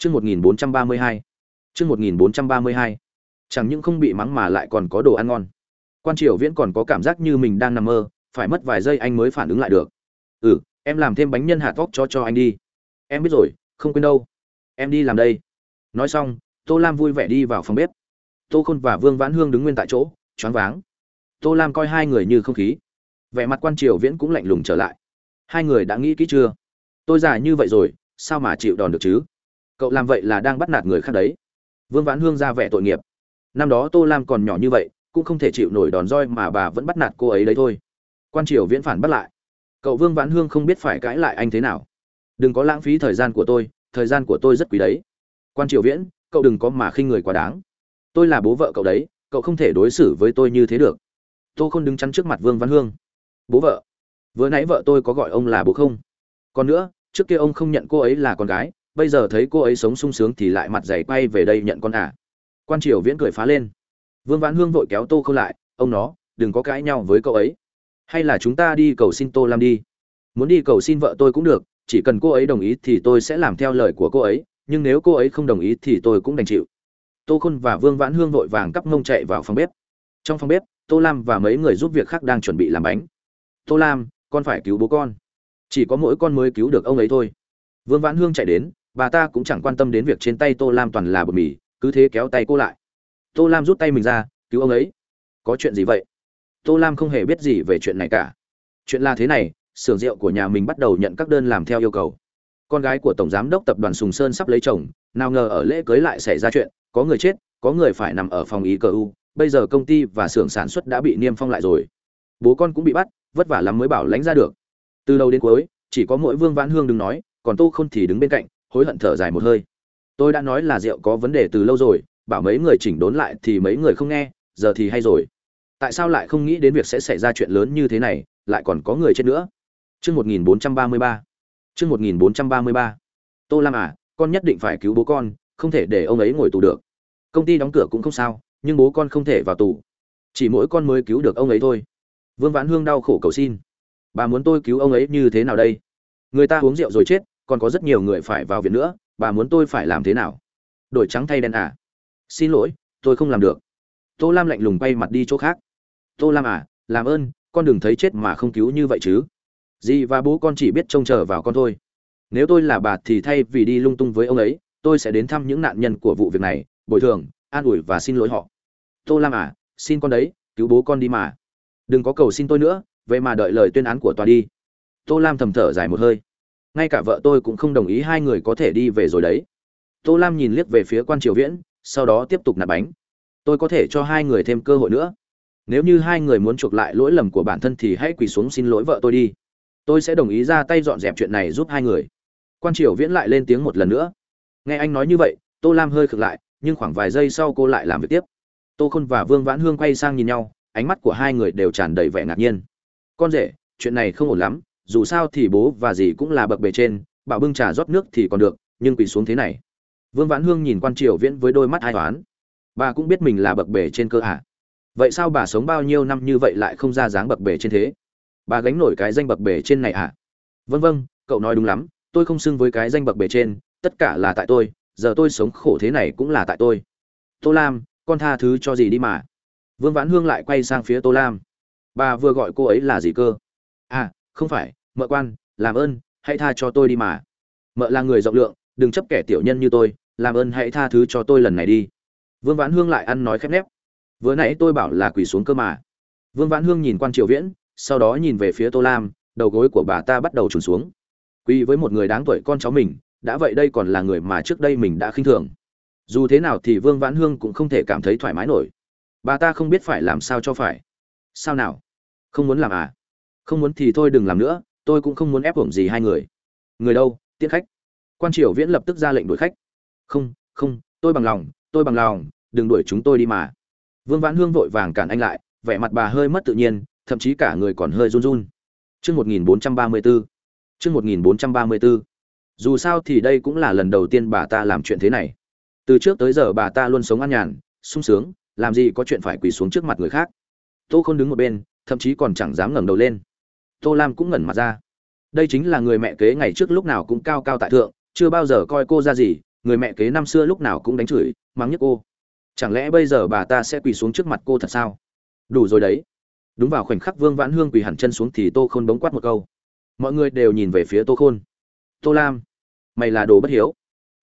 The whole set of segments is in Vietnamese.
Chương 1432. Chương 1432. Chẳng những không bị mắng mà lại còn có đồ ăn ngon. Quan Triều Viễn còn có cảm giác như mình đang nằm mơ, phải mất vài giây anh mới phản ứng lại được. "Ừ, em làm thêm bánh nhân hạt vóc cho cho anh đi." "Em biết rồi, không quên đâu. Em đi làm đây." Nói xong, Tô Lam vui vẻ đi vào phòng bếp. Tô Khôn và Vương Vãn Hương đứng nguyên tại chỗ, choáng váng. Tô Lam coi hai người như không khí. Vẻ mặt Quan Triều Viễn cũng lạnh lùng trở lại. Hai người đã nghĩ kỹ chưa? Tôi già như vậy rồi, sao mà chịu đòn được chứ? Cậu làm vậy là đang bắt nạt người khác đấy. Vương Vãn Hương ra vẻ tội nghiệp. Năm đó Tô Lam còn nhỏ như vậy, cũng không thể chịu nổi đòn roi mà bà vẫn bắt nạt cô ấy đấy thôi. Quan Triều Viễn phản bắt lại. Cậu Vương Vãn Hương không biết phải cãi lại anh thế nào. Đừng có lãng phí thời gian của tôi, thời gian của tôi rất quý đấy. Quan Triều Viễn, cậu đừng có mà khinh người quá đáng. Tôi là bố vợ cậu đấy, cậu không thể đối xử với tôi như thế được. Tô không đứng chắn trước mặt Vương Vãn Hương. Bố vợ? Vừa nãy vợ tôi có gọi ông là bố không? Còn nữa, trước kia ông không nhận cô ấy là con gái, bây giờ thấy cô ấy sống sung sướng thì lại mặt dày quay về đây nhận con à. Quan triều viễn cười phá lên. Vương vãn hương vội kéo tô không lại, ông nó, đừng có cãi nhau với cậu ấy. Hay là chúng ta đi cầu xin tô lam đi. Muốn đi cầu xin vợ tôi cũng được, chỉ cần cô ấy đồng ý thì tôi sẽ làm theo lời của cô ấy, nhưng nếu cô ấy không đồng ý thì tôi cũng đành chịu. Tô khôn và vương vãn hương vội vàng cắp mông chạy vào phòng bếp. Trong phòng bếp, tô lam và mấy người giúp việc khác đang chuẩn bị làm bánh. Tô lam, con phải cứu bố con. Chỉ có mỗi con mới cứu được ông ấy thôi. Vương vãn hương chạy đến bà ta cũng chẳng quan tâm đến việc trên tay tô lam toàn là bột mì, cứ thế kéo tay cô lại. Tô lam rút tay mình ra, cứu ông ấy. Có chuyện gì vậy? Tô lam không hề biết gì về chuyện này cả. Chuyện là thế này, xưởng rượu của nhà mình bắt đầu nhận các đơn làm theo yêu cầu. Con gái của tổng giám đốc tập đoàn sùng sơn sắp lấy chồng, nào ngờ ở lễ cưới lại xảy ra chuyện, có người chết, có người phải nằm ở phòng ý cờ u, bây giờ công ty và xưởng sản xuất đã bị niêm phong lại rồi. Bố con cũng bị bắt, vất vả lắm mới bảo lánh ra được. Từ đầu đến cuối, chỉ có mỗi vương vãn hương đứng nói, còn tô không thì đứng bên cạnh hối hận thở dài một hơi tôi đã nói là rượu có vấn đề từ lâu rồi bảo mấy người chỉnh đốn lại thì mấy người không nghe giờ thì hay rồi tại sao lại không nghĩ đến việc sẽ xảy ra chuyện lớn như thế này lại còn có người chết nữa Chương 1433. Chương 1433. Tô Lam à, con nhất định phải cứu bố con, không thể để ông ấy ngồi tù được. Công ty đóng cửa cũng không sao, nhưng bố con không thể vào tù. Chỉ mỗi con mới cứu được ông ấy thôi. Vương Vãn Hương đau khổ cầu xin. Bà muốn tôi cứu ông ấy như thế nào đây? Người ta uống rượu rồi chết, còn có rất nhiều người phải vào viện nữa, bà muốn tôi phải làm thế nào? Đổi trắng thay đen à? Xin lỗi, tôi không làm được. Tô lam lạnh lùng bay mặt đi chỗ khác. Tô lam à làm ơn, con đừng thấy chết mà không cứu như vậy chứ. Dì và bố con chỉ biết trông chờ vào con thôi. Nếu tôi là bà thì thay vì đi lung tung với ông ấy, tôi sẽ đến thăm những nạn nhân của vụ việc này, bồi thường, an ủi và xin lỗi họ. Tô lam à xin con đấy, cứu bố con đi mà. Đừng có cầu xin tôi nữa, vậy mà đợi lời tuyên án của tòa đi. Tô lam thầm thở dài một hơi ngay cả vợ tôi cũng không đồng ý hai người có thể đi về rồi đấy. Tô lam nhìn liếc về phía quan triều viễn, sau đó tiếp tục nạp bánh. Tôi có thể cho hai người thêm cơ hội nữa. Nếu như hai người muốn chuộc lại lỗi lầm của bản thân thì hãy quỳ xuống xin lỗi vợ tôi đi. Tôi sẽ đồng ý ra tay dọn dẹp chuyện này giúp hai người. Quan triều viễn lại lên tiếng một lần nữa. Nghe anh nói như vậy, tô lam hơi khực lại, nhưng khoảng vài giây sau cô lại làm việc tiếp. Tô khôn và vương vãn hương quay sang nhìn nhau, ánh mắt của hai người đều tràn đầy vẻ ngạc nhiên. Con rể, chuyện này không ổn lắm dù sao thì bố và dì cũng là bậc bề trên, bảo bưng trà rót nước thì còn được, nhưng quỳ xuống thế này. Vương vãn hương nhìn quan triều viễn với đôi mắt ai toán bà cũng biết mình là bậc bề trên cơ à? vậy sao bà sống bao nhiêu năm như vậy lại không ra dáng bậc bề trên thế? Bà gánh nổi cái danh bậc bề trên này à? Vân vân cậu nói đúng lắm, tôi không xưng với cái danh bậc bề trên, tất cả là tại tôi, giờ tôi sống khổ thế này cũng là tại tôi. Tô lam, con tha thứ cho gì đi mà. Vương vãn hương lại quay sang phía tô lam. Bà vừa gọi cô ấy là gì cơ? À không phải mợ quan, làm ơn, hãy tha cho tôi đi mà. Mợ là người rộng lượng, đừng chấp kẻ tiểu nhân như tôi, làm ơn hãy tha thứ cho tôi lần này đi. Vương vãn hương lại ăn nói khép nép. Vừa nãy tôi bảo là quỳ xuống cơ mà. Vương vãn hương nhìn quan triều viễn, sau đó nhìn về phía tô lam, đầu gối của bà ta bắt đầu trùn xuống. Quỳ với một người đáng tuổi con cháu mình, đã vậy đây còn là người mà trước đây mình đã khinh thường. Dù thế nào thì vương vãn hương cũng không thể cảm thấy thoải mái nổi. Bà ta không biết phải làm sao cho phải. Sao nào? Không muốn làm à? Không muốn thì thôi đừng làm nữa tôi cũng không muốn ép hưởng gì hai người người đâu tiễn khách quan triều viễn lập tức ra lệnh đuổi khách không không tôi bằng lòng tôi bằng lòng đừng đuổi chúng tôi đi mà vương vãn hương vội vàng cản anh lại vẻ mặt bà hơi mất tự nhiên thậm chí cả người còn hơi run run Chương 1434. Chương 1434. Dù sao thì đây cũng là lần đầu tiên bà ta làm chuyện thế này. Từ trước tới giờ bà ta luôn sống an nhàn, sung sướng, làm gì có chuyện phải quỳ xuống trước mặt người khác. Tô không đứng một bên, thậm chí còn chẳng dám ngẩng đầu lên tô lam cũng ngẩn mặt ra. Đây chính là người mẹ kế ngày trước lúc nào cũng cao cao tại thượng, chưa bao giờ coi cô ra gì, người mẹ kế năm xưa lúc nào cũng đánh chửi, mắng nhất cô. Chẳng lẽ bây giờ bà ta sẽ quỳ xuống trước mặt cô thật sao? Đủ rồi đấy. Đúng vào khoảnh khắc vương vãn hương quỳ hẳn chân xuống thì tô khôn bóng quát một câu. Mọi người đều nhìn về phía tô khôn. Tô lam, mày là đồ bất hiếu.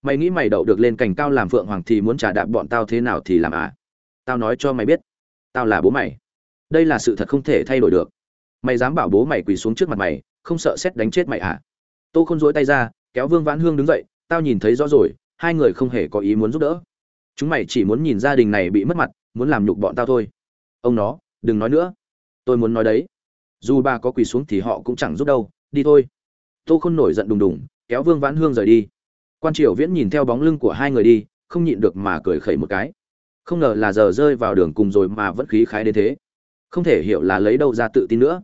Mày nghĩ mày đậu được lên cành cao làm phượng hoàng thì muốn trả đạp bọn tao thế nào thì làm à? Tao nói cho mày biết. Tao là bố mày. Đây là sự thật không thể thay đổi được mày dám bảo bố mày quỳ xuống trước mặt mày, không sợ xét đánh chết mày à? Tô Khôn dối tay ra, kéo vương vãn hương đứng dậy, tao nhìn thấy rõ rồi, hai người không hề có ý muốn giúp đỡ. Chúng mày chỉ muốn nhìn gia đình này bị mất mặt, muốn làm nhục bọn tao thôi. Ông nó, đừng nói nữa. Tôi muốn nói đấy. Dù bà có quỳ xuống thì họ cũng chẳng giúp đâu, đi thôi. Tô khôn nổi giận đùng đùng, kéo vương vãn hương rời đi. Quan triều viễn nhìn theo bóng lưng của hai người đi, không nhịn được mà cười khẩy một cái. Không ngờ là giờ rơi vào đường cùng rồi mà vẫn khí khái đến thế. Không thể hiểu là lấy đâu ra tự tin nữa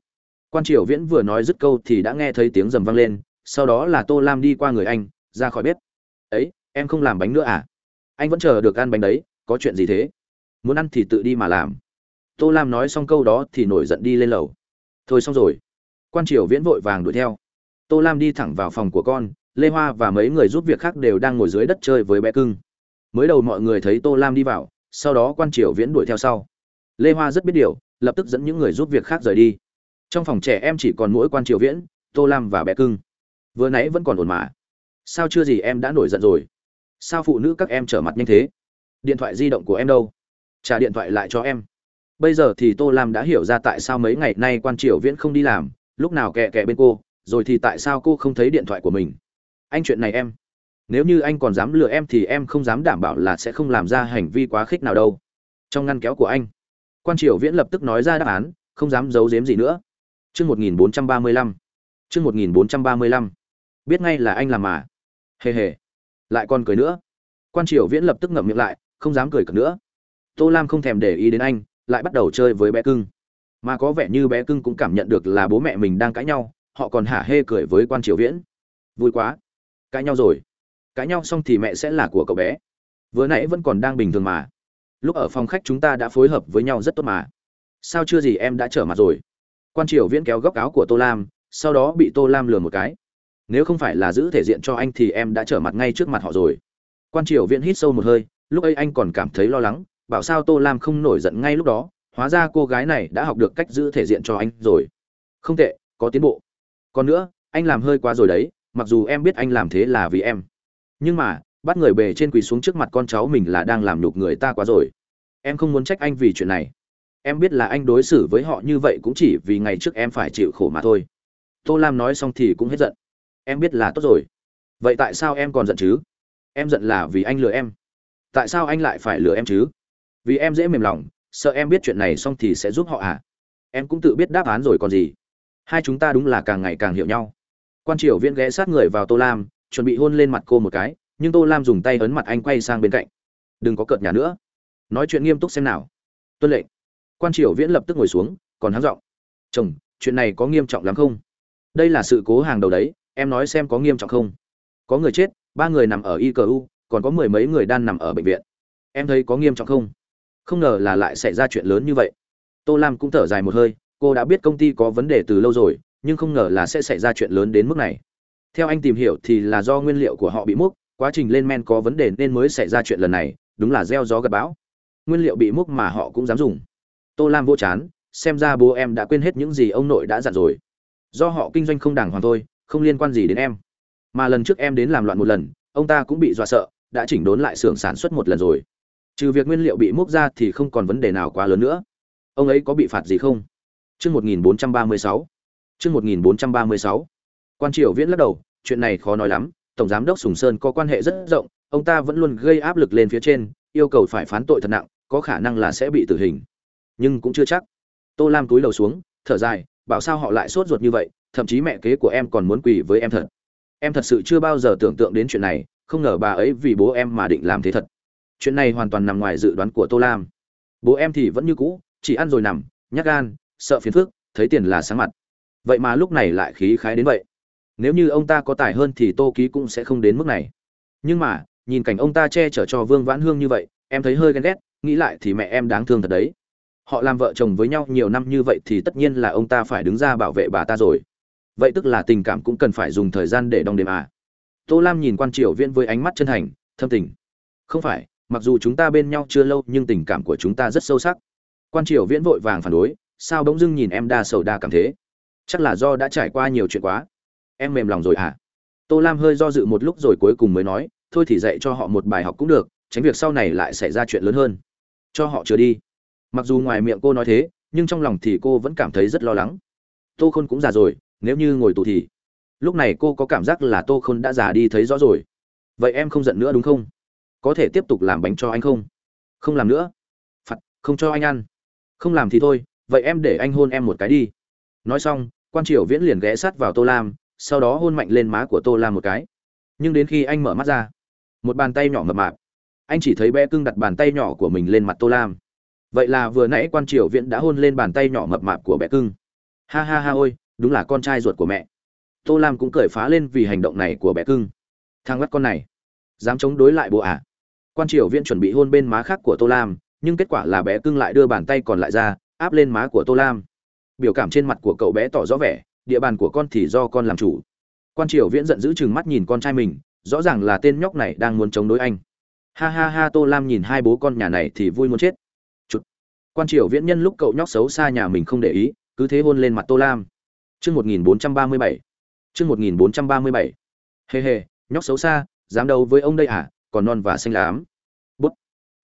quan triều viễn vừa nói dứt câu thì đã nghe thấy tiếng rầm vang lên, sau đó là tô lam đi qua người anh, ra khỏi bếp. Ấy, em không làm bánh nữa à? Anh vẫn chờ được ăn bánh đấy, có chuyện gì thế? Muốn ăn thì tự đi mà làm. Tô lam nói xong câu đó thì nổi giận đi lên lầu. Thôi xong rồi. Quan triều viễn vội vàng đuổi theo. Tô lam đi thẳng vào phòng của con, lê hoa và mấy người giúp việc khác đều đang ngồi dưới đất chơi với bé cưng. Mới đầu mọi người thấy tô lam đi vào, sau đó quan triều viễn đuổi theo sau. Lê hoa rất biết điều, lập tức dẫn những người giúp việc khác rời đi trong phòng trẻ em chỉ còn mỗi quan triều viễn, tô lam và bé cưng. Vừa nãy vẫn còn ổn mà. Sao chưa gì em đã nổi giận rồi? Sao phụ nữ các em trở mặt nhanh thế? Điện thoại di động của em đâu? Trả điện thoại lại cho em. Bây giờ thì tô lam đã hiểu ra tại sao mấy ngày nay quan triều viễn không đi làm, lúc nào kẹ kẹ bên cô, rồi thì tại sao cô không thấy điện thoại của mình? Anh chuyện này em. Nếu như anh còn dám lừa em thì em không dám đảm bảo là sẽ không làm ra hành vi quá khích nào đâu. Trong ngăn kéo của anh, quan triều viễn lập tức nói ra đáp án, không dám giấu giếm gì nữa chương một nghìn bốn trăm ba mươi lăm. Chương một nghìn bốn trăm ba mươi lăm. Biết ngay là anh làm mà. Hề hề. Lại còn cười nữa. Quan triều viễn lập tức ngậm miệng lại, không dám cười cợt nữa. Tô lam không thèm để ý đến anh, lại bắt đầu chơi với bé cưng. Mà có vẻ như bé cưng cũng cảm nhận được là bố mẹ mình đang cãi nhau, họ còn hả hê cười với quan triều viễn. Vui quá. Cãi nhau rồi. Cãi nhau xong thì mẹ sẽ là của cậu bé. Vừa nãy vẫn còn đang bình thường mà. Lúc ở phòng khách chúng ta đã phối hợp với nhau rất tốt mà. Sao chưa gì em đã trở mặt rồi? Quan triều viễn kéo góc áo của tô lam, sau đó bị tô lam lừa một cái. Nếu không phải là giữ thể diện cho anh thì em đã trở mặt ngay trước mặt họ rồi. Quan triều viễn hít sâu một hơi, lúc ấy anh còn cảm thấy lo lắng, bảo sao tô lam không nổi giận ngay lúc đó, hóa ra cô gái này đã học được cách giữ thể diện cho anh rồi. Không tệ, có tiến bộ. Còn nữa, anh làm hơi quá rồi đấy, mặc dù em biết anh làm thế là vì em. Nhưng mà, bắt người bề trên quỳ xuống trước mặt con cháu mình là đang làm nhục người ta quá rồi. Em không muốn trách anh vì chuyện này em biết là anh đối xử với họ như vậy cũng chỉ vì ngày trước em phải chịu khổ mà thôi. Tô lam nói xong thì cũng hết giận. Em biết là tốt rồi. Vậy tại sao em còn giận chứ? Em giận là vì anh lừa em. Tại sao anh lại phải lừa em chứ? Vì em dễ mềm lòng, sợ em biết chuyện này xong thì sẽ giúp họ à? Em cũng tự biết đáp án rồi còn gì. Hai chúng ta đúng là càng ngày càng hiểu nhau. Quan triều viễn ghé sát người vào tô lam, chuẩn bị hôn lên mặt cô một cái, nhưng tô lam dùng tay ấn mặt anh quay sang bên cạnh. Đừng có cợt nhà nữa. Nói chuyện nghiêm túc xem nào. Tuân lệnh quan triều viễn lập tức ngồi xuống, còn hắn giọng, chồng, chuyện này có nghiêm trọng lắm không? Đây là sự cố hàng đầu đấy, em nói xem có nghiêm trọng không? Có người chết, ba người nằm ở icu còn có mười mấy người đang nằm ở bệnh viện. Em thấy có nghiêm trọng không? Không ngờ là lại xảy ra chuyện lớn như vậy. Tô lam cũng thở dài một hơi, cô đã biết công ty có vấn đề từ lâu rồi, nhưng không ngờ là sẽ xảy ra chuyện lớn đến mức này. Theo anh tìm hiểu thì là do nguyên liệu của họ bị múc, quá trình lên men có vấn đề nên mới xảy ra chuyện lần này, đúng là gieo gió gặp bão. Nguyên liệu bị múc mà họ cũng dám dùng tô lam vô chán, xem ra bố em đã quên hết những gì ông nội đã dặn rồi. Do họ kinh doanh không đàng hoàng thôi, không liên quan gì đến em. Mà lần trước em đến làm loạn một lần, ông ta cũng bị dọa sợ, đã chỉnh đốn lại xưởng sản xuất một lần rồi. Trừ việc nguyên liệu bị múc ra thì không còn vấn đề nào quá lớn nữa. Ông ấy có bị phạt gì không? Chương một nghìn bốn trăm ba mươi sáu. Chương một nghìn bốn trăm ba mươi sáu. Quan triều viễn lắc đầu, chuyện này khó nói lắm, tổng giám đốc sùng sơn có quan hệ rất rộng, ông ta vẫn luôn gây áp lực lên phía trên, yêu cầu phải phán tội thật nặng, có khả năng là sẽ bị tử hình nhưng cũng chưa chắc. Tô lam túi đầu xuống, thở dài, bảo sao họ lại sốt ruột như vậy, thậm chí mẹ kế của em còn muốn quỳ với em thật. Em thật sự chưa bao giờ tưởng tượng đến chuyện này, không ngờ bà ấy vì bố em mà định làm thế thật. Chuyện này hoàn toàn nằm ngoài dự đoán của tô lam. Bố em thì vẫn như cũ, chỉ ăn rồi nằm nhắc gan, sợ phiền phức, thấy tiền là sáng mặt. Vậy mà lúc này lại khí khái đến vậy. Nếu như ông ta có tài hơn thì tô ký cũng sẽ không đến mức này. Nhưng mà, nhìn cảnh ông ta che chở cho vương vãn hương như vậy, em thấy hơi ghen ghét, nghĩ lại thì mẹ em đáng thương thật đấy họ làm vợ chồng với nhau nhiều năm như vậy thì tất nhiên là ông ta phải đứng ra bảo vệ bà ta rồi. Vậy tức là tình cảm cũng cần phải dùng thời gian để đong đếm à? Tô lam nhìn quan triều viễn với ánh mắt chân thành, thâm tình. Không phải, mặc dù chúng ta bên nhau chưa lâu nhưng tình cảm của chúng ta rất sâu sắc. Quan triều viễn vội vàng phản đối, sao bỗng dưng nhìn em đa sầu đa cảm thế? Chắc là do đã trải qua nhiều chuyện quá. Em mềm lòng rồi à? Tô lam hơi do dự một lúc rồi cuối cùng mới nói, thôi thì dạy cho họ một bài học cũng được, tránh việc sau này lại xảy ra chuyện lớn hơn. Cho họ chưa đi mặc dù ngoài miệng cô nói thế, nhưng trong lòng thì cô vẫn cảm thấy rất lo lắng. Tô khôn cũng già rồi, nếu như ngồi tù thì? Lúc này cô có cảm giác là tô khôn đã già đi thấy rõ rồi. Vậy em không giận nữa đúng không? Có thể tiếp tục làm bánh cho anh không? Không làm nữa. Phạt, không cho anh ăn. Không làm thì thôi, vậy em để anh hôn em một cái đi. Nói xong, quan triều viễn liền ghé sát vào tô lam, sau đó hôn mạnh lên má của tô lam một cái. Nhưng đến khi anh mở mắt ra, một bàn tay nhỏ mập mạp. Anh chỉ thấy bé cưng đặt bàn tay nhỏ của mình lên mặt tô lam vậy là vừa nãy quan triều viễn đã hôn lên bàn tay nhỏ mập mạp của bé cưng. Ha ha ha, ôi, đúng là con trai ruột của mẹ. Tô lam cũng cười phá lên vì hành động này của bé cưng. Thang mắt con này, dám chống đối lại bộ ạ. À. quan triều viễn chuẩn bị hôn bên má khác của tô lam, nhưng kết quả là bé cưng lại đưa bàn tay còn lại ra, áp lên má của tô lam. Biểu cảm trên mặt của cậu bé tỏ rõ vẻ, địa bàn của con thì do con làm chủ. Quan triều viễn giận dữ chừng mắt nhìn con trai mình, rõ ràng là tên nhóc này đang muốn chống đối anh. Ha ha ha, tô lam nhìn hai bố con nhà này thì vui muốn chết quan triều viễn nhân lúc cậu nhóc xấu xa nhà mình không để ý, cứ thế hôn lên mặt tô lam. Chương một nghìn bốn trăm ba mươi bảy. Chương một nghìn bốn trăm ba mươi bảy. Hề hề, nhóc xấu xa, dám đâu với ông đây à còn non và xanh lám bút.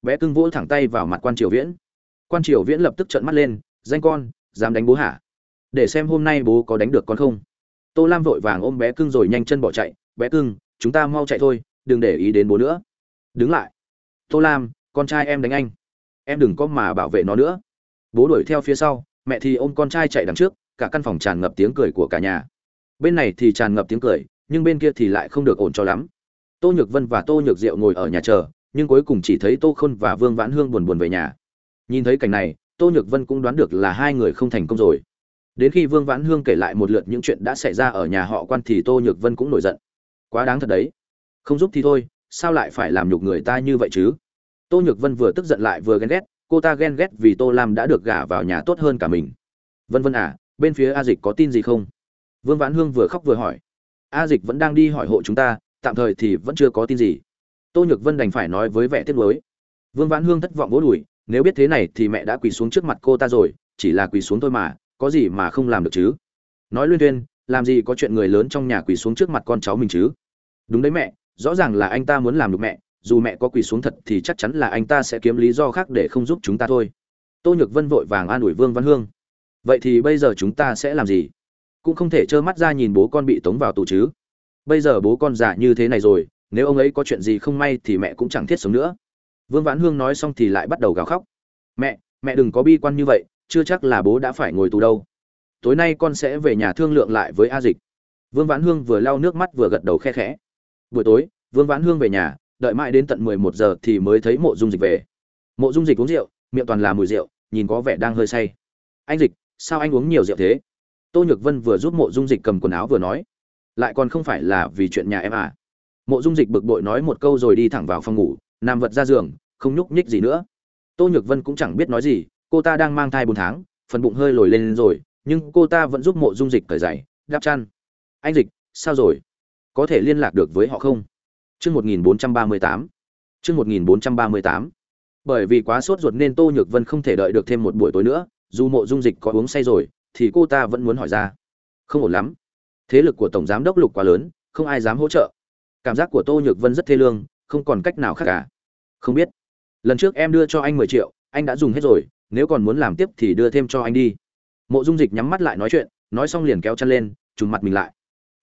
Bé cưng vỗ thẳng tay vào mặt quan triều viễn. Quan triều viễn lập tức trợn mắt lên, danh con, dám đánh bố hả? Để xem hôm nay bố có đánh được con không. Tô lam vội vàng ôm bé cưng rồi nhanh chân bỏ chạy, bé cưng, chúng ta mau chạy thôi, đừng để ý đến bố nữa. Đứng lại. Tô lam, con trai em đánh anh em đừng có mà bảo vệ nó nữa. Bố đuổi theo phía sau, mẹ thì ôm con trai chạy đằng trước, cả căn phòng tràn ngập tiếng cười của cả nhà. Bên này thì tràn ngập tiếng cười, nhưng bên kia thì lại không được ổn cho lắm. Tô nhược vân và tô nhược diệu ngồi ở nhà chờ, nhưng cuối cùng chỉ thấy tô khôn và vương vãn hương buồn buồn về nhà. Nhìn thấy cảnh này, tô nhược vân cũng đoán được là hai người không thành công rồi. Đến khi vương vãn hương kể lại một lượt những chuyện đã xảy ra ở nhà họ quan thì tô nhược vân cũng nổi giận. Quá đáng thật đấy. Không giúp thì thôi, sao lại phải làm nhục người ta như vậy chứ? Tô nhược vân vừa tức giận lại vừa ghen ghét, cô ta ghen ghét vì tô lam đã được gả vào nhà tốt hơn cả mình. Vân vân à bên phía a dịch có tin gì không? Vương vãn hương vừa khóc vừa hỏi. A dịch vẫn đang đi hỏi hộ chúng ta, tạm thời thì vẫn chưa có tin gì. Tô nhược vân đành phải nói với vẻ tiếc nuối. Vương vãn hương thất vọng vỗ đùi, nếu biết thế này thì mẹ đã quỳ xuống trước mặt cô ta rồi, chỉ là quỳ xuống thôi mà, có gì mà không làm được chứ? Nói luyên thuyên, làm gì có chuyện người lớn trong nhà quỳ xuống trước mặt con cháu mình chứ? Đúng đấy mẹ, rõ ràng là anh ta muốn làm được mẹ dù mẹ có quỳ xuống thật thì chắc chắn là anh ta sẽ kiếm lý do khác để không giúp chúng ta thôi. Tô nhược vân vội vàng an ủi vương văn hương. Vậy thì bây giờ chúng ta sẽ làm gì? Cũng không thể trơ mắt ra nhìn bố con bị tống vào tù chứ. Bây giờ bố con già như thế này rồi, nếu ông ấy có chuyện gì không may thì mẹ cũng chẳng thiết sống nữa. Vương vãn hương nói xong thì lại bắt đầu gào khóc. Mẹ mẹ đừng có bi quan như vậy, chưa chắc là bố đã phải ngồi tù đâu. Tối nay con sẽ về nhà thương lượng lại với a dịch. Vương vãn hương vừa lau nước mắt vừa gật đầu khe khẽ. Buổi tối, vương vãn hương về nhà đợi mãi đến tận mười một giờ thì mới thấy mộ dung dịch về. Mộ dung dịch uống rượu, miệng toàn là mùi rượu, nhìn có vẻ đang hơi say. Anh dịch, sao anh uống nhiều rượu thế? Tô nhược vân vừa giúp mộ dung dịch cầm quần áo vừa nói. Lại còn không phải là vì chuyện nhà em à? Mộ dung dịch bực bội nói một câu rồi đi thẳng vào phòng ngủ nằm vật ra giường, không nhúc nhích gì nữa. Tô nhược vân cũng chẳng biết nói gì, cô ta đang mang thai bốn tháng, phần bụng hơi lồi lên rồi, nhưng cô ta vẫn giúp mộ dung dịch cởi giày đáp chăn. Anh dịch, sao rồi? Có thể liên lạc được với họ không? Chương một nghìn bốn trăm ba mươi tám. Chương một nghìn bốn trăm ba mươi tám. Bởi vì quá sốt ruột nên tô nhược vân không thể đợi được thêm một buổi tối nữa, dù mộ dung dịch có uống say rồi, thì cô ta vẫn muốn hỏi ra. Không ổn lắm. Thế lực của tổng giám đốc lục quá lớn, không ai dám hỗ trợ. Cảm giác của tô nhược vân rất thê lương, không còn cách nào khác cả. Không biết. Lần trước em đưa cho anh mười triệu, anh đã dùng hết rồi, nếu còn muốn làm tiếp thì đưa thêm cho anh đi. Mộ dung dịch nhắm mắt lại nói chuyện, nói xong liền kéo chân lên, trùng mặt mình lại.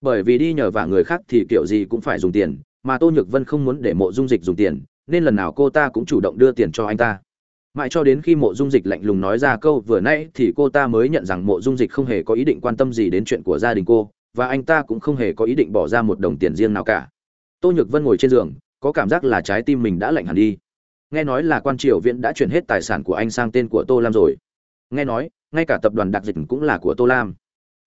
Bởi vì đi nhờ vả người khác thì kiểu gì cũng phải dùng tiền mà tô nhược vân không muốn để mộ dung dịch dùng tiền, nên lần nào cô ta cũng chủ động đưa tiền cho anh ta. Mãi cho đến khi mộ dung dịch lạnh lùng nói ra câu vừa nãy thì cô ta mới nhận rằng mộ dung dịch không hề có ý định quan tâm gì đến chuyện của gia đình cô, và anh ta cũng không hề có ý định bỏ ra một đồng tiền riêng nào cả. Tô nhược vân ngồi trên giường, có cảm giác là trái tim mình đã lạnh hẳn đi. Nghe nói là quan triều viễn đã chuyển hết tài sản của anh sang tên của tô lam rồi. Nghe nói, ngay cả tập đoàn đặc dịch cũng là của tô lam.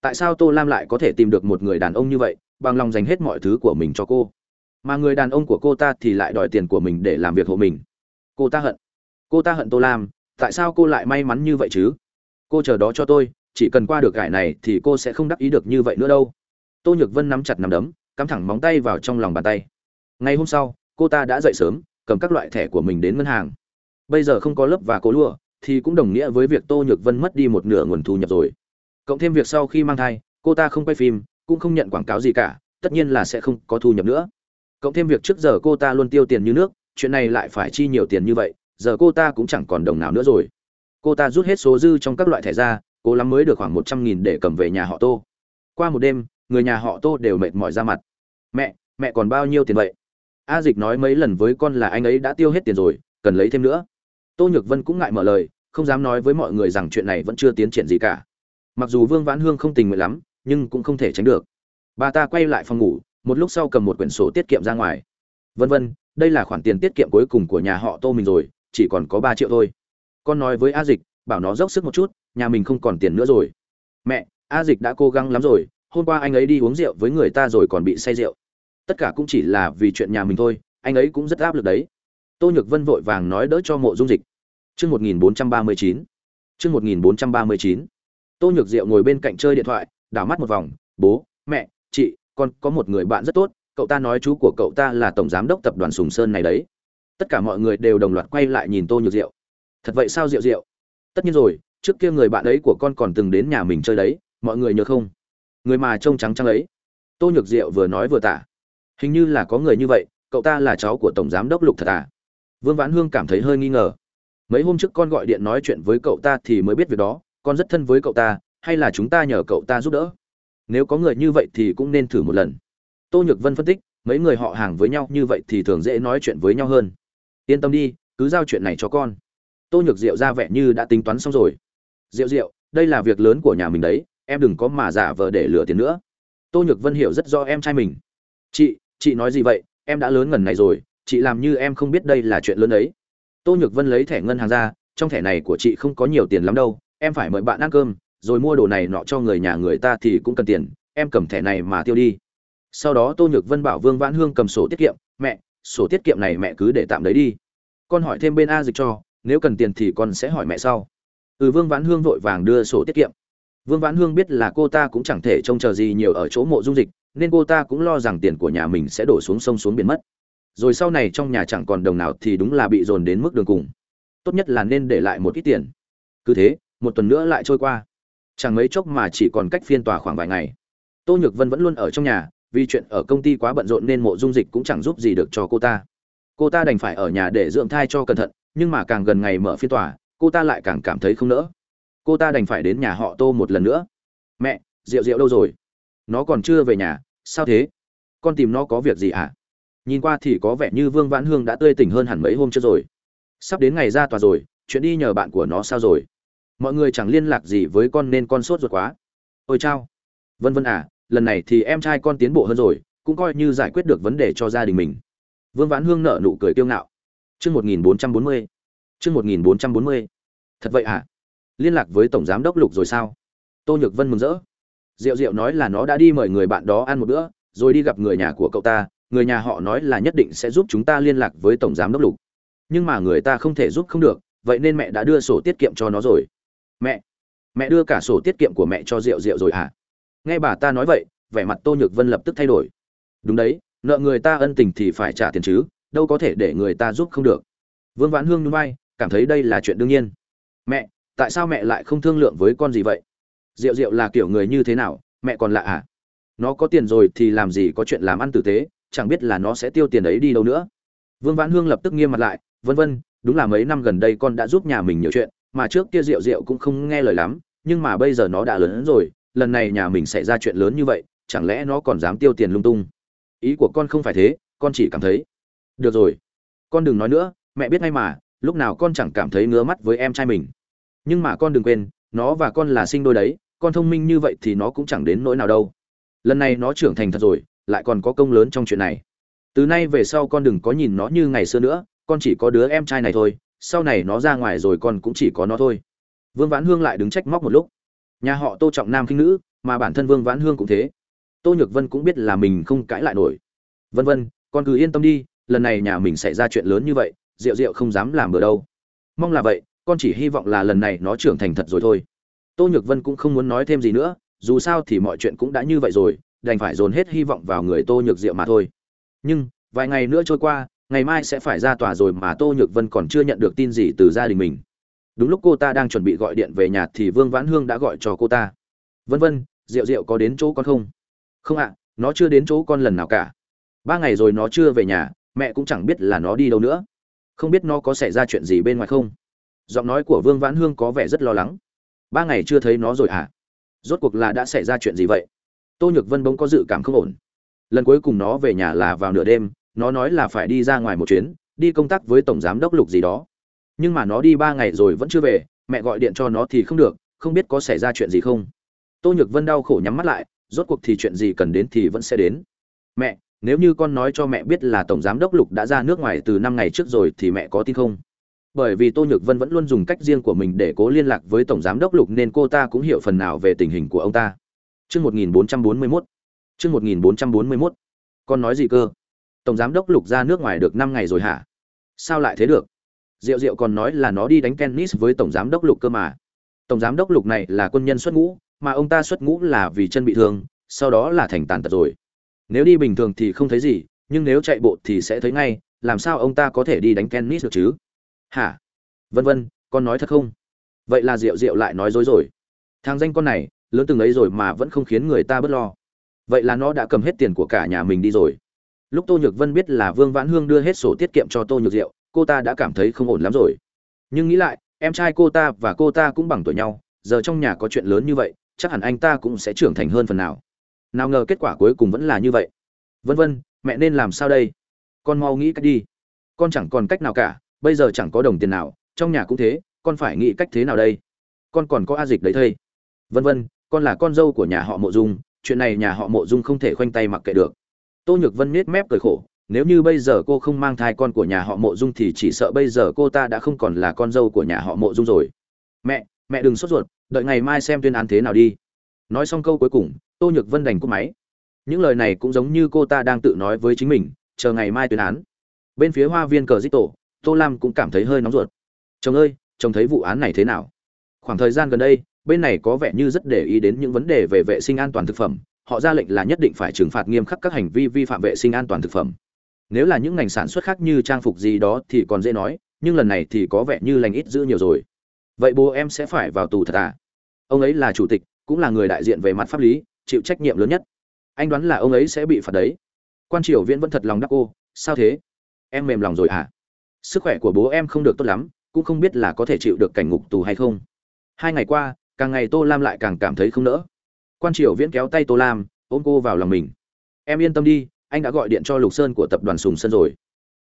Tại sao tô lam lại có thể tìm được một người đàn ông như vậy, bằng lòng dành hết mọi thứ của mình cho cô? Mà người đàn ông của cô ta thì lại đòi tiền của mình để làm việc hộ mình. Cô ta hận. Cô ta hận tô lam, tại sao cô lại may mắn như vậy chứ? Cô chờ đó cho tôi, chỉ cần qua được gải này thì cô sẽ không đắc ý được như vậy nữa đâu. Tô nhược vân nắm chặt nắm đấm, cắm thẳng móng tay vào trong lòng bàn tay. Ngày hôm sau, cô ta đã dậy sớm, cầm các loại thẻ của mình đến ngân hàng. Bây giờ không có lớp và cố lụa, thì cũng đồng nghĩa với việc tô nhược vân mất đi một nửa nguồn thu nhập rồi. Cộng thêm việc sau khi mang thai, cô ta không quay phim, cũng không nhận quảng cáo gì cả, tất nhiên là sẽ không có thu nhập nữa cộng thêm việc trước giờ cô ta luôn tiêu tiền như nước, chuyện này lại phải chi nhiều tiền như vậy, giờ cô ta cũng chẳng còn đồng nào nữa rồi. Cô ta rút hết số dư trong các loại thẻ ra, cố lắm mới được khoảng một trăm nghìn để cầm về nhà họ tô. Qua một đêm, người nhà họ tô đều mệt mỏi ra mặt. Mẹ mẹ còn bao nhiêu tiền vậy? A dịch nói mấy lần với con là anh ấy đã tiêu hết tiền rồi, cần lấy thêm nữa. Tô nhược vân cũng ngại mở lời, không dám nói với mọi người rằng chuyện này vẫn chưa tiến triển gì cả. Mặc dù vương vãn hương không tình nguyện lắm, nhưng cũng không thể tránh được. Bà ta quay lại phòng ngủ một lúc sau cầm một quyển sổ tiết kiệm ra ngoài. Vân vân, đây là khoản tiền tiết kiệm cuối cùng của nhà họ tô mình rồi, chỉ còn có ba triệu thôi. Con nói với a dịch, bảo nó dốc sức một chút, nhà mình không còn tiền nữa rồi. Mẹ, a dịch đã cố gắng lắm rồi, hôm qua anh ấy đi uống rượu với người ta rồi còn bị say rượu. Tất cả cũng chỉ là vì chuyện nhà mình thôi, anh ấy cũng rất áp lực đấy. Tô nhược vân vội vàng nói đỡ cho mộ dung dịch. Chương một nghìn bốn trăm ba mươi chín. Chương một nghìn bốn trăm ba mươi chín. Tô nhược diệu ngồi bên cạnh chơi điện thoại, đảo mắt một vòng. Bố, mẹ, chị con có một người bạn rất tốt, cậu ta nói chú của cậu ta là tổng giám đốc tập đoàn sùng sơn này đấy. Tất cả mọi người đều đồng loạt quay lại nhìn tô nhược diệu. Thật vậy sao diệu diệu? Tất nhiên rồi, trước kia người bạn ấy của con còn từng đến nhà mình chơi đấy, mọi người nhớ không? Người mà trông trắng trắng ấy. Tô nhược diệu vừa nói vừa tả. Hình như là có người như vậy, cậu ta là cháu của tổng giám đốc lục thật à? Vương vãn hương cảm thấy hơi nghi ngờ. Mấy hôm trước con gọi điện nói chuyện với cậu ta thì mới biết việc đó, con rất thân với cậu ta, hay là chúng ta nhờ cậu ta giúp đỡ? Nếu có người như vậy thì cũng nên thử một lần. Tô nhược vân phân tích, mấy người họ hàng với nhau như vậy thì thường dễ nói chuyện với nhau hơn. Yên tâm đi, cứ giao chuyện này cho con. Tô nhược diệu ra vẻ như đã tính toán xong rồi. Diệu diệu, đây là việc lớn của nhà mình đấy, em đừng có mà giả vờ để lừa tiền nữa. Tô nhược vân hiểu rất rõ em trai mình. Chị chị nói gì vậy? Em đã lớn ngần này rồi, chị làm như em không biết đây là chuyện lớn ấy. Tô nhược vân lấy thẻ ngân hàng ra, trong thẻ này của chị không có nhiều tiền lắm đâu, em phải mời bạn ăn cơm rồi mua đồ này nọ cho người nhà người ta thì cũng cần tiền, em cầm thẻ này mà tiêu đi. Sau đó tô nhược vân bảo vương vãn hương cầm sổ tiết kiệm, mẹ, sổ tiết kiệm này mẹ cứ để tạm đấy đi. Con hỏi thêm bên a dịch cho, nếu cần tiền thì con sẽ hỏi mẹ sau. Ừ vương vãn hương vội vàng đưa sổ tiết kiệm. Vương vãn hương biết là cô ta cũng chẳng thể trông chờ gì nhiều ở chỗ mộ dung dịch, nên cô ta cũng lo rằng tiền của nhà mình sẽ đổ xuống sông xuống biển mất. Rồi sau này trong nhà chẳng còn đồng nào thì đúng là bị dồn đến mức đường cùng. Tốt nhất là nên để lại một ít tiền. Cứ thế, một tuần nữa lại trôi qua chẳng mấy chốc mà chỉ còn cách phiên tòa khoảng vài ngày. Tô nhược vân vẫn luôn ở trong nhà, vì chuyện ở công ty quá bận rộn nên mộ dung dịch cũng chẳng giúp gì được cho cô ta. Cô ta đành phải ở nhà để dưỡng thai cho cẩn thận, nhưng mà càng gần ngày mở phiên tòa, cô ta lại càng cảm thấy không nỡ. Cô ta đành phải đến nhà họ tô một lần nữa. Mẹ, rượu rượu đâu rồi? Nó còn chưa về nhà, sao thế? Con tìm nó có việc gì ạ? À? nhìn qua thì có vẻ như vương vãn hương đã tươi tỉnh hơn hẳn mấy hôm trước rồi. Sắp đến ngày ra tòa rồi, chuyện đi nhờ bạn của nó sao rồi? Mọi người chẳng liên lạc gì với con nên con sốt ruột quá. Ôi chao. Vân vân à lần này thì em trai con tiến bộ hơn rồi, cũng coi như giải quyết được vấn đề cho gia đình mình. Vương vãn hương nở nụ cười kiêu ngạo. Chương một nghìn bốn trăm bốn mươi. Chương một nghìn bốn trăm bốn mươi. Thật vậy à? Liên lạc với tổng giám đốc lục rồi sao? Tô nhược vân mừng rỡ. Diệu diệu nói là nó đã đi mời người bạn đó ăn một bữa, rồi đi gặp người nhà của cậu ta, người nhà họ nói là nhất định sẽ giúp chúng ta liên lạc với tổng giám đốc lục. Nhưng mà người ta không thể giúp không được, vậy nên mẹ đã đưa sổ tiết kiệm cho nó rồi mẹ. Mẹ đưa cả sổ tiết kiệm của mẹ cho rượu rượu rồi à nghe bà ta nói vậy, vẻ mặt tô nhược vân lập tức thay đổi. Đúng đấy, nợ người ta ân tình thì phải trả tiền chứ, đâu có thể để người ta giúp không được. Vương vãn hương nhún vai, cảm thấy đây là chuyện đương nhiên. Mẹ, tại sao mẹ lại không thương lượng với con gì vậy? Rượu rượu là kiểu người như thế nào? Mẹ còn lạ à? Nó có tiền rồi thì làm gì có chuyện làm ăn tử tế, chẳng biết là nó sẽ tiêu tiền ấy đi đâu nữa. Vương vãn hương lập tức nghiêm mặt lại, vân vân, đúng là mấy năm gần đây con đã giúp nhà mình nhiều chuyện mà trước kia rượu rượu cũng không nghe lời lắm, nhưng mà bây giờ nó đã lớn rồi, lần này nhà mình xảy ra chuyện lớn như vậy, chẳng lẽ nó còn dám tiêu tiền lung tung? Ý của con không phải thế, con chỉ cảm thấy, được rồi, con đừng nói nữa, mẹ biết ngay mà, lúc nào con chẳng cảm thấy ngứa mắt với em trai mình. Nhưng mà con đừng quên, nó và con là sinh đôi đấy, con thông minh như vậy thì nó cũng chẳng đến nỗi nào đâu. Lần này nó trưởng thành thật rồi, lại còn có công lớn trong chuyện này. Từ nay về sau con đừng có nhìn nó như ngày xưa nữa, con chỉ có đứa em trai này thôi sau này nó ra ngoài rồi còn cũng chỉ có nó thôi. Vương vãn hương lại đứng trách móc một lúc. Nhà họ tô trọng nam khinh nữ, mà bản thân vương vãn hương cũng thế. Tô nhược vân cũng biết là mình không cãi lại nổi. Vân vân, con cứ yên tâm đi, lần này nhà mình xảy ra chuyện lớn như vậy rượu rượu không dám làm bừa đâu. Mong là vậy, con chỉ hy vọng là lần này nó trưởng thành thật rồi thôi. Tô nhược vân cũng không muốn nói thêm gì nữa, dù sao thì mọi chuyện cũng đã như vậy rồi, đành phải dồn hết hy vọng vào người tô nhược diệu mà thôi. Nhưng, vài ngày nữa trôi qua ngày mai sẽ phải ra tòa rồi mà tô nhược vân còn chưa nhận được tin gì từ gia đình mình. Đúng lúc cô ta đang chuẩn bị gọi điện về nhà thì vương vãn hương đã gọi cho cô ta. Vân vân, rượu rượu có đến chỗ con không? Không ạ, nó chưa đến chỗ con lần nào cả. Ba ngày rồi nó chưa về nhà, mẹ cũng chẳng biết là nó đi đâu nữa. Không biết nó có xảy ra chuyện gì bên ngoài không? Giọng nói của vương vãn hương có vẻ rất lo lắng. Ba ngày chưa thấy nó rồi à rốt cuộc là đã xảy ra chuyện gì vậy? Tô nhược vân bỗng có dự cảm không ổn. Lần cuối cùng nó về nhà là vào nửa đêm nó nói là phải đi ra ngoài một chuyến, đi công tác với tổng giám đốc lục gì đó nhưng mà nó đi ba ngày rồi vẫn chưa về, mẹ gọi điện cho nó thì không được, không biết có xảy ra chuyện gì không tô nhược vân đau khổ nhắm mắt lại, rốt cuộc thì chuyện gì cần đến thì vẫn sẽ đến mẹ, nếu như con nói cho mẹ biết là tổng giám đốc lục đã ra nước ngoài từ năm ngày trước rồi thì mẹ có tin không bởi vì tô nhược vân vẫn luôn dùng cách riêng của mình để cố liên lạc với tổng giám đốc lục nên cô ta cũng hiểu phần nào về tình hình của ông ta Chương 1441. Chương 1441. Con nói gì cơ? Tổng giám đốc Lục ra nước ngoài được 5 ngày rồi hả? Sao lại thế được? Diệu Diệu còn nói là nó đi đánh tennis với tổng giám đốc Lục cơ mà. Tổng giám đốc Lục này là quân nhân xuất ngũ, mà ông ta xuất ngũ là vì chân bị thương, sau đó là thành tàn tật rồi. Nếu đi bình thường thì không thấy gì, nhưng nếu chạy bộ thì sẽ thấy ngay, làm sao ông ta có thể đi đánh tennis được chứ? Hả? Vân vân, con nói thật không? Vậy là Diệu Diệu lại nói dối rồi. Thằng danh con này, lớn từng ấy rồi mà vẫn không khiến người ta bớt lo vậy là nó đã cầm hết tiền của cả nhà mình đi rồi lúc tô nhược vân biết là vương vãn hương đưa hết sổ tiết kiệm cho tô nhược diệu, cô ta đã cảm thấy không ổn lắm rồi. Nhưng nghĩ lại, em trai cô ta và cô ta cũng bằng tuổi nhau, giờ trong nhà có chuyện lớn như vậy, chắc hẳn anh ta cũng sẽ trưởng thành hơn phần nào. Nào ngờ kết quả cuối cùng vẫn là như vậy. Vân vân, mẹ nên làm sao đây? Con mau nghĩ cách đi. Con chẳng còn cách nào cả, bây giờ chẳng có đồng tiền nào, trong nhà cũng thế, con phải nghĩ cách thế nào đây? Con còn có a dịch đấy thây vân vân, con là con dâu của nhà họ mộ dung, chuyện này nhà họ mộ dung không thể khoanh tay mặc kệ được tô nhược vân nhếch mép cười khổ, nếu như bây giờ cô không mang thai con của nhà họ mộ dung thì chỉ sợ bây giờ cô ta đã không còn là con dâu của nhà họ mộ dung rồi. Mẹ mẹ đừng sốt ruột, đợi ngày mai xem tuyên án thế nào đi. Nói xong câu cuối cùng, tô nhược vân đành cúp máy. Những lời này cũng giống như cô ta đang tự nói với chính mình, chờ ngày mai tuyên án. Bên phía hoa viên cờ Dít tổ tô lam cũng cảm thấy hơi nóng ruột. Chồng ơi, chồng thấy vụ án này thế nào? Khoảng thời gian gần đây, bên này có vẻ như rất để ý đến những vấn đề về vệ sinh an toàn thực phẩm họ ra lệnh là nhất định phải trừng phạt nghiêm khắc các hành vi vi phạm vệ sinh an toàn thực phẩm. Nếu là những ngành sản xuất khác như trang phục gì đó thì còn dễ nói, nhưng lần này thì có vẻ như lành ít giữ nhiều rồi. Vậy bố em sẽ phải vào tù thật à? Ông ấy là chủ tịch, cũng là người đại diện về mặt pháp lý, chịu trách nhiệm lớn nhất. Anh đoán là ông ấy sẽ bị phạt đấy. Quan triều viễn vẫn thật lòng đắc cô sao thế? Em mềm lòng rồi à? Sức khỏe của bố em không được tốt lắm, cũng không biết là có thể chịu được cảnh ngục tù hay không. Hai ngày qua, càng ngày tô lam lại càng cảm thấy không nỡ quan triều viễn kéo tay tô lam ôm cô vào lòng mình. Em yên tâm đi anh đã gọi điện cho lục sơn của tập đoàn sùng sơn rồi.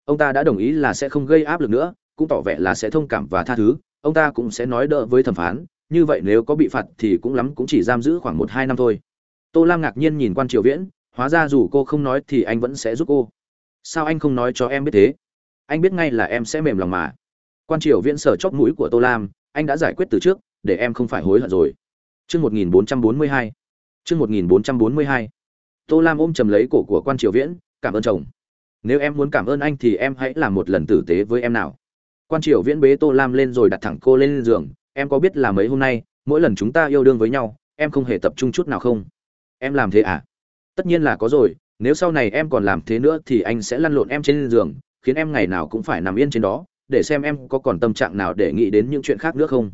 Ông ta đã đồng ý là sẽ không gây áp lực nữa cũng tỏ vẻ là sẽ thông cảm và tha thứ. Ông ta cũng sẽ nói đỡ với thẩm phán như vậy nếu có bị phạt thì cũng lắm cũng chỉ giam giữ khoảng một hai năm thôi. Tô lam ngạc nhiên nhìn quan triều viễn hóa ra dù cô không nói thì anh vẫn sẽ giúp cô. Sao anh không nói cho em biết thế? Anh biết ngay là em sẽ mềm lòng mà. Quan triều viễn sở chóp mũi của tô lam anh đã giải quyết từ trước để em không phải hối hận rồi. Trước 1442, chương một nghìn bốn trăm bốn mươi hai. Tô lam ôm chầm lấy cổ của quan triều viễn, cảm ơn chồng. Nếu em muốn cảm ơn anh thì em hãy làm một lần tử tế với em nào. Quan triều viễn bế tô lam lên rồi đặt thẳng cô lên giường, em có biết là mấy hôm nay, mỗi lần chúng ta yêu đương với nhau, em không hề tập trung chút nào không? Em làm thế à? Tất nhiên là có rồi, nếu sau này em còn làm thế nữa thì anh sẽ lăn lộn em trên giường, khiến em ngày nào cũng phải nằm yên trên đó, để xem em có còn tâm trạng nào để nghĩ đến những chuyện khác nữa không.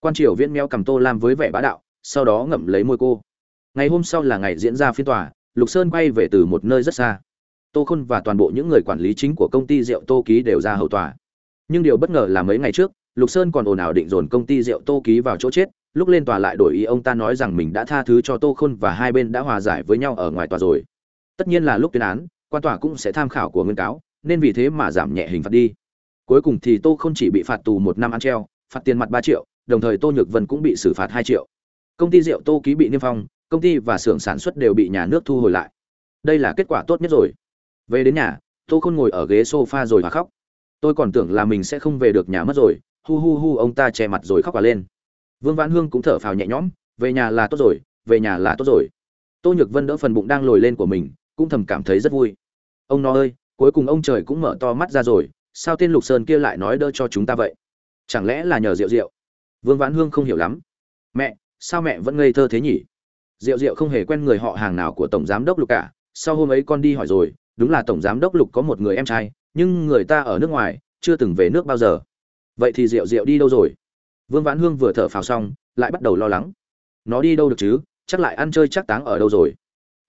Quan triều viễn méo cầm tô lam với vẻ bá đạo, sau đó ngậm lấy môi cô ngày hôm sau là ngày diễn ra phiên tòa lục sơn quay về từ một nơi rất xa. Tô khôn và toàn bộ những người quản lý chính của công ty rượu tô ký đều ra hầu tòa. Nhưng điều bất ngờ là mấy ngày trước lục sơn còn ồn ào định dồn công ty rượu tô ký vào chỗ chết lúc lên tòa lại đổi ý ông ta nói rằng mình đã tha thứ cho tô khôn và hai bên đã hòa giải với nhau ở ngoài tòa rồi. Tất nhiên là lúc tuyên án quan tòa cũng sẽ tham khảo của nguyên cáo nên vì thế mà giảm nhẹ hình phạt đi. Cuối cùng thì tô Khôn chỉ bị phạt tù một năm ăn treo phạt tiền mặt ba triệu đồng thời Tô Nhược Vân cũng bị xử phạt hai triệu. Công ty rượu Tô Ký bị niêm phong, công ty và xưởng sản xuất đều bị nhà nước thu hồi lại. Đây là kết quả tốt nhất rồi. Về đến nhà, Tô Khôn ngồi ở ghế sofa rồi và khóc. Tôi còn tưởng là mình sẽ không về được nhà mất rồi, hu hu hu ông ta che mặt rồi khóc cả lên. Vương Vãn Hương cũng thở phào nhẹ nhõm, về nhà là tốt rồi, về nhà là tốt rồi. Tô Nhược Vân đỡ phần bụng đang lồi lên của mình, cũng thầm cảm thấy rất vui. Ông nó ơi, cuối cùng ông trời cũng mở to mắt ra rồi, sao tên Lục Sơn kia lại nói đỡ cho chúng ta vậy? Chẳng lẽ là nhờ rượu rượu? vương vãn hương không hiểu lắm mẹ sao mẹ vẫn ngây thơ thế nhỉ diệu diệu không hề quen người họ hàng nào của tổng giám đốc lục cả. Sau hôm ấy con đi hỏi rồi, đúng là tổng giám đốc lục có một người em trai, nhưng người ta ở nước ngoài, chưa từng về nước bao giờ. Vậy thì Diệu Diệu đi đâu rồi? Vương vãn hương vừa thở phào xong, lại bắt đầu lo lắng. Nó đi đâu được chứ? Chắc lại ăn chơi chắc táng ở đâu rồi?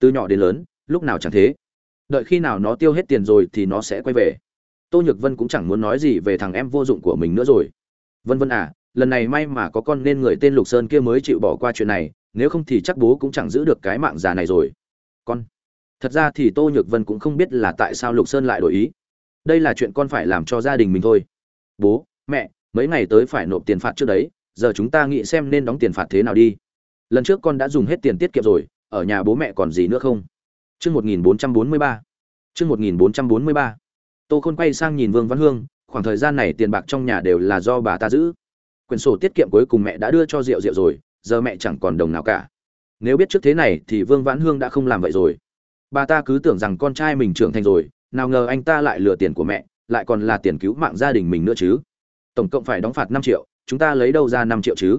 Từ nhỏ đến lớn, lúc nào chẳng thế? Đợi khi nào nó tiêu hết tiền rồi thì nó sẽ quay về. Tô nhược vân cũng chẳng muốn nói gì về thằng em vô dụng của mình nữa rồi. Vân vân à lần này may mà có con nên người tên lục sơn kia mới chịu bỏ qua chuyện này nếu không thì chắc bố cũng chẳng giữ được cái mạng già này rồi. Con, thật ra thì tô nhược vân cũng không biết là tại sao lục sơn lại đổi ý. Đây là chuyện con phải làm cho gia đình mình thôi. Bố, mẹ, mấy ngày tới phải nộp tiền phạt trước đấy, giờ chúng ta nghĩ xem nên đóng tiền phạt thế nào đi. Lần trước con đã dùng hết tiền tiết kiệm rồi, ở nhà bố mẹ còn gì nữa không? Chương một nghìn bốn trăm bốn mươi ba. Chương một nghìn bốn trăm bốn mươi ba. Tô khôn quay sang nhìn vương văn hương, khoảng thời gian này tiền bạc trong nhà đều là do bà ta giữ. Quyển sổ tiết kiệm cuối cùng mẹ đã đưa cho rượu rượu rồi giờ mẹ chẳng còn đồng nào cả. Nếu biết trước thế này thì vương vãn hương đã không làm vậy rồi. Bà ta cứ tưởng rằng con trai mình trưởng thành rồi, nào ngờ anh ta lại lừa tiền của mẹ, lại còn là tiền cứu mạng gia đình mình nữa chứ. Tổng cộng phải đóng phạt năm triệu, chúng ta lấy đâu ra năm triệu chứ?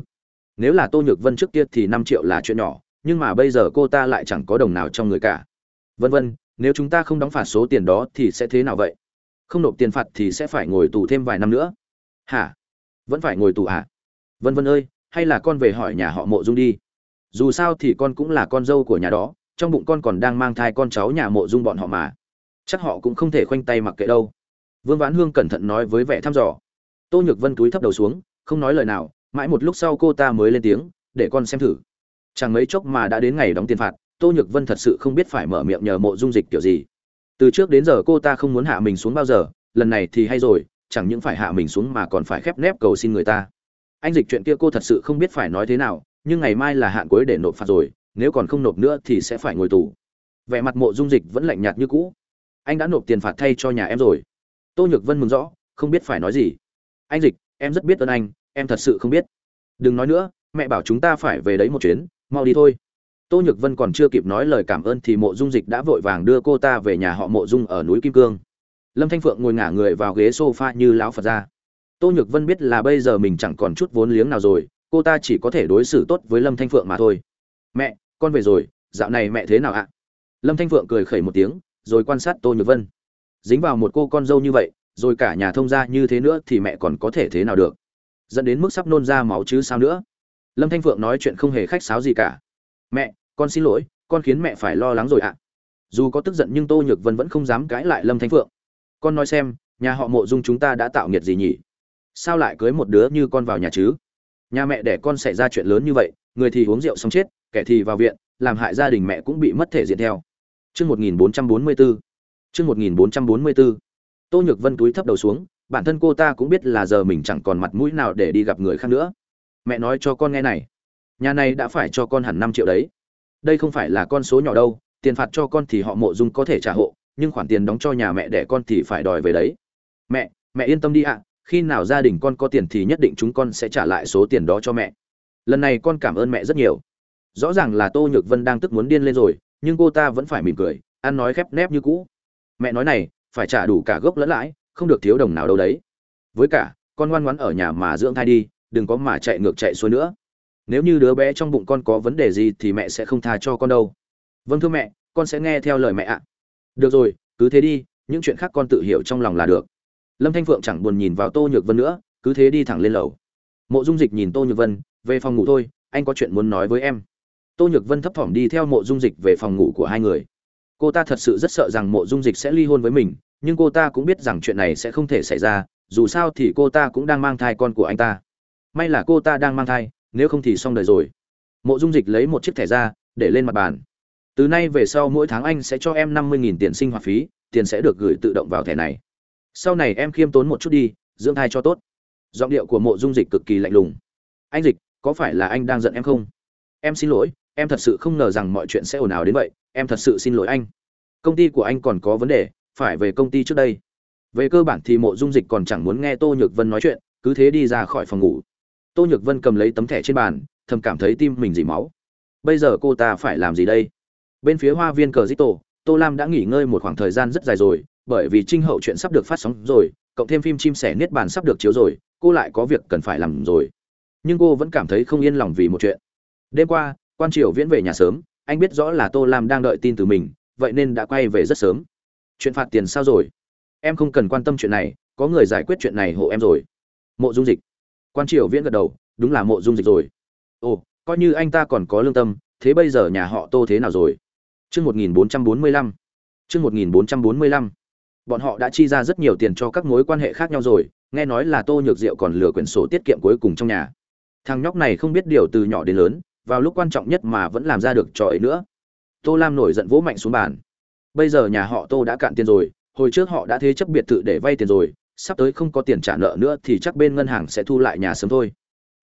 Nếu là tô nhược vân trước kia thì năm triệu là chuyện nhỏ, nhưng mà bây giờ cô ta lại chẳng có đồng nào trong người cả. Vân vân, nếu chúng ta không đóng phạt số tiền đó thì sẽ thế nào vậy? Không nộp tiền phạt thì sẽ phải ngồi tù thêm vài năm nữa. Hả? Vẫn phải ngồi tù à vân vân ơi hay là con về hỏi nhà họ mộ dung đi. Dù sao thì con cũng là con dâu của nhà đó, trong bụng con còn đang mang thai con cháu nhà mộ dung bọn họ mà. Chắc họ cũng không thể khoanh tay mặc kệ đâu. Vương vãn hương cẩn thận nói với vẻ thăm dò. Tô nhược vân túi thấp đầu xuống, không nói lời nào, mãi một lúc sau cô ta mới lên tiếng, để con xem thử. Chẳng mấy chốc mà đã đến ngày đóng tiền phạt, tô nhược vân thật sự không biết phải mở miệng nhờ mộ dung dịch kiểu gì. Từ trước đến giờ cô ta không muốn hạ mình xuống bao giờ, lần này thì hay rồi, chẳng những phải hạ mình xuống mà còn phải khép nép cầu xin người ta anh dịch chuyện kia cô thật sự không biết phải nói thế nào, nhưng ngày mai là hạn cuối để nộp phạt rồi, nếu còn không nộp nữa thì sẽ phải ngồi tù. Vẻ mặt mộ dung dịch vẫn lạnh nhạt như cũ. Anh đã nộp tiền phạt thay cho nhà em rồi. Tô nhược vân mừng rõ, không biết phải nói gì. Anh dịch, em rất biết ơn anh, em thật sự không biết. Đừng nói nữa, mẹ bảo chúng ta phải về đấy một chuyến, mau đi thôi. Tô nhược vân còn chưa kịp nói lời cảm ơn thì mộ dung dịch đã vội vàng đưa cô ta về nhà họ mộ dung ở núi kim cương. Lâm thanh phượng ngồi ngả người vào ghế s o f a như lão phật ra tô nhược vân biết là bây giờ mình chẳng còn chút vốn liếng nào rồi, cô ta chỉ có thể đối xử tốt với lâm thanh phượng mà thôi. Mẹ, con về rồi, dạo này mẹ thế nào ạ? Lâm thanh phượng cười khẩy một tiếng, rồi quan sát tô nhược vân. Dính vào một cô con dâu như vậy, rồi cả nhà thông gia như thế nữa thì mẹ còn có thể thế nào được? Dẫn đến mức sắp nôn ra máu chứ sao nữa? Lâm thanh phượng nói chuyện không hề khách sáo gì cả. Mẹ, con xin lỗi, con khiến mẹ phải lo lắng rồi ạ. Dù có tức giận nhưng tô nhược vân vẫn không dám cãi lại lâm thanh phượng. Con nói xem, nhà họ mộ dung chúng ta đã tạo nghiệt gì nhỉ? Sao lại cưới một đứa như con vào nhà chứ nhà mẹ để con xảy ra chuyện lớn như vậy người thì uống rượu xong chết kẻ thì vào viện làm hại gia đình mẹ cũng bị mất thể diện theo Trước 1444. Trước 1444. Tô Nhược Vân túi thấp đầu xuống, bản thân cô ta cũng biết là giờ mình chẳng còn mặt mũi nào để đi gặp người khác nữa. Mẹ nói cho con nghe này, nhà này đã phải cho con hẳn 5 triệu đấy. Đây không phải là con số nhỏ đâu, tiền phạt cho con thì họ Mộ Dung có thể trả hộ, nhưng khoản tiền đóng cho nhà mẹ để con thì phải đòi về đấy. Mẹ, mẹ yên tâm đi ạ, khi nào gia đình con có tiền thì nhất định chúng con sẽ trả lại số tiền đó cho mẹ. Lần này con cảm ơn mẹ rất nhiều. Rõ ràng là Tô Nhược Vân đang tức muốn điên lên rồi, nhưng cô ta vẫn phải mỉm cười ăn nói khép nép như cũ. Mẹ nói này phải trả đủ cả gốc lẫn lãi không được thiếu đồng nào đâu đấy. Với cả con ngoan ngoãn ở nhà mà dưỡng thai đi đừng có mà chạy ngược chạy xuôi nữa. Nếu như đứa bé trong bụng con có vấn đề gì thì mẹ sẽ không tha cho con đâu. Vâng thưa mẹ con sẽ nghe theo lời mẹ ạ. Được rồi cứ thế đi những chuyện khác con tự hiểu trong lòng là được lâm thanh phượng chẳng buồn nhìn vào tô nhược vân nữa, cứ thế đi thẳng lên lầu. Mộ dung dịch nhìn tô nhược vân, về phòng ngủ thôi, anh có chuyện muốn nói với em. Tô nhược vân thấp thỏm đi theo mộ dung dịch về phòng ngủ của hai người. Cô ta thật sự rất sợ rằng mộ dung dịch sẽ ly hôn với mình, nhưng cô ta cũng biết rằng chuyện này sẽ không thể xảy ra, dù sao thì cô ta cũng đang mang thai con của anh ta. May là cô ta đang mang thai, nếu không thì xong đời rồi. Mộ dung dịch lấy một chiếc thẻ ra, để lên mặt bàn. Từ nay về sau mỗi tháng anh sẽ cho em năm mươi tiền sinh hoạt phí, tiền sẽ được gửi tự động vào thẻ này sau này em khiêm tốn một chút đi, dưỡng thai cho tốt. Giọng điệu của mộ dung dịch cực kỳ lạnh lùng. Anh dịch, có phải là anh đang giận em không? Em xin lỗi, em thật sự không ngờ rằng mọi chuyện sẽ ồn ào đến vậy, em thật sự xin lỗi anh. Công ty của anh còn có vấn đề, phải về công ty trước đây. Về cơ bản thì mộ dung dịch còn chẳng muốn nghe tô nhược vân nói chuyện, cứ thế đi ra khỏi phòng ngủ. Tô nhược vân cầm lấy tấm thẻ trên bàn, thầm cảm thấy tim mình dỉ máu. Bây giờ cô ta phải làm gì đây? Bên phía hoa viên cờ dít tổ tô lam đã nghỉ ngơi một khoảng thời gian rất dài rồi bởi vì trinh hậu chuyện sắp được phát sóng rồi, cộng thêm phim chim sẻ niết bàn sắp được chiếu rồi, cô lại có việc cần phải làm rồi. Nhưng cô vẫn cảm thấy không yên lòng vì một chuyện. Đêm qua, quan triều viễn về nhà sớm, anh biết rõ là tô lam đang đợi tin từ mình, vậy nên đã quay về rất sớm. Chuyện phạt tiền sao rồi? Em không cần quan tâm chuyện này, có người giải quyết chuyện này hộ em rồi. Mộ dung dịch. Quan triều viễn gật đầu, đúng là mộ dung dịch rồi. Ồ, coi như anh ta còn có lương tâm, thế bây giờ nhà họ tô thế nào rồi? Chương một nghìn bốn trăm bốn mươi lăm. Chương một nghìn bốn trăm bốn mươi lăm bọn họ đã chi ra rất nhiều tiền cho các mối quan hệ khác nhau rồi, nghe nói là tô nhược diệu còn lừa quyển sổ tiết kiệm cuối cùng trong nhà. Thằng nhóc này không biết điều từ nhỏ đến lớn, vào lúc quan trọng nhất mà vẫn làm ra được trò ấy nữa. Tô lam nổi giận vỗ mạnh xuống bàn. Bây giờ nhà họ tô đã cạn tiền rồi, hồi trước họ đã thế chấp biệt thự để vay tiền rồi, sắp tới không có tiền trả nợ nữa thì chắc bên ngân hàng sẽ thu lại nhà sớm thôi.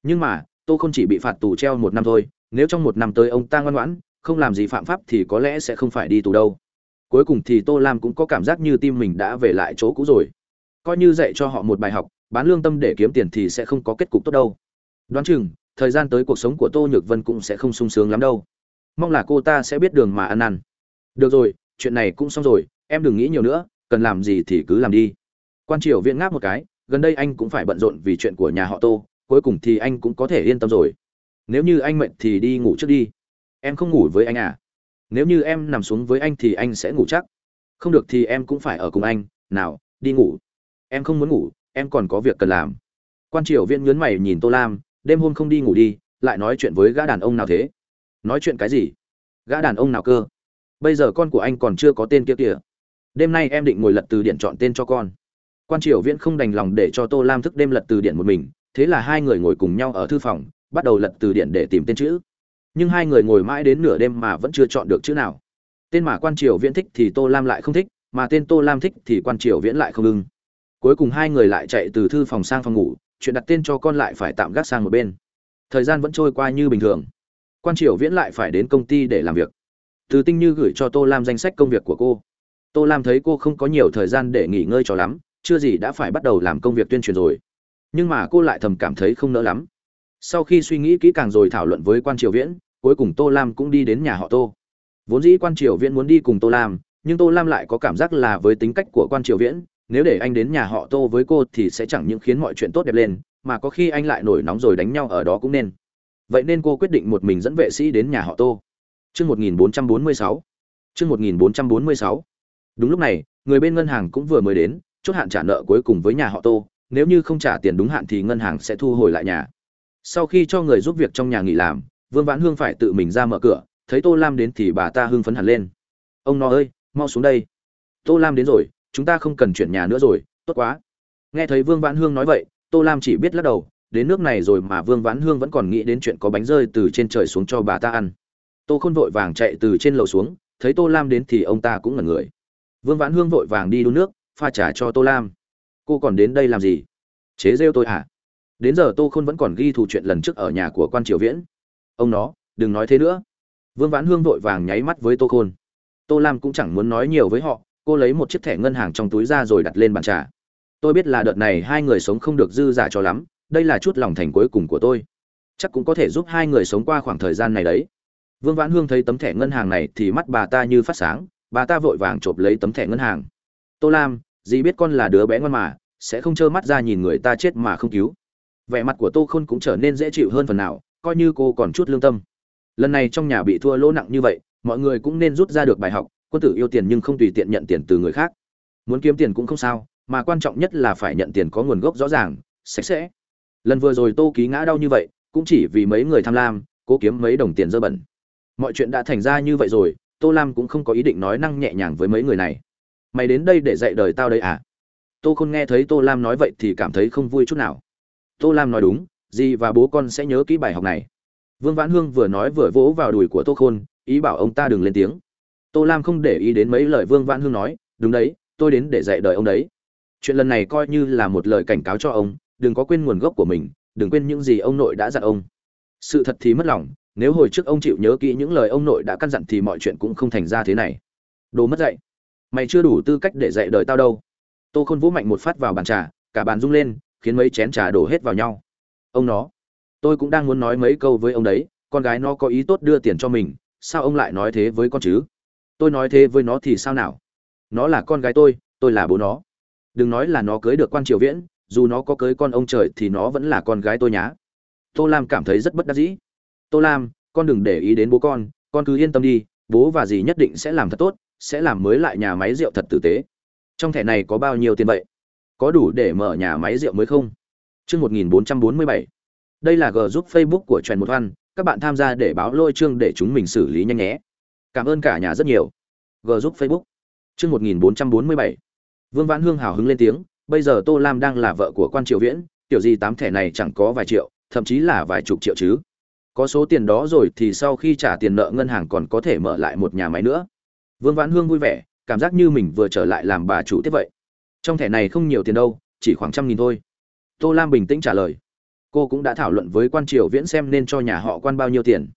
Nhưng mà, tô không chỉ bị phạt tù treo một năm thôi, nếu trong một năm tới ông ta ngoan ngoãn, không làm gì phạm pháp thì có lẽ sẽ không phải đi tù đâu cuối cùng thì tô lam cũng có cảm giác như tim mình đã về lại chỗ cũ rồi. Coi như dạy cho họ một bài học, bán lương tâm để kiếm tiền thì sẽ không có kết cục tốt đâu. Đoán chừng, thời gian tới cuộc sống của tô nhược vân cũng sẽ không sung sướng lắm đâu. Mong là cô ta sẽ biết đường mà ăn ăn được rồi, chuyện này cũng xong rồi, em đừng nghĩ nhiều nữa, cần làm gì thì cứ làm đi. Quan triều viện ngáp một cái, gần đây anh cũng phải bận rộn vì chuyện của nhà họ tô, cuối cùng thì anh cũng có thể yên tâm rồi. Nếu như anh mệt thì đi ngủ trước đi. Em không ngủ với anh à? Nếu như em nằm xuống với anh thì anh sẽ ngủ chắc. Không được thì em cũng phải ở cùng anh. Nào, đi ngủ. Em không muốn ngủ, em còn có việc cần làm. Quan triều viên nhớn mày nhìn tô lam, đêm hôm không đi ngủ đi, lại nói chuyện với gã đàn ông nào thế? Nói chuyện cái gì? Gã đàn ông nào cơ? Bây giờ con của anh còn chưa có tên kia kìa. Đêm nay em định ngồi lật từ điển chọn tên cho con. Quan triều viễn không đành lòng để cho tô lam thức đêm lật từ điển một mình, thế là hai người ngồi cùng nhau ở thư phòng, bắt đầu lật từ điển để tìm tên chữ nhưng hai người ngồi mãi đến nửa đêm mà vẫn chưa chọn được chữ nào. Tên mà quan triều viễn thích thì tô lam lại không thích, mà tên tô lam thích thì quan triều viễn lại không ưng. Cuối cùng hai người lại chạy từ thư phòng sang phòng ngủ, chuyện đặt tên cho con lại phải tạm gác sang một bên. Thời gian vẫn trôi qua như bình thường. Quan triều viễn lại phải đến công ty để làm việc. Từ tinh như gửi cho tô lam danh sách công việc của cô. Tô lam thấy cô không có nhiều thời gian để nghỉ ngơi cho lắm, chưa gì đã phải bắt đầu làm công việc tuyên truyền rồi. Nhưng mà cô lại thầm cảm thấy không nỡ lắm. Sau khi suy nghĩ kỹ càng rồi thảo luận với quan triều viễn cuối cùng tô lam cũng đi đến nhà họ tô. Vốn dĩ quan triều viễn muốn đi cùng tô lam, nhưng tô lam lại có cảm giác là với tính cách của quan triều viễn, nếu để anh đến nhà họ tô với cô thì sẽ chẳng những khiến mọi chuyện tốt đẹp lên, mà có khi anh lại nổi nóng rồi đánh nhau ở đó cũng nên. Vậy nên cô quyết định một mình dẫn vệ sĩ đến nhà họ tô. Chương 1446 chương 1446 đúng lúc này, người bên ngân hàng cũng vừa mới đến, chốt hạn trả nợ cuối cùng với nhà họ tô, nếu như không trả tiền đúng hạn thì ngân hàng sẽ thu hồi lại nhà. Sau khi cho người giúp việc trong nhà nghỉ làm vương vãn hương phải tự mình ra mở cửa, thấy tô lam đến thì bà ta hưng phấn hẳn lên. Ông nó ơi, mau xuống đây. Tô lam đến rồi, chúng ta không cần chuyển nhà nữa rồi, tốt quá. Nghe thấy vương vãn hương nói vậy, tô lam chỉ biết lắc đầu, đến nước này rồi mà vương vãn hương vẫn còn nghĩ đến chuyện có bánh rơi từ trên trời xuống cho bà ta ăn. Tô khôn vội vàng chạy từ trên lầu xuống, thấy tô lam đến thì ông ta cũng ngẩn người. Vương vãn hương vội vàng đi đun nước, pha trả cho tô lam. Cô còn đến đây làm gì? Chế rêu tôi à đến giờ tô khôn vẫn còn ghi thù chuyện lần trước ở nhà của quan triều viễn ông nó, đừng nói thế nữa. Vương vãn hương vội vàng nháy mắt với tô khôn. Tô lam cũng chẳng muốn nói nhiều với họ, cô lấy một chiếc thẻ ngân hàng trong túi ra rồi đặt lên bàn trà. Tôi biết là đợt này hai người sống không được dư giả cho lắm, đây là chút lòng thành cuối cùng của tôi. Chắc cũng có thể giúp hai người sống qua khoảng thời gian này đấy. Vương vãn hương thấy tấm thẻ ngân hàng này thì mắt bà ta như phát sáng, bà ta vội vàng chộp lấy tấm thẻ ngân hàng. Tô lam, dì biết con là đứa bé ngoan mà, sẽ không trơ mắt ra nhìn người ta chết mà không cứu. Vẻ mặt của tô khôn cũng trở nên dễ chịu hơn phần nào coi như cô còn chút lương tâm. Lần này trong nhà bị thua lỗ nặng như vậy, mọi người cũng nên rút ra được bài học, quân tử yêu tiền nhưng không tùy tiện nhận tiền từ người khác. Muốn kiếm tiền cũng không sao, mà quan trọng nhất là phải nhận tiền có nguồn gốc rõ ràng, sạch sẽ. Lần vừa rồi tô ký ngã đau như vậy, cũng chỉ vì mấy người tham lam, cố kiếm mấy đồng tiền dơ bẩn. Mọi chuyện đã thành ra như vậy rồi, tô lam cũng không có ý định nói năng nhẹ nhàng với mấy người này. Mày đến đây để dạy đời tao đây à? Tô khôn nghe thấy tô lam nói vậy thì cảm thấy không vui chút nào. Tô lam nói đúng dì và bố con sẽ nhớ kỹ bài học này. Vương vãn hương vừa nói vừa vỗ vào đùi của tô khôn, ý bảo ông ta đừng lên tiếng. Tô lam không để ý đến mấy lời vương vãn hương nói, đúng đấy, tôi đến để dạy đời ông đấy. Chuyện lần này coi như là một lời cảnh cáo cho ông, đừng có quên nguồn gốc của mình, đừng quên những gì ông nội đã dặn ông. Sự thật thì mất lòng, nếu hồi trước ông chịu nhớ kỹ những lời ông nội đã căn dặn thì mọi chuyện cũng không thành ra thế này. Đồ mất dạy. Mày chưa đủ tư cách để dạy đời tao đâu. Tô khôn vũ mạnh một phát vào bàn trà, cả bàn rung lên, khiến mấy chén trà đổ hết vào nhau ông nó. Tôi cũng đang muốn nói mấy câu với ông đấy, con gái nó có ý tốt đưa tiền cho mình, sao ông lại nói thế với con chứ? Tôi nói thế với nó thì sao nào? Nó là con gái tôi tôi là bố nó. Đừng nói là nó cưới được quan triều viễn, dù nó có cưới con ông trời thì nó vẫn là con gái tôi nhá. Tô lam cảm thấy rất bất đắc dĩ. Tô lam, con đừng để ý đến bố con con cứ yên tâm đi, bố và dì nhất định sẽ làm thật tốt, sẽ làm mới lại nhà máy rượu thật tử tế. Trong thẻ này có bao nhiêu tiền vậy? Có đủ để mở nhà máy rượu mới không? Chương một nghìn bốn trăm bốn mươi bảy. Đây là g giúp facebook của Trần một văn các bạn tham gia để báo lôi chương để chúng mình xử lý nhanh nhé. Cảm ơn cả nhà rất nhiều. G giúp facebook. Chương một nghìn bốn trăm bốn mươi bảy. Vương vãn hương hào hứng lên tiếng, bây giờ tô lam đang là vợ của quan triều viễn, tiểu gì tám thẻ này chẳng có vài triệu, thậm chí là vài chục triệu chứ. Có số tiền đó rồi thì sau khi trả tiền nợ ngân hàng còn có thể mở lại một nhà máy nữa. Vương vãn hương vui vẻ, cảm giác như mình vừa trở lại làm bà chủ tiếp vậy. Trong thẻ này không nhiều tiền đâu, chỉ khoảng trăm nghìn thôi tô lam bình tĩnh trả lời. Cô cũng đã thảo luận với quan triều viễn xem nên cho nhà họ quan bao nhiêu tiền.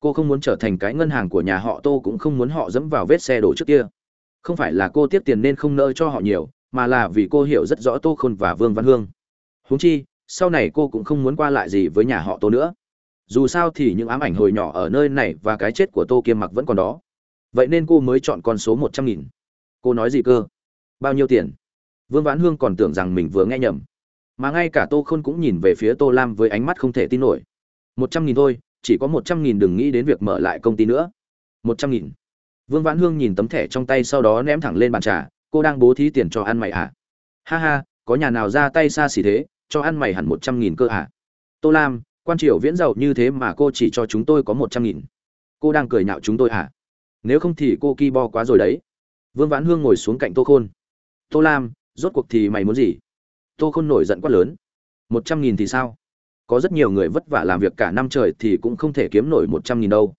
Cô không muốn trở thành cái ngân hàng của nhà họ tô cũng không muốn họ dẫm vào vết xe đổ trước kia. Không phải là cô tiếp tiền nên không nỡ cho họ nhiều, mà là vì cô hiểu rất rõ tô khôn và vương văn hương. Huống chi, sau này cô cũng không muốn qua lại gì với nhà họ tô nữa. Dù sao thì những ám ảnh hồi nhỏ ở nơi này và cái chết của tô kiêm mặc vẫn còn đó. Vậy nên cô mới chọn con số một trăm nghìn. Cô nói gì cơ? Bao nhiêu tiền? Vương vãn hương còn tưởng rằng mình vừa nghe nhầm mà ngay cả tô khôn cũng nhìn về phía tô lam với ánh mắt không thể tin nổi. Một trăm nghìn thôi, chỉ có một trăm nghìn đừng nghĩ đến việc mở lại công ty nữa. Một trăm nghìn. Vương vãn hương nhìn tấm thẻ trong tay sau đó ném thẳng lên bàn trà, cô đang bố thí tiền cho ăn mày à ha ha, có nhà nào ra tay xa xỉ thế, cho ăn mày hẳn một trăm nghìn cơ à tô lam, quan triều viễn giàu như thế mà cô chỉ cho chúng tôi có một trăm nghìn. Cô đang cười nhạo chúng tôi à nếu không thì cô ki bo quá rồi đấy. Vương vãn hương ngồi xuống cạnh tô khôn. Tô lam, rốt cuộc thì mày muốn gì? Tô khôn nổi giận quát lớn. Một trăm nghìn thì sao? Có rất nhiều người vất vả làm việc cả năm trời thì cũng không thể kiếm nổi một trăm nghìn đâu.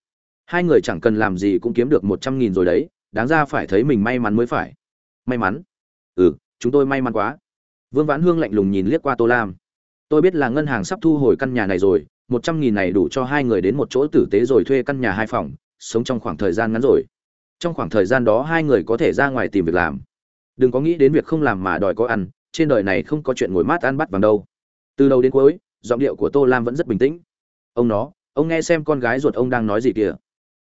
Hai người chẳng cần làm gì cũng kiếm được một trăm nghìn rồi đấy, đáng ra phải thấy mình may mắn mới phải. May mắn? Ừ chúng tôi may mắn quá. Vương vãn hương lạnh lùng nhìn liếc qua tô lam. Tôi biết là ngân hàng sắp thu hồi căn nhà này rồi, một trăm nghìn này đủ cho hai người đến một chỗ tử tế rồi thuê căn nhà hai phòng, sống trong khoảng thời gian ngắn rồi. Trong khoảng thời gian đó hai người có thể ra ngoài tìm việc làm. Đừng có nghĩ đến việc không làm mà đòi có ăn trên đời này không có chuyện ngồi mát ăn bắt bằng đâu. Từ đầu đến cuối, giọng điệu của tô lam vẫn rất bình tĩnh. Ông nó, ông nghe xem con gái ruột ông đang nói gì kìa.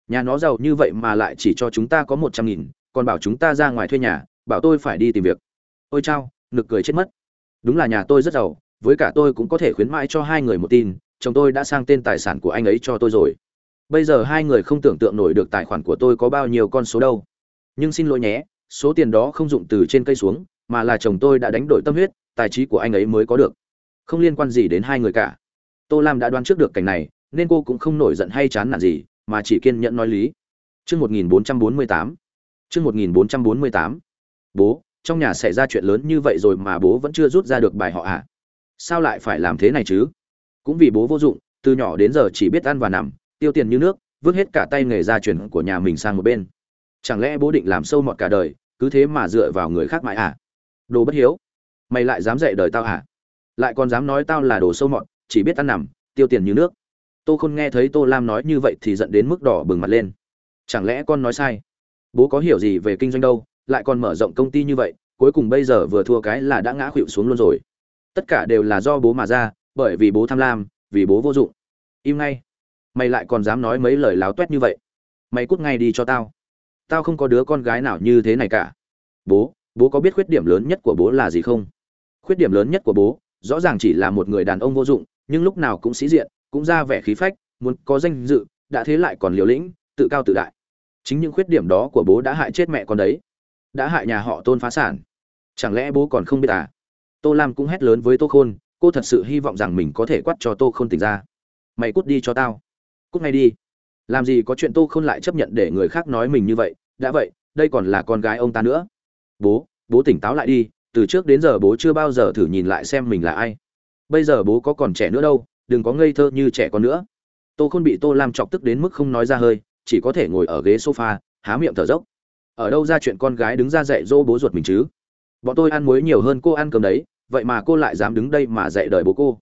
Nhà nó giàu như vậy mà lại chỉ cho chúng ta có một trăm nghìn, còn bảo chúng ta ra ngoài thuê nhà, bảo tôi phải đi tìm việc. Ôi chao, nực cười chết mất. Đúng là nhà tôi rất giàu, với cả tôi cũng có thể khuyến mãi cho hai người một tin, chồng tôi đã sang tên tài sản của anh ấy cho tôi rồi. Bây giờ hai người không tưởng tượng nổi được tài khoản của tôi có bao nhiêu con số đâu. Nhưng xin lỗi nhé, số tiền đó không dụng từ trên cây xuống mà là chồng tôi đã đánh đổi tâm huyết tài trí của anh ấy mới có được không liên quan gì đến hai người cả tô lam đã đoán trước được cảnh này nên cô cũng không nổi giận hay chán nản gì mà chỉ kiên nhẫn nói lý Chương 1448. Chương 1448. Bố, trong nhà xảy ra chuyện lớn như vậy rồi mà bố vẫn chưa rút ra được bài họ à? Sao lại phải làm thế này chứ? Cũng vì bố vô dụng, từ nhỏ đến giờ chỉ biết ăn và nằm, tiêu tiền như nước, vứt hết cả tay nghề gia truyền của nhà mình sang một bên. Chẳng lẽ bố định làm sâu mọt cả đời, cứ thế mà dựa vào người khác mãi à? Đồ bất hiếu, mày lại dám dạy đời tao à? Lại còn dám nói tao là đồ sâu mọt, chỉ biết ăn nằm, tiêu tiền như nước. Tô khôn nghe thấy tô lam nói như vậy thì giận đến mức đỏ bừng mặt lên. Chẳng lẽ con nói sai? Bố có hiểu gì về kinh doanh đâu lại còn mở rộng công ty như vậy cuối cùng bây giờ vừa thua cái là đã ngã khuỵu xuống luôn rồi. Tất cả đều là do bố mà ra bởi vì bố tham lam vì bố vô dụng. Im ngay. Mày lại còn dám nói mấy lời láo toét như vậy. Mày cút ngay đi cho tao. Tao không có đứa con gái nào như thế này cả. Bố bố có biết khuyết điểm lớn nhất của bố là gì không? Khuyết điểm lớn nhất của bố, rõ ràng chỉ là một người đàn ông vô dụng, nhưng lúc nào cũng sĩ diện, cũng ra vẻ khí phách, muốn có danh dự, đã thế lại còn liều lĩnh, tự cao tự đại. Chính những khuyết điểm đó của bố đã hại chết mẹ con đấy, đã hại nhà họ tôn phá sản. Chẳng lẽ bố còn không biết à? Tô lam cũng hét lớn với tô khôn, cô thật sự hy vọng rằng mình có thể quắt cho tô khôn tỉnh ra. Mày cút đi cho tao. Cút ngay đi. Làm gì có chuyện tô khôn lại chấp nhận để người khác nói mình như vậy? Đã vậy, đây còn là con gái ông ta nữa bố bố tỉnh táo lại đi, từ trước đến giờ bố chưa bao giờ thử nhìn lại xem mình là ai. Bây giờ bố có còn trẻ nữa đâu, đừng có ngây thơ như trẻ con nữa. Tô khôn bị tô lam chọc tức đến mức không nói ra hơi, chỉ có thể ngồi ở ghế sofa, há miệng thở dốc. Ở đâu ra chuyện con gái đứng ra dạy dỗ bố ruột mình chứ? Bọn tôi ăn muối nhiều hơn cô ăn cơm đấy, vậy mà cô lại dám đứng đây mà dạy đời bố cô.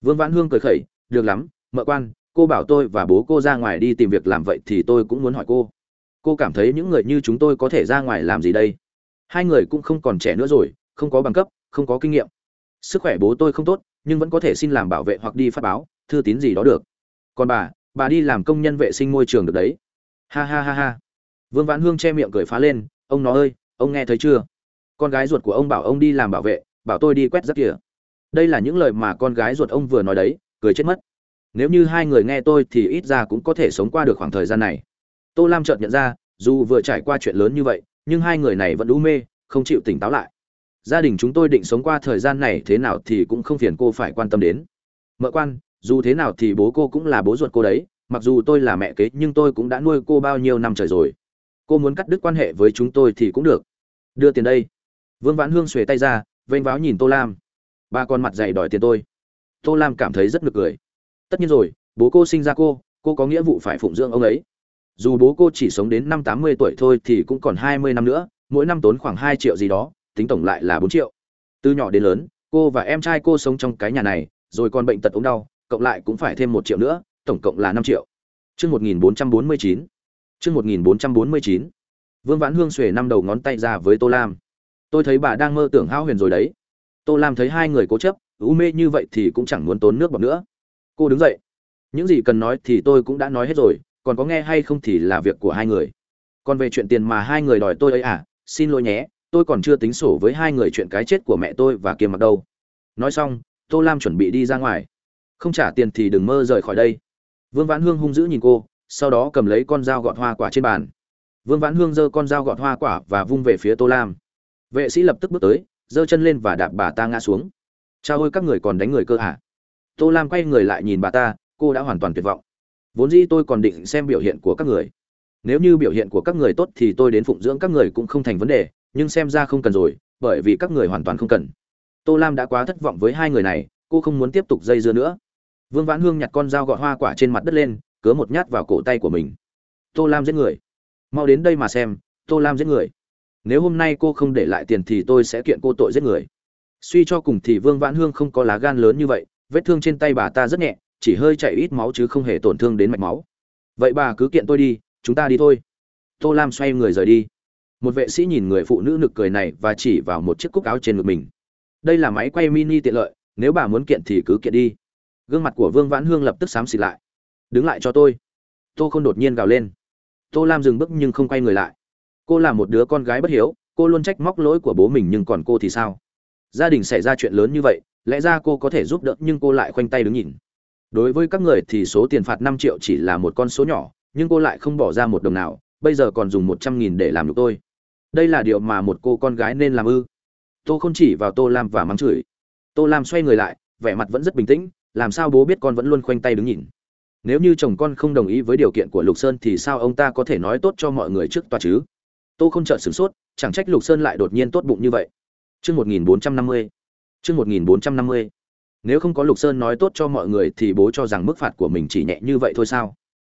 Vương vãn hương cười khẩy, được lắm, mợ quan, cô bảo tôi và bố cô ra ngoài đi tìm việc làm vậy thì tôi cũng muốn hỏi cô. Cô cảm thấy những người như chúng tôi có thể ra ngoài làm gì đây? Hai người cũng không còn trẻ nữa rồi, không có bằng cấp, không có kinh nghiệm. Sức khỏe bố tôi không tốt, nhưng vẫn có thể xin làm bảo vệ hoặc đi phát báo, thư tín gì đó được. Còn bà bà đi làm công nhân vệ sinh môi trường được đấy. Ha ha ha ha. Vương vãn hương che miệng cười phá lên, ông nó ơi, ông nghe thấy chưa? Con gái ruột của ông bảo ông đi làm bảo vệ, bảo tôi đi quét rác kìa. Đây là những lời mà con gái ruột ông vừa nói đấy, cười chết mất. Nếu như hai người nghe tôi thì ít ra cũng có thể sống qua được khoảng thời gian này. Tô lam chợt nhận ra, dù vừa trải qua chuyện lớn như vậy nhưng hai người này vẫn u mê, không chịu tỉnh táo lại. Gia đình chúng tôi định sống qua thời gian này thế nào thì cũng không phiền cô phải quan tâm đến. Mợ quan, dù thế nào thì bố cô cũng là bố ruột cô đấy, mặc dù tôi là mẹ kế, nhưng tôi cũng đã nuôi cô bao nhiêu năm trời rồi. Cô muốn cắt đứt quan hệ với chúng tôi thì cũng được. Đưa tiền đây. Vương vãn hương xuề tay ra, vênh váo nhìn tô lam. Ba con mặt dày đòi tiền tôi. Tô lam cảm thấy rất ngực cười. Tất nhiên rồi, bố cô sinh ra cô cô có nghĩa vụ phải phụng dưỡng ông ấy dù bố cô chỉ sống đến năm tám mươi tuổi thôi thì cũng còn hai mươi năm nữa, mỗi năm tốn khoảng hai triệu gì đó, tính tổng lại là bốn triệu. Từ nhỏ đến lớn, cô và em trai cô sống trong cái nhà này, rồi còn bệnh tật ống đau, cộng lại cũng phải thêm một triệu nữa, tổng cộng là năm triệu. Chương một nghìn bốn trăm bốn mươi chín. Chương một nghìn bốn trăm bốn mươi chín. Vương vãn hương xuề năm đầu ngón tay ra với tô lam. Tôi thấy bà đang mơ tưởng hao huyền rồi đấy. Tô lam thấy hai người cố chấp u mê như vậy thì cũng chẳng muốn tốn nước bọt nữa. Cô đứng dậy. Những gì cần nói thì tôi cũng đã nói hết rồi còn có nghe hay không thì là việc của hai người. Còn về chuyện tiền mà hai người đòi tôi ấy à xin lỗi nhé, tôi còn chưa tính sổ với hai người chuyện cái chết của mẹ tôi và kiềm mặc đâu. Nói xong, tô lam chuẩn bị đi ra ngoài. Không trả tiền thì đừng mơ rời khỏi đây. Vương vãn hương hung dữ nhìn cô, sau đó cầm lấy con dao gọt hoa quả trên bàn. Vương vãn hương giơ con dao gọt hoa quả và vung về phía tô lam. Vệ sĩ lập tức bước tới, giơ chân lên và đạp bà ta ngã xuống. Cha ôi các người còn đánh người cơ hả tô lam quay người lại nhìn bà ta, cô đã hoàn toàn tuyệt vọng vốn dĩ tôi còn định xem biểu hiện của các người. Nếu như biểu hiện của các người tốt thì tôi đến phụng dưỡng các người cũng không thành vấn đề, nhưng xem ra không cần rồi, bởi vì các người hoàn toàn không cần. Tô lam đã quá thất vọng với hai người này, cô không muốn tiếp tục dây dưa nữa. Vương vãn hương nhặt con dao gọt hoa quả trên mặt đất lên cớ một nhát vào cổ tay của mình. Tô lam giết người. Mau đến đây mà xem, tô lam giết người. Nếu hôm nay cô không để lại tiền thì tôi sẽ kiện cô tội giết người. Suy cho cùng thì vương vãn hương không có lá gan lớn như vậy, vết thương trên tay bà ta rất nhẹ chỉ hơi chảy ít máu chứ không hề tổn thương đến mạch máu. Vậy bà cứ kiện tôi đi, chúng ta đi thôi. Tô lam xoay người rời đi. Một vệ sĩ nhìn người phụ nữ nực cười này và chỉ vào một chiếc cúc áo trên ngực mình. Đây là máy quay mini tiện lợi, nếu bà muốn kiện thì cứ kiện đi. Gương mặt của vương vãn hương lập tức xám xịt lại. Đứng lại cho tôi. Tô không đột nhiên gào lên. Tô lam dừng bước nhưng không quay người lại. Cô là một đứa con gái bất hiếu, cô luôn trách móc lỗi của bố mình nhưng còn cô thì sao? Gia đình xảy ra chuyện lớn như vậy, lẽ ra cô có thể giúp đỡ nhưng cô lại khoanh tay đứng nhìn đối với các người thì số tiền phạt năm triệu chỉ là một con số nhỏ, nhưng cô lại không bỏ ra một đồng nào, bây giờ còn dùng một trăm nghìn để làm được tôi. Đây là điều mà một cô con gái nên làm ư? Tô không chỉ vào tô lam và mắng chửi. Tô lam xoay người lại, vẻ mặt vẫn rất bình tĩnh, làm sao bố biết con vẫn luôn khoanh tay đứng nhìn? Nếu như chồng con không đồng ý với điều kiện của lục sơn thì sao ông ta có thể nói tốt cho mọi người trước tòa chứ? Tô không chợt sửng sốt, chẳng trách lục sơn lại đột nhiên tốt bụng như vậy. Chương 1450. năm 1450. Nếu không có Lục Sơn nói tốt cho mọi người thì bố cho rằng mức phạt của mình chỉ nhẹ như vậy thôi sao?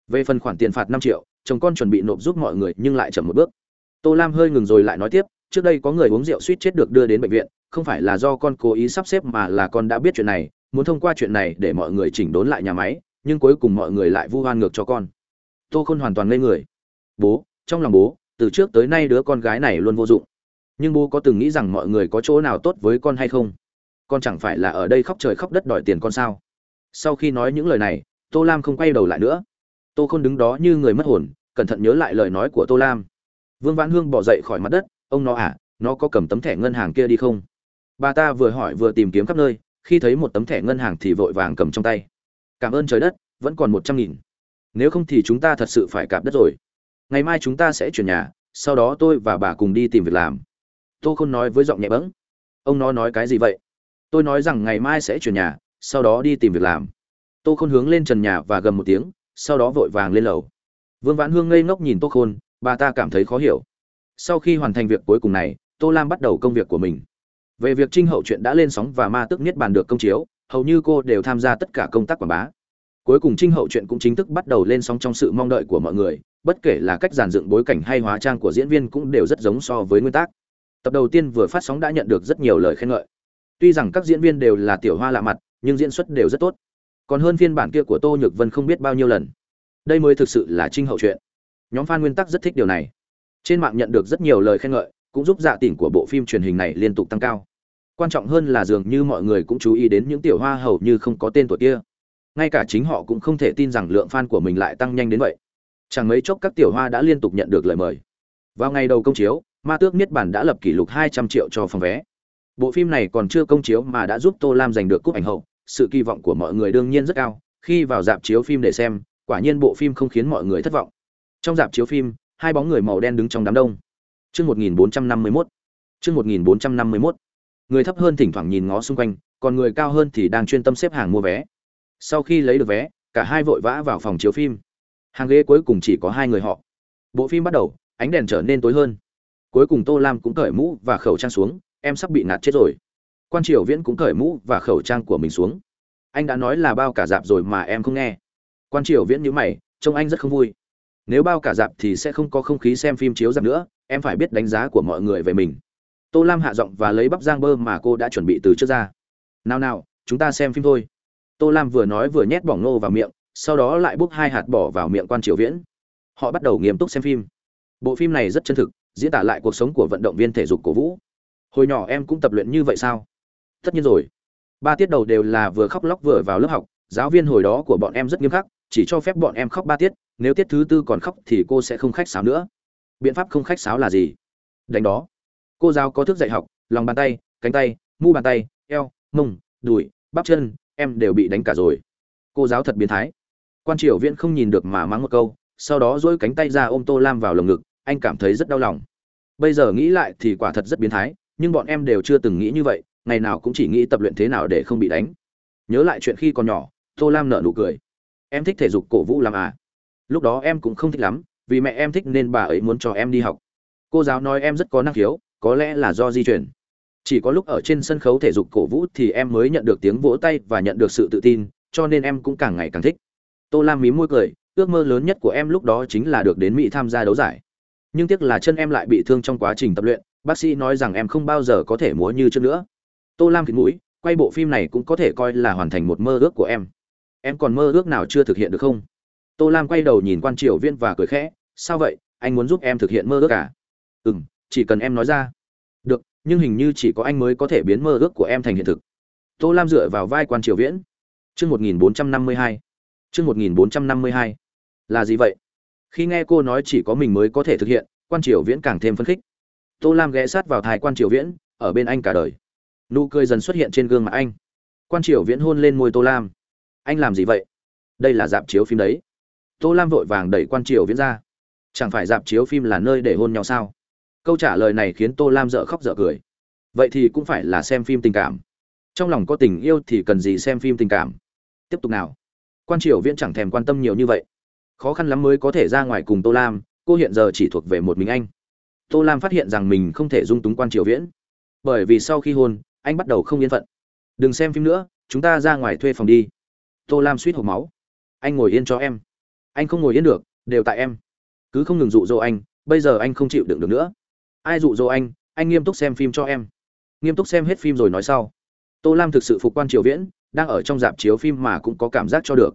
Về phần khoản tiền phạt năm triệu, chồng con chuẩn bị nộp giúp mọi người nhưng lại chậm một bước. Tô Lam hơi ngừng rồi lại nói tiếp, trước đây có người uống rượu suýt chết được đưa đến bệnh viện, không phải là do con cố ý sắp xếp mà là con đã biết chuyện này, muốn thông qua chuyện này để mọi người chỉnh đốn lại nhà máy, nhưng cuối cùng mọi người lại vu oan ngược cho con. Tô Khôn hoàn toàn ngây người. Bố, trong lòng bố, từ trước tới nay đứa con gái này luôn vô dụng nhưng bố có từng nghĩ rằng mọi người có chỗ nào tốt với con hay không con chẳng phải là ở đây khóc trời khóc đất đòi tiền con sao? Sau khi nói những lời này, tô lam không quay đầu lại nữa. Tô k h ô n đứng đó như người mất hồn, cẩn thận nhớ lại lời nói của tô lam. Vương vãn hương bỏ dậy khỏi mặt đất, ông nó à nó có cầm tấm thẻ ngân hàng kia đi không? Bà ta vừa hỏi vừa tìm kiếm khắp nơi, khi thấy một tấm thẻ ngân hàng thì vội vàng cầm trong tay. Cảm ơn trời đất, vẫn còn một trăm nghìn. Nếu không thì chúng ta thật sự phải cạp đất rồi. Ngày mai chúng ta sẽ chuyển nhà, sau đó tôi và bà cùng đi tìm việc làm. Tô khôn nói với giọng nhẹ bẫng. Ông nó nói cái gì vậy? Tôi nói rằng ngày mai sẽ chuyển nhà, sau đó đi tìm việc làm. Tô khôn hướng lên trần nhà và gầm một tiếng, sau đó vội vàng lên lầu. Vương vãn hương ngây ngốc nhìn tô khôn, bà ta cảm thấy khó hiểu. Sau khi hoàn thành việc cuối cùng này, tô lam bắt đầu công việc của mình. Về việc trinh hậu chuyện đã lên sóng và ma tức niết bàn được công chiếu, hầu như cô đều tham gia tất cả công tác quảng bá. Cuối cùng trinh hậu chuyện cũng chính thức bắt đầu lên sóng trong sự mong đợi của mọi người, bất kể là cách giàn dựng bối cảnh hay hóa trang của diễn viên cũng đều rất giống so với nguyên tắc. Tập đầu tiên vừa phát sóng đã nhận được rất nhiều lời khen ngợi tuy rằng các diễn viên đều là tiểu hoa lạ mặt, nhưng diễn xuất đều rất tốt. Còn hơn phiên bản kia của tô nhược vân không biết bao nhiêu lần. Đây mới thực sự là trinh hậu chuyện. Nhóm fan nguyên tắc rất thích điều này. Trên mạng nhận được rất nhiều lời khen ngợi, cũng giúp dạ tỉnh của bộ phim truyền hình này liên tục tăng cao. Quan trọng hơn là dường như mọi người cũng chú ý đến những tiểu hoa hầu như không có tên tuổi kia. Ngay cả chính họ cũng không thể tin rằng lượng fan của mình lại tăng nhanh đến vậy. Chẳng mấy chốc các tiểu hoa đã liên tục nhận được lời mời. Vào ngày đầu công chiếu, ma tước niết bản đã lập kỷ lục 200 triệu cho phòng vé bộ phim này còn chưa công chiếu mà đã giúp tô lam giành được cúp ảnh hậu sự kỳ vọng của mọi người đương nhiên rất cao khi vào dạp chiếu phim để xem quả nhiên bộ phim không khiến mọi người thất vọng trong dạp chiếu phim hai bóng người màu đen đứng trong đám đông Chương 1451. Chương 1451. Người thấp hơn thỉnh thoảng nhìn ngó xung quanh, còn người cao hơn thì đang chuyên tâm xếp hàng mua vé. Sau khi lấy được vé, cả hai vội vã vào phòng chiếu phim. Hàng ghế cuối cùng chỉ có hai người họ. Bộ phim bắt đầu, ánh đèn trở nên tối hơn. Cuối cùng Tô Lam cũng cởi mũ và khẩu trang xuống, em sắp bị ngạt chết rồi. Quan Triều Viễn cũng cởi mũ và khẩu trang của mình xuống. Anh đã nói là bao cả dạp rồi mà em không nghe. Quan Triều Viễn nhíu mày, trông anh rất không vui. Nếu bao cả dạp thì sẽ không có không khí xem phim chiếu dạp nữa, em phải biết đánh giá của mọi người về mình tô lam hạ giọng và lấy bắp giang bơ mà cô đã chuẩn bị từ trước ra nào nào chúng ta xem phim thôi tô lam vừa nói vừa nhét bỏng nô vào miệng sau đó lại bốc hai hạt bỏ vào miệng quan triều viễn họ bắt đầu nghiêm túc xem phim bộ phim này rất chân thực diễn tả lại cuộc sống của vận động viên thể dục cổ vũ hồi nhỏ em cũng tập luyện như vậy sao? Tất nhiên rồi. Ba tiết đầu đều là vừa khóc lóc vừa vào lớp học, giáo viên hồi đó của bọn em rất nghiêm khắc, chỉ cho phép bọn em khóc ba tiết, nếu tiết thứ tư còn khóc thì cô sẽ không khách sáo nữa. Biện pháp không khách sáo là gì? Đánh đó. Cô giáo có thức dạy học, lòng bàn tay, cánh tay, mu bàn tay, eo, mông, đùi, bắp chân, em đều bị đánh cả rồi. Cô giáo thật biến thái. Quan triều viễn không nhìn được mà mắng một câu, sau đó dỗi cánh tay ra ôm tô lam vào lồng ngực, anh cảm thấy rất đau lòng. Bây giờ nghĩ lại thì quả thật rất biến thái nhưng bọn em đều chưa từng nghĩ như vậy, ngày nào cũng chỉ nghĩ tập luyện thế nào để không bị đánh. Nhớ lại chuyện khi còn nhỏ, tô lam nở nụ cười. Em thích thể dục cổ vũ làm à? Lúc đó em cũng không thích lắm, vì mẹ em thích nên bà ấy muốn cho em đi học. Cô giáo nói em rất có năng khiếu, có lẽ là do di chuyển chỉ có lúc ở trên sân khấu thể dục cổ vũ thì em mới nhận được tiếng vỗ tay và nhận được sự tự tin, cho nên em cũng càng ngày càng thích. Tô lam mím môi cười, ước mơ lớn nhất của em lúc đó chính là được đến mỹ tham gia đấu giải. Nhưng tiếc là chân em lại bị thương trong quá trình tập luyện bác sĩ nói rằng em không bao giờ có thể múa như trước nữa. Tô lam khịt mũi, quay bộ phim này cũng có thể coi là hoàn thành một mơ ước của em. Em còn mơ ước nào chưa thực hiện được không? Tô lam quay đầu nhìn quan triều viên và cười khẽ, sao vậy? Anh muốn giúp em thực hiện mơ ước à? Ừ m chỉ cần em nói ra. Được, nhưng hình như chỉ có anh mới có thể biến mơ ước của em thành hiện thực. Tô lam dựa vào vai quan triều viễn. Chương một nghìn bốn trăm năm mươi hai, chương một nghìn bốn trăm năm mươi hai, là gì vậy? Khi nghe cô nói chỉ có mình mới có thể thực hiện, quan triều viễn càng thêm phấn khích tô lam ghé sát vào thai quan triều viễn, ở bên anh cả đời. Nụ cười dần xuất hiện trên gương mặt anh. Quan triều viễn hôn lên môi tô lam. Anh làm gì vậy? Đây là dạp chiếu phim đấy. Tô lam vội vàng đẩy quan triều viễn ra. Chẳng phải dạp chiếu phim là nơi để hôn nhau sao? Câu trả lời này khiến tô lam dợ khóc dợ cười. Vậy thì cũng phải là xem phim tình cảm. Trong lòng có tình yêu thì cần gì xem phim tình cảm? Tiếp tục nào. Quan triều viễn chẳng thèm quan tâm nhiều như vậy. Khó khăn lắm mới có thể ra ngoài cùng tô lam. Cô hiện giờ chỉ thuộc về một mình anh tô lam phát hiện rằng mình không thể dung túng quan triều viễn. Bởi vì sau khi hôn, anh bắt đầu không yên phận. Đừng xem phim nữa, chúng ta ra ngoài thuê phòng đi. Tô lam suýt hộp máu. Anh ngồi yên cho em. Anh không ngồi yên được, đều tại em. Cứ không ngừng dụ dỗ anh, bây giờ anh không chịu đựng được nữa. Ai dụ dỗ anh anh nghiêm túc xem phim cho em. Nghiêm túc xem hết phim rồi nói sau. Tô lam thực sự phục quan triều viễn, đang ở trong dạp chiếu phim mà cũng có cảm giác cho được.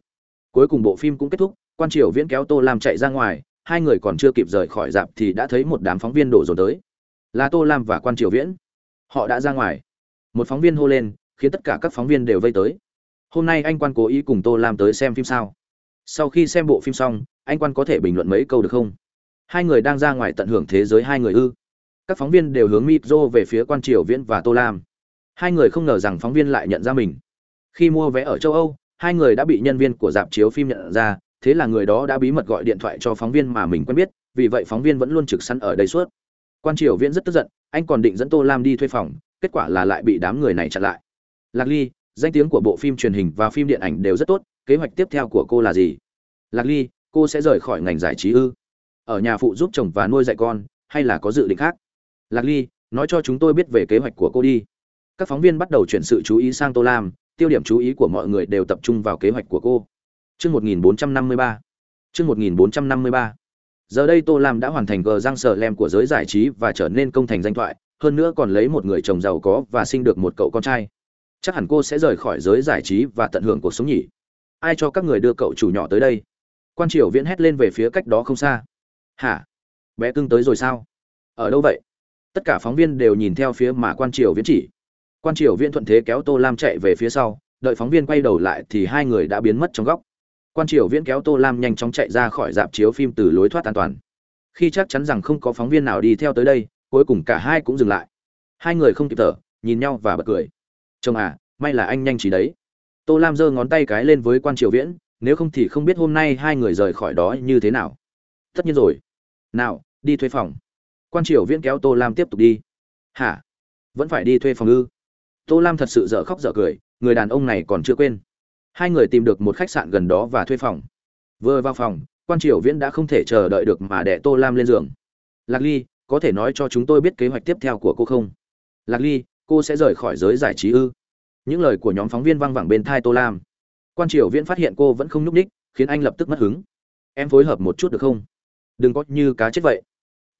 Cuối cùng bộ phim cũng kết thúc, quan triều viễn kéo tô lam chạy ra ngoài hai người còn chưa kịp rời khỏi dạp thì đã thấy một đám phóng viên đổ dồn tới. Là tô lam và quan triều viễn. Họ đã ra ngoài. Một phóng viên hô lên, khiến tất cả các phóng viên đều vây tới. Hôm nay anh quan cố ý cùng tô lam tới xem phim sao? Sau khi xem bộ phim xong, anh quan có thể bình luận mấy câu được không? Hai người đang ra ngoài tận hưởng thế giới hai người ư? Các phóng viên đều hướng micro về phía quan triều viễn và tô lam. Hai người không ngờ rằng phóng viên lại nhận ra mình. Khi mua vé ở châu âu, hai người đã bị nhân viên của dạp chiếu phim nhận ra thế là người đó đã bí mật gọi điện thoại cho phóng viên mà mình quen biết, vì vậy phóng viên vẫn luôn trực sẵn ở đây suốt. Quan triều viễn rất tức giận, anh còn định dẫn tô lam đi thuê phòng, kết quả là lại bị đám người này chặn lại. Lạc ly, danh tiếng của bộ phim truyền hình và phim điện ảnh đều rất tốt, kế hoạch tiếp theo của cô là gì? Lạc ly, cô sẽ rời khỏi ngành giải trí ư? Ở nhà phụ giúp chồng và nuôi dạy con, hay là có dự định khác? Lạc ly, nói cho chúng tôi biết về kế hoạch của cô đi. Các phóng viên bắt đầu chuyển sự chú ý sang tô lam, tiêu điểm chú ý của mọi người đều tập trung vào kế hoạch của cô. Chương 1453. Chương 1453. Giờ đây Tô Lam đã hoàn thành gờ răng sở lem của giới giải trí và trở nên công thành danh thoại, hơn nữa còn lấy một người chồng giàu có và sinh được một cậu con trai. Chắc hẳn cô sẽ rời khỏi giới giải trí và tận hưởng cuộc sống nhỉ. Ai cho các người đưa cậu chủ nhỏ tới đây? Quan Triều Viễn hét lên về phía cách đó không xa. "Hả? Bé cưng tới rồi sao? Ở đâu vậy?" tất cả phóng viên đều nhìn theo phía mà quan triều viễn chỉ quan triều viễn thuận thế kéo tô lam chạy về phía sau đợi phóng viên quay đầu lại thì hai người đã biến mất trong góc quan triều viễn kéo tô lam nhanh chóng chạy ra khỏi dạp chiếu phim từ lối thoát an toàn. Khi chắc chắn rằng không có phóng viên nào đi theo tới đây, cuối cùng cả hai cũng dừng lại. Hai người không kịp thở, nhìn nhau và bật cười. Chồng à may là anh nhanh trí đấy. Tô lam giơ ngón tay cái lên với quan triều viễn, nếu không thì không biết hôm nay hai người rời khỏi đó như thế nào. Tất nhiên rồi. Nào, đi thuê phòng. Quan triều viễn kéo tô lam tiếp tục đi. Hả? Vẫn phải đi thuê phòng ư? Tô lam thật sự dở khóc dở cười, người đàn ông này còn chưa quên hai người tìm được một khách sạn gần đó và thuê phòng. Vừa vào phòng, quan triều viễn đã không thể chờ đợi được mà đẻ tô lam lên giường. Lạc ly, có thể nói cho chúng tôi biết kế hoạch tiếp theo của cô không? Lạc ly, cô sẽ rời khỏi giới giải trí ư? Những lời của nhóm phóng viên văng vẳng bên thai tô lam. Quan triều viễn phát hiện cô vẫn không nhúc ních khiến anh lập tức mất hứng. Em phối hợp một chút được không? Đừng có như cá chết vậy.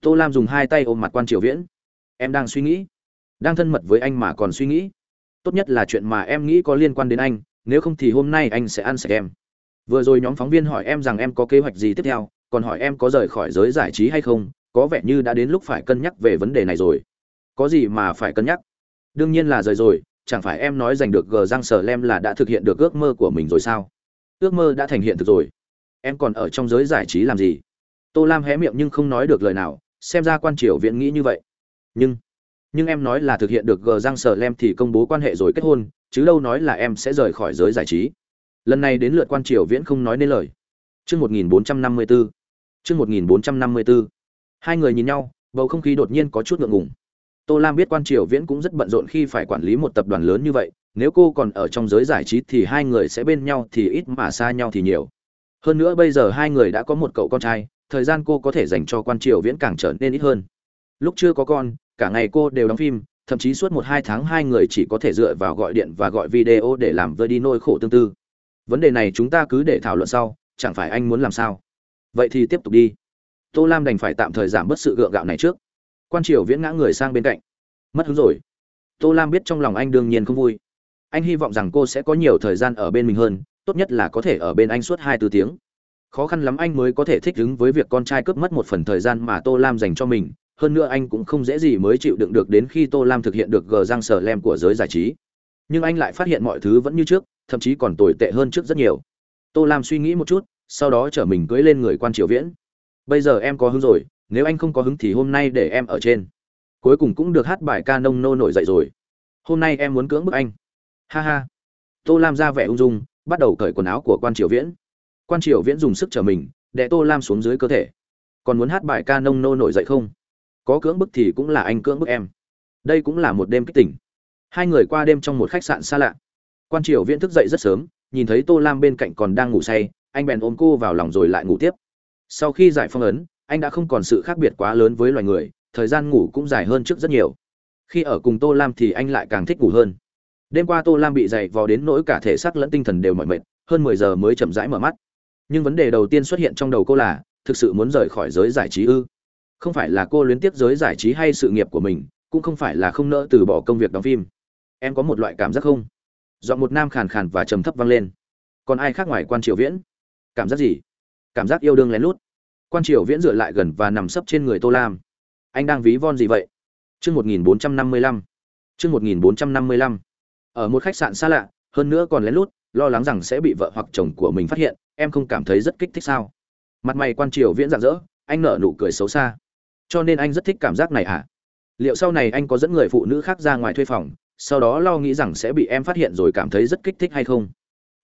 Tô lam dùng hai tay ôm mặt quan triều viễn. Em đang suy nghĩ. Đang thân mật với anh mà còn suy nghĩ. Tốt nhất là chuyện mà em nghĩ có liên quan đến anh nếu không thì hôm nay anh sẽ ăn sạch em. Vừa rồi nhóm phóng viên hỏi em rằng em có kế hoạch gì tiếp theo, còn hỏi em có rời khỏi giới giải trí hay không, có vẻ như đã đến lúc phải cân nhắc về vấn đề này rồi. Có gì mà phải cân nhắc? Đương nhiên là rời rồi, chẳng phải em nói giành được gờ răng sờ lem là đã thực hiện được ước mơ của mình rồi sao? Ước mơ đã thành hiện thực rồi. Em còn ở trong giới giải trí làm gì? Tô lam hé miệng nhưng không nói được lời nào, xem ra quan triều viện nghĩ như vậy. Nhưng nhưng em nói là thực hiện được gờ răng sờ lem thì công bố quan hệ rồi kết hôn chứ đâu nói là em sẽ rời khỏi giới giải trí. Lần này đến lượt quan triều viễn không nói nên lời. Chương một nghìn bốn trăm năm mươi bốn chương một nghìn bốn trăm năm mươi bốn hai người nhìn nhau, bầu không khí đột nhiên có chút ngượng ngùng. Tô lam biết quan triều viễn cũng rất bận rộn khi phải quản lý một tập đoàn lớn như vậy, nếu cô còn ở trong giới giải trí thì hai người sẽ bên nhau thì ít mà xa nhau thì nhiều. Hơn nữa bây giờ hai người đã có một cậu con trai, thời gian cô có thể dành cho quan triều viễn càng trở nên ít hơn. Lúc chưa có con, cả ngày cô đều đóng phim thậm chí suốt một hai tháng hai người chỉ có thể dựa vào gọi điện và gọi video để làm vơi đi nỗi khổ tương tư. Vấn đề này chúng ta cứ để thảo luận sau, chẳng phải anh muốn làm sao? Vậy thì tiếp tục đi. Tô lam đành phải tạm thời giảm bớt sự gượng gạo này trước. Quan triều viễn ngã người sang bên cạnh. Mất hứng rồi. Tô lam biết trong lòng anh đương nhiên không vui. Anh hy vọng rằng cô sẽ có nhiều thời gian ở bên mình hơn, tốt nhất là có thể ở bên anh suốt hai từ tiếng. Khó khăn lắm anh mới có thể thích ứng với việc con trai cướp mất một phần thời gian mà tô lam dành cho mình hơn nữa anh cũng không dễ gì mới chịu đựng được đến khi tô lam thực hiện được gờ răng sờ lem của giới giải trí. Nhưng anh lại phát hiện mọi thứ vẫn như trước, thậm chí còn tồi tệ hơn trước rất nhiều. Tô lam suy nghĩ một chút, sau đó chở mình cưỡi lên người quan triều viễn. Bây giờ em có hứng rồi, nếu anh không có hứng thì hôm nay để em ở trên. Cuối cùng cũng được hát bài ca nông nô nổi dậy rồi. Hôm nay em muốn cưỡng bức anh. Ha ha. Tô lam ra vẻ ung dung, bắt đầu cởi quần áo của quan triều viễn. Quan triều viễn dùng sức chở mình để tô lam xuống dưới cơ thể. Còn muốn hát bài ca nông nô nổi dậy không? Có cưỡng bức thì cũng là anh cưỡng bức em. Đây cũng là một đêm kích tỉnh hai người qua đêm trong một khách sạn xa lạ. Quan triều viễn thức dậy rất sớm, nhìn thấy tô lam bên cạnh còn đang ngủ say, anh bèn ôm cô vào lòng rồi lại ngủ tiếp. Sau khi giải phong ấn, anh đã không còn sự khác biệt quá lớn với loài người, thời gian ngủ cũng dài hơn trước rất nhiều. Khi ở cùng tô lam thì anh lại càng thích ngủ hơn. Đêm qua tô lam bị dày vò đến nỗi cả thể xác lẫn tinh thần đều mỏi mệt, hơn mười giờ mới chậm rãi mở mắt. Nhưng vấn đề đầu tiên xuất hiện trong đầu cô là, thực sự muốn rời khỏi giới giải trí ư? Không phải là cô luyến tiếc giới giải trí hay sự nghiệp của mình, cũng không phải là không nỡ từ bỏ công việc đóng phim. Em có một loại cảm giác không? Dọn một nam khàn khàn và trầm thấp vang lên. Còn ai khác ngoài quan triều viễn? Cảm giác gì? Cảm giác yêu đương lén lút. Quan triều viễn dựa lại gần và nằm sấp trên người tô lam. Anh đang ví von gì vậy? Chương một nghìn bốn trăm năm mươi lăm. Chương một nghìn bốn trăm năm mươi lăm. Ở một khách sạn xa lạ, hơn nữa còn lén lút, lo lắng rằng sẽ bị vợ hoặc chồng của mình phát hiện, em không cảm thấy rất kích thích sao? Mặt mày quan triều viễn rạng rỡ, anh nở nụ cười xấu xa cho nên anh rất thích cảm giác này à liệu sau này anh có dẫn người phụ nữ khác ra ngoài thuê phòng, sau đó lo nghĩ rằng sẽ bị em phát hiện rồi cảm thấy rất kích thích hay không?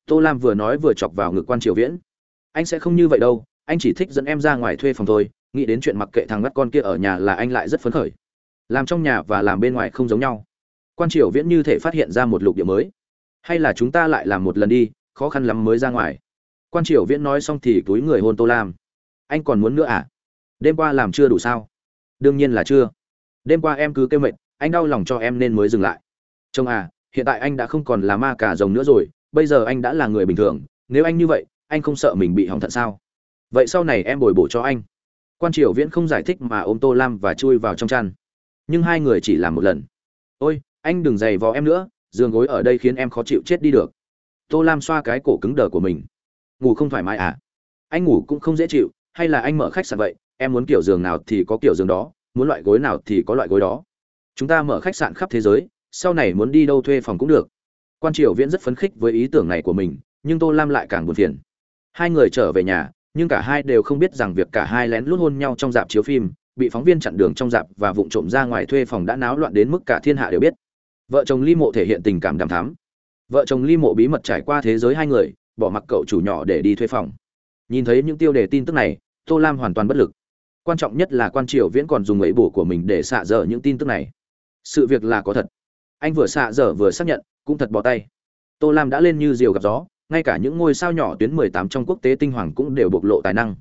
Tô lam vừa nói vừa chọc vào ngực quan triều viễn. Anh sẽ không như vậy đâu, anh chỉ thích dẫn em ra ngoài thuê phòng thôi, nghĩ đến chuyện mặc kệ thằng ngắt con kia ở nhà là anh lại rất phấn khởi. Làm trong nhà và làm bên ngoài không giống nhau. Quan triều viễn như thể phát hiện ra một lục địa mới. Hay là chúng ta lại làm một lần đi, khó khăn lắm mới ra ngoài. Quan triều viễn nói xong thì túi người hôn tô lam. Anh còn muốn nữa à? Đêm qua làm chưa đủ sao? Đương nhiên là chưa. Đêm qua em cứ kêu mệt, anh đau lòng cho em nên mới dừng lại. Chồng à hiện tại anh đã không còn là ma cả rồng nữa rồi, bây giờ anh đã là người bình thường, nếu anh như vậy, anh không sợ mình bị hỏng thận sao? Vậy sau này em bồi bổ cho anh. Quan triều viễn không giải thích mà ôm tô lam và chui vào trong chăn. Nhưng hai người chỉ làm một lần. Ôi, anh đừng giày vò em nữa, giường gối ở đây khiến em khó chịu chết đi được. Tô lam xoa cái cổ cứng đờ của mình. Ngủ không thoải mái à? Anh ngủ cũng không dễ chịu, hay là anh mở khách sạn vậy em muốn kiểu giường nào thì có kiểu giường đó, muốn loại gối nào thì có loại gối đó. Chúng ta mở khách sạn khắp thế giới, sau này muốn đi đâu thuê phòng cũng được. Quan triều viễn rất phấn khích với ý tưởng này của mình, nhưng tô lam lại càng buồn phiền. Hai người trở về nhà, nhưng cả hai đều không biết rằng việc cả hai lén lút hôn nhau trong dạp chiếu phim, bị phóng viên chặn đường trong dạp và vụng trộm ra ngoài thuê phòng đã náo loạn đến mức cả thiên hạ đều biết. Vợ chồng ly mộ thể hiện tình cảm đàm thám. vợ chồng ly mộ bí mật trải qua thế giới hai người, bỏ mặc cậu chủ nhỏ để đi thuê phòng. Nhìn thấy những tiêu đề tin tức này, tô lam hoàn toàn bất lực quan trọng nhất là quan triều viễn còn dùng ấy bổ của mình để xạ dở những tin tức này. Sự việc là có thật. Anh vừa xạ dở vừa xác nhận, cũng thật bỏ tay. Tô lam đã lên như diều gặp gió, ngay cả những ngôi sao nhỏ tuyến 18 trong quốc tế tinh hoàng cũng đều bộc lộ tài năng.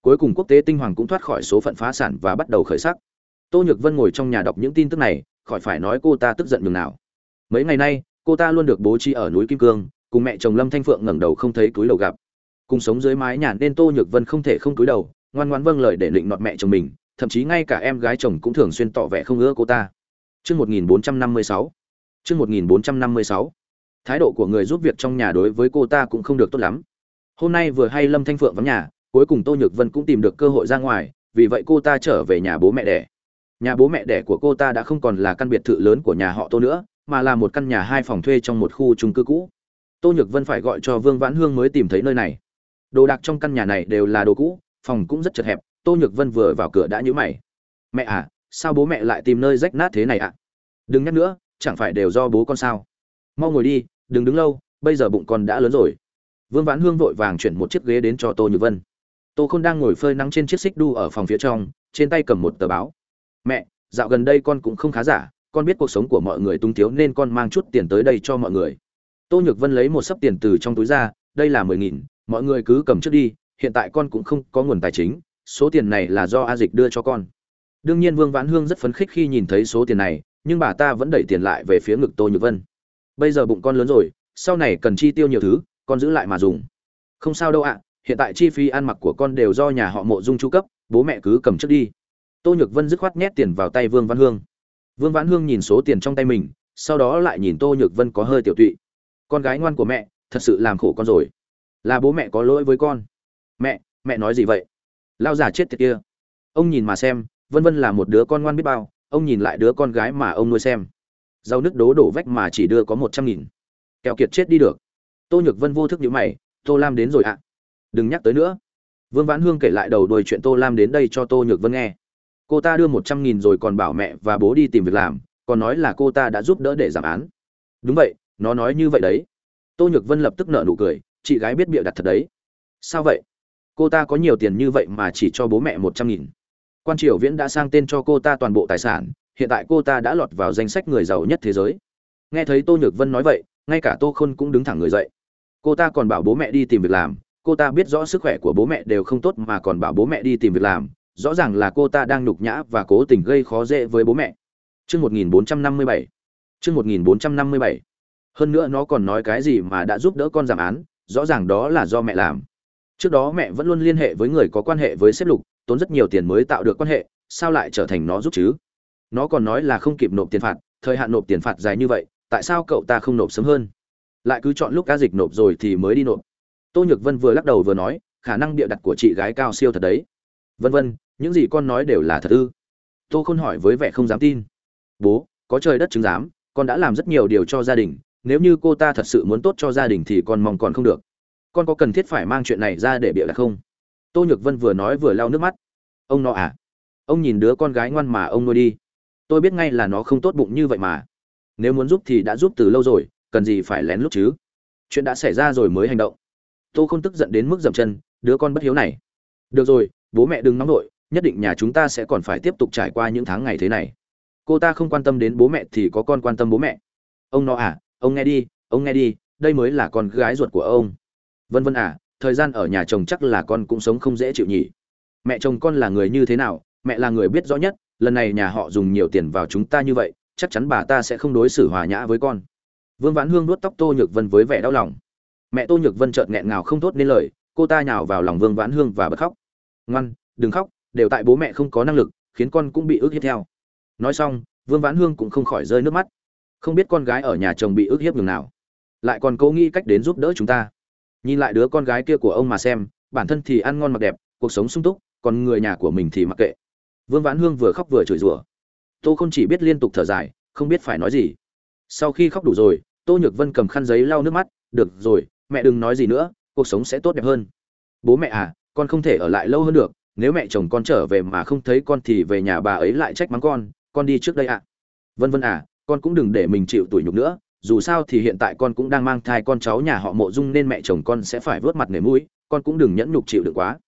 Cuối cùng quốc tế tinh hoàng cũng thoát khỏi số phận phá sản và bắt đầu khởi sắc. Tô nhược vân ngồi trong nhà đọc những tin tức này, khỏi phải nói cô ta tức giận nhường nào. Mấy ngày nay, cô ta luôn được bố trí ở núi kim cương, cùng mẹ chồng lâm thanh phượng ngẩng đầu không thấy túi đầu gặp. Cùng sống dưới mái nhà nên tô nhược vân không thể không túi đầu ngoan ngoãn vâng lời để định nọt mẹ chồng mình thậm chí ngay cả em gái chồng cũng thường xuyên tỏ vẻ không ưa cô ta Chương 1456. Chương 1456. Thái độ của người giúp việc trong nhà đối với cô ta cũng không được tốt lắm. Hôm nay vừa hay Lâm Thanh Phượng vắng nhà, cuối cùng Tô Nhược Vân cũng tìm được cơ hội ra ngoài, vì vậy cô ta trở về nhà bố mẹ đẻ. Nhà bố mẹ đẻ của cô ta đã không còn là căn biệt thự lớn của nhà họ Tô nữa, mà là một căn nhà hai phòng thuê trong một khu chung cư cũ. Tô Nhược Vân phải gọi cho Vương Vãn Hương mới tìm thấy nơi này. Đồ đạc trong căn nhà này đều là đồ cũ, phòng cũng rất chật hẹp, Tô Nhược Vân vừa vào cửa đã nhữ mày. "Mẹ à, sao bố mẹ lại tìm nơi rách nát thế này ạ?" đừng nhắc nữa chẳng phải đều do bố con sao? Mau ngồi đi đừng đứng lâu bây giờ bụng con đã lớn rồi. Vương vãn hương vội vàng chuyển một chiếc ghế đến cho tô nhược vân. Tô khôn đang ngồi phơi nắng trên chiếc xích đu ở phòng phía trong trên tay cầm một tờ báo. Mẹ dạo gần đây con cũng không khá giả con biết cuộc sống của mọi người tung thiếu nên con mang chút tiền tới đây cho mọi người. Tô nhược vân lấy một sấp tiền từ trong túi ra đây là mười nghìn mọi người cứ cầm trước đi hiện tại con cũng không có nguồn tài chính, số tiền này là do a dịch đưa cho con. Đương nhiên vương vãn hương rất phấn khích khi nhìn thấy số tiền này, nhưng bà ta vẫn đẩy tiền lại về phía ngực tô nhược vân. Bây giờ bụng con lớn rồi, sau này cần chi tiêu nhiều thứ, con giữ lại mà dùng. Không sao đâu ạ, hiện tại chi phí ăn mặc của con đều do nhà họ mộ dung chu cấp, bố mẹ cứ cầm trước đi. Tô nhược vân dứt khoát nhét tiền vào tay vương văn hương. Vương vãn hương nhìn số tiền trong tay mình, sau đó lại nhìn tô nhược vân có hơi tiểu tụy. Con gái ngoan của mẹ, thật sự làm khổ con rồi. Là bố mẹ có lỗi với con mẹ mẹ nói gì vậy? Lao già chết tiệt kia. Ông nhìn mà xem, vân vân là một đứa con ngoan biết bao, ông nhìn lại đứa con gái mà ông nuôi xem. Rau nước đố đổ vách mà chỉ đưa có một trăm nghìn. Kẹo kiệt chết đi được. Tô nhược vân vô thức nhữ mày, tô lam đến rồi ạ. Đừng nhắc tới nữa. Vương vãn hương kể lại đầu đuôi chuyện tô lam đến đây cho tô nhược vân nghe. Cô ta đưa một trăm nghìn rồi còn bảo mẹ và bố đi tìm việc làm, còn nói là cô ta đã giúp đỡ để giảm án. Đúng vậy, nó nói như vậy đấy. Tô nhược vân lập tức nợ nụ cười, chị gái biết bịa đặt thật đấy. Sao vậy? Cô ta có nhiều tiền như vậy mà chỉ cho bố mẹ một trăm nghìn quan triều viễn đã sang tên cho cô ta toàn bộ tài sản hiện tại cô ta đã lọt vào danh sách người giàu nhất thế giới nghe thấy tô nhược vân nói vậy ngay cả tô khôn cũng đứng thẳng người dậy cô ta còn bảo bố mẹ đi tìm việc làm cô ta biết rõ sức khỏe của bố mẹ đều không tốt mà còn bảo bố mẹ đi tìm việc làm rõ ràng là cô ta đang nhục nhã và cố tình gây khó dễ với bố mẹ Chương 1457. Chương 1457. Hơn nữa nó còn nói cái gì mà đã giúp đỡ con giảm án, rõ ràng đó là do mẹ làm. Trước đó mẹ vẫn luôn liên hệ với người có quan hệ với xếp Lục, tốn rất nhiều tiền mới tạo được quan hệ sao lại trở thành nó giúp chứ? Nó còn nói là không kịp nộp tiền phạt thời hạn nộp tiền phạt dài như vậy tại sao cậu ta không nộp sớm hơn? Lại cứ chọn lúc cá dịch nộp rồi thì mới đi nộp. Tô nhược vân vừa lắc đầu vừa nói khả năng địa đặt của chị gái cao siêu thật đấy. Vân vân những gì con nói đều là thật ư? Tô khôn hỏi với vẻ không dám tin. Bố có trời đất chứng giám con đã làm rất nhiều điều cho gia đình nếu như cô ta thật sự muốn tốt cho gia đình thì con mong còn không được con có cần thiết phải mang chuyện này ra để bịa đặt không? Tô nhược vân vừa nói vừa lau nước mắt. Ông nó à? Ông nhìn đứa con gái ngoan mà ông nuôi đi. Tôi biết ngay là nó không tốt bụng như vậy mà. Nếu muốn giúp thì đã giúp từ lâu rồi, cần gì phải lén lút chứ? Chuyện đã xảy ra rồi mới hành động. Tô không tức giận đến mức dậm chân, đứa con bất hiếu này. Được rồi, bố mẹ đừng nóng nổi nhất định nhà chúng ta sẽ còn phải tiếp tục trải qua những tháng ngày thế này. Cô ta không quan tâm đến bố mẹ thì có con quan tâm bố mẹ. Ông nó à ông nghe đi, ông nghe đi, đây mới là con gái ruột của ông vân vân à thời gian ở nhà chồng chắc là con cũng sống không dễ chịu nhỉ. Mẹ chồng con là người như thế nào, mẹ là người biết rõ nhất, lần này nhà họ dùng nhiều tiền vào chúng ta như vậy, chắc chắn bà ta sẽ không đối xử hòa nhã với con. Vương vãn hương nuốt tóc tô nhược vân với vẻ đau lòng. Mẹ tô nhược vân chợt nghẹn ngào không thốt nên lời, cô ta nhào vào lòng vương vãn hương và bật khóc. Ngoan, đừng khóc, đều tại bố mẹ không có năng lực, khiến con cũng bị ức hiếp theo. Nói xong, vương vãn hương cũng không khỏi rơi nước mắt. Không biết con gái ở nhà chồng bị ức hiếp nhường nào. Lại còn cố nghĩ cách đến giúp đỡ chúng ta nhìn lại đứa con gái kia của ông mà xem, bản thân thì ăn ngon mặc đẹp, cuộc sống sung túc, còn người nhà của mình thì mặc kệ. Vương vãn hương vừa khóc vừa chửi rủa. Tô không chỉ biết liên tục thở dài, không biết phải nói gì. Sau khi khóc đủ rồi, tô nhược vân cầm khăn giấy lau nước mắt, được rồi, mẹ đừng nói gì nữa, cuộc sống sẽ tốt đẹp hơn. Bố mẹ à con không thể ở lại lâu hơn được, nếu mẹ chồng con trở về mà không thấy con thì về nhà bà ấy lại trách mắng con con đi trước đây ạ. À. vân vân à con cũng đừng để mình chịu tủi nhục nữa dù sao thì hiện tại con cũng đang mang thai, con cháu nhà họ mộ dung nên mẹ chồng con sẽ phải vớt mặt nề mũi, con cũng đừng nhẫn nhục chịu được quá.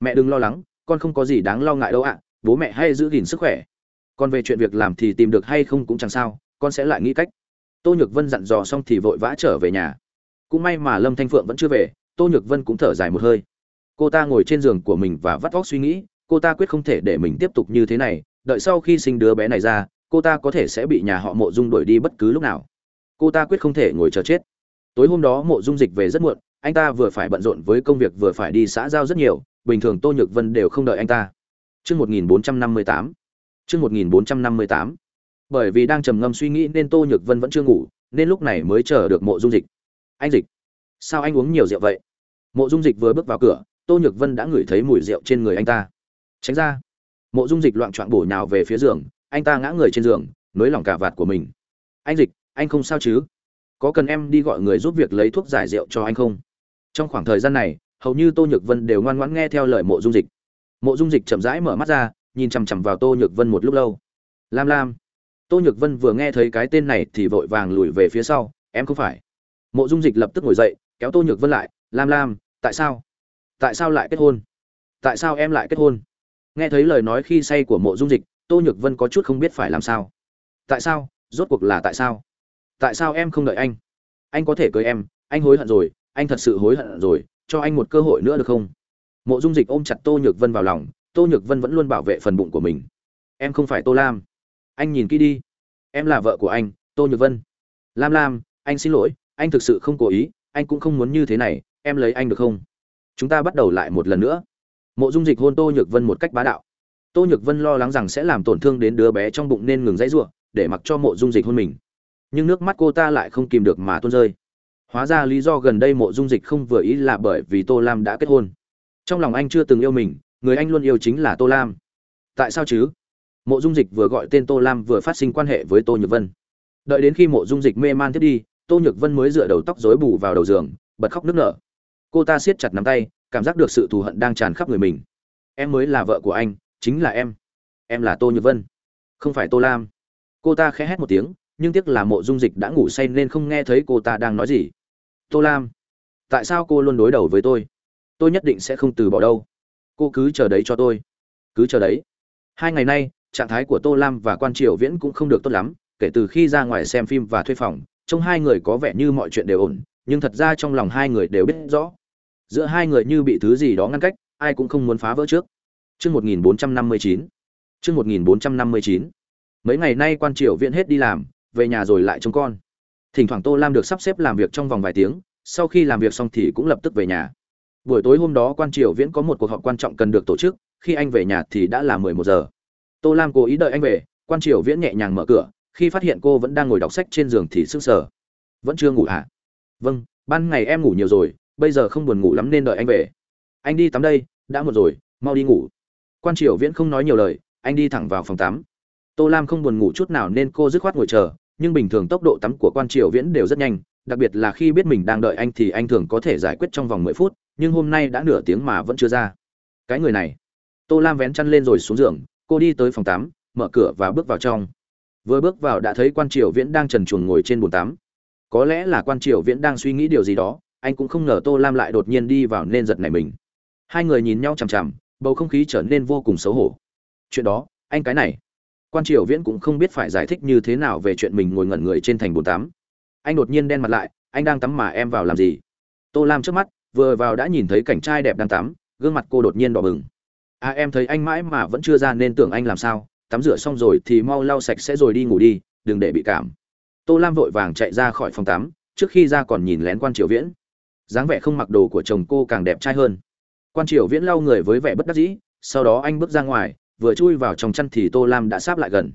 Mẹ đừng lo lắng, con không có gì đáng lo ngại đâu ạ, bố mẹ hay giữ gìn sức khỏe. Còn về chuyện việc làm thì tìm được hay không cũng chẳng sao, con sẽ lại nghĩ cách. Tô nhược vân dặn dò xong thì vội vã trở về nhà. Cũng may mà lâm thanh phượng vẫn chưa về, tô nhược vân cũng thở dài một hơi. Cô ta ngồi trên giường của mình và vắt vóc suy nghĩ, cô ta quyết không thể để mình tiếp tục như thế này, đợi sau khi sinh đứa bé này ra, cô ta có thể sẽ bị nhà họ mộ dung đuổi đi bất cứ lúc nào cô ta quyết không thể ngồi chờ chết tối hôm đó mộ dung dịch về rất muộn anh ta vừa phải bận rộn với công việc vừa phải đi xã giao rất nhiều bình thường tô nhược vân đều không đợi anh ta Trước 1458. Trước 1458. Bởi vì đang trầm ngâm suy nghĩ nên Tô Nhược Vân vẫn chưa ngủ, nên lúc này mới chờ được Mộ Dung Dịch. Anh Dịch, sao anh uống nhiều rượu vậy? Mộ Dung Dịch vừa bước vào cửa, Tô Nhược Vân đã ngửi thấy mùi rượu trên người anh ta. Tránh ra. Mộ Dung Dịch loạn choạng bổ nhào về phía giường, anh ta ngã người trên giường, nới lỏng cả vạt của mình. Anh Dịch, anh không sao chứ? Có cần em đi gọi người giúp việc lấy thuốc giải rượu cho anh không? Trong khoảng thời gian này, hầu như Tô Nhược Vân đều ngoan ngoãn nghe theo lời Mộ Dung Dịch. Mộ dung dịch chậm rãi mở mắt ra nhìn chằm chằm vào tô nhược vân một lúc lâu. Lam lam tô nhược vân vừa nghe thấy cái tên này thì vội vàng lùi về phía sau em không phải. Mộ dung dịch lập tức ngồi dậy kéo tô nhược vân lại lam lam tại sao? Tại sao lại kết hôn? Tại sao em lại kết hôn? Nghe thấy lời nói khi say của mộ dung dịch tô nhược vân có chút không biết phải làm sao. Tại sao? Rốt cuộc là tại sao? Tại sao em không đợi anh? Anh có thể cưới em, anh hối hận rồi, anh thật sự hối hận rồi, cho anh một cơ hội nữa được không? Mộ dung dịch ôm chặt tô nhược vân vào lòng, tô nhược vân vẫn luôn bảo vệ phần bụng của mình. Em không phải tô lam. Anh nhìn kỹ đi. Em là vợ của anh, tô nhược vân. Lam lam, anh xin lỗi, anh thực sự không cố ý, anh cũng không muốn như thế này, em lấy anh được không? Chúng ta bắt đầu lại một lần nữa. Mộ dung dịch hôn tô nhược vân một cách bá đạo. Tô nhược vân lo lắng rằng sẽ làm tổn thương đến đứa bé trong bụng nên ngừng dãy r u ộ để mặc cho mộ dung dịch hôn mình nhưng nước mắt cô ta lại không kìm được mà tuôn rơi. Hóa ra lý do gần đây mộ dung dịch không vừa ý là bởi vì tô lam đã kết hôn. Trong lòng anh chưa từng yêu mình, người anh luôn yêu chính là tô lam. Tại sao chứ? Mộ dung dịch vừa gọi tên tô lam vừa phát sinh quan hệ với tô nhược vân. Đợi đến khi mộ dung dịch mê man thiết đi, tô nhược vân mới dựa đầu tóc rối bù vào đầu giường, bật khóc nức nở. Cô ta siết chặt nắm tay, cảm giác được sự thù hận đang tràn khắp người mình. Em mới là vợ của anh, chính là em. Em là tô nhược vân, không phải tô lam. Cô ta khẽ hét một tiếng nhưng tiếc là mộ dung dịch đã ngủ say nên không nghe thấy cô ta đang nói gì. Tô lam tại sao cô luôn đối đầu với tôi? Tôi nhất định sẽ không từ bỏ đâu. Cô cứ chờ đấy cho tôi. Cứ chờ đấy. Hai ngày nay trạng thái của tô lam và quan triều viễn cũng không được tốt lắm kể từ khi ra ngoài xem phim và thuê phòng trông hai người có vẻ như mọi chuyện đều ổn nhưng thật ra trong lòng hai người đều biết rõ. Giữa hai người như bị thứ gì đó ngăn cách ai cũng không muốn phá vỡ trước. Trước 1459. Trước 1459. Mấy ngày nay quan triều viễn hết đi làm, về nhà rồi lại trông con. Thỉnh thoảng Tô Lam được sắp xếp làm việc trong vòng vài tiếng, sau khi làm việc xong thì cũng lập tức về nhà. Buổi tối hôm đó quan triều viễn có một cuộc họp quan trọng cần được tổ chức khi anh về nhà thì đã là mười một giờ. Tô lam cố ý đợi anh về quan triều viễn nhẹ nhàng mở cửa khi phát hiện cô vẫn đang ngồi đọc sách trên giường thì sững sờ. Vẫn chưa ngủ hả? Vâng ban ngày em ngủ nhiều rồi bây giờ không buồn ngủ lắm nên đợi anh về. Anh đi tắm đây đã một rồi mau đi ngủ. Quan triều viễn không nói nhiều lời anh đi thẳng vào phòng tắm tô lam không buồn ngủ chút nào nên cô dứt khoát ngồi chờ, nhưng bình thường tốc độ tắm của quan triều viễn đều rất nhanh, đặc biệt là khi biết mình đang đợi anh thì anh thường có thể giải quyết trong vòng mười phút, nhưng hôm nay đã nửa tiếng mà vẫn chưa ra. Cái người này. Tô lam vén chăn lên rồi xuống giường, cô đi tới phòng tắm, mở cửa và bước vào trong. Vừa bước vào đã thấy quan triều viễn đang trần truồng ngồi trên bồn tắm. Có lẽ là quan triều viễn đang suy nghĩ điều gì đó, anh cũng không ngờ tô lam lại đột nhiên đi vào nên giật nảy mình. Hai người nhìn nhau chằm chằm, bầu không khí trở nên vô cùng xấu hổ. Chuyện đó, anh cái này quan triều viễn cũng không biết phải giải thích như thế nào về chuyện mình ngồi ngẩn người trên thành bồn tắm. Anh đột nhiên đen mặt lại, anh đang tắm mà em vào làm gì? Tô lam trước mắt, vừa vào đã nhìn thấy cảnh trai đẹp đang tắm, gương mặt cô đột nhiên đỏ bừng. À em thấy anh mãi mà vẫn chưa ra nên tưởng anh làm sao, tắm rửa xong rồi thì mau lau sạch sẽ rồi đi ngủ đi, đừng để bị cảm. Tô lam vội vàng chạy ra khỏi phòng tắm, trước khi ra còn nhìn lén quan triều viễn. Dáng vẻ không mặc đồ của chồng cô càng đẹp trai hơn. Quan triều viễn lau người với vẻ bất đắc dĩ, sau đó anh bước ra ngoài vừa chui vào trong chăn thì tô lam đã sáp lại gần.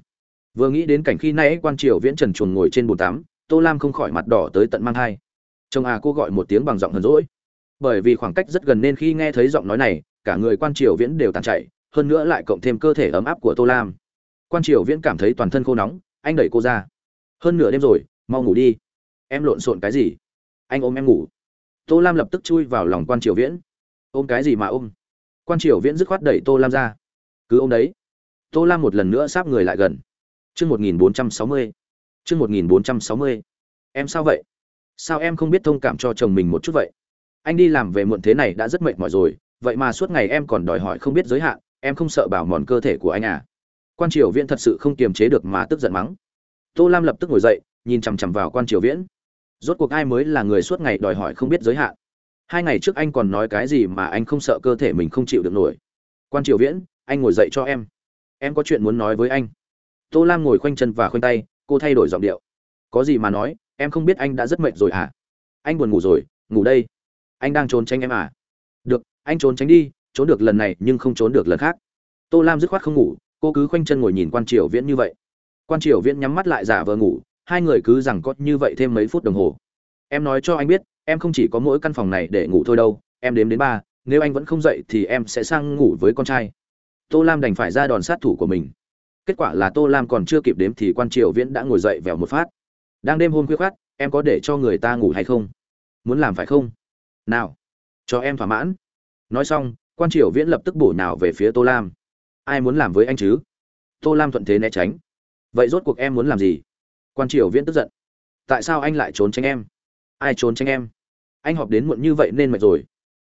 Vừa nghĩ đến cảnh khi nay quan triều viễn trần chuồn ngồi trên bồn tắm, tô lam không khỏi mặt đỏ tới tận mang thai. Chồng à cô gọi một tiếng bằng giọng hờn rỗi bởi vì khoảng cách rất gần nên khi nghe thấy giọng nói này, cả người quan triều viễn đều tàn chạy, hơn nữa lại cộng thêm cơ thể ấm áp của tô lam. Quan triều viễn cảm thấy toàn thân khô nóng, anh đẩy cô ra. Hơn nửa đêm rồi, mau ngủ đi. Em lộn xộn cái gì? Anh ôm em ngủ. Tô lam lập tức chui vào lòng quan triều viễn. Ôm cái gì mà ôm? Quan triều viễn dứt khoát đẩy tô lam ra cứ ôm đấy. Tô lam một lần nữa sáp người lại gần. Chương một nghìn bốn trăm sáu mươi. Chương một nghìn bốn trăm sáu mươi. Em sao vậy? Sao em không biết thông cảm cho chồng mình một chút vậy? Anh đi làm về muộn thế này đã rất mệt mỏi rồi, vậy mà suốt ngày em còn đòi hỏi không biết giới hạn, em không sợ bảo mòn cơ thể của anh à? Quan triều viễn thật sự không kiềm chế được mà tức giận mắng. Tô lam lập tức ngồi dậy, nhìn chằm chằm vào quan triều viễn. Rốt cuộc ai mới là người suốt ngày đòi hỏi không biết giới hạn? Hai ngày trước anh còn nói cái gì mà anh không sợ cơ thể mình không chịu được nổi. Quan triều viễn anh ngồi dậy cho em. Em có chuyện muốn nói với anh. Tô lam ngồi khoanh chân và khoanh tay, cô thay đổi giọng điệu. Có gì mà nói, em không biết anh đã rất mệt rồi à anh buồn ngủ rồi, ngủ đây. Anh đang trốn tránh em à? Được, anh trốn tránh đi, trốn được lần này nhưng không trốn được lần khác. Tô lam dứt khoát không ngủ, cô cứ khoanh chân ngồi nhìn quan triều viễn như vậy. Quan triều viễn nhắm mắt lại giả vờ ngủ, hai người cứ rằng có như vậy thêm mấy phút đồng hồ. Em nói cho anh biết, em không chỉ có mỗi căn phòng này để ngủ thôi đâu, em đếm đến ba, nếu anh vẫn không dậy thì em sẽ sang ngủ với con trai tô lam đành phải ra đòn sát thủ của mình. Kết quả là tô lam còn chưa kịp đếm thì quan triều viễn đã ngồi dậy vèo một phát. Đang đêm hôm khuya khát em có để cho người ta ngủ hay không? Muốn làm phải không? Nào, cho em thỏa mãn. Nói xong, quan triều viễn lập tức bổ nào về phía tô lam. Ai muốn làm với anh chứ? Tô lam thuận thế né tránh. Vậy rốt cuộc em muốn làm gì? Quan triều viễn tức giận. Tại sao anh lại trốn tránh em? Ai trốn tránh em? Anh họp đến muộn như vậy nên mệt rồi.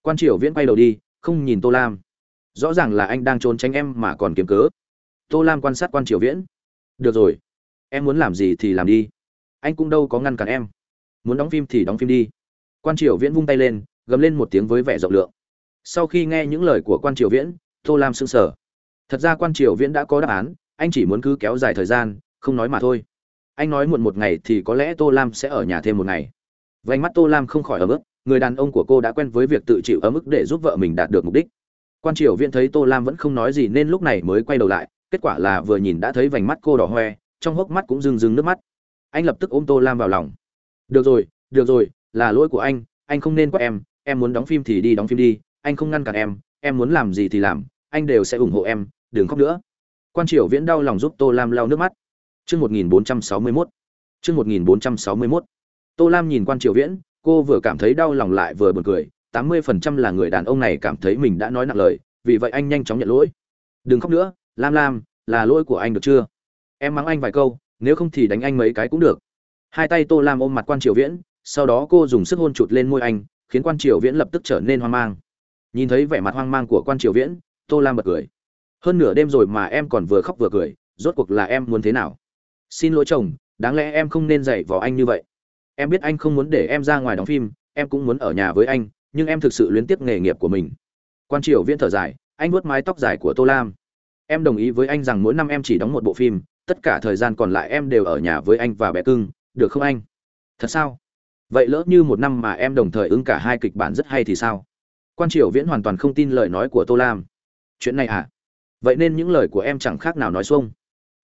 Quan triều viễn quay đầu đi, không nhìn tô lam rõ ràng là anh đang trốn tránh em mà còn kiếm cớ. Tô lam quan sát quan triều viễn. Được rồi. Em muốn làm gì thì làm đi. Anh cũng đâu có ngăn cản em. Muốn đóng phim thì đóng phim đi. Quan triều viễn vung tay lên, gầm lên một tiếng với vẻ rộng lượng. Sau khi nghe những lời của quan triều viễn, tô lam sững sờ. Thật ra quan triều viễn đã có đáp án, anh chỉ muốn cứ kéo dài thời gian, không nói mà thôi. Anh nói muộn một ngày thì có lẽ tô lam sẽ ở nhà thêm một ngày. Vánh mắt tô lam không khỏi ấm ức, người đàn ông của cô đã quen với việc tự chịu ở mức để giúp vợ mình đạt được mục đích quan triều viễn thấy tô lam vẫn không nói gì nên lúc này mới quay đầu lại, kết quả là vừa nhìn đã thấy vành mắt cô đỏ hoe, trong hốc mắt cũng rưng rưng nước mắt. Anh lập tức ôm tô lam vào lòng. Được rồi được rồi, là lỗi của anh anh không nên quát em em muốn đóng phim thì đi đóng phim đi, anh không ngăn cản em em muốn làm gì thì làm, anh đều sẽ ủng hộ em, đừng khóc nữa. Quan triều viễn đau lòng giúp tô lam lau nước mắt. Chương một nghìn bốn trăm sáu mươi mốt. Chương một nghìn bốn trăm sáu mươi mốt. Tô lam nhìn quan triều viễn cô vừa cảm thấy đau lòng lại vừa buồn cười tám mươi phần trăm là người đàn ông này cảm thấy mình đã nói nặng lời, vì vậy anh nhanh chóng nhận lỗi. Đừng khóc nữa, lam lam, là lỗi của anh được chưa? Em mắng anh vài câu, nếu không thì đánh anh mấy cái cũng được. Hai tay tô lam ôm mặt quan triều viễn, sau đó cô dùng sức hôn chụt lên môi anh, khiến quan triều viễn lập tức trở nên hoang mang. Nhìn thấy vẻ mặt hoang mang của quan triều viễn, tô lam bật cười. Hơn nửa đêm rồi mà em còn vừa khóc vừa cười, rốt cuộc là em muốn thế nào? Xin lỗi chồng, đáng lẽ em không nên dạy vào anh như vậy. Em biết anh không muốn để em ra ngoài đóng phim, em cũng muốn ở nhà với anh nhưng em thực sự luyến tiếc nghề nghiệp của mình. Quan triều viễn thở dài, anh vuốt mái tóc dài của tô lam. Em đồng ý với anh rằng mỗi năm em chỉ đóng một bộ phim, tất cả thời gian còn lại em đều ở nhà với anh và bé cưng, được không anh? Thật sao? Vậy lỡ như một năm mà em đồng thời ứng cả hai kịch bản rất hay thì sao? Quan triều viễn hoàn toàn không tin lời nói của tô lam. Chuyện này à? Vậy nên những lời của em chẳng khác nào nói xuông.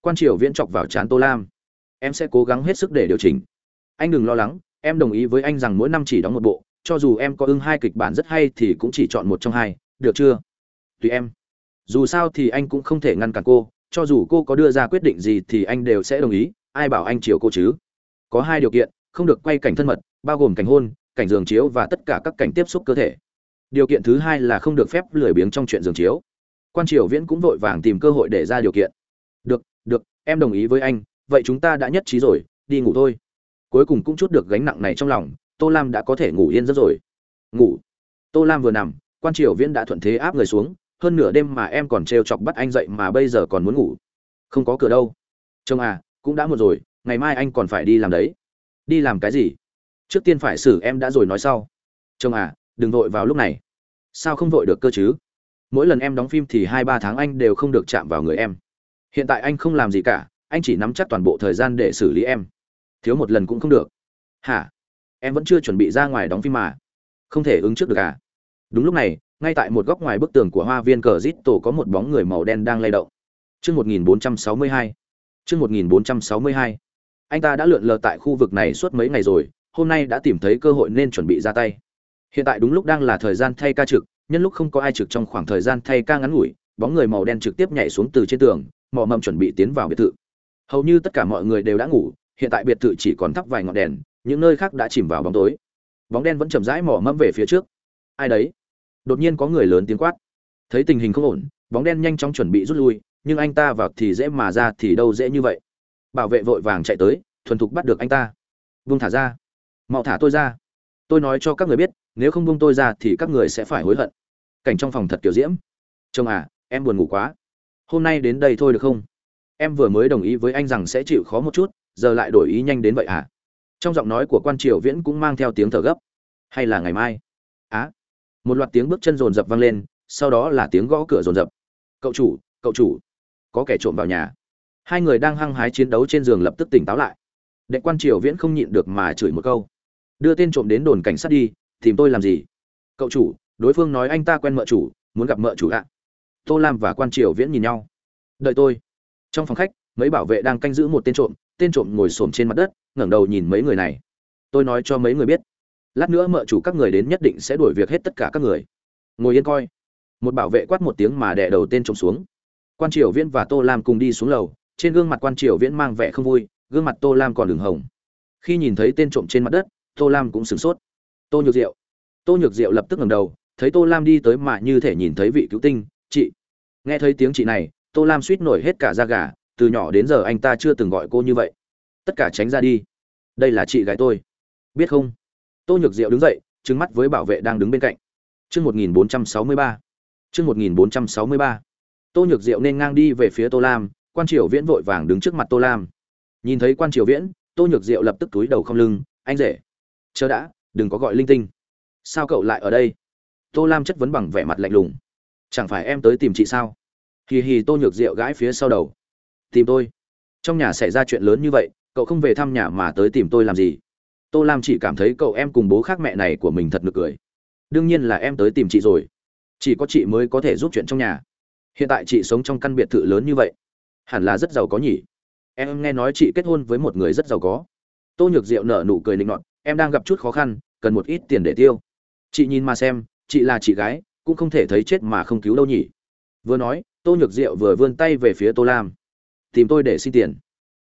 Quan triều viễn chọc vào trán tô lam. Em sẽ cố gắng hết sức để điều chỉnh. Anh đừng lo lắng, em đồng ý với anh rằng mỗi năm chỉ đóng một bộ cho dù em có ưng hai kịch bản rất hay thì cũng chỉ chọn một trong hai, được chưa? Tùy em. Dù sao thì anh cũng không thể ngăn cản cô, cho dù cô có đưa ra quyết định gì thì anh đều sẽ đồng ý, ai bảo anh chiều cô chứ? Có hai điều kiện, không được quay cảnh thân mật, bao gồm cảnh hôn, cảnh giường chiếu và tất cả các cảnh tiếp xúc cơ thể. Điều kiện thứ hai là không được phép lười biếng trong chuyện giường chiếu. Quan triều viễn cũng vội vàng tìm cơ hội để ra điều kiện. Được được, em đồng ý với anh, vậy chúng ta đã nhất trí rồi, đi ngủ thôi. Cuối cùng cũng chút được gánh nặng này trong lòng tô lam đã có thể ngủ yên giấc rồi. Ngủ. Tô lam vừa nằm, quan triều viễn đã thuận thế áp người xuống, hơn nửa đêm mà em còn trêu chọc bắt anh dậy mà bây giờ còn muốn ngủ. Không có cửa đâu. Chồng à cũng đã một rồi, ngày mai anh còn phải đi làm đấy. Đi làm cái gì? Trước tiên phải xử em đã rồi nói sau. Chồng à đừng vội vào lúc này. Sao không vội được cơ chứ? Mỗi lần em đóng phim thì hai ba tháng anh đều không được chạm vào người em. Hiện tại anh không làm gì cả, anh chỉ nắm chắc toàn bộ thời gian để xử lý em. Thiếu một lần cũng không được. Hả? Em vẫn chưa chuẩn bị ra ngoài đóng phim mà. Không thể ứng trước được à? Đúng lúc này, ngay tại một góc ngoài bức tường của hoa viên cờ rít tổ có một bóng người màu đen đang lay động. Chương một nghìn bốn trăm sáu mươi hai. Chương một nghìn bốn trăm sáu mươi hai. Anh ta đã lượn lờ tại khu vực này suốt mấy ngày rồi, hôm nay đã tìm thấy cơ hội nên chuẩn bị ra tay. Hiện tại đúng lúc đang là thời gian thay ca trực, nhân lúc không có ai trực trong khoảng thời gian thay ca ngắn ngủi, bóng người màu đen trực tiếp nhảy xuống từ trên tường, mò mầm chuẩn bị tiến vào biệt thự. Hầu như tất cả mọi người đều đã ngủ, hiện tại biệt thự chỉ còn thắp vài ngọn đèn những nơi khác đã chìm vào bóng tối. Bóng đen vẫn chậm rãi mò mẫm về phía trước. Ai đấy? Đột nhiên có người lớn tiếng quát. Thấy tình hình không ổn, bóng đen nhanh chóng chuẩn bị rút lui, nhưng anh ta vào thì dễ mà ra thì đâu dễ như vậy. Bảo vệ vội vàng chạy tới, thuần thục bắt được anh ta. Vung thả ra. Mau thả tôi ra. Tôi nói cho các người biết, nếu không buông tôi ra thì các người sẽ phải hối hận. Cảnh trong phòng thật kiểu diễm. Chồng à em buồn ngủ quá. Hôm nay đến đây thôi được không? Em vừa mới đồng ý với anh rằng sẽ chịu khó một chút, giờ lại đổi ý nhanh đến vậy à? Trong giọng nói của quan triều viễn cũng mang theo tiếng thở gấp. Hay là ngày mai? Á. Một loạt tiếng bước chân rồn rập vang lên, sau đó là tiếng gõ cửa rồn rập. Cậu chủ cậu chủ. Có kẻ trộm vào nhà. Hai người đang hăng hái chiến đấu trên giường lập tức tỉnh táo lại. Đệ quan triều viễn không nhịn được mà chửi một câu. Đưa tên trộm đến đồn cảnh sát đi, tìm tôi làm gì? Cậu chủ, đối phương nói anh ta quen mợ chủ, muốn gặp mợ chủ ạ. Tô lam và quan triều viễn nhìn nhau. Đợi tôi. Trong phòng khách, mấy bảo vệ đang canh giữ một tên trộm tên trộm ngồi xổm trên mặt đất ngẩng đầu nhìn mấy người này. Tôi nói cho mấy người biết. Lát nữa mợ chủ các người đến nhất định sẽ đuổi việc hết tất cả các người. Ngồi yên coi. Một bảo vệ quát một tiếng mà đè đầu tên trộm xuống. Quan triều viễn và tô lam cùng đi xuống lầu. Trên gương mặt quan triều viễn mang vẻ không vui, gương mặt tô lam còn đường hồng. Khi nhìn thấy tên trộm trên mặt đất, tô lam cũng sửng sốt. Tô nhược diệu. Tô nhược diệu lập tức ngẩng đầu, thấy tô lam đi tới mà như thể nhìn thấy vị cứu tinh, chị. Nghe thấy tiếng chị này, tô lam suýt nổi hết cả da gà, từ nhỏ đến giờ anh ta chưa từng gọi cô như vậy tất cả tránh ra đi. Đây là chị gái tôi. Biết không? Tô nhược diệu đứng dậy trứng mắt với bảo vệ đang đứng bên cạnh. Chương một nghìn bốn trăm sáu mươi ba. Chương một nghìn bốn trăm sáu mươi ba. Tô nhược diệu nên ngang đi về phía tô lam, quan triều viễn vội vàng đứng trước mặt tô lam. Nhìn thấy quan triều viễn, tô nhược diệu lập tức túi đầu không lưng, anh rể, chờ đã, đừng có gọi linh tinh. Sao cậu lại ở đây? Tô lam chất vấn bằng vẻ mặt lạnh lùng. Chẳng phải em tới tìm chị sao? Hì hì tô nhược diệu gãi phía sau đầu. Tìm tôi. Trong nhà xảy ra chuyện lớn như vậy cậu không về thăm nhà mà tới tìm tôi làm gì? Tô lam chỉ cảm thấy cậu em cùng bố khác mẹ này của mình thật nực cười. Đương nhiên là em tới tìm chị rồi. Chỉ có chị mới có thể giúp chuyện trong nhà. Hiện tại chị sống trong căn biệt thự lớn như vậy. Hẳn là rất giàu có nhỉ? Em nghe nói chị kết hôn với một người rất giàu có. Tô nhược diệu nở nụ cười định nọt. Em đang gặp chút khó khăn, cần một ít tiền để tiêu. Chị nhìn mà xem, chị là chị gái, cũng không thể thấy chết mà không cứu đâu nhỉ? Vừa nói, tô nhược diệu vừa vươn tay về phía tô lam. Tìm tôi để xin tiền.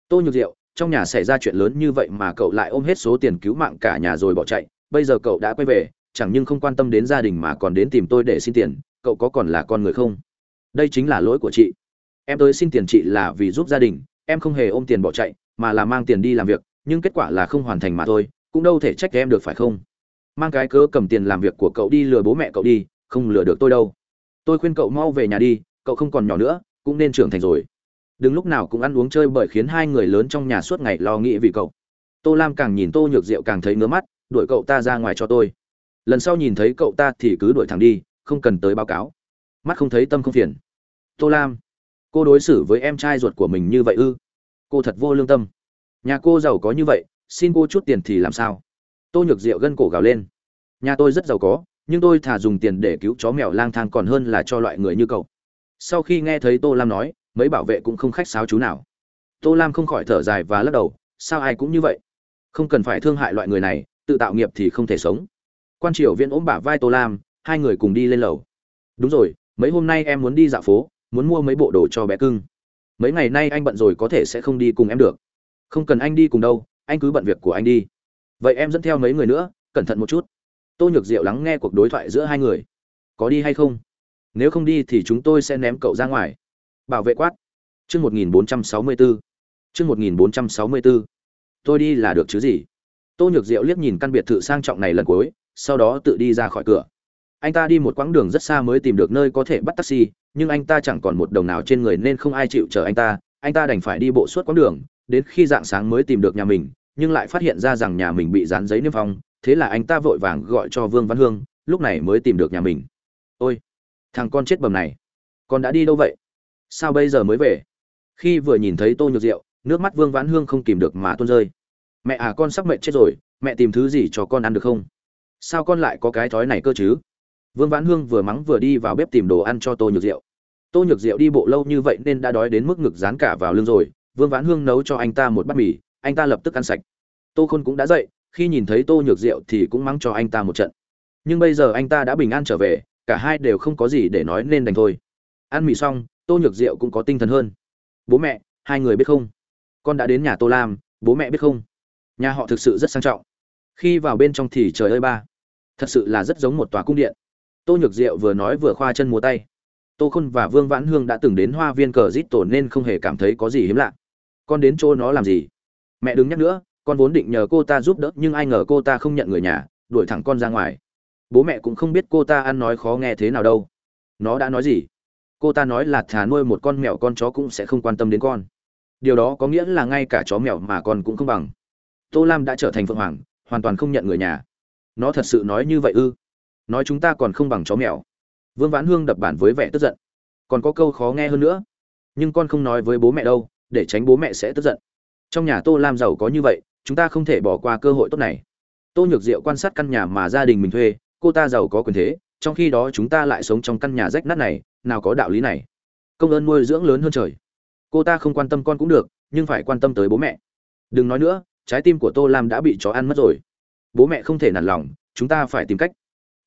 Tô nhược diệu trong nhà xảy ra chuyện lớn như vậy mà cậu lại ôm hết số tiền cứu mạng cả nhà rồi bỏ chạy, bây giờ cậu đã quay về, chẳng nhưng không quan tâm đến gia đình mà còn đến tìm tôi để xin tiền, cậu có còn là con người không? Đây chính là lỗi của chị. Em tới xin tiền chị là vì giúp gia đình, em không hề ôm tiền bỏ chạy, mà là mang tiền đi làm việc, nhưng kết quả là không hoàn thành mà thôi, cũng đâu thể trách em được phải không? Mang cái cớ cầm tiền làm việc của cậu đi lừa bố mẹ cậu đi, không lừa được tôi đâu. Tôi khuyên cậu mau về nhà đi, cậu không còn nhỏ nữa, cũng nên trưởng thành rồi đừng lúc nào cũng ăn uống chơi bởi khiến hai người lớn trong nhà suốt ngày lo nghĩ vì cậu. Tô lam càng nhìn tô nhược diệu càng thấy ngứa mắt, đuổi cậu ta ra ngoài cho tôi. Lần sau nhìn thấy cậu ta thì cứ đuổi thẳng đi, không cần tới báo cáo. Mắt không thấy tâm không phiền. Tô lam, cô đối xử với em trai ruột của mình như vậy ư? Cô thật vô lương tâm. Nhà cô giàu có như vậy, xin cô chút tiền thì làm sao? Tô nhược diệu gân cổ gào lên. Nhà tôi rất giàu có, nhưng tôi thà dùng tiền để cứu chó mèo lang thang còn hơn là cho loại người như cậu. Sau khi nghe thấy tô lam nói mấy bảo vệ cũng không khách sáo chú nào. Tô lam không khỏi thở dài và lắc đầu, sao ai cũng như vậy? Không cần phải thương hại loại người này, tự tạo nghiệp thì không thể sống. Quan triều viễn ôm bả vai tô lam, hai người cùng đi lên lầu. Đúng rồi, mấy hôm nay em muốn đi dạo phố, muốn mua mấy bộ đồ cho bé cưng. Mấy ngày nay anh bận rồi có thể sẽ không đi cùng em được. Không cần anh đi cùng đâu, anh cứ bận việc của anh đi. Vậy em dẫn theo mấy người nữa, cẩn thận một chút. Tô nhược diệu lắng nghe cuộc đối thoại giữa hai người. Có đi hay không? Nếu không đi thì chúng tôi sẽ ném cậu ra ngoài bảo vệ quát. Chương một nghìn bốn trăm sáu mươi bốn chương một nghìn bốn trăm sáu mươi bốn tôi đi là được chứ gì? Tô nhược diệu liếc nhìn căn biệt thự sang trọng này lần cuối, sau đó tự đi ra khỏi cửa. Anh ta đi một quãng đường rất xa mới tìm được nơi có thể bắt taxi, nhưng anh ta chẳng còn một đồng nào trên người nên không ai chịu chở anh ta. Anh ta đành phải đi bộ suốt quãng đường, đến khi dạng sáng mới tìm được nhà mình, nhưng lại phát hiện ra rằng nhà mình bị dán giấy niêm phong, thế là anh ta vội vàng gọi cho vương văn hương, lúc này mới tìm được nhà mình. Ôi, thằng con chết bầm này, con đã đi đâu vậy? Sao bây giờ mới về? Khi vừa nhìn thấy tô nhược rượu nước mắt vương vãn hương không kìm được mà tuôn rơi. Mẹ à con sắp mệt chết rồi, mẹ tìm thứ gì cho con ăn được không? Sao con lại có cái thói này cơ chứ? Vương vãn hương vừa mắng vừa đi vào bếp tìm đồ ăn cho tô nhược rượu tô nhược rượu đi bộ lâu như vậy nên đã đói đến mức ngực dán cả vào lưng rồi. Vương vãn hương nấu cho anh ta một bát mì, anh ta lập tức ăn sạch. Tô khôn cũng đã dậy, khi nhìn thấy tô nhược rượu thì cũng mắng cho anh ta một trận. Nhưng bây giờ anh ta đã bình an trở về, cả hai đều không có gì để nói nên đành thôi. Ăn mì xong tô nhược diệu cũng có tinh thần hơn. Bố mẹ, hai người biết không? Con đã đến nhà tô lam, bố mẹ biết không? Nhà họ thực sự rất sang trọng. Khi vào bên trong thì trời ơi ba. Thật sự là rất giống một tòa cung điện. Tô nhược diệu vừa nói vừa khoa chân múa tay. Tô khôn và vương vãn hương đã từng đến hoa viên cờ rít tổ nên không hề cảm thấy có gì hiếm lạ. Con đến chỗ nó làm gì? Mẹ đừng nhắc nữa, con vốn định nhờ cô ta giúp đỡ, nhưng ai ngờ cô ta không nhận người nhà, đuổi thẳng con ra ngoài. Bố mẹ cũng không biết cô ta ăn nói khó nghe thế nào đâu. Nó đã nói gì? Cô ta nói là thà nuôi một con mèo con chó cũng sẽ không quan tâm đến con. Điều đó có nghĩa là ngay cả chó mèo mà con cũng không bằng. Tô lam đã trở thành phượng hoàng, hoàn toàn không nhận người nhà. Nó thật sự nói như vậy ư? Nói chúng ta còn không bằng chó mèo. Vương vãn hương đập bản với vẻ tức giận. Còn có câu khó nghe hơn nữa. Nhưng con không nói với bố mẹ đâu, để tránh bố mẹ sẽ tức giận. Trong nhà tô lam giàu có như vậy, chúng ta không thể bỏ qua cơ hội tốt này. Tô nhược diệu quan sát căn nhà mà gia đình mình thuê, cô ta giàu có quyền thế, trong khi đó chúng ta lại sống trong căn nhà rách nát này nào có đạo lý này. Công ơn nuôi dưỡng lớn hơn trời. Cô ta không quan tâm con cũng được, nhưng phải quan tâm tới bố mẹ. Đừng nói nữa, trái tim của tô lam đã bị chó ăn mất rồi. Bố mẹ không thể nản lòng, chúng ta phải tìm cách.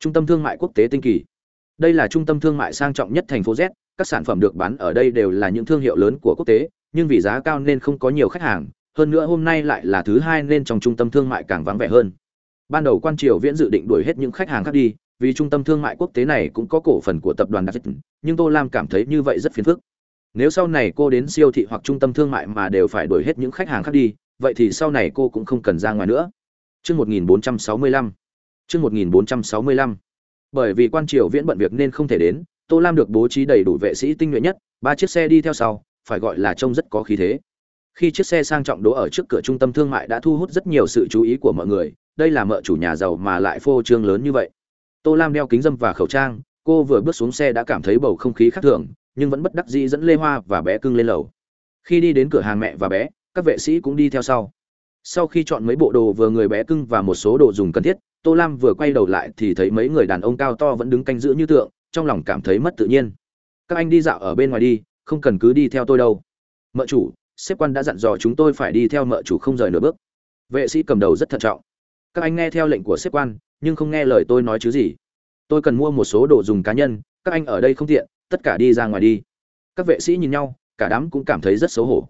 Trung tâm thương mại quốc tế tinh kỳ. Đây là trung tâm thương mại sang trọng nhất thành phố z, các sản phẩm được bán ở đây đều là những thương hiệu lớn của quốc tế, nhưng vì giá cao nên không có nhiều khách hàng, hơn nữa hôm nay lại là thứ hai nên trong trung tâm thương mại càng vắng vẻ hơn. Ban đầu quan triều viễn dự định đuổi hết những khách hàng khác đi vì trung tâm thương mại quốc tế này cũng có cổ phần của tập đoàn đặc nhưng tô lam cảm thấy như vậy rất phiền phức nếu sau này cô đến siêu thị hoặc trung tâm thương mại mà đều phải đuổi hết những khách hàng khác đi vậy thì sau này cô cũng không cần ra ngoài nữa Chương 1465. Chương 1465. Bởi vì quan triều viễn bận việc nên không thể đến, Tô Lam được bố trí đầy đủ vệ sĩ tinh nhuệ nhất, ba chiếc xe đi theo sau, phải gọi là trông rất có khí thế. Khi chiếc xe sang trọng đỗ ở trước cửa trung tâm thương mại đã thu hút rất nhiều sự chú ý của mọi người, đây là mợ chủ nhà giàu mà lại phô trương lớn như vậy. Tô Lam đeo kính dâm và khẩu trang, cô vừa bước xuống xe đã cảm thấy bầu không khí khác thường, nhưng vẫn bất đắc dĩ dẫn Lê Hoa và bé cưng lên lầu. Khi đi đến cửa hàng mẹ và bé, các vệ sĩ cũng đi theo sau. Sau khi chọn mấy bộ đồ vừa người bé cưng và một số đồ dùng cần thiết tô lam vừa quay đầu lại thì thấy mấy người đàn ông cao to vẫn đứng canh giữ như tượng trong lòng cảm thấy mất tự nhiên. Các anh đi dạo ở bên ngoài đi không cần cứ đi theo tôi đâu. Mợ chủ sếp quan đã dặn dò chúng tôi phải đi theo mợ chủ không rời nửa bước. Vệ sĩ cầm đầu rất thận trọng. Các anh nghe theo lệnh của sếp quan nhưng không nghe lời tôi nói chứ gì. Tôi cần mua một số đồ dùng cá nhân, các anh ở đây không tiện, tất cả đi ra ngoài đi. Các vệ sĩ nhìn nhau, cả đám cũng cảm thấy rất xấu hổ.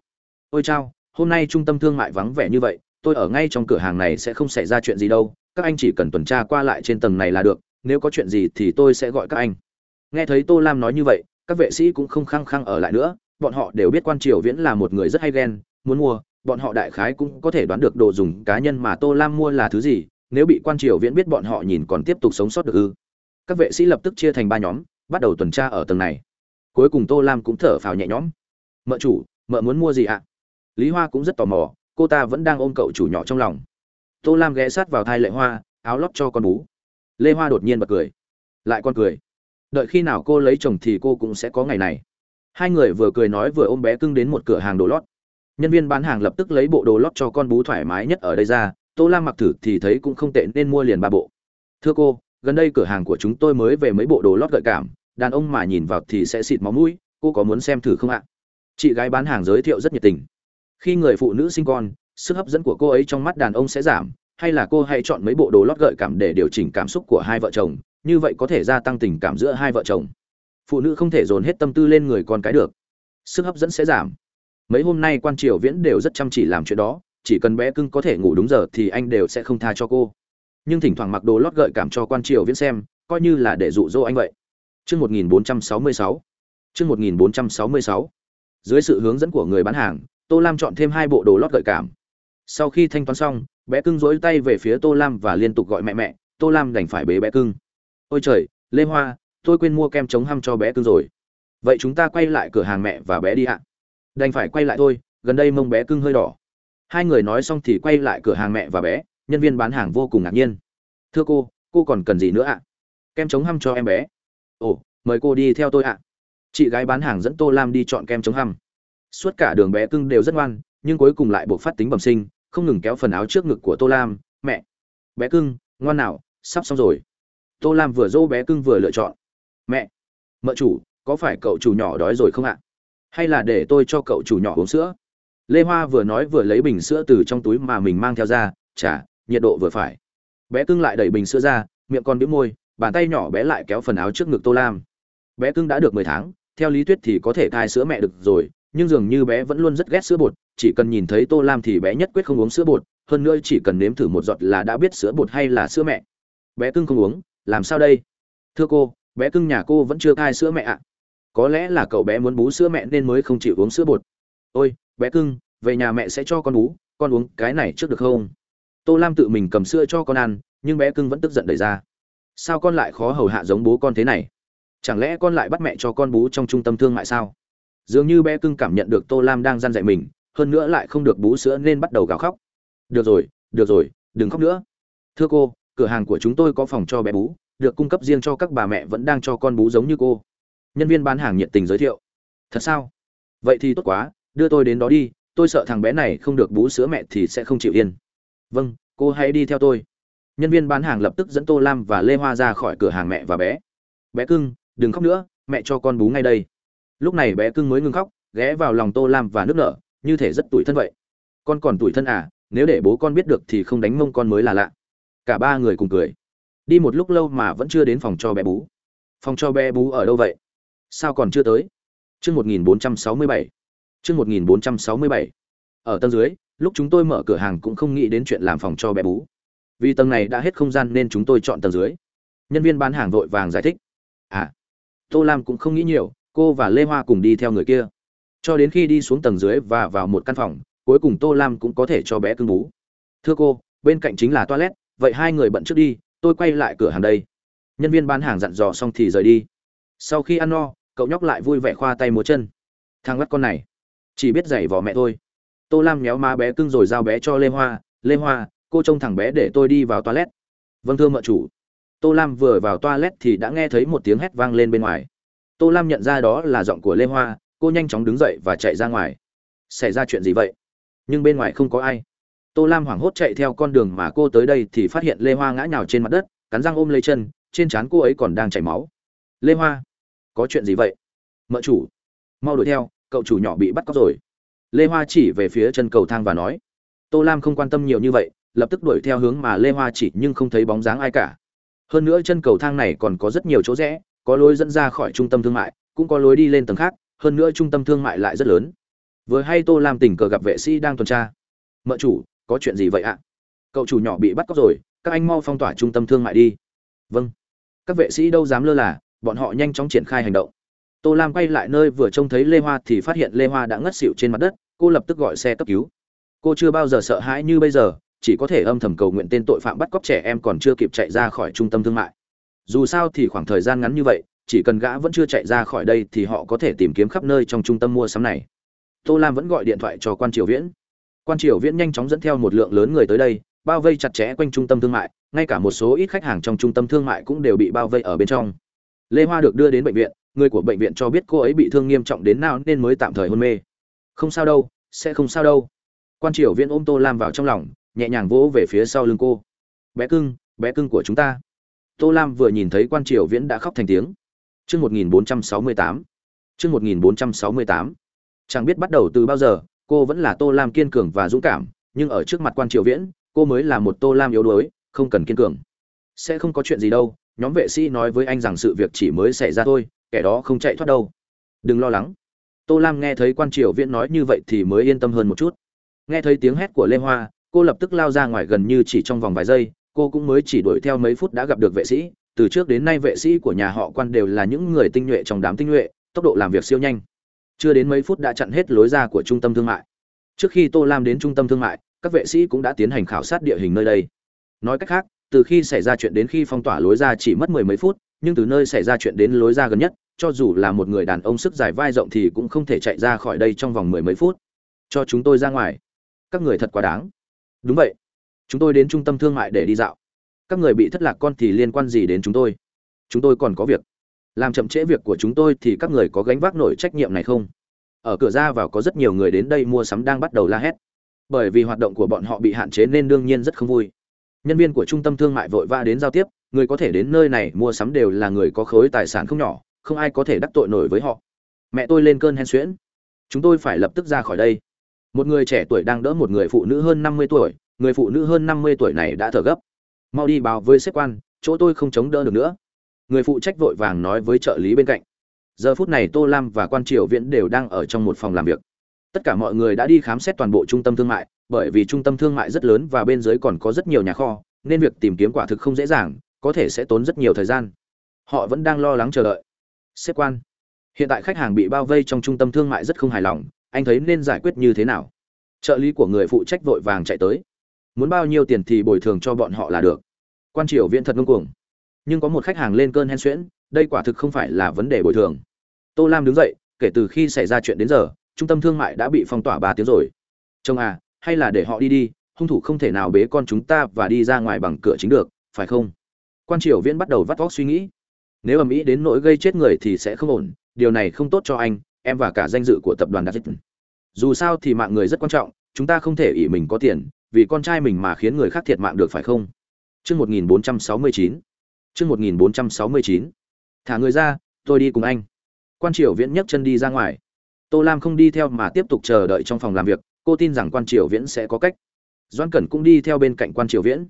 Ôi chao, hôm nay trung tâm thương mại vắng vẻ như vậy, tôi ở ngay trong cửa hàng này sẽ không xảy ra chuyện gì đâu, các anh chỉ cần tuần tra qua lại trên tầng này là được, nếu có chuyện gì thì tôi sẽ gọi các anh. Nghe thấy tô lam nói như vậy, các vệ sĩ cũng không khăng khăng ở lại nữa, bọn họ đều biết quan triều viễn là một người rất hay ghen, muốn mua, bọn họ đại khái cũng có thể đoán được đồ dùng cá nhân mà tô lam mua là thứ gì nếu bị quan triều viễn biết bọn họ nhìn còn tiếp tục sống sót được ư? Các vệ sĩ lập tức chia thành ba nhóm, bắt đầu tuần tra ở tầng này. Cuối cùng tô lam cũng thở phào nhẹ nhõm. Mợ chủ, mợ muốn mua gì ạ? Lý hoa cũng rất tò mò, cô ta vẫn đang ôm cậu chủ nhỏ trong lòng. Tô lam ghé sát vào thai lệ hoa, áo lót cho con bú. Lê hoa đột nhiên bật cười. Lại con cười. Đợi khi nào cô lấy chồng thì cô cũng sẽ có ngày này. Hai người vừa cười nói vừa ôm bé cưng đến một cửa hàng đồ lót. Nhân viên bán hàng lập tức lấy bộ đồ lót cho con bú thoải mái nhất ở đây ra tô lam mặc thử thì thấy cũng không tệ nên mua liền ba bộ. Thưa cô, gần đây cửa hàng của chúng tôi mới về mấy bộ đồ lót gợi cảm, đàn ông mà nhìn vào thì sẽ xịt máu mũi, cô có muốn xem thử không ạ? Chị gái bán hàng giới thiệu rất nhiệt tình. Khi người phụ nữ sinh con, sức hấp dẫn của cô ấy trong mắt đàn ông sẽ giảm, hay là cô hãy chọn mấy bộ đồ lót gợi cảm để điều chỉnh cảm xúc của hai vợ chồng, như vậy có thể gia tăng tình cảm giữa hai vợ chồng. Phụ nữ không thể dồn hết tâm tư lên người con cái được. Sức hấp dẫn sẽ giảm. Mấy hôm nay quan triều viễn đều rất chăm chỉ làm chuyện đó chỉ cần bé cưng có thể ngủ đúng giờ thì anh đều sẽ không tha cho cô. Nhưng thỉnh thoảng mặc đồ lót gợi cảm cho quan triều viễn xem coi như là để dụ dỗ anh vậy. Chương 1466. Chương 1466. Dưới sự hướng dẫn của người bán hàng, tô lam chọn thêm hai bộ đồ lót gợi cảm. Sau khi thanh toán xong bé cưng dỗi tay về phía tô lam và liên tục gọi mẹ mẹ tô lam đành phải bế bé cưng. Ôi trời lê hoa tôi quên mua kem chống hăm cho bé cưng rồi. Vậy chúng ta quay lại cửa hàng mẹ và bé đi ạ. Đành phải quay lại thôi gần đây mông bé cưng hơi đỏ hai người nói xong thì quay lại cửa hàng mẹ và bé, nhân viên bán hàng vô cùng ngạc nhiên. Thưa cô cô còn cần gì nữa ạ? Kem chống hăm cho em bé. Ồ, mời cô đi theo tôi ạ. Chị gái bán hàng dẫn tô lam đi chọn kem chống hăm. Suốt cả đường bé cưng đều rất ngoan, nhưng cuối cùng lại buộc phát tính bẩm sinh, không ngừng kéo phần áo trước ngực của tô lam. Mẹ, bé cưng, ngoan nào, sắp xong rồi. Tô lam vừa dỗ bé cưng vừa lựa chọn. Mẹ, mợ chủ, có phải cậu chủ nhỏ đói rồi không ạ? Hay là để tôi cho cậu chủ nhỏ uống sữa? Lê hoa vừa nói vừa lấy bình sữa từ trong túi mà mình mang theo ra chả nhiệt độ vừa phải. Bé cưng lại đẩy bình sữa ra, miệng con bĩu môi, bàn tay nhỏ bé lại kéo phần áo trước ngực tô lam. Bé cưng đã được mười tháng, theo lý thuyết thì có thể thai sữa mẹ được rồi, nhưng dường như bé vẫn luôn rất ghét sữa bột, chỉ cần nhìn thấy tô lam thì bé nhất quyết không uống sữa bột, hơn nữa chỉ cần nếm thử một giọt là đã biết sữa bột hay là sữa mẹ. Bé cưng không uống, làm sao đây? Thưa cô, bé cưng nhà cô vẫn chưa thai sữa mẹ ạ. Có lẽ là cậu bé muốn bú sữa mẹ nên mới không chịu uống sữa bột ôi, bé cưng, về nhà mẹ sẽ cho con bú, con uống cái này trước được không? Tô lam tự mình cầm sữa cho con ăn, nhưng bé cưng vẫn tức giận đẩy ra. Sao con lại khó hầu hạ giống bố con thế này? Chẳng lẽ con lại bắt mẹ cho con bú trong trung tâm thương mại sao? Dường như bé cưng cảm nhận được tô lam đang gian dạy mình, hơn nữa lại không được bú sữa nên bắt đầu gào khóc. Được rồi được rồi, đừng khóc nữa. Thưa cô, cửa hàng của chúng tôi có phòng cho bé bú, được cung cấp riêng cho các bà mẹ vẫn đang cho con bú giống như cô. Nhân viên bán hàng nhiệt tình giới thiệu. Thật sao? Vậy thì tốt quá đưa tôi đến đó đi, tôi sợ thằng bé này không được bú sữa mẹ thì sẽ không chịu yên. Vâng cô hãy đi theo tôi. Nhân viên bán hàng lập tức dẫn tô lam và lê hoa ra khỏi cửa hàng mẹ và bé. Bé cưng, đừng khóc nữa, mẹ cho con bú ngay đây. Lúc này bé cưng mới ngưng khóc, ghé vào lòng tô lam và nước nở, như thể rất tủi thân vậy. Con còn tủi thân à nếu để bố con biết được thì không đánh mông con mới là lạ. Cả ba người cùng cười. Đi một lúc lâu mà vẫn chưa đến phòng cho bé bú. Phòng cho bé bú ở đâu vậy? Sao còn chưa tới? Chương một nghìn bốn trăm sáu mươi bảy chương một nghìn bốn trăm sáu mươi bảy. Ở tầng dưới, lúc chúng tôi mở cửa hàng cũng không nghĩ đến chuyện làm phòng cho bé bú. Vì tầng này đã hết không gian nên chúng tôi chọn tầng dưới. Nhân viên bán hàng vội vàng giải thích. À tô lam cũng không nghĩ nhiều, cô và lê hoa cùng đi theo người kia. Cho đến khi đi xuống tầng dưới và vào một căn phòng, cuối cùng tô lam cũng có thể cho bé cưng bú. Thưa cô, bên cạnh chính là toilet, vậy hai người bận trước đi, tôi quay lại cửa hàng đây. Nhân viên bán hàng dặn dò xong thì rời đi. Sau khi ăn no, cậu nhóc lại vui vẻ khoa tay múa chân. Thằng bắt con này chỉ biết giày vò mẹ thôi. Tô lam méo má bé cưng rồi giao bé cho lê hoa. Lê hoa, cô trông thằng bé để tôi đi vào toilet. Vâng thưa mợ chủ. Tô lam vừa vào toilet thì đã nghe thấy một tiếng hét vang lên bên ngoài. Tô lam nhận ra đó là giọng của lê hoa. Cô nhanh chóng đứng dậy và chạy ra ngoài. Xảy ra chuyện gì vậy? Nhưng bên ngoài không có ai. Tô lam hoảng hốt chạy theo con đường mà cô tới đây thì phát hiện lê hoa ngã nhào trên mặt đất, cắn răng ôm lấy chân, trên trán cô ấy còn đang chảy máu. Lê hoa, có chuyện gì vậy? Mợ chủ, mau đuổi theo cậu chủ nhỏ bị bắt cóc rồi. Lê hoa chỉ về phía chân cầu thang và nói, tô lam không quan tâm nhiều như vậy, lập tức đuổi theo hướng mà lê hoa chỉ nhưng không thấy bóng dáng ai cả. Hơn nữa chân cầu thang này còn có rất nhiều chỗ rẽ, có lối dẫn ra khỏi trung tâm thương mại, cũng có lối đi lên tầng khác, hơn nữa trung tâm thương mại lại rất lớn. Vừa hay tô lam tình cờ gặp vệ sĩ đang tuần tra. Mợ chủ, có chuyện gì vậy ạ? Cậu chủ nhỏ bị bắt cóc rồi, các anh mau phong tỏa trung tâm thương mại đi. Vâng. Các vệ sĩ đâu dám lơ là, bọn họ nhanh chóng triển khai hành động tô lam quay lại nơi vừa trông thấy lê hoa thì phát hiện lê hoa đã ngất xỉu trên mặt đất, cô lập tức gọi xe cấp cứu. Cô chưa bao giờ sợ hãi như bây giờ, chỉ có thể âm thầm cầu nguyện tên tội phạm bắt cóc trẻ em còn chưa kịp chạy ra khỏi trung tâm thương mại. Dù sao thì khoảng thời gian ngắn như vậy, chỉ cần gã vẫn chưa chạy ra khỏi đây thì họ có thể tìm kiếm khắp nơi trong trung tâm mua sắm này. Tô lam vẫn gọi điện thoại cho quan triều viễn. Quan triều viễn nhanh chóng dẫn theo một lượng lớn người tới đây, bao vây chặt chẽ quanh trung tâm thương mại, ngay cả một số ít khách hàng trong trung tâm thương mại cũng đều bị bao vây ở bên trong. Lê hoa được đưa đến bệnh viện người của bệnh viện cho biết cô ấy bị thương nghiêm trọng đến nào nên mới tạm thời hôn mê. Không sao đâu, sẽ không sao đâu. Quan triều viễn ôm tô lam vào trong lòng, nhẹ nhàng vỗ về phía sau lưng cô. Bé cưng bé cưng của chúng ta. Tô lam vừa nhìn thấy quan triều viễn đã khóc thành tiếng. Chương một nghìn bốn trăm sáu mươi tám. Chương một nghìn bốn trăm sáu mươi tám. Chẳng biết bắt đầu từ bao giờ, cô vẫn là tô lam kiên cường và dũng cảm, nhưng ở trước mặt quan triều viễn, cô mới là một tô lam yếu đuối, không cần kiên cường. Sẽ không có chuyện gì đâu, nhóm vệ sĩ nói với anh rằng sự việc chỉ mới xảy ra thôi kẻ đó không chạy thoát đâu. Đừng lo lắng. Tô lam nghe thấy quan triều viễn nói như vậy thì mới yên tâm hơn một chút. Nghe thấy tiếng hét của lê hoa, cô lập tức lao ra ngoài gần như chỉ trong vòng vài giây, cô cũng mới chỉ đuổi theo mấy phút đã gặp được vệ sĩ. Từ trước đến nay vệ sĩ của nhà họ quan đều là những người tinh nhuệ trong đám tinh nhuệ, tốc độ làm việc siêu nhanh. Chưa đến mấy phút đã chặn hết lối ra của trung tâm thương mại. Trước khi tô lam đến trung tâm thương mại, các vệ sĩ cũng đã tiến hành khảo sát địa hình nơi đây. Nói cách khác, từ khi xảy ra chuyện đến khi phong tỏa lối ra chỉ mất mười mấy phút nhưng từ nơi xảy ra chuyện đến lối ra gần nhất, cho dù là một người đàn ông sức dài vai rộng thì cũng không thể chạy ra khỏi đây trong vòng mười mấy phút. Cho chúng tôi ra ngoài. Các người thật quá đáng. Đúng vậy. Chúng tôi đến trung tâm thương mại để đi dạo. Các người bị thất lạc con thì liên quan gì đến chúng tôi? Chúng tôi còn có việc. Làm chậm trễ việc của chúng tôi thì các người có gánh vác nổi trách nhiệm này không? Ở cửa ra vào có rất nhiều người đến đây mua sắm đang bắt đầu la hét. Bởi vì hoạt động của bọn họ bị hạn chế nên đương nhiên rất không vui. Nhân viên của trung tâm thương mại vội vã đến giao tiếp người có thể đến nơi này mua sắm đều là người có khối tài sản không nhỏ, không ai có thể đắc tội nổi với họ. Mẹ tôi lên cơn hen suyễn chúng tôi phải lập tức ra khỏi đây. Một người trẻ tuổi đang đỡ một người phụ nữ hơn năm mươi tuổi, người phụ nữ hơn năm mươi tuổi này đã thở gấp. Mau đi báo với xếp quan, chỗ tôi không chống đỡ được nữa. Người phụ trách vội vàng nói với trợ lý bên cạnh. Giờ phút này tô lam và quan triều viễn đều đang ở trong một phòng làm việc. Tất cả mọi người đã đi khám xét toàn bộ trung tâm thương mại, bởi vì trung tâm thương mại rất lớn và bên dưới còn có rất nhiều nhà kho, nên việc tìm kiếm quả thực không dễ dàng có thể sẽ tốn rất nhiều thời gian. Họ vẫn đang lo lắng chờ đợi. Xếp quan, hiện tại khách hàng bị bao vây trong trung tâm thương mại rất không hài lòng, anh thấy nên giải quyết như thế nào? Trợ lý của người phụ trách vội vàng chạy tới. Muốn bao nhiêu tiền thì bồi thường cho bọn họ là được. Quan triều viện thật ngông cuồng. Nhưng có một khách hàng lên cơn hen suyễn, đây quả thực không phải là vấn đề bồi thường. Tô lam đứng dậy, kể từ khi xảy ra chuyện đến giờ, trung tâm thương mại đã bị phong tỏa ba tiếng rồi. Chồng à hay là để họ đi đi, hung thủ không thể nào bế con chúng ta và đi ra ngoài bằng cửa chính được, phải không? Quan triều viễn bắt đầu vắt vóc suy nghĩ. Nếu ầm ĩ đến nỗi gây chết người thì sẽ không ổn, điều này không tốt cho anh, em và cả danh dự của tập đoàn đặc dù sao thì mạng người rất quan trọng, chúng ta không thể ỷ mình có tiền, vì con trai mình mà khiến người khác thiệt mạng được phải không? Chương một nghìn bốn trăm sáu mươi chín. Chương một nghìn bốn trăm sáu mươi chín. Thả người ra, tôi đi cùng anh. Quan triều viễn nhấc chân đi ra ngoài. Tô lam không đi theo mà tiếp tục chờ đợi trong phòng làm việc, cô tin rằng quan triều viễn sẽ có cách. Doan cẩn cũng đi theo bên cạnh quan triều viễn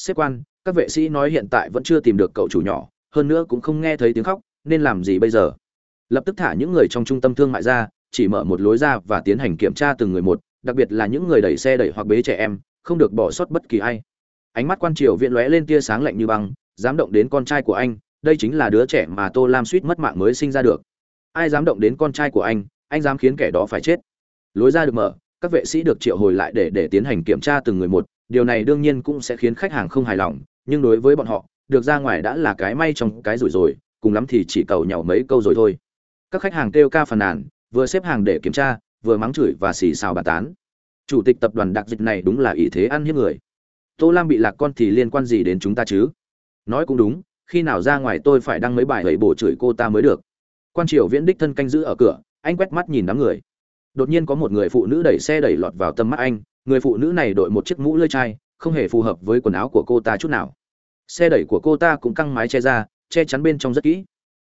xếp quan, các vệ sĩ nói hiện tại vẫn chưa tìm được cậu chủ nhỏ, hơn nữa cũng không nghe thấy tiếng khóc, nên làm gì bây giờ? Lập tức thả những người trong trung tâm thương mại ra, chỉ mở một lối ra và tiến hành kiểm tra từng người một, đặc biệt là những người đẩy xe đẩy hoặc bế trẻ em, không được bỏ sót bất kỳ ai. Ánh mắt quan triều viện lóe lên tia sáng lạnh như băng, dám động đến con trai của anh, đây chính là đứa trẻ mà tô lam suýt mất mạng mới sinh ra được. Ai dám động đến con trai của anh anh dám khiến kẻ đó phải chết. Lối ra được mở, các vệ sĩ được triệu hồi lại để để tiến hành kiểm tra từng người một điều này đương nhiên cũng sẽ khiến khách hàng không hài lòng, nhưng đối với bọn họ, được ra ngoài đã là cái may trong cái rủi rồi, cùng lắm thì chỉ cầu nhau mấy câu rồi thôi. Các khách hàng kêu ca phàn nàn, vừa xếp hàng để kiểm tra, vừa mắng chửi và xì xào bàn tán. Chủ tịch tập đoàn đặc dịch này đúng là ý thế ăn hiếp người. Tô lam bị lạc con thì liên quan gì đến chúng ta chứ? Nói cũng đúng, khi nào ra ngoài tôi phải đăng mấy bài hầy bổ chửi cô ta mới được. Quan triều viễn đích thân canh giữ ở cửa, anh quét mắt nhìn đám người. Đột nhiên có một người phụ nữ đẩy xe đẩy lọt vào tâm mắt anh người phụ nữ này đội một chiếc mũ lơi chai, không hề phù hợp với quần áo của cô ta chút nào. Xe đẩy của cô ta cũng căng mái che ra, che chắn bên trong rất kỹ.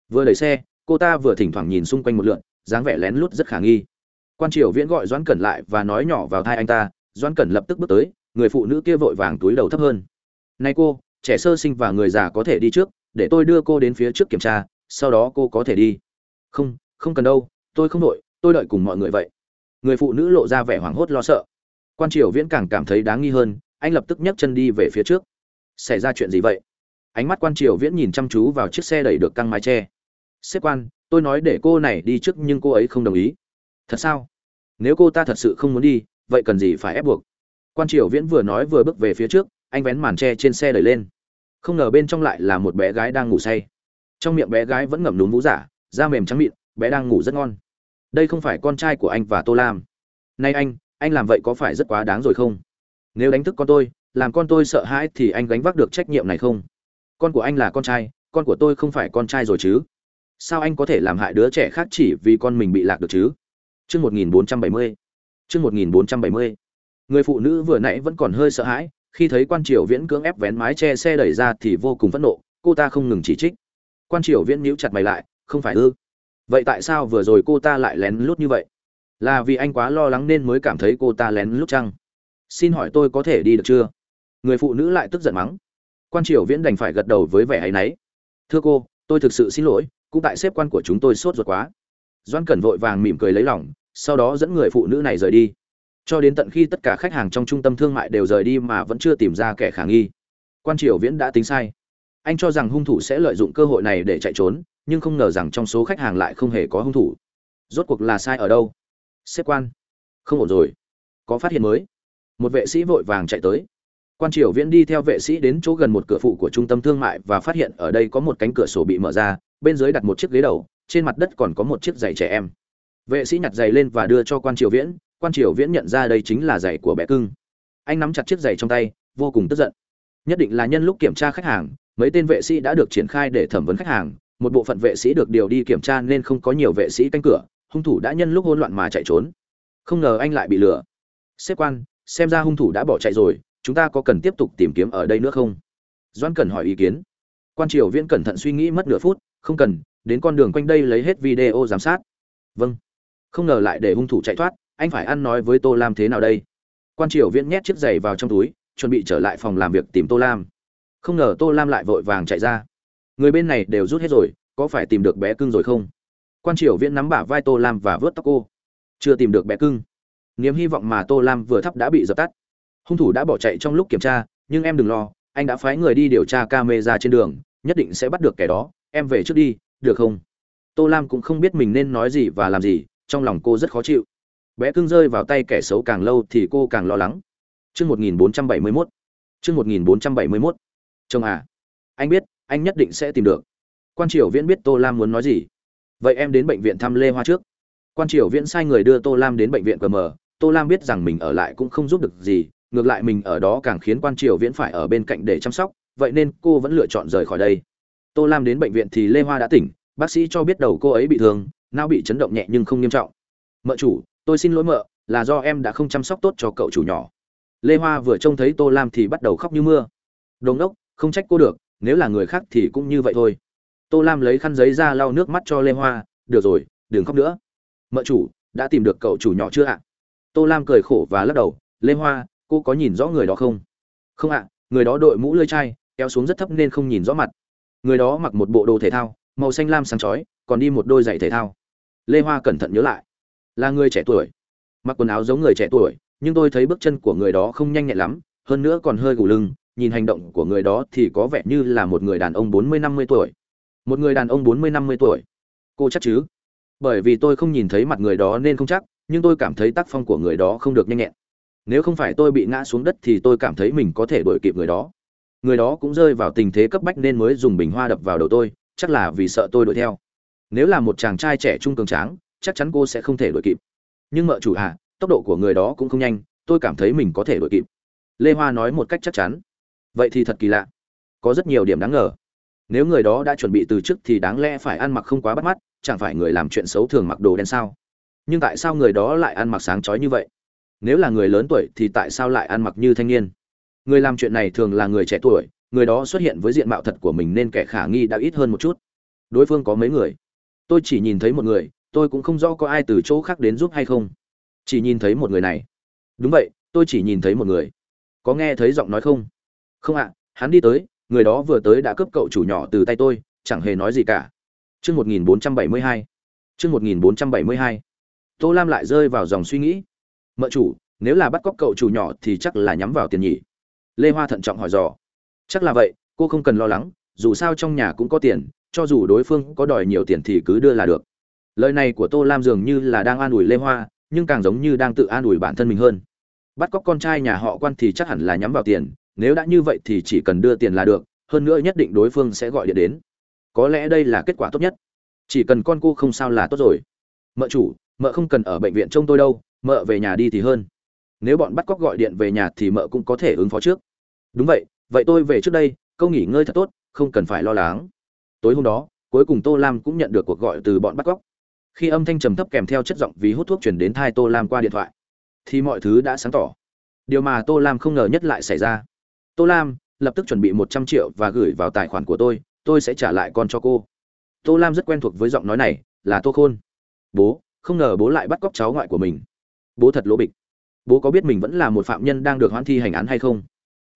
Vừa đẩy xe, cô ta vừa thỉnh thoảng nhìn xung quanh một lượn, dáng vẻ lén lút rất khả nghi. Quan triều viễn gọi doãn cẩn lại và nói nhỏ vào thai anh ta, doãn cẩn lập tức bước tới, người phụ nữ kia vội vàng túi đầu thấp hơn. Này cô, trẻ sơ sinh và người già có thể đi trước, để tôi đưa cô đến phía trước kiểm tra, sau đó cô có thể đi. Không không cần đâu, tôi không đội, tôi đợi cùng mọi người vậy. Người phụ nữ lộ ra vẻ hoảng hốt lo sợ quan triều viễn càng cảm thấy đáng nghi hơn, anh lập tức nhấc chân đi về phía trước. Xảy ra chuyện gì vậy? Ánh mắt quan triều viễn nhìn chăm chú vào chiếc xe đẩy được căng mái che. Xếp quan, tôi nói để cô này đi trước nhưng cô ấy không đồng ý. Thật sao? Nếu cô ta thật sự không muốn đi, vậy cần gì phải ép buộc? Quan triều viễn vừa nói vừa bước về phía trước, anh vén màn tre trên xe đẩy lên. Không ngờ bên trong lại là một bé gái đang ngủ say. Trong miệng bé gái vẫn ngậm núm vú giả, da mềm trắng mịn, bé đang ngủ rất ngon. Đây không phải con trai của anh và tô lam. Nay anh anh làm vậy có phải rất quá đáng rồi không? Nếu đánh thức con tôi, làm con tôi sợ hãi thì anh gánh vác được trách nhiệm này không? Con của anh là con trai, con của tôi không phải con trai rồi chứ? Sao anh có thể làm hại đứa trẻ khác chỉ vì con mình bị lạc được chứ? Chương một nghìn bốn trăm bảy mươi. Chương một nghìn bốn trăm bảy mươi. Người phụ nữ vừa nãy vẫn còn hơi sợ hãi, khi thấy quan triều viễn cưỡng ép vén mái che xe đẩy ra thì vô cùng phẫn nộ, cô ta không ngừng chỉ trích. Quan triều viễn nhíu chặt mày lại, không phải ư? Vậy tại sao vừa rồi cô ta lại lén lút như vậy? Là vì anh quá lo lắng nên mới cảm thấy cô ta lén lút chăng? Xin hỏi tôi có thể đi được chưa? Người phụ nữ lại tức giận mắng. Quan triều viễn đành phải gật đầu với vẻ hay náy. Thưa cô, tôi thực sự xin lỗi, cũng tại xếp quan của chúng tôi sốt ruột quá. Doan cẩn vội vàng mỉm cười lấy lòng, sau đó dẫn người phụ nữ này rời đi. Cho đến tận khi tất cả khách hàng trong trung tâm thương mại đều rời đi mà vẫn chưa tìm ra kẻ khả nghi. Quan triều viễn đã tính sai. Anh cho rằng hung thủ sẽ lợi dụng cơ hội này để chạy trốn, nhưng không ngờ rằng trong số khách hàng lại không hề có hung thủ. Rốt cuộc là sai ở đâu? Xếp quan. Không ổn rồi. Có phát hiện mới. Một vệ sĩ vội vàng chạy tới. Quan triều viễn đi theo vệ sĩ đến chỗ gần một cửa phụ của trung tâm thương mại và phát hiện ở đây có một cánh cửa sổ bị mở ra, bên dưới đặt một chiếc ghế đầu, trên mặt đất còn có một chiếc giày trẻ em. Vệ sĩ nhặt giày lên và đưa cho quan triều viễn. Quan triều viễn nhận ra đây chính là giày của bé cưng. Anh nắm chặt chiếc giày trong tay, vô cùng tức giận. Nhất định là nhân lúc kiểm tra khách hàng, mấy tên vệ sĩ đã được triển khai để thẩm vấn khách hàng. Một bộ phận vệ sĩ được điều đi kiểm tra nên không có nhiều vệ sĩ canh cửa hung thủ đã nhân lúc hỗn loạn mà chạy trốn. Không ngờ anh lại bị lừa. Xếp quan, xem ra hung thủ đã bỏ chạy rồi, chúng ta có cần tiếp tục tìm kiếm ở đây nữa không? Doan cần hỏi ý kiến. Quan triều viễn cẩn thận suy nghĩ mất nửa phút, không cần, đến con đường quanh đây lấy hết video giám sát. Vâng. Không ngờ lại để hung thủ chạy thoát, anh phải ăn nói với tô lam thế nào đây? Quan triều viễn nhét chiếc giày vào trong túi, chuẩn bị trở lại phòng làm việc tìm tô lam. Không ngờ tô lam lại vội vàng chạy ra. Người bên này đều rút hết rồi, có phải tìm được bé cưng rồi không? Quan triều viễn nắm bả vai tô lam và vớt tóc cô. Chưa tìm được bé cưng. Niềm hy vọng mà tô lam vừa thắp đã bị dập tắt. Hung thủ đã bỏ chạy trong lúc kiểm tra, nhưng em đừng lo, anh đã phái người đi điều tra camera trên đường, nhất định sẽ bắt được kẻ đó, em về trước đi, được không? Tô lam cũng không biết mình nên nói gì và làm gì, trong lòng cô rất khó chịu. Bé cưng rơi vào tay kẻ xấu càng lâu thì cô càng lo lắng. Trước 1471. Trước 1471. chồng à anh biết, anh nhất định sẽ tìm được. Quan triều viễn biết tô lam muốn nói gì vậy em đến bệnh viện thăm lê hoa trước. Quan triều viễn sai người đưa tô lam đến bệnh viện cm tô lam biết rằng mình ở lại cũng không giúp được gì, ngược lại mình ở đó càng khiến quan triều viễn phải ở bên cạnh để chăm sóc, vậy nên cô vẫn lựa chọn rời khỏi đây. Tô lam đến bệnh viện thì lê hoa đã tỉnh, bác sĩ cho biết đầu cô ấy bị thương, não bị chấn động nhẹ nhưng không nghiêm trọng. Mợ chủ, tôi xin lỗi mợ, là do em đã không chăm sóc tốt cho cậu chủ nhỏ. Lê hoa vừa trông thấy tô lam thì bắt đầu khóc như mưa. Đồn đốc, không trách cô được, nếu là người khác thì cũng như vậy thôi tô lam lấy khăn giấy ra lau nước mắt cho lê hoa, được rồi, đừng khóc nữa. Mợ chủ, đã tìm được cậu chủ nhỏ chưa ạ? Tô lam cười khổ và lắc đầu, lê hoa, cô có nhìn rõ người đó không? Không ạ, người đó đội mũ lơi chai, kéo xuống rất thấp nên không nhìn rõ mặt. Người đó mặc một bộ đồ thể thao, màu xanh lam sáng chói, còn đi một đôi giày thể thao. Lê hoa cẩn thận nhớ lại, là người trẻ tuổi. Mặc quần áo giống người trẻ tuổi, nhưng tôi thấy bước chân của người đó không nhanh nhẹn lắm, hơn nữa còn hơi gù lưng, nhìn hành động của người đó thì có vẻ như là một người đàn ông bốn mươi năm mươi tuổi một người đàn ông bốn mươi năm mươi tuổi. Cô chắc chứ? Bởi vì tôi không nhìn thấy mặt người đó nên không chắc, nhưng tôi cảm thấy tác phong của người đó không được nhanh nhẹn. Nếu không phải tôi bị ngã xuống đất thì tôi cảm thấy mình có thể đuổi kịp người đó. Người đó cũng rơi vào tình thế cấp bách nên mới dùng bình hoa đập vào đầu tôi, chắc là vì sợ tôi đuổi theo. Nếu là một chàng trai trẻ trung cường tráng, chắc chắn cô sẽ không thể đuổi kịp. Nhưng mợ chủ à tốc độ của người đó cũng không nhanh, tôi cảm thấy mình có thể đuổi kịp. Lê hoa nói một cách chắc chắn. Vậy thì thật kỳ lạ. Có rất nhiều điểm đáng ngờ nếu người đó đã chuẩn bị từ trước thì đáng lẽ phải ăn mặc không quá bắt mắt, chẳng phải người làm chuyện xấu thường mặc đồ đen sao? Nhưng tại sao người đó lại ăn mặc sáng chói như vậy? Nếu là người lớn tuổi thì tại sao lại ăn mặc như thanh niên? Người làm chuyện này thường là người trẻ tuổi, người đó xuất hiện với diện mạo thật của mình nên kẻ khả nghi đã ít hơn một chút. Đối phương có mấy người? Tôi chỉ nhìn thấy một người, tôi cũng không rõ có ai từ chỗ khác đến giúp hay không. Chỉ nhìn thấy một người này. Đúng vậy, tôi chỉ nhìn thấy một người. Có nghe thấy giọng nói không? Không ạ, hắn đi tới người đó vừa tới đã cướp cậu chủ nhỏ từ tay tôi, chẳng hề nói gì cả. Chương một nghìn bốn trăm bảy mươi hai. Chương một nghìn bốn trăm bảy mươi hai. Tô lam lại rơi vào dòng suy nghĩ. Mợ chủ, nếu là bắt cóc cậu chủ nhỏ thì chắc là nhắm vào tiền nhỉ? Lê hoa thận trọng hỏi dò. Chắc là vậy, cô không cần lo lắng, dù sao trong nhà cũng có tiền, cho dù đối phương có đòi nhiều tiền thì cứ đưa là được. Lời này của tô lam dường như là đang an ủi lê hoa, nhưng càng giống như đang tự an ủi bản thân mình hơn. Bắt cóc con trai nhà họ quan thì chắc hẳn là nhắm vào tiền nếu đã như vậy thì chỉ cần đưa tiền là được, hơn nữa nhất định đối phương sẽ gọi điện đến. Có lẽ đây là kết quả tốt nhất. Chỉ cần con cô không sao là tốt rồi. Mợ chủ, mợ không cần ở bệnh viện trông tôi đâu, mợ về nhà đi thì hơn. Nếu bọn bắt cóc gọi điện về nhà thì mợ cũng có thể ứng phó trước. Đúng vậy vậy tôi về trước đây, câu nghỉ ngơi thật tốt, không cần phải lo lắng. Tối hôm đó, cuối cùng tô lam cũng nhận được cuộc gọi từ bọn bắt cóc. Khi âm thanh trầm thấp kèm theo chất giọng vì hút thuốc chuyển đến thai tô lam qua điện thoại, thì mọi thứ đã sáng tỏ. Điều mà tô lam không ngờ nhất lại xảy ra tô lam, lập tức chuẩn bị một trăm triệu và gửi vào tài khoản của tôi tôi sẽ trả lại con cho cô. Tô lam rất quen thuộc với giọng nói này, là tô khôn. Bố, không ngờ bố lại bắt cóc cháu ngoại của mình. Bố thật lỗ bịch. Bố có biết mình vẫn là một phạm nhân đang được hoãn thi hành án hay không?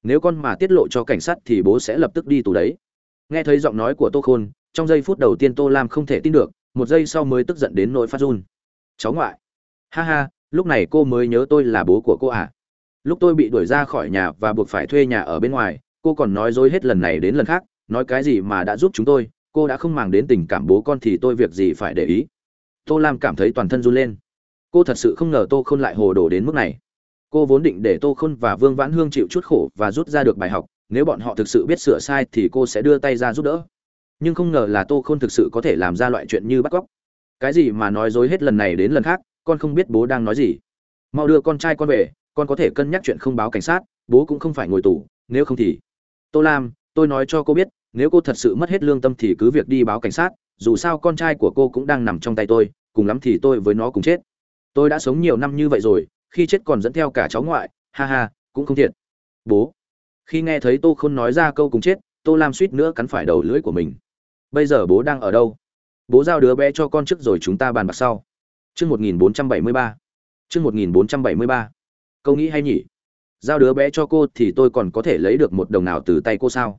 Nếu con mà tiết lộ cho cảnh sát thì bố sẽ lập tức đi tù đấy. Nghe thấy giọng nói của tô khôn, trong giây phút đầu tiên tô lam không thể tin được, một giây sau mới tức giận đến nỗi phát run. Cháu ngoại. Ha ha, lúc này cô mới nhớ tôi là bố của cô à? Lúc tôi bị đuổi ra khỏi nhà và buộc phải thuê nhà ở bên ngoài, cô còn nói dối hết lần này đến lần khác, nói cái gì mà đã giúp chúng tôi, cô đã không màng đến tình cảm bố con thì tôi việc gì phải để ý. Tô lam cảm thấy toàn thân run lên. Cô thật sự không ngờ tô khôn lại hồ đồ đến mức này. Cô vốn định để tô khôn và vương vãn hương chịu chút khổ và rút ra được bài học, nếu bọn họ thực sự biết sửa sai thì cô sẽ đưa tay ra giúp đỡ. Nhưng không ngờ là tô khôn thực sự có thể làm ra loại chuyện như bắt cóc. Cái gì mà nói dối hết lần này đến lần khác, con không biết bố đang nói gì. Mau đưa con trai con về con có thể cân nhắc chuyện không báo cảnh sát, bố cũng không phải ngồi tù, nếu không thì. Tô lam, tôi nói cho cô biết, nếu cô thật sự mất hết lương tâm thì cứ việc đi báo cảnh sát, dù sao con trai của cô cũng đang nằm trong tay tôi, cùng lắm thì tôi với nó cùng chết. Tôi đã sống nhiều năm như vậy rồi, khi chết còn dẫn theo cả cháu ngoại, ha ha, cũng không thiệt. Bố. Khi nghe thấy tô khôn nói ra câu cùng chết, tô lam suýt nữa cắn phải đầu lưỡi của mình. Bây giờ bố đang ở đâu? Bố giao đứa bé cho con trước rồi chúng ta bàn bạc sau. Chương một nghìn bốn trăm bảy mươi ba. Chương một nghìn bốn trăm bảy mươi ba câu nghĩ hay nhỉ? Giao đứa bé cho cô thì tôi còn có thể lấy được một đồng nào từ tay cô sao?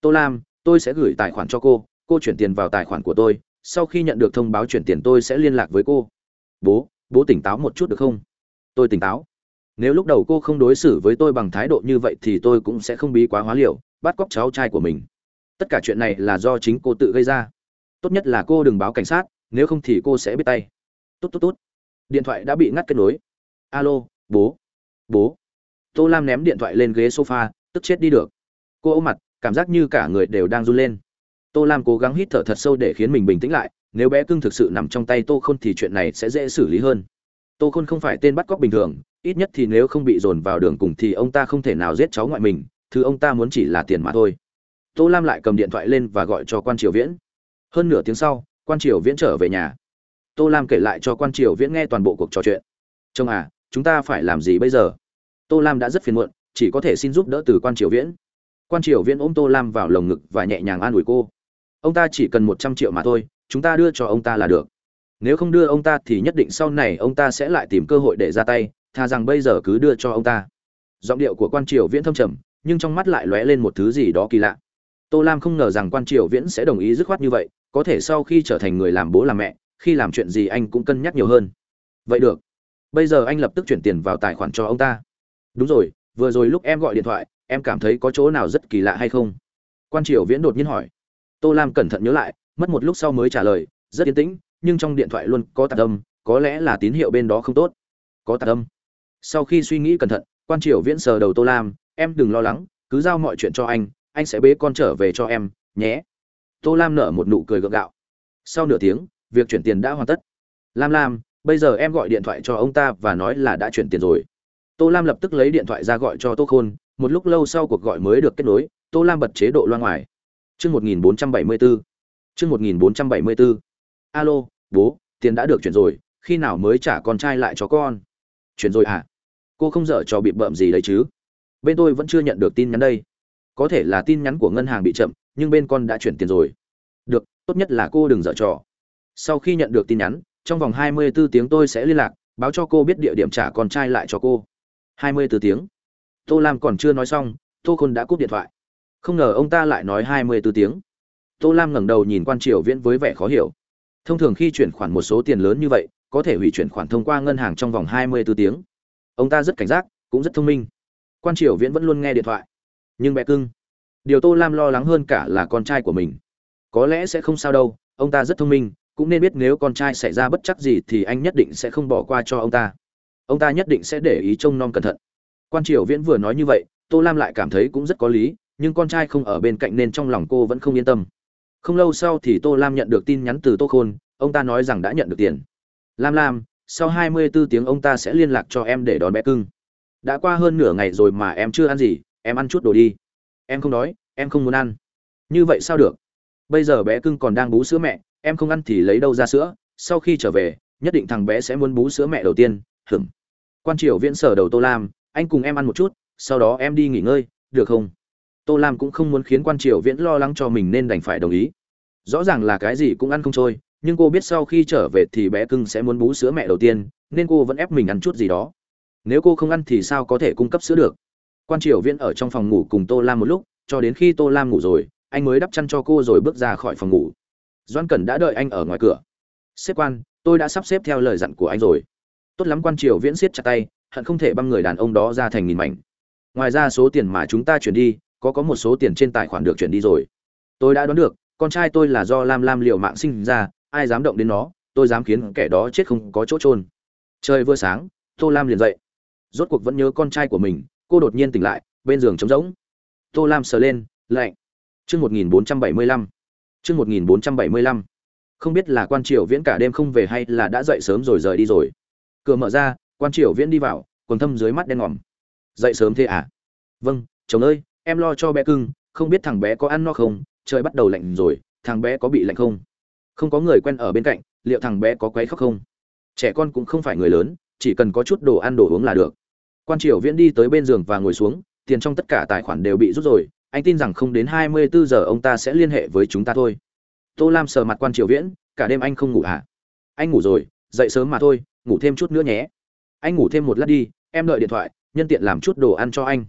Tô lam, tôi sẽ gửi tài khoản cho cô cô chuyển tiền vào tài khoản của tôi, sau khi nhận được thông báo chuyển tiền tôi sẽ liên lạc với cô. Bố bố tỉnh táo một chút được không? Tôi tỉnh táo. Nếu lúc đầu cô không đối xử với tôi bằng thái độ như vậy thì tôi cũng sẽ không bí quá hóa liều, bắt cóc cháu trai của mình. Tất cả chuyện này là do chính cô tự gây ra. Tốt nhất là cô đừng báo cảnh sát, nếu không thì cô sẽ biết tay. Tốt tốt tốt. Điện thoại đã bị ngắt kết nối. Alo, bố bố. Tô lam ném điện thoại lên ghế sofa, tức chết đi được. Cô ôm mặt, cảm giác như cả người đều đang run lên. Tô lam cố gắng hít thở thật sâu để khiến mình bình tĩnh lại, nếu bé cưng thực sự nằm trong tay tô khôn thì chuyện này sẽ dễ xử lý hơn. Tô khôn không phải tên bắt cóc bình thường, ít nhất thì nếu không bị dồn vào đường cùng thì ông ta không thể nào giết cháu ngoại mình, thứ ông ta muốn chỉ là tiền mà thôi. Tô lam lại cầm điện thoại lên và gọi cho quan triều viễn. Hơn nửa tiếng sau, quan triều viễn trở về nhà. Tô lam kể lại cho quan triều viễn nghe toàn bộ cuộc trò chuyện. Chồng à chúng ta phải làm gì bây giờ? Tô lam đã rất phiền muộn, chỉ có thể xin giúp đỡ từ quan triều viễn. Quan triều viễn ôm tô lam vào lồng ngực và nhẹ nhàng an ủi cô. Ông ta chỉ cần một trăm triệu mà thôi, chúng ta đưa cho ông ta là được. Nếu không đưa ông ta thì nhất định sau này ông ta sẽ lại tìm cơ hội để ra tay thà rằng bây giờ cứ đưa cho ông ta. Giọng điệu của quan triều viễn thâm trầm, nhưng trong mắt lại lóe lên một thứ gì đó kỳ lạ. Tô lam không ngờ rằng quan triều viễn sẽ đồng ý dứt khoát như vậy, có thể sau khi trở thành người làm bố làm mẹ, khi làm chuyện gì anh cũng cân nhắc nhiều hơn. Vậy được bây giờ anh lập tức chuyển tiền vào tài khoản cho ông ta. Đúng rồi, vừa rồi lúc em gọi điện thoại, em cảm thấy có chỗ nào rất kỳ lạ hay không? Quan triều viễn đột nhiên hỏi. Tô lam cẩn thận nhớ lại, mất một lúc sau mới trả lời, rất yên tĩnh, nhưng trong điện thoại luôn có tạc âm, có lẽ là tín hiệu bên đó không tốt. Có tạc âm. Sau khi suy nghĩ cẩn thận, quan triều viễn sờ đầu tô lam, em đừng lo lắng, cứ giao mọi chuyện cho anh anh sẽ bế con trở về cho em, nhé. Tô lam nở một nụ cười gượng gạo. Sau nửa tiếng, việc chuyển tiền đã hoàn tất. Lam lam bây giờ em gọi điện thoại cho ông ta và nói là đã chuyển tiền rồi. Tô lam lập tức lấy điện thoại ra gọi cho tô khôn, một lúc lâu sau cuộc gọi mới được kết nối, tô lam bật chế độ loa ngoài. Chương một nghìn bốn trăm bảy mươi bốn chương một nghìn bốn trăm bảy mươi bốn alo, bố, tiền đã được chuyển rồi, khi nào mới trả con trai lại cho con? Chuyển rồi à? Cô không dở cho bị bợm gì đấy chứ? Bên tôi vẫn chưa nhận được tin nhắn đây. Có thể là tin nhắn của ngân hàng bị chậm, nhưng bên con đã chuyển tiền rồi. Được, tốt nhất là cô đừng dở trò. Sau khi nhận được tin nhắn trong vòng 24 tiếng tôi sẽ liên lạc, báo cho cô biết địa điểm trả con trai lại cho cô. 24 tiếng. Tô lam còn chưa nói xong, tô khôn đã cúp điện thoại. Không ngờ ông ta lại nói 24 tiếng. Tô lam ngẩng đầu nhìn quan triều viễn với vẻ khó hiểu. Thông thường khi chuyển khoản một số tiền lớn như vậy, có thể hủy chuyển khoản thông qua ngân hàng trong vòng 24 tiếng. Ông ta rất cảnh giác, cũng rất thông minh. Quan triều viễn vẫn luôn nghe điện thoại. Nhưng mẹ cưng, điều tô lam lo lắng hơn cả là con trai của mình. Có lẽ sẽ không sao đâu, ông ta rất thông minh cũng nên biết nếu con trai xảy ra bất chắc gì thì anh nhất định sẽ không bỏ qua cho ông ta. Ông ta nhất định sẽ để ý trông nom cẩn thận. Quan triều viễn vừa nói như vậy, tô lam lại cảm thấy cũng rất có lý, nhưng con trai không ở bên cạnh nên trong lòng cô vẫn không yên tâm. Không lâu sau thì tô lam nhận được tin nhắn từ tô khôn, ông ta nói rằng đã nhận được tiền. Lam lam, sau 24 tiếng ông ta sẽ liên lạc cho em để đón bé cưng. Đã qua hơn nửa ngày rồi mà em chưa ăn gì, em ăn chút đồ đi. Em không đói, em không muốn ăn. Như vậy sao được? Bây giờ bé cưng còn đang bú sữa mẹ em không ăn thì lấy đâu ra sữa, sau khi trở về, nhất định thằng bé sẽ muốn bú sữa mẹ đầu tiên, hửm. Quan triều viễn sở đầu tô lam, anh cùng em ăn một chút, sau đó em đi nghỉ ngơi, được không? Tô lam cũng không muốn khiến quan triều viễn lo lắng cho mình nên đành phải đồng ý. Rõ ràng là cái gì cũng ăn không trôi, nhưng cô biết sau khi trở về thì bé cưng sẽ muốn bú sữa mẹ đầu tiên, nên cô vẫn ép mình ăn chút gì đó. Nếu cô không ăn thì sao có thể cung cấp sữa được? Quan triều viễn ở trong phòng ngủ cùng tô lam một lúc, cho đến khi tô lam ngủ rồi, anh mới đắp chăn cho cô rồi bước ra khỏi phòng ngủ doan cẩn đã đợi anh ở ngoài cửa. Xếp quan, tôi đã sắp xếp theo lời dặn của anh rồi. Tốt lắm quan triều viễn siết chặt tay, hận không thể băng người đàn ông đó ra thành nghìn mảnh. Ngoài ra số tiền mà chúng ta chuyển đi, có có một số tiền trên tài khoản được chuyển đi rồi. Tôi đã đoán được, con trai tôi là do lam lam liệu mạng sinh ra, ai dám động đến nó, tôi dám khiến kẻ đó chết không có chỗ trôn trời vừa sáng, tô lam liền dậy. Rốt cuộc vẫn nhớ con trai của mình, cô đột nhiên tỉnh lại, bên giường trống rỗng. Tô lam sờ lên, lạnh. Chương một nghìn bốn trăm bảy mươi lăm chương một nghìn bốn trăm bảy mươi lăm. Không biết là quan triều viễn cả đêm không về hay là đã dậy sớm rồi rời đi rồi. Cửa mở ra, quan triều viễn đi vào, quần thâm dưới mắt đen ngòm. Dậy sớm thế à? Vâng chồng ơi, em lo cho bé cưng, không biết thằng bé có ăn no không? Trời bắt đầu lạnh rồi, thằng bé có bị lạnh không? Không có người quen ở bên cạnh, liệu thằng bé có quấy khóc không? Trẻ con cũng không phải người lớn, chỉ cần có chút đồ ăn đồ uống là được. Quan triều viễn đi tới bên giường và ngồi xuống, tiền trong tất cả tài khoản đều bị rút rồi anh tin rằng không đến hai mươi bốn giờ ông ta sẽ liên hệ với chúng ta thôi. Tô lam sờ mặt quan triều viễn, cả đêm anh không ngủ hả anh ngủ rồi, dậy sớm mà thôi, ngủ thêm chút nữa nhé. Anh ngủ thêm một lát đi, em đợi điện thoại, nhân tiện làm chút đồ ăn cho anh.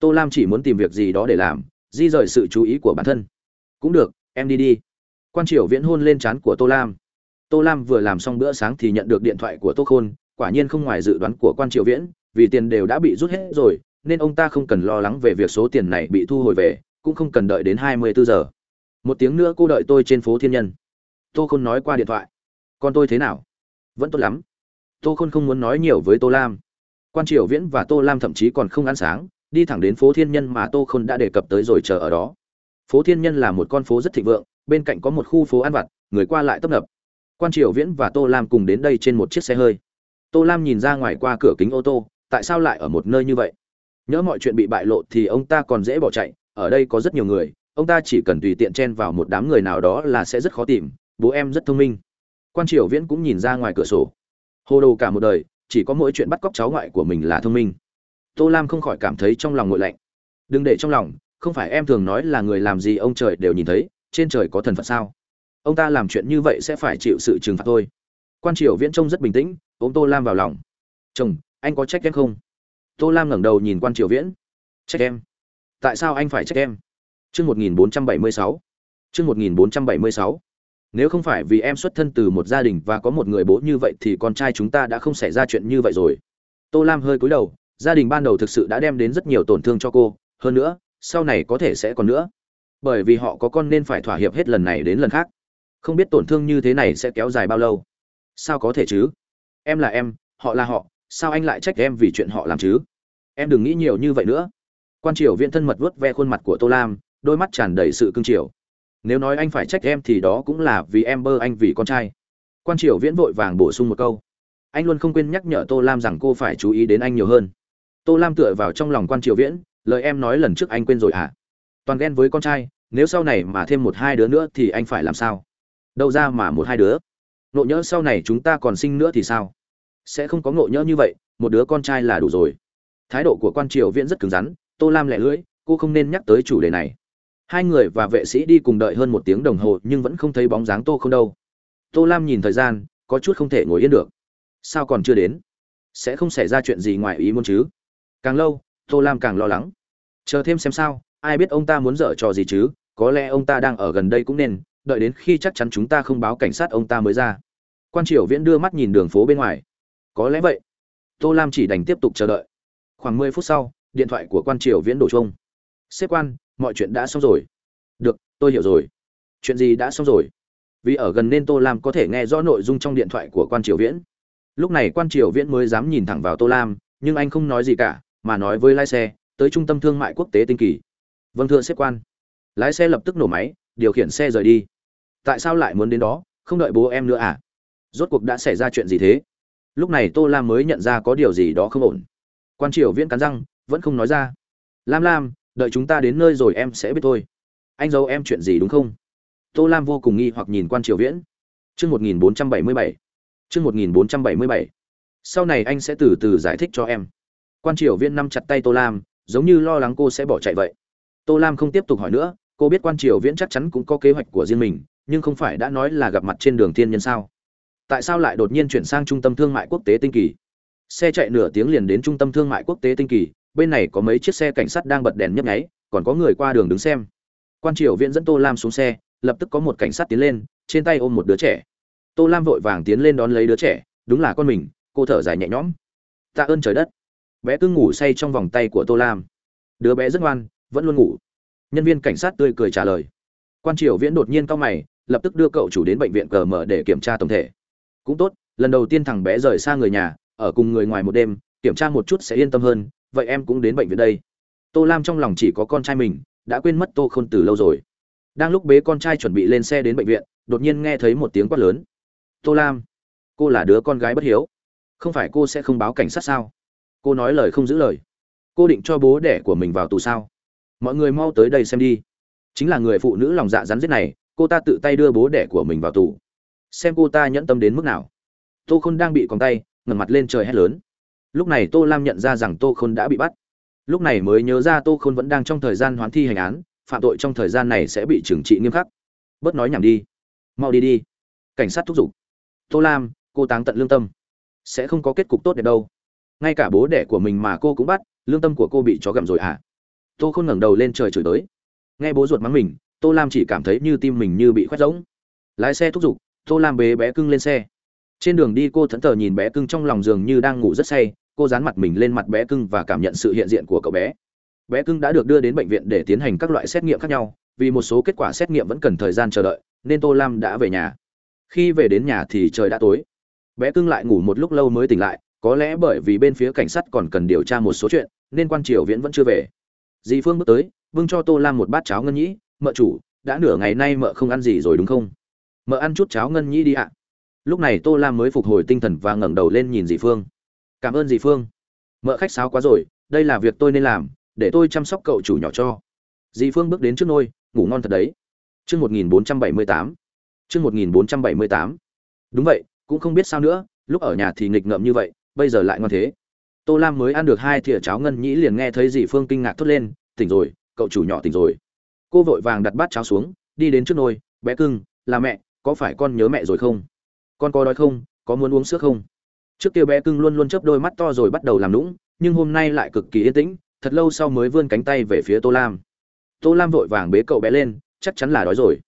Tô lam chỉ muốn tìm việc gì đó để làm, di rời sự chú ý của bản thân. Cũng được, em đi đi. Quan triều viễn hôn lên trán của tô lam. Tô lam vừa làm xong bữa sáng thì nhận được điện thoại của tô khôn, quả nhiên không ngoài dự đoán của quan triều viễn, vì tiền đều đã bị rút hết rồi nên ông ta không cần lo lắng về việc số tiền này bị thu hồi về, cũng không cần đợi đến hai mươi bốn giờ. Một tiếng nữa cô đợi tôi trên phố thiên nhân. Tô khôn nói qua điện thoại. Con tôi thế nào? Vẫn tốt lắm. Tô khôn không muốn nói nhiều với tô lam. Quan triều viễn và tô lam thậm chí còn không ăn sáng, đi thẳng đến phố thiên nhân mà tô khôn đã đề cập tới rồi chờ ở đó. Phố thiên nhân là một con phố rất thịnh vượng, bên cạnh có một khu phố ăn vặt, người qua lại tấp nập. Quan triều viễn và tô lam cùng đến đây trên một chiếc xe hơi. Tô lam nhìn ra ngoài qua cửa kính ô tô, tại sao lại ở một nơi như vậy? Nhớ mọi chuyện bị bại lộ thì ông ta còn dễ bỏ chạy, ở đây có rất nhiều người, ông ta chỉ cần tùy tiện chen vào một đám người nào đó là sẽ rất khó tìm, bố em rất thông minh. Quan triều viễn cũng nhìn ra ngoài cửa sổ. Hồ đồ cả một đời, chỉ có mỗi chuyện bắt cóc cháu ngoại của mình là thông minh. Tô lam không khỏi cảm thấy trong lòng nguội lạnh. Đừng để trong lòng, không phải em thường nói là người làm gì ông trời đều nhìn thấy, trên trời có thần phật sao? Ông ta làm chuyện như vậy sẽ phải chịu sự trừng phạt thôi. Quan triều viễn trông rất bình tĩnh, ôm tô lam vào lòng. Chồng, anh có trách em không? Tô lam ngẩng đầu nhìn quan triều viễn. Trách em? Tại sao anh phải trách em? Chương một nghìn bốn trăm bảy mươi sáu. Chương một nghìn bốn trăm bảy mươi sáu. Nếu không phải vì em xuất thân từ một gia đình và có một người bố như vậy thì con trai chúng ta đã không xảy ra chuyện như vậy rồi. Tô lam hơi cúi đầu, gia đình ban đầu thực sự đã đem đến rất nhiều tổn thương cho cô, hơn nữa, sau này có thể sẽ còn nữa. Bởi vì họ có con nên phải thỏa hiệp hết lần này đến lần khác. Không biết tổn thương như thế này sẽ kéo dài bao lâu? Sao có thể chứ? Em là em, họ là họ sao anh lại trách em vì chuyện họ làm chứ? Em đừng nghĩ nhiều như vậy nữa. Quan triều viễn thân mật vuốt ve khuôn mặt của tô lam, đôi mắt tràn đầy sự cương triều nếu nói anh phải trách em thì đó cũng là vì em bơ anh vì con trai. Quan triều viễn vội vàng bổ sung một câu. Anh luôn không quên nhắc nhở tô lam rằng cô phải chú ý đến anh nhiều hơn. Tô lam tựa vào trong lòng quan triều viễn, lời em nói lần trước anh quên rồi à toàn ghen với con trai, nếu sau này mà thêm một hai đứa nữa thì anh phải làm sao? Đâu ra mà một hai đứa? Nộ nhỡ sau này chúng ta còn sinh nữa thì sao? Sẽ không có ngộ nhỡ như vậy, một đứa con trai là đủ rồi. Thái độ của quan triều viễn rất cứng rắn, tô lam lẻ lưỡi, cô không nên nhắc tới chủ đề này. Hai người và vệ sĩ đi cùng đợi hơn một tiếng đồng hồ nhưng vẫn không thấy bóng dáng tô không đâu. Tô lam nhìn thời gian, có chút không thể ngồi yên được. Sao còn chưa đến? Sẽ không xảy ra chuyện gì ngoài ý muốn chứ? Càng lâu, tô lam càng lo lắng. Chờ thêm xem sao, ai biết ông ta muốn dở trò gì chứ? Có lẽ ông ta đang ở gần đây cũng nên, đợi đến khi chắc chắn chúng ta không báo cảnh sát ông ta mới ra. Quan triều viễn đưa mắt nhìn đường phố bên ngoài có lẽ vậy. Tô lam chỉ đành tiếp tục chờ đợi. Khoảng mười phút sau, điện thoại của quan triều viễn đổ chuông. Xếp quan, mọi chuyện đã xong rồi. Được, tôi hiểu rồi. Chuyện gì đã xong rồi? Vì ở gần nên tô lam có thể nghe rõ nội dung trong điện thoại của quan triều viễn. Lúc này quan triều viễn mới dám nhìn thẳng vào tô lam, nhưng anh không nói gì cả, mà nói với lái xe, tới trung tâm thương mại quốc tế tinh kỳ. Vâng thưa xếp quan. Lái xe lập tức nổ máy, điều khiển xe rời đi. Tại sao lại muốn đến đó? Không đợi bố em nữa à? Rốt cuộc đã xảy ra chuyện gì thế? Lúc này tô lam mới nhận ra có điều gì đó không ổn. Quan triều viễn cắn răng, vẫn không nói ra. Lam lam, đợi chúng ta đến nơi rồi em sẽ biết thôi. Anh giấu em chuyện gì đúng không? Tô lam vô cùng nghi hoặc nhìn quan triều viễn. Chương một nghìn bốn trăm bảy mươi bảy. Chương một nghìn bốn trăm bảy mươi bảy. Sau này anh sẽ từ từ giải thích cho em. Quan triều viễn nắm chặt tay tô lam, giống như lo lắng cô sẽ bỏ chạy vậy. Tô lam không tiếp tục hỏi nữa, cô biết quan triều viễn chắc chắn cũng có kế hoạch của riêng mình, nhưng không phải đã nói là gặp mặt trên đường thiên nhân sao? Tại sao lại đột nhiên chuyển sang trung tâm thương mại quốc tế tinh kỳ? Xe chạy nửa tiếng liền đến trung tâm thương mại quốc tế tinh kỳ, bên này có mấy chiếc xe cảnh sát đang bật đèn nhấp nháy, còn có người qua đường đứng xem. Quan triều viễn dẫn tô lam xuống xe, lập tức có một cảnh sát tiến lên, trên tay ôm một đứa trẻ. Tô lam vội vàng tiến lên đón lấy đứa trẻ, đúng là con mình, cô thở dài nhẹ nhõm. Tạ ơn trời đất. Bé cứ ngủ say trong vòng tay của tô lam. Đứa bé rất ngoan, vẫn luôn ngủ. Nhân viên cảnh sát tươi cười trả lời. Quan triều viễn đột nhiên cau mày, lập tức đưa cậu chủ đến bệnh viện cờ mở để kiểm tra tổng thể cũng tốt, lần đầu tiên thằng bé rời xa người nhà, ở cùng người ngoài một đêm, kiểm tra một chút sẽ yên tâm hơn, vậy em cũng đến bệnh viện đây. Tô lam trong lòng chỉ có con trai mình, đã quên mất tô khôn từ lâu rồi. Đang lúc bế con trai chuẩn bị lên xe đến bệnh viện, đột nhiên nghe thấy một tiếng quát lớn. Tô lam, cô là đứa con gái bất hiếu. Không phải cô sẽ không báo cảnh sát sao? Cô nói lời không giữ lời. Cô định cho bố đẻ của mình vào tù sao? Mọi người mau tới đây xem đi. Chính là người phụ nữ lòng dạ rắn rết này, cô ta tự tay đưa bố đẻ của mình vào tù xem cô ta nhẫn tâm đến mức nào. Tô khôn đang bị còng tay, ngẩng mặt lên trời hét lớn. Lúc này tô lam nhận ra rằng tô khôn đã bị bắt. Lúc này mới nhớ ra tô khôn vẫn đang trong thời gian hoán thi hành án, phạm tội trong thời gian này sẽ bị trừng trị nghiêm khắc. Bớt nói nhảm đi. Mau đi đi. Cảnh sát thúc giục. Tô lam, cô táng tận lương tâm. Sẽ không có kết cục tốt đẹp đâu. Ngay cả bố đẻ của mình mà cô cũng bắt, lương tâm của cô bị chó gặm rồi à tô khôn ngẩng đầu lên trời chửi tới nghe bố ruột mắng mình, tô lam chỉ cảm thấy như tim mình như bị khoét rỗng. Lái xe thúc giục tô lam bế bé cưng lên xe. Trên đường đi cô thẫn thờ nhìn bé cưng trong lòng giường như đang ngủ rất say, cô dán mặt mình lên mặt bé cưng và cảm nhận sự hiện diện của cậu bé. Bé cưng đã được đưa đến bệnh viện để tiến hành các loại xét nghiệm khác nhau, vì một số kết quả xét nghiệm vẫn cần thời gian chờ đợi, nên tô lam đã về nhà. Khi về đến nhà thì trời đã tối. Bé cưng lại ngủ một lúc lâu mới tỉnh lại, có lẽ bởi vì bên phía cảnh sát còn cần điều tra một số chuyện, nên quan triều viễn vẫn chưa về. Dì phương bước tới, bưng cho tô lam một bát cháo ngân nhĩ, mợ chủ, đã nửa ngày nay mợ không ăn gì rồi đúng không? Mợ ăn chút cháo ngân nhĩ đi ạ. Lúc này tô lam mới phục hồi tinh thần và ngẩng đầu lên nhìn dì phương. Cảm ơn dì phương. Mợ khách sáo quá rồi, đây là việc tôi nên làm, để tôi chăm sóc cậu chủ nhỏ cho. Dì phương bước đến trước nôi ngủ ngon thật đấy. Chương một nghìn bốn trăm bảy mươi tám. Chương một nghìn bốn trăm bảy mươi tám. Đúng vậy, cũng không biết sao nữa, lúc ở nhà thì nghịch ngợm như vậy, bây giờ lại ngon thế. Tô lam mới ăn được hai thìa cháo ngân nhĩ liền nghe thấy dì phương kinh ngạc thốt lên, tỉnh rồi, cậu chủ nhỏ tỉnh rồi. Cô vội vàng đặt bát cháo xuống, đi đến trước nôi bé cưng, là mẹ có phải con nhớ mẹ rồi không? Con có đói không? Có muốn uống sữa không? Trước kia bé cưng luôn luôn chớp đôi mắt to rồi bắt đầu làm lũng nhưng hôm nay lại cực kỳ yên tĩnh, thật lâu sau mới vươn cánh tay về phía tô lam. Tô lam vội vàng bế cậu bé lên, chắc chắn là đói rồi.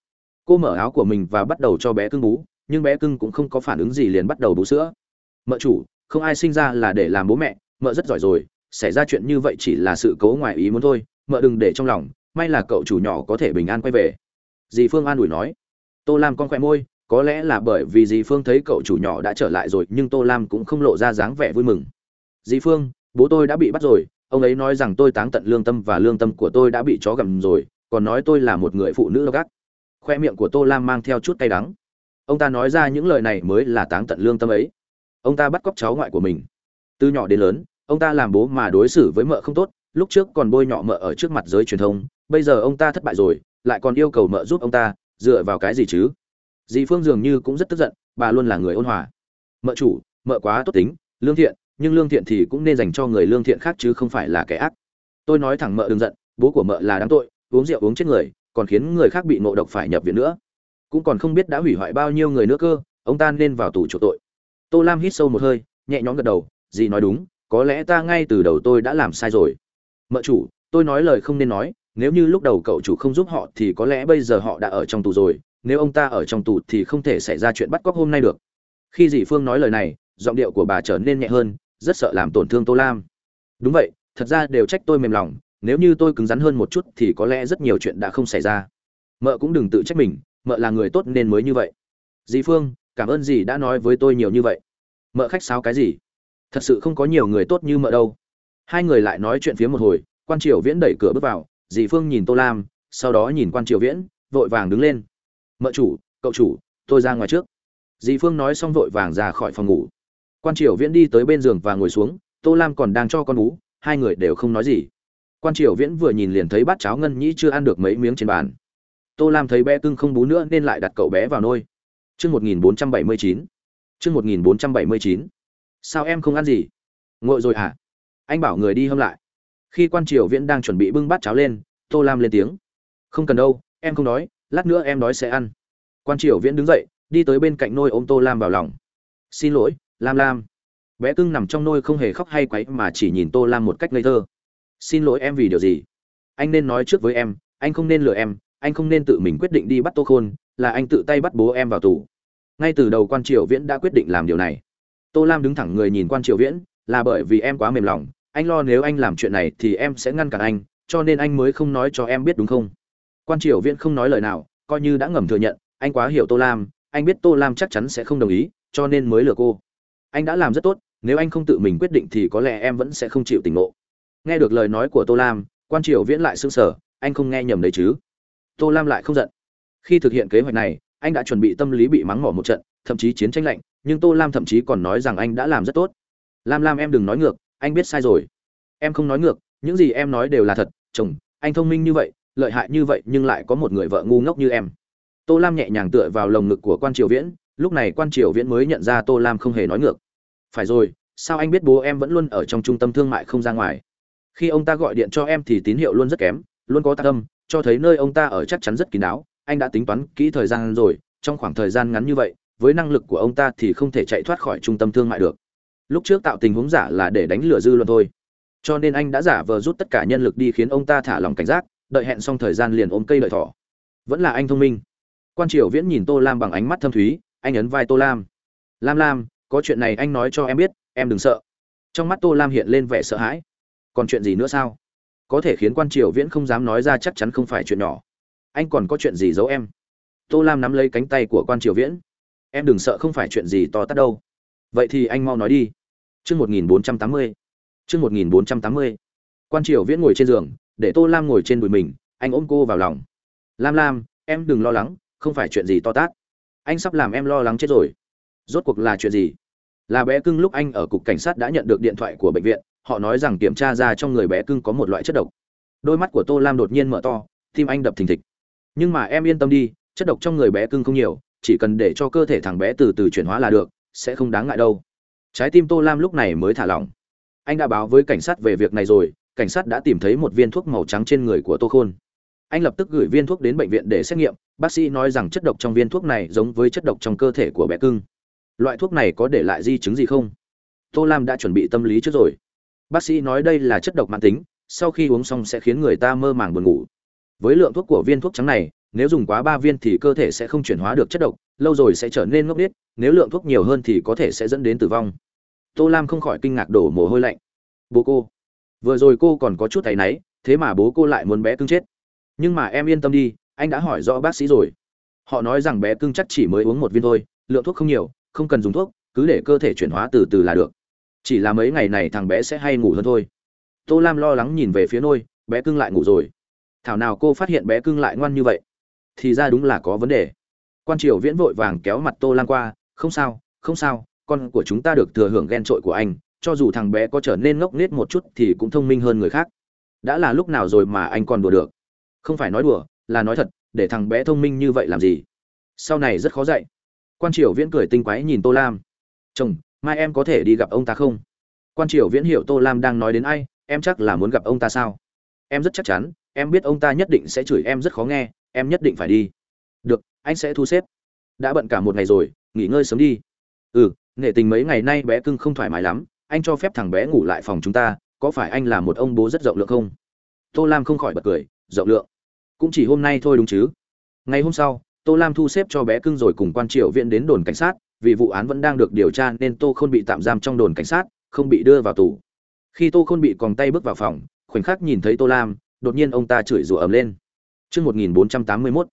Cô mở áo của mình và bắt đầu cho bé cưng bú, nhưng bé cưng cũng không có phản ứng gì liền bắt đầu bú sữa. Mợ chủ, không ai sinh ra là để làm bố mẹ, mợ rất giỏi rồi, xảy ra chuyện như vậy chỉ là sự cố ngoài ý muốn thôi, mợ đừng để trong lòng, may là cậu chủ nhỏ có thể bình an quay về. Dì phương an ủi nói tô lam con khoe môi, có lẽ là bởi vì dì phương thấy cậu chủ nhỏ đã trở lại rồi, nhưng tô lam cũng không lộ ra dáng vẻ vui mừng. Dì phương, bố tôi đã bị bắt rồi, ông ấy nói rằng tôi táng tận lương tâm và lương tâm của tôi đã bị chó gặm rồi, còn nói tôi là một người phụ nữ độc ác. Khoe miệng của tô lam mang theo chút cay đắng. Ông ta nói ra những lời này mới là táng tận lương tâm ấy. Ông ta bắt cóc cháu ngoại của mình. Từ nhỏ đến lớn, ông ta làm bố mà đối xử với mợ không tốt, lúc trước còn bôi nhọ mợ ở trước mặt giới truyền thông, bây giờ ông ta thất bại rồi, lại còn yêu cầu mợ giúp ông ta dựa vào cái gì chứ? Dì phương dường như cũng rất tức giận, bà luôn là người ôn hòa. Mợ chủ, mợ quá tốt tính, lương thiện, nhưng lương thiện thì cũng nên dành cho người lương thiện khác chứ không phải là kẻ ác. Tôi nói thẳng mợ đừng giận, bố của mợ là đáng tội, uống rượu uống chết người, còn khiến người khác bị ngộ độc phải nhập viện nữa. Cũng còn không biết đã hủy hoại bao nhiêu người nữa cơ, ông ta nên vào tù chỗ tội. Tô lam hít sâu một hơi, nhẹ nhõm gật đầu, dì nói đúng, có lẽ ta ngay từ đầu tôi đã làm sai rồi. Mợ chủ, tôi nói lời không nên nói nếu như lúc đầu cậu chủ không giúp họ thì có lẽ bây giờ họ đã ở trong tù rồi, nếu ông ta ở trong tù thì không thể xảy ra chuyện bắt cóc hôm nay được. Khi dì phương nói lời này, giọng điệu của bà trở nên nhẹ hơn, rất sợ làm tổn thương tô lam. Đúng vậy, thật ra đều trách tôi mềm lòng, nếu như tôi cứng rắn hơn một chút thì có lẽ rất nhiều chuyện đã không xảy ra. Mợ cũng đừng tự trách mình, mợ là người tốt nên mới như vậy. Dì phương, cảm ơn dì đã nói với tôi nhiều như vậy. Mợ khách sáo cái gì? Thật sự không có nhiều người tốt như mợ đâu. Hai người lại nói chuyện phía một hồi, quan triều viễn đẩy cửa bước vào dì phương nhìn tô lam, sau đó nhìn quan triều viễn, vội vàng đứng lên. Mợ chủ, cậu chủ, tôi ra ngoài trước. Dì phương nói xong vội vàng ra khỏi phòng ngủ. Quan triều viễn đi tới bên giường và ngồi xuống, tô lam còn đang cho con bú, hai người đều không nói gì. Quan triều viễn vừa nhìn liền thấy bát cháo ngân nhĩ chưa ăn được mấy miếng trên bàn. Tô lam thấy bé cưng không bú nữa nên lại đặt cậu bé vào nôi. Chương một nghìn bốn trăm bảy mươi chín. Chương một nghìn bốn trăm bảy mươi chín. Sao em không ăn gì? Ngội rồi hả? Anh bảo người đi hâm lại khi quan triều viễn đang chuẩn bị bưng bát cháo lên, tô lam lên tiếng. Không cần đâu, em không đói, lát nữa em đói sẽ ăn. Quan triều viễn đứng dậy, đi tới bên cạnh nôi ôm tô lam vào lòng. Xin lỗi, lam lam. Bé cưng nằm trong nôi không hề khóc hay quấy mà chỉ nhìn tô lam một cách ngây thơ. Xin lỗi em vì điều gì? Anh nên nói trước với em, anh không nên lừa em, anh không nên tự mình quyết định đi bắt tô khôn, là anh tự tay bắt bố em vào tù. Ngay từ đầu quan triều viễn đã quyết định làm điều này. Tô lam đứng thẳng người nhìn quan triều viễn, là bởi vì em quá mềm lòng anh lo nếu anh làm chuyện này thì em sẽ ngăn cản anh, cho nên anh mới không nói cho em biết đúng không? Quan triều viễn không nói lời nào, coi như đã ngầm thừa nhận, anh quá hiểu tô lam, anh biết tô lam chắc chắn sẽ không đồng ý, cho nên mới lừa cô. Anh đã làm rất tốt, nếu anh không tự mình quyết định thì có lẽ em vẫn sẽ không chịu tỉnh ngộ. Nghe được lời nói của tô lam, quan triều viễn lại sững sờ, anh không nghe nhầm đấy chứ? Tô lam lại không giận. Khi thực hiện kế hoạch này, anh đã chuẩn bị tâm lý bị mắng mỏ một trận, thậm chí chiến tranh lạnh, nhưng tô lam thậm chí còn nói rằng anh đã làm rất tốt. Lam lam em đừng nói ngược anh biết sai rồi. Em không nói ngược, những gì em nói đều là thật, chồng, anh thông minh như vậy, lợi hại như vậy nhưng lại có một người vợ ngu ngốc như em. Tô lam nhẹ nhàng tựa vào lồng ngực của quan triều viễn, lúc này quan triều viễn mới nhận ra tô lam không hề nói ngược. Phải rồi, sao anh biết bố em vẫn luôn ở trong trung tâm thương mại không ra ngoài? Khi ông ta gọi điện cho em thì tín hiệu luôn rất kém, luôn có tác tâm cho thấy nơi ông ta ở chắc chắn rất kín đáo, anh đã tính toán kỹ thời gian rồi, trong khoảng thời gian ngắn như vậy, với năng lực của ông ta thì không thể chạy thoát khỏi trung tâm thương mại được lúc trước tạo tình huống giả là để đánh lừa dư luận thôi. Cho nên anh đã giả vờ rút tất cả nhân lực đi khiến ông ta thả lòng cảnh giác, đợi hẹn xong thời gian liền ôm cây đợi thỏ. Vẫn là anh thông minh. Quan triều viễn nhìn tô lam bằng ánh mắt thâm thúy, anh ấn vai tô lam. Lam lam, có chuyện này anh nói cho em biết, em đừng sợ. Trong mắt tô lam hiện lên vẻ sợ hãi. Còn chuyện gì nữa sao? Có thể khiến quan triều viễn không dám nói ra chắc chắn không phải chuyện nhỏ. Anh còn có chuyện gì giấu em? Tô lam nắm lấy cánh tay của quan triều viễn. Em đừng sợ không phải chuyện gì to tát đâu. Vậy thì anh mau nói đi chương một nghìn bốn trăm tám mươi. Chương một nghìn bốn trăm tám mươi. Quan triều viễn ngồi trên giường, để tô lam ngồi trên đùi mình, anh ôm cô vào lòng. Lam lam, em đừng lo lắng, không phải chuyện gì to tát. Anh sắp làm em lo lắng chết rồi. Rốt cuộc là chuyện gì? Là bé cưng lúc anh ở cục cảnh sát đã nhận được điện thoại của bệnh viện, họ nói rằng kiểm tra ra trong người bé cưng có một loại chất độc. Đôi mắt của tô lam đột nhiên mở to, tim anh đập thình thịch. Nhưng mà em yên tâm đi, chất độc trong người bé cưng không nhiều, chỉ cần để cho cơ thể thằng bé từ từ chuyển hóa là được, sẽ không đáng ngại đâu trái tim tô lam lúc này mới thả lỏng. Anh đã báo với cảnh sát về việc này rồi, cảnh sát đã tìm thấy một viên thuốc màu trắng trên người của tô khôn. Anh lập tức gửi viên thuốc đến bệnh viện để xét nghiệm, bác sĩ nói rằng chất độc trong viên thuốc này giống với chất độc trong cơ thể của bé cưng. Loại thuốc này có để lại di chứng gì không? Tô lam đã chuẩn bị tâm lý trước rồi. Bác sĩ nói đây là chất độc mãn tính, sau khi uống xong sẽ khiến người ta mơ màng buồn ngủ. Với lượng thuốc của viên thuốc trắng này, nếu dùng quá ba viên thì cơ thể sẽ không chuyển hóa được chất độc, lâu rồi sẽ trở nên ngốc nghếch, nếu lượng thuốc nhiều hơn thì có thể sẽ dẫn đến tử vong tô lam không khỏi kinh ngạc đổ mồ hôi lạnh. Bố cô, vừa rồi cô còn có chút thấy náy, thế mà bố cô lại muốn bé cưng chết. Nhưng mà em yên tâm đi, anh đã hỏi rõ bác sĩ rồi. Họ nói rằng bé cưng chắc chỉ mới uống một viên thôi, lượng thuốc không nhiều, không cần dùng thuốc, cứ để cơ thể chuyển hóa từ từ là được. Chỉ là mấy ngày này thằng bé sẽ hay ngủ hơn thôi. Tô lam lo lắng nhìn về phía nôi, bé cưng lại ngủ rồi. Thảo nào cô phát hiện bé cưng lại ngoan như vậy, thì ra đúng là có vấn đề. Quan triều viễn vội vàng kéo mặt tô lam qua, không sao không sao con của chúng ta được thừa hưởng ghen trội của anh, cho dù thằng bé có trở nên ngốc nghếch một chút thì cũng thông minh hơn người khác. Đã là lúc nào rồi mà anh còn đùa được? Không phải nói đùa, là nói thật, để thằng bé thông minh như vậy làm gì? Sau này rất khó dạy. Quan triều viễn cười tinh quái nhìn tô lam. Chồng, mai em có thể đi gặp ông ta không? Quan triều viễn hiểu tô lam đang nói đến ai, em chắc là muốn gặp ông ta sao? Em rất chắc chắn, em biết ông ta nhất định sẽ chửi em rất khó nghe, em nhất định phải đi. Được, anh sẽ thu xếp. Đã bận cả một ngày rồi, nghỉ ngơi sớm đi. Ừ nghệ tình mấy ngày nay bé cưng không thoải mái lắm, anh cho phép thằng bé ngủ lại phòng chúng ta, có phải anh là một ông bố rất rộng lượng không? Tô lam không khỏi bật cười, rộng lượng. Cũng chỉ hôm nay thôi đúng chứ? Ngày hôm sau, tô lam thu xếp cho bé cưng rồi cùng quan triệu viện đến đồn cảnh sát, vì vụ án vẫn đang được điều tra nên tô không bị tạm giam trong đồn cảnh sát, không bị đưa vào tù. Khi tô khôn bị còng tay bước vào phòng, khoảnh khắc nhìn thấy tô lam, đột nhiên ông ta chửi rủa ầm lên. Trước một nghìn bốn trăm tám mươi mốt.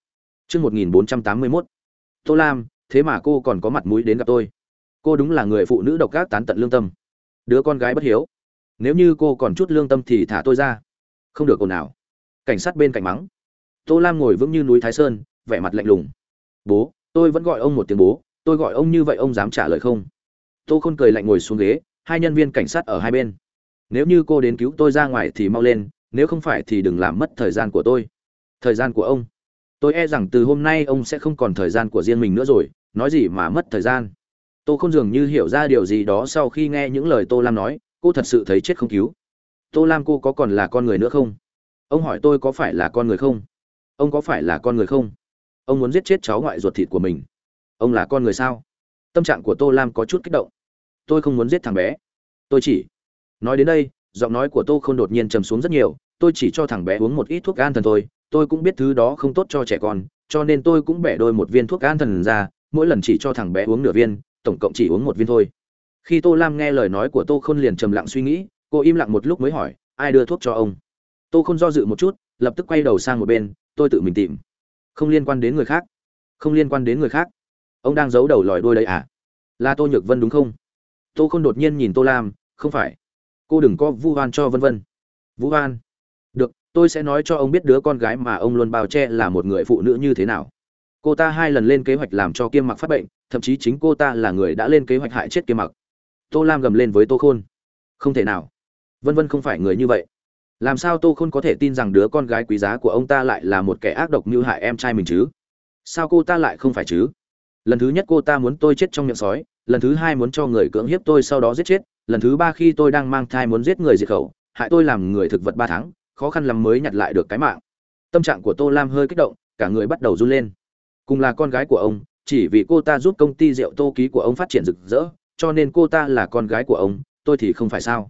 Chương một nghìn bốn trăm tám mươi mốt. Tô lam, thế mà cô còn có mặt mũi đến gặp tôi cô đúng là người phụ nữ độc ác tán tận lương tâm. Đứa con gái bất hiếu. Nếu như cô còn chút lương tâm thì thả tôi ra. Không được ồn nào cảnh sát bên cạnh mắng. Tô lam ngồi vững như núi thái sơn, vẻ mặt lạnh lùng. Bố, tôi vẫn gọi ông một tiếng bố, tôi gọi ông như vậy ông dám trả lời không? Tô khôn cười lạnh ngồi xuống ghế, hai nhân viên cảnh sát ở hai bên. Nếu như cô đến cứu tôi ra ngoài thì mau lên, nếu không phải thì đừng làm mất thời gian của tôi. Thời gian của ông? Tôi e rằng từ hôm nay ông sẽ không còn thời gian của riêng mình nữa rồi, nói gì mà mất thời gian? Tô không dường như hiểu ra điều gì đó sau khi nghe những lời tô lam nói, cô thật sự thấy chết không cứu. Tô lam cô có còn là con người nữa không? Ông hỏi tôi có phải là con người không? Ông có phải là con người không? Ông muốn giết chết cháu ngoại ruột thịt của mình. Ông là con người sao? Tâm trạng của tô lam có chút kích động. Tôi không muốn giết thằng bé. Tôi chỉ nói đến đây, giọng nói của tô không đột nhiên trầm xuống rất nhiều. Tôi chỉ cho thằng bé uống một ít thuốc an thần thôi. Tôi cũng biết thứ đó không tốt cho trẻ con, cho nên tôi cũng bẻ đôi một viên thuốc an thần ra. Mỗi lần chỉ cho thằng bé uống nửa viên tổng cộng chỉ uống một viên thôi. Khi tô lam nghe lời nói của tô khôn liền trầm lặng suy nghĩ, cô im lặng một lúc mới hỏi, ai đưa thuốc cho ông? Tô khôn do dự một chút, lập tức quay đầu sang một bên, tôi tự mình tìm. Không liên quan đến người khác. Không liên quan đến người khác. Ông đang giấu đầu lòi đuôi đấy à? Là tô nhược vân đúng không? Tô khôn đột nhiên nhìn tô lam, không phải. Cô đừng có vu oan cho vân vân. Vũ oan? Được, tôi sẽ nói cho ông biết đứa con gái mà ông luôn bao che là một người phụ nữ như thế nào. Cô ta hai lần lên kế hoạch làm cho kiêm mặc phát bệnh thậm chí chính cô ta là người đã lên kế hoạch hại chết kia mặc. Tô lam gầm lên với tô khôn. Không thể nào. Vân vân không phải người như vậy. Làm sao tô khôn có thể tin rằng đứa con gái quý giá của ông ta lại là một kẻ ác độc như hại em trai mình chứ? Sao cô ta lại không phải chứ? Lần thứ nhất cô ta muốn tôi chết trong miệng sói, lần thứ hai muốn cho người cưỡng hiếp tôi sau đó giết chết, lần thứ ba khi tôi đang mang thai muốn giết người diệt khẩu, hại tôi làm người thực vật ba tháng, khó khăn lắm mới nhặt lại được cái mạng. Tâm trạng của tô lam hơi kích động, cả người bắt đầu run lên. Cùng là con gái của ông chỉ vì cô ta giúp công ty rượu tô ký của ông phát triển rực rỡ, cho nên cô ta là con gái của ông, tôi thì không phải sao?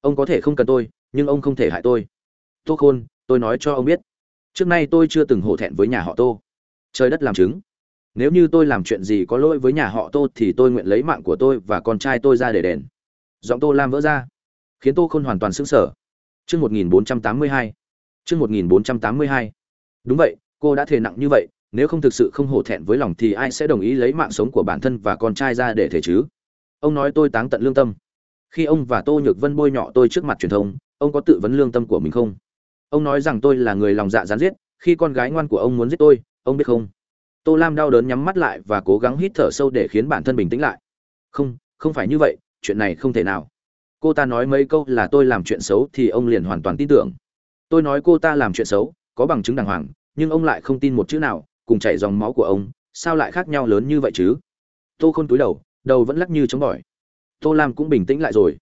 Ông có thể không cần tôi, nhưng ông không thể hại tôi. Tô khôn, tôi nói cho ông biết. Trước nay tôi chưa từng hổ thẹn với nhà họ tô. Trời đất làm chứng. Nếu như tôi làm chuyện gì có lỗi với nhà họ tô thì tôi nguyện lấy mạng của tôi và con trai tôi ra để đền. Giọng tô lam vỡ ra, khiến tô khôn hoàn toàn sững sờ. Chương một nghìn bốn trăm tám mươi hai. Chương một nghìn bốn trăm tám mươi hai. Đúng vậy, cô đã thề nặng như vậy nếu không thực sự không hổ thẹn với lòng thì ai sẽ đồng ý lấy mạng sống của bản thân và con trai ra để thể chứ? Ông nói tôi táng tận lương tâm. Khi ông và tô nhược vân bôi nhọ tôi trước mặt truyền thông, ông có tự vấn lương tâm của mình không? Ông nói rằng tôi là người lòng dạ gián giết, khi con gái ngoan của ông muốn giết tôi, ông biết không? Tô lam đau đớn nhắm mắt lại và cố gắng hít thở sâu để khiến bản thân bình tĩnh lại. Không không phải như vậy, chuyện này không thể nào. Cô ta nói mấy câu là tôi làm chuyện xấu thì ông liền hoàn toàn tin tưởng. Tôi nói cô ta làm chuyện xấu, có bằng chứng đàng hoàng, nhưng ông lại không tin một chữ nào cùng chảy dòng máu của ông, sao lại khác nhau lớn như vậy chứ? Tô khôn túi đầu đầu vẫn lắc như chống bỏi. Tô lam cũng bình tĩnh lại rồi.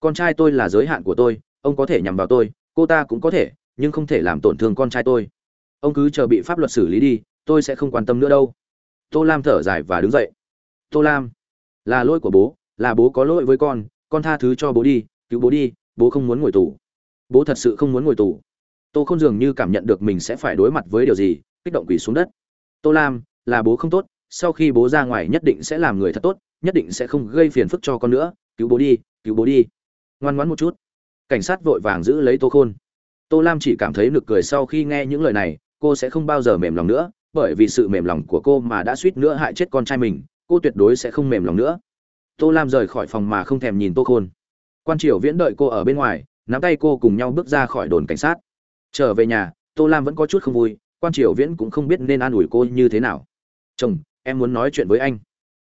Con trai tôi là giới hạn của tôi, ông có thể nhằm vào tôi, cô ta cũng có thể, nhưng không thể làm tổn thương con trai tôi. Ông cứ chờ bị pháp luật xử lý đi, tôi sẽ không quan tâm nữa đâu. Tô lam thở dài và đứng dậy. Tô lam, là lỗi của bố, là bố có lỗi với con con tha thứ cho bố đi, cứu bố đi, bố không muốn ngồi tù. Bố thật sự không muốn ngồi tù. Tôi không dường như cảm nhận được mình sẽ phải đối mặt với điều gì, kích động quỳ xuống đất tô lam, là bố không tốt, sau khi bố ra ngoài nhất định sẽ làm người thật tốt, nhất định sẽ không gây phiền phức cho con nữa, cứu bố đi, cứu bố đi. Ngoan ngoãn một chút. Cảnh sát vội vàng giữ lấy tô khôn. Tô lam chỉ cảm thấy nực cười sau khi nghe những lời này, cô sẽ không bao giờ mềm lòng nữa, bởi vì sự mềm lòng của cô mà đã suýt nữa hại chết con trai mình, cô tuyệt đối sẽ không mềm lòng nữa. Tô lam rời khỏi phòng mà không thèm nhìn tô khôn. Quan triều viễn đợi cô ở bên ngoài, nắm tay cô cùng nhau bước ra khỏi đồn cảnh sát. Trở về nhà, tô lam vẫn có chút không vui quan triều viễn cũng không biết nên an ủi cô như thế nào. Chồng, em muốn nói chuyện với anh.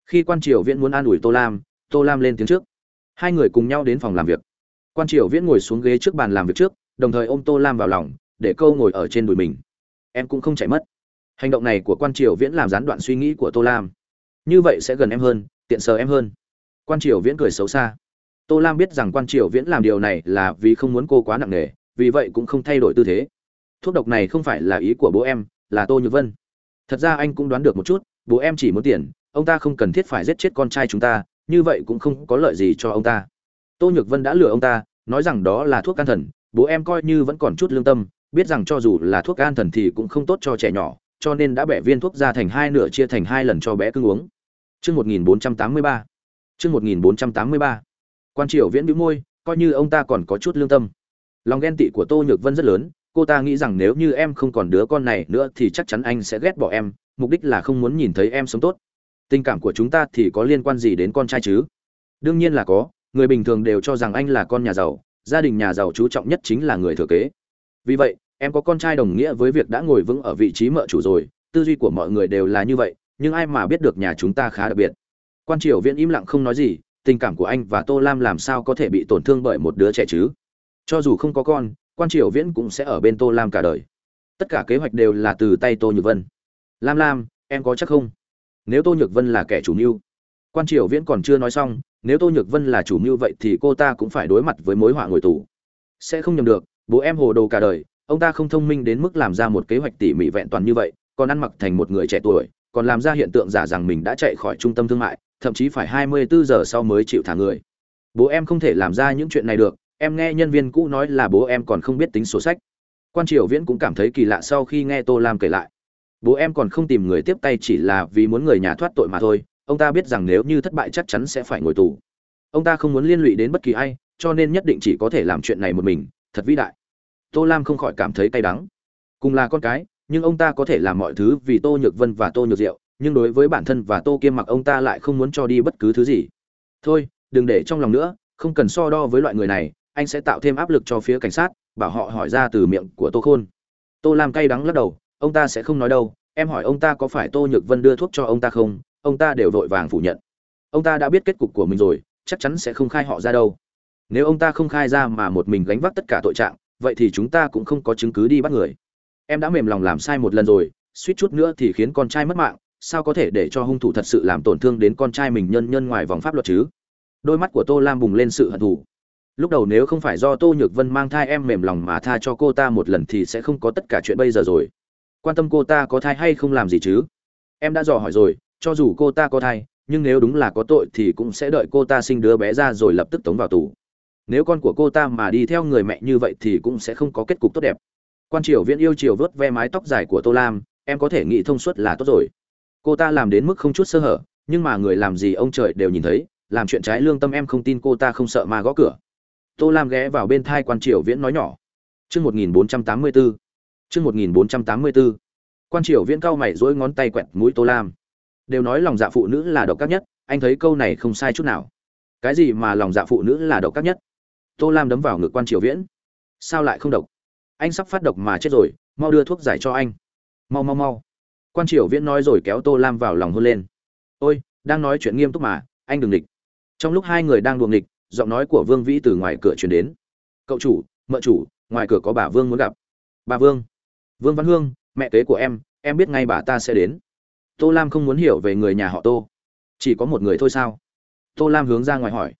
Khi quan triều viễn muốn an ủi tô lam tô lam lên tiếng trước. Hai người cùng nhau đến phòng làm việc. Quan triều viễn ngồi xuống ghế trước bàn làm việc trước, đồng thời ôm tô lam vào lòng, để câu ngồi ở trên đùi mình. Em cũng không chạy mất. Hành động này của quan triều viễn làm gián đoạn suy nghĩ của tô lam. Như vậy sẽ gần em hơn, tiện sờ em hơn. Quan triều viễn cười xấu xa. Tô lam biết rằng quan triều viễn làm điều này là vì không muốn cô quá nặng nề, vì vậy cũng không thay đổi tư thế thuốc độc này không phải là ý của bố em là tô nhược vân thật ra anh cũng đoán được một chút bố em chỉ muốn tiền ông ta không cần thiết phải giết chết con trai chúng ta như vậy cũng không có lợi gì cho ông ta tô nhược vân đã lừa ông ta nói rằng đó là thuốc can thần bố em coi như vẫn còn chút lương tâm biết rằng cho dù là thuốc can thần thì cũng không tốt cho trẻ nhỏ cho nên đã bẻ viên thuốc ra thành hai nửa chia thành hai lần cho bé cưng uống Chương 1483. Chương 1483. Quan Triều Viễn bĩu môi, coi như ông ta còn có chút lương tâm. Lòng ghen tị của Tô Nhược Vân rất lớn, cô ta nghĩ rằng nếu như em không còn đứa con này nữa thì chắc chắn anh sẽ ghét bỏ em, mục đích là không muốn nhìn thấy em sống tốt. Tình cảm của chúng ta thì có liên quan gì đến con trai chứ? Đương nhiên là có, người bình thường đều cho rằng anh là con nhà giàu, gia đình nhà giàu chú trọng nhất chính là người thừa kế. Vì vậy, em có con trai đồng nghĩa với việc đã ngồi vững ở vị trí mợ chủ rồi, tư duy của mọi người đều là như vậy, nhưng ai mà biết được nhà chúng ta khá đặc biệt quan triều viễn im lặng không nói gì tình cảm của anh và tô lam làm sao có thể bị tổn thương bởi một đứa trẻ chứ cho dù không có con quan triều viễn cũng sẽ ở bên tô lam cả đời. Tất cả kế hoạch đều là từ tay tô nhược vân. Lam lam, em có chắc không? Nếu tô nhược vân là kẻ chủ mưu, quan triều viễn còn chưa nói xong, nếu tô nhược vân là chủ mưu vậy thì cô ta cũng phải đối mặt với mối họa ngồi tù. Sẽ không nhầm được, bố em hồ đồ cả đời, ông ta không thông minh đến mức làm ra một kế hoạch tỉ mỉ vẹn toàn như vậy, còn ăn mặc thành một người trẻ tuổi, còn làm ra hiện tượng giả rằng mình đã chạy khỏi trung tâm thương mại, thậm chí phải 24 giờ sau mới chịu thả người. Bố em không thể làm ra những chuyện này được em nghe nhân viên cũ nói là bố em còn không biết tính sổ sách. Quan triều viễn cũng cảm thấy kỳ lạ sau khi nghe tô lam kể lại. Bố em còn không tìm người tiếp tay chỉ là vì muốn người nhà thoát tội mà thôi, ông ta biết rằng nếu như thất bại chắc chắn sẽ phải ngồi tù. Ông ta không muốn liên lụy đến bất kỳ ai, cho nên nhất định chỉ có thể làm chuyện này một mình, thật vĩ đại. Tô lam không khỏi cảm thấy cay đắng. Cùng là con cái, nhưng ông ta có thể làm mọi thứ vì tô nhược vân và tô nhược diệu, nhưng đối với bản thân và tô kiêm mặc ông ta lại không muốn cho đi bất cứ thứ gì. Thôi, đừng để trong lòng nữa, không cần so đo với loại người này anh sẽ tạo thêm áp lực cho phía cảnh sát, bảo họ hỏi ra từ miệng của tô khôn. Tô làm cay đắng lắc đầu, ông ta sẽ không nói đâu, em hỏi ông ta có phải tô nhược vân đưa thuốc cho ông ta không? Ông ta đều vội vàng phủ nhận. Ông ta đã biết kết cục của mình rồi, chắc chắn sẽ không khai họ ra đâu. Nếu ông ta không khai ra mà một mình gánh vác tất cả tội trạng, vậy thì chúng ta cũng không có chứng cứ đi bắt người. Em đã mềm lòng làm sai một lần rồi, suýt chút nữa thì khiến con trai mất mạng, sao có thể để cho hung thủ thật sự làm tổn thương đến con trai mình nhân nhân ngoài vòng pháp luật chứ? Đôi mắt của tô lam bùng lên sự hận thù lúc đầu nếu không phải do tô nhược vân mang thai em mềm lòng mà tha cho cô ta một lần thì sẽ không có tất cả chuyện bây giờ rồi. Quan tâm cô ta có thai hay không làm gì chứ? Em đã dò hỏi rồi, cho dù cô ta có thai, nhưng nếu đúng là có tội thì cũng sẽ đợi cô ta sinh đứa bé ra rồi lập tức tống vào tù. Nếu con của cô ta mà đi theo người mẹ như vậy thì cũng sẽ không có kết cục tốt đẹp. Quan triều viễn yêu chiều vớt ve mái tóc dài của tô lam, em có thể nghĩ thông suốt là tốt rồi. Cô ta làm đến mức không chút sơ hở, nhưng mà người làm gì ông trời đều nhìn thấy, làm chuyện trái lương tâm em không tin cô ta không sợ mà gõ cửa tô lam ghé vào bên thai quan triều viễn nói nhỏ. Chương một nghìn bốn trăm tám mươi bốn chương một nghìn bốn trăm tám mươi bốn quan triều viễn cao mày dỗi ngón tay quẹt mũi tô lam. Đều nói lòng dạ phụ nữ là độc ác nhất, anh thấy câu này không sai chút nào. Cái gì mà lòng dạ phụ nữ là độc ác nhất? Tô lam đấm vào ngực quan triều viễn. Sao lại không độc? Anh sắp phát độc mà chết rồi, mau đưa thuốc giải cho anh. Mau mau mau. Quan triều viễn nói rồi kéo tô lam vào lòng hôn lên. Ôi, đang nói chuyện nghiêm túc mà, anh đừng địch. Trong lúc hai người đang đùa nghịch giọng nói của vương vĩ từ ngoài cửa truyền đến. Cậu chủ, mợ chủ, ngoài cửa có bà vương muốn gặp. Bà vương? Vương văn hương, mẹ kế của em em biết ngay bà ta sẽ đến. Tô lam không muốn hiểu về người nhà họ tô. Chỉ có một người thôi sao? Tô lam hướng ra ngoài hỏi.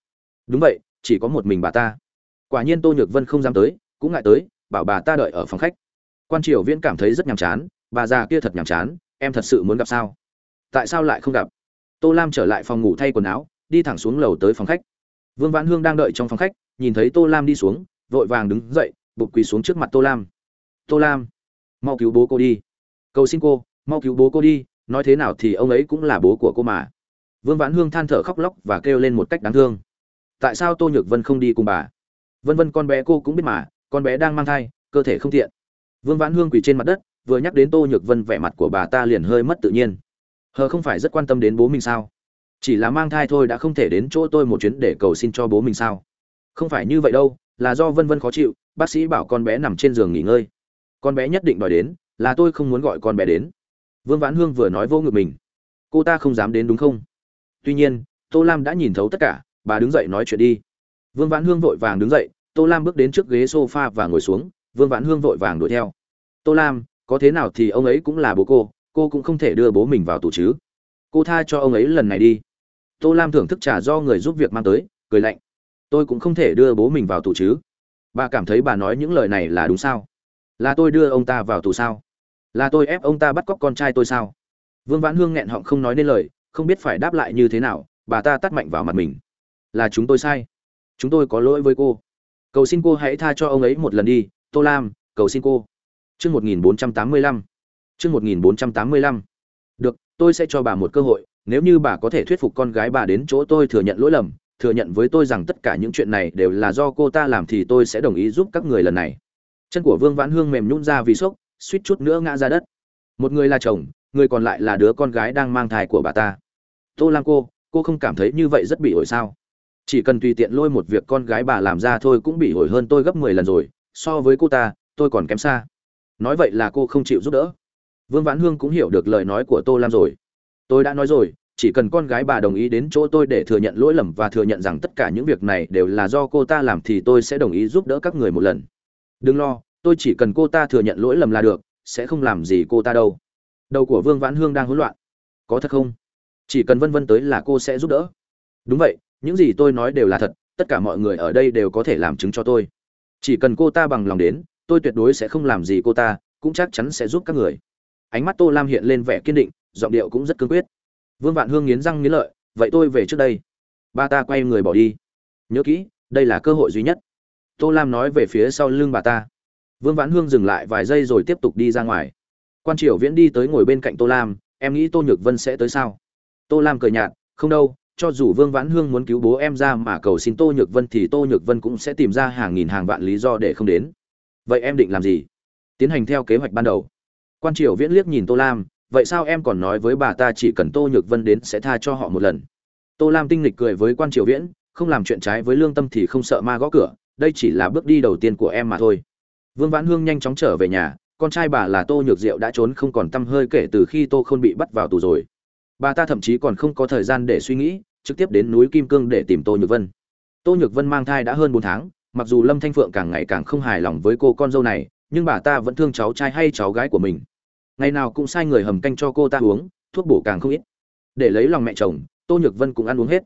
Đúng vậy, chỉ có một mình bà ta. Quả nhiên tô nhược vân không dám tới, cũng ngại tới, bảo bà ta đợi ở phòng khách. Quan triều viễn cảm thấy rất nhàm chán, bà già kia thật nhàm chán, em thật sự muốn gặp sao? Tại sao lại không gặp? Tô lam trở lại phòng ngủ thay quần áo, đi thẳng xuống lầu tới phòng khách vương vãn hương đang đợi trong phòng khách, nhìn thấy tô lam đi xuống, vội vàng đứng dậy bục quỳ xuống trước mặt tô lam. Tô lam, mau cứu bố cô đi. Cầu xin cô, mau cứu bố cô đi, nói thế nào thì ông ấy cũng là bố của cô mà. Vương vãn hương than thở khóc lóc và kêu lên một cách đáng thương. Tại sao tô nhược vân không đi cùng bà? Vân vân, con bé cô cũng biết mà, con bé đang mang thai, cơ thể không tiện. Vương vãn hương quỳ trên mặt đất, vừa nhắc đến tô nhược vân, vẻ mặt của bà ta liền hơi mất tự nhiên. Hờ, không phải rất quan tâm đến bố mình sao? Chỉ là mang thai thôi đã không thể đến chỗ tôi một chuyến để cầu xin cho bố mình sao? Không phải như vậy đâu, là do vân vân khó chịu, bác sĩ bảo con bé nằm trên giường nghỉ ngơi. Con bé nhất định đòi đến, là tôi không muốn gọi con bé đến. Vương vãn hương vừa nói vô ngực mình. Cô ta không dám đến đúng không? Tuy nhiên, tô lam đã nhìn thấu tất cả, bà đứng dậy nói chuyện đi. Vương vãn hương vội vàng đứng dậy, tô lam bước đến trước ghế s o f a và ngồi xuống, vương vãn hương vội vàng đuổi theo. Tô lam, có thế nào thì ông ấy cũng là bố cô cô cũng không thể đưa bố mình vào tù chứ? Cô tha cho ông ấy lần này đi tô lam thưởng thức trà do người giúp việc mang tới, cười lạnh. Tôi cũng không thể đưa bố mình vào tù chứ. Bà cảm thấy bà nói những lời này là đúng sao? Là tôi đưa ông ta vào tù sao? Là tôi ép ông ta bắt cóc con trai tôi sao? Vương vãn hương nghẹn họng không nói nên lời, không biết phải đáp lại như thế nào, bà ta tắt mạnh vào mặt mình. Là chúng tôi sai. Chúng tôi có lỗi với cô. Cầu xin cô hãy tha cho ông ấy một lần đi, tô lam, cầu xin cô. Chương một nghìn bốn trăm tám mươi lăm. Chương một nghìn bốn trăm tám mươi lăm. Được, tôi sẽ cho bà một cơ hội nếu như bà có thể thuyết phục con gái bà đến chỗ tôi thừa nhận lỗi lầm, thừa nhận với tôi rằng tất cả những chuyện này đều là do cô ta làm thì tôi sẽ đồng ý giúp các người lần này. Chân của vương vãn hương mềm nhún ra vì sốc, suýt chút nữa ngã ra đất. Một người là chồng, người còn lại là đứa con gái đang mang thai của bà ta. Tô lam cô cô không cảm thấy như vậy rất bị ổi sao? Chỉ cần tùy tiện lôi một việc con gái bà làm ra thôi cũng bị ổi hơn tôi gấp mười lần rồi, so với cô ta, tôi còn kém xa. Nói vậy là cô không chịu giúp đỡ. Vương vãn hương cũng hiểu được lời nói của tô lam rồi tôi đã nói rồi, chỉ cần con gái bà đồng ý đến chỗ tôi để thừa nhận lỗi lầm và thừa nhận rằng tất cả những việc này đều là do cô ta làm thì tôi sẽ đồng ý giúp đỡ các người một lần. Đừng lo, tôi chỉ cần cô ta thừa nhận lỗi lầm là được, sẽ không làm gì cô ta đâu. Đầu của vương vãn hương đang hỗn loạn. Có thật không? Chỉ cần vân vân tới là cô sẽ giúp đỡ. Đúng vậy, những gì tôi nói đều là thật, tất cả mọi người ở đây đều có thể làm chứng cho tôi. Chỉ cần cô ta bằng lòng đến, tôi tuyệt đối sẽ không làm gì cô ta, cũng chắc chắn sẽ giúp các người. Ánh mắt tô lam hiện lên vẻ kiên định giọng điệu cũng rất cương quyết. Vương vạn hương nghiến răng nghiến lợi, vậy tôi về trước đây. Ba ta quay người bỏ đi. Nhớ kỹ, đây là cơ hội duy nhất. Tô lam nói về phía sau lưng bà ta. Vương vãn hương dừng lại vài giây rồi tiếp tục đi ra ngoài. Quan triều viễn đi tới ngồi bên cạnh tô lam, em nghĩ tô nhược vân sẽ tới sao? Tô lam cười nhạt, không đâu, cho dù vương vãn hương muốn cứu bố em ra mà cầu xin tô nhược vân thì tô nhược vân cũng sẽ tìm ra hàng nghìn hàng vạn lý do để không đến. Vậy em định làm gì? Tiến hành theo kế hoạch ban đầu. Quan triều viễn liếc nhìn tô lam vậy sao em còn nói với bà ta chỉ cần tô nhược vân đến sẽ tha cho họ một lần? Tô lam tinh lịch cười với quan triều viễn, không làm chuyện trái với lương tâm thì không sợ ma gõ cửa, đây chỉ là bước đi đầu tiên của em mà thôi. Vương vãn hương nhanh chóng trở về nhà, con trai bà là tô nhược diệu đã trốn không còn t hơi kể từ khi tô không bị bắt vào tù rồi. Bà ta thậm chí còn không có thời gian để suy nghĩ, trực tiếp đến núi kim cương để tìm tô nhược vân. Tô nhược vân mang thai đã hơn bốn tháng, mặc dù lâm thanh phượng càng ngày càng không hài lòng với cô con dâu này, nhưng bà ta vẫn thương cháu trai hay cháu gái của mình ngày nào cũng sai người hầm canh cho cô ta uống thuốc bổ càng không ít để lấy lòng mẹ chồng tô nhược vân cũng ăn uống hết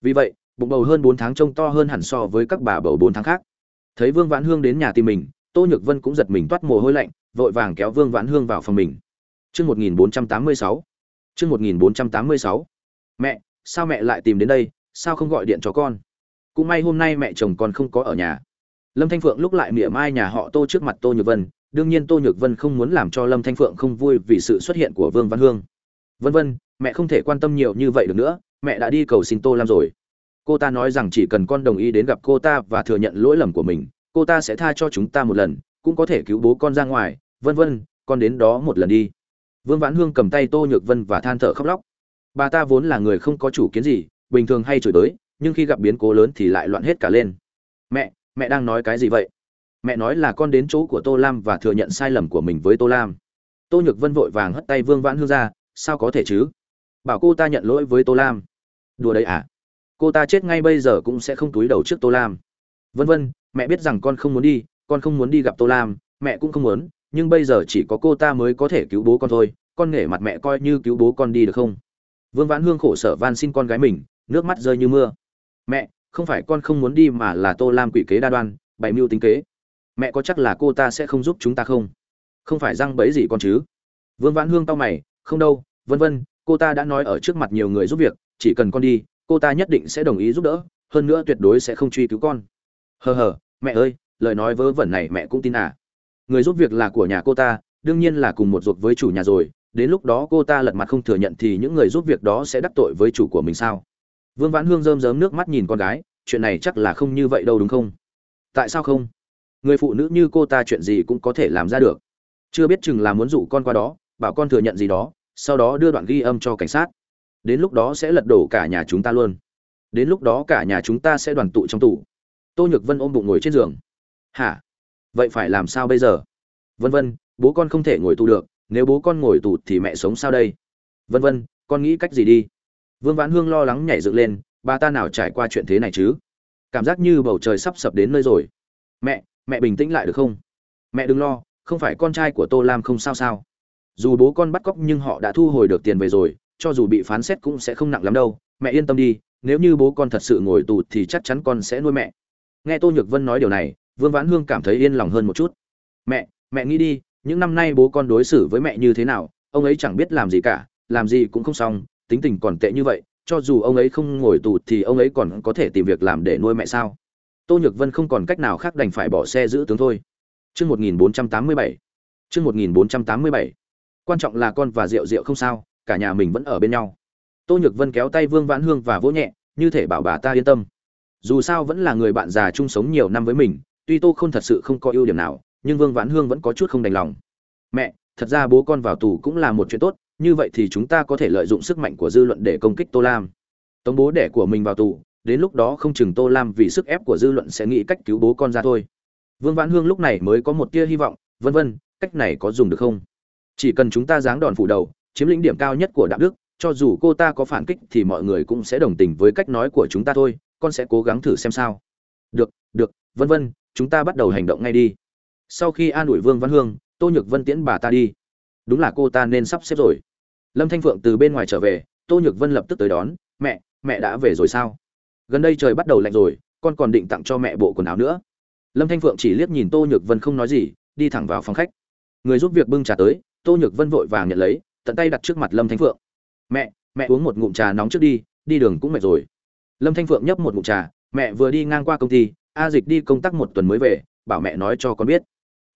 vì vậy bụng bầu hơn bốn tháng trông to hơn hẳn so với các bà bầu bốn tháng khác thấy vương vãn hương đến nhà tìm mình tô nhược vân cũng giật mình toát mồ hôi lạnh vội vàng kéo vương vãn hương vào phòng mình Trước 1486. Trước 1486. Mẹ, sao mẹ lại tìm đến đây, sao không gọi điện cho con? Cũng may hôm nay mẹ chồng con không có ở nhà. Lâm Thanh Phượng lúc lại mỉa mai nhà họ Tô trước mặt Tô Nhược Vân, đương nhiên Tô Nhược Vân không muốn làm cho Lâm Thanh Phượng không vui vì sự xuất hiện của Vương Văn Hương. Vân Vân, mẹ không thể quan tâm nhiều như vậy được nữa, mẹ đã đi cầu xin Tô Lam rồi. Cô ta nói rằng chỉ cần con đồng ý đến gặp cô ta và thừa nhận lỗi lầm của mình, cô ta sẽ tha cho chúng ta một lần, cũng có thể cứu bố con ra ngoài, vân vân, con đến đó một lần đi. Vương Vãn Hương cầm tay Tô Nhược Vân và than thở khóc lóc. Bà ta vốn là người không có chủ kiến gì, bình thường hay chửi tới, nhưng khi gặp biến cố lớn thì lại loạn hết cả lên. Mẹ, mẹ đang nói cái gì vậy? Mẹ nói là con đến chỗ của tô lam và thừa nhận sai lầm của mình với tô lam. Tô nhược vân vội vàng hất tay vương vãn hương ra, sao có thể chứ? Bảo cô ta nhận lỗi với tô lam. Đùa đấy à? Cô ta chết ngay bây giờ cũng sẽ không túi đầu trước tô lam. Vân vân, mẹ biết rằng con không muốn đi, con không muốn đi gặp tô lam, mẹ cũng không muốn, nhưng bây giờ chỉ có cô ta mới có thể cứu bố con thôi, con nể mặt mẹ coi như cứu bố con đi được không? Vương vãn hương khổ sở van xin con gái mình, nước mắt rơi như mưa. Mẹ, không phải con không muốn đi mà là tô lam quỷ kế đa đoan, bày mưu tính kế mẹ có chắc là cô ta sẽ không giúp chúng ta không? Không phải răng bẫy gì con chứ? Vương vãn hương tao mày, không đâu, vân vân, cô ta đã nói ở trước mặt nhiều người giúp việc, chỉ cần con đi, cô ta nhất định sẽ đồng ý giúp đỡ, hơn nữa tuyệt đối sẽ không truy cứu con. Hờ hờ, mẹ ơi, lời nói vớ vẩn này mẹ cũng tin à? Người giúp việc là của nhà cô ta, đương nhiên là cùng một ruột với chủ nhà rồi, đến lúc đó cô ta lật mặt không thừa nhận thì những người giúp việc đó sẽ đắc tội với chủ của mình sao? Vương vãn hương rơm rớm nước mắt nhìn con gái, chuyện này chắc là không như vậy đâu đúng không? Tại sao không? Người phụ nữ như cô ta chuyện gì cũng có thể làm ra được. Chưa biết chừng là muốn dụ con qua đó, bảo con thừa nhận gì đó, sau đó đưa đoạn ghi âm cho cảnh sát. Đến lúc đó sẽ lật đổ cả nhà chúng ta luôn. Đến lúc đó cả nhà chúng ta sẽ đoàn tụ trong tủ tô nhược vân ôm bụng ngồi trên giường. Hả? Vậy phải làm sao bây giờ? Vân vân, bố con không thể ngồi tù được, nếu bố con ngồi tù thì mẹ sống sao đây? Vân vân, con nghĩ cách gì đi? Vương vãn hương lo lắng nhảy dựng lên, bà ta nào trải qua chuyện thế này chứ? Cảm giác như bầu trời sắp sập đến nơi rồi. Mẹ mẹ bình tĩnh lại được không? Mẹ đừng lo, không phải con trai của tô lam không sao sao? Dù bố con bắt cóc nhưng họ đã thu hồi được tiền về rồi, cho dù bị phán xét cũng sẽ không nặng lắm đâu. Mẹ yên tâm đi, nếu như bố con thật sự ngồi tù thì chắc chắn con sẽ nuôi mẹ. Nghe tô nhược vân nói điều này, vương vãn hương cảm thấy yên lòng hơn một chút. Mẹ mẹ nghĩ đi, những năm nay bố con đối xử với mẹ như thế nào, ông ấy chẳng biết làm gì cả, làm gì cũng không xong, tính tình còn tệ như vậy, cho dù ông ấy không ngồi tù thì ông ấy còn có thể tìm việc làm để nuôi mẹ sao? Tô nhược vân không còn cách nào khác đành phải bỏ xe giữ tướng thôi. Chương một nghìn bốn trăm tám mươi bảy. Chương một nghìn bốn trăm tám mươi bảy. Quan trọng là con và Diệu Diệu không sao, cả nhà mình vẫn ở bên nhau. Tô nhược vân kéo tay vương vãn hương và vỗ nhẹ, như thể bảo bà ta yên tâm. Dù sao vẫn là người bạn già chung sống nhiều năm với mình, tuy tô không thật sự không có ưu điểm nào, nhưng vương vãn hương vẫn có chút không đành lòng. Mẹ, thật ra bố con vào tù cũng là một chuyện tốt, như vậy thì chúng ta có thể lợi dụng sức mạnh của dư luận để công kích tô lam. Tống bố đẻ của mình vào tù đến lúc đó không chừng tô lam vì sức ép của dư luận sẽ nghĩ cách cứu bố con ra thôi. Vương vãn hương lúc này mới có một tia hy vọng, vân vân, cách này có dùng được không? Chỉ cần chúng ta giáng đòn phủ đầu, chiếm lĩnh điểm cao nhất của đạo đức, cho dù cô ta có phản kích thì mọi người cũng sẽ đồng tình với cách nói của chúng ta thôi, con sẽ cố gắng thử xem sao. Được được, vân vân, chúng ta bắt đầu hành động ngay đi. Sau khi an ủi vương văn hương, tô nhược vân tiễn bà ta đi. Đúng là cô ta nên sắp xếp rồi. Lâm thanh phượng từ bên ngoài trở về, tô nhược vân lập tức tới đón, mẹ mẹ đã về rồi sao? Gần đây trời bắt đầu lạnh rồi, con còn định tặng cho mẹ bộ quần áo nữa. Lâm thanh phượng chỉ liếc nhìn tô nhược vân không nói gì, đi thẳng vào phòng khách. Người giúp việc bưng trà tới, tô nhược vân vội vàng nhận lấy, tận tay đặt trước mặt lâm thanh phượng. Mẹ mẹ uống một ngụm trà nóng trước đi đi đường cũng mệt rồi. Lâm thanh phượng nhấp một ngụm trà, mẹ vừa đi ngang qua công ty, a dịch đi công tác một tuần mới về, bảo mẹ nói cho con biết.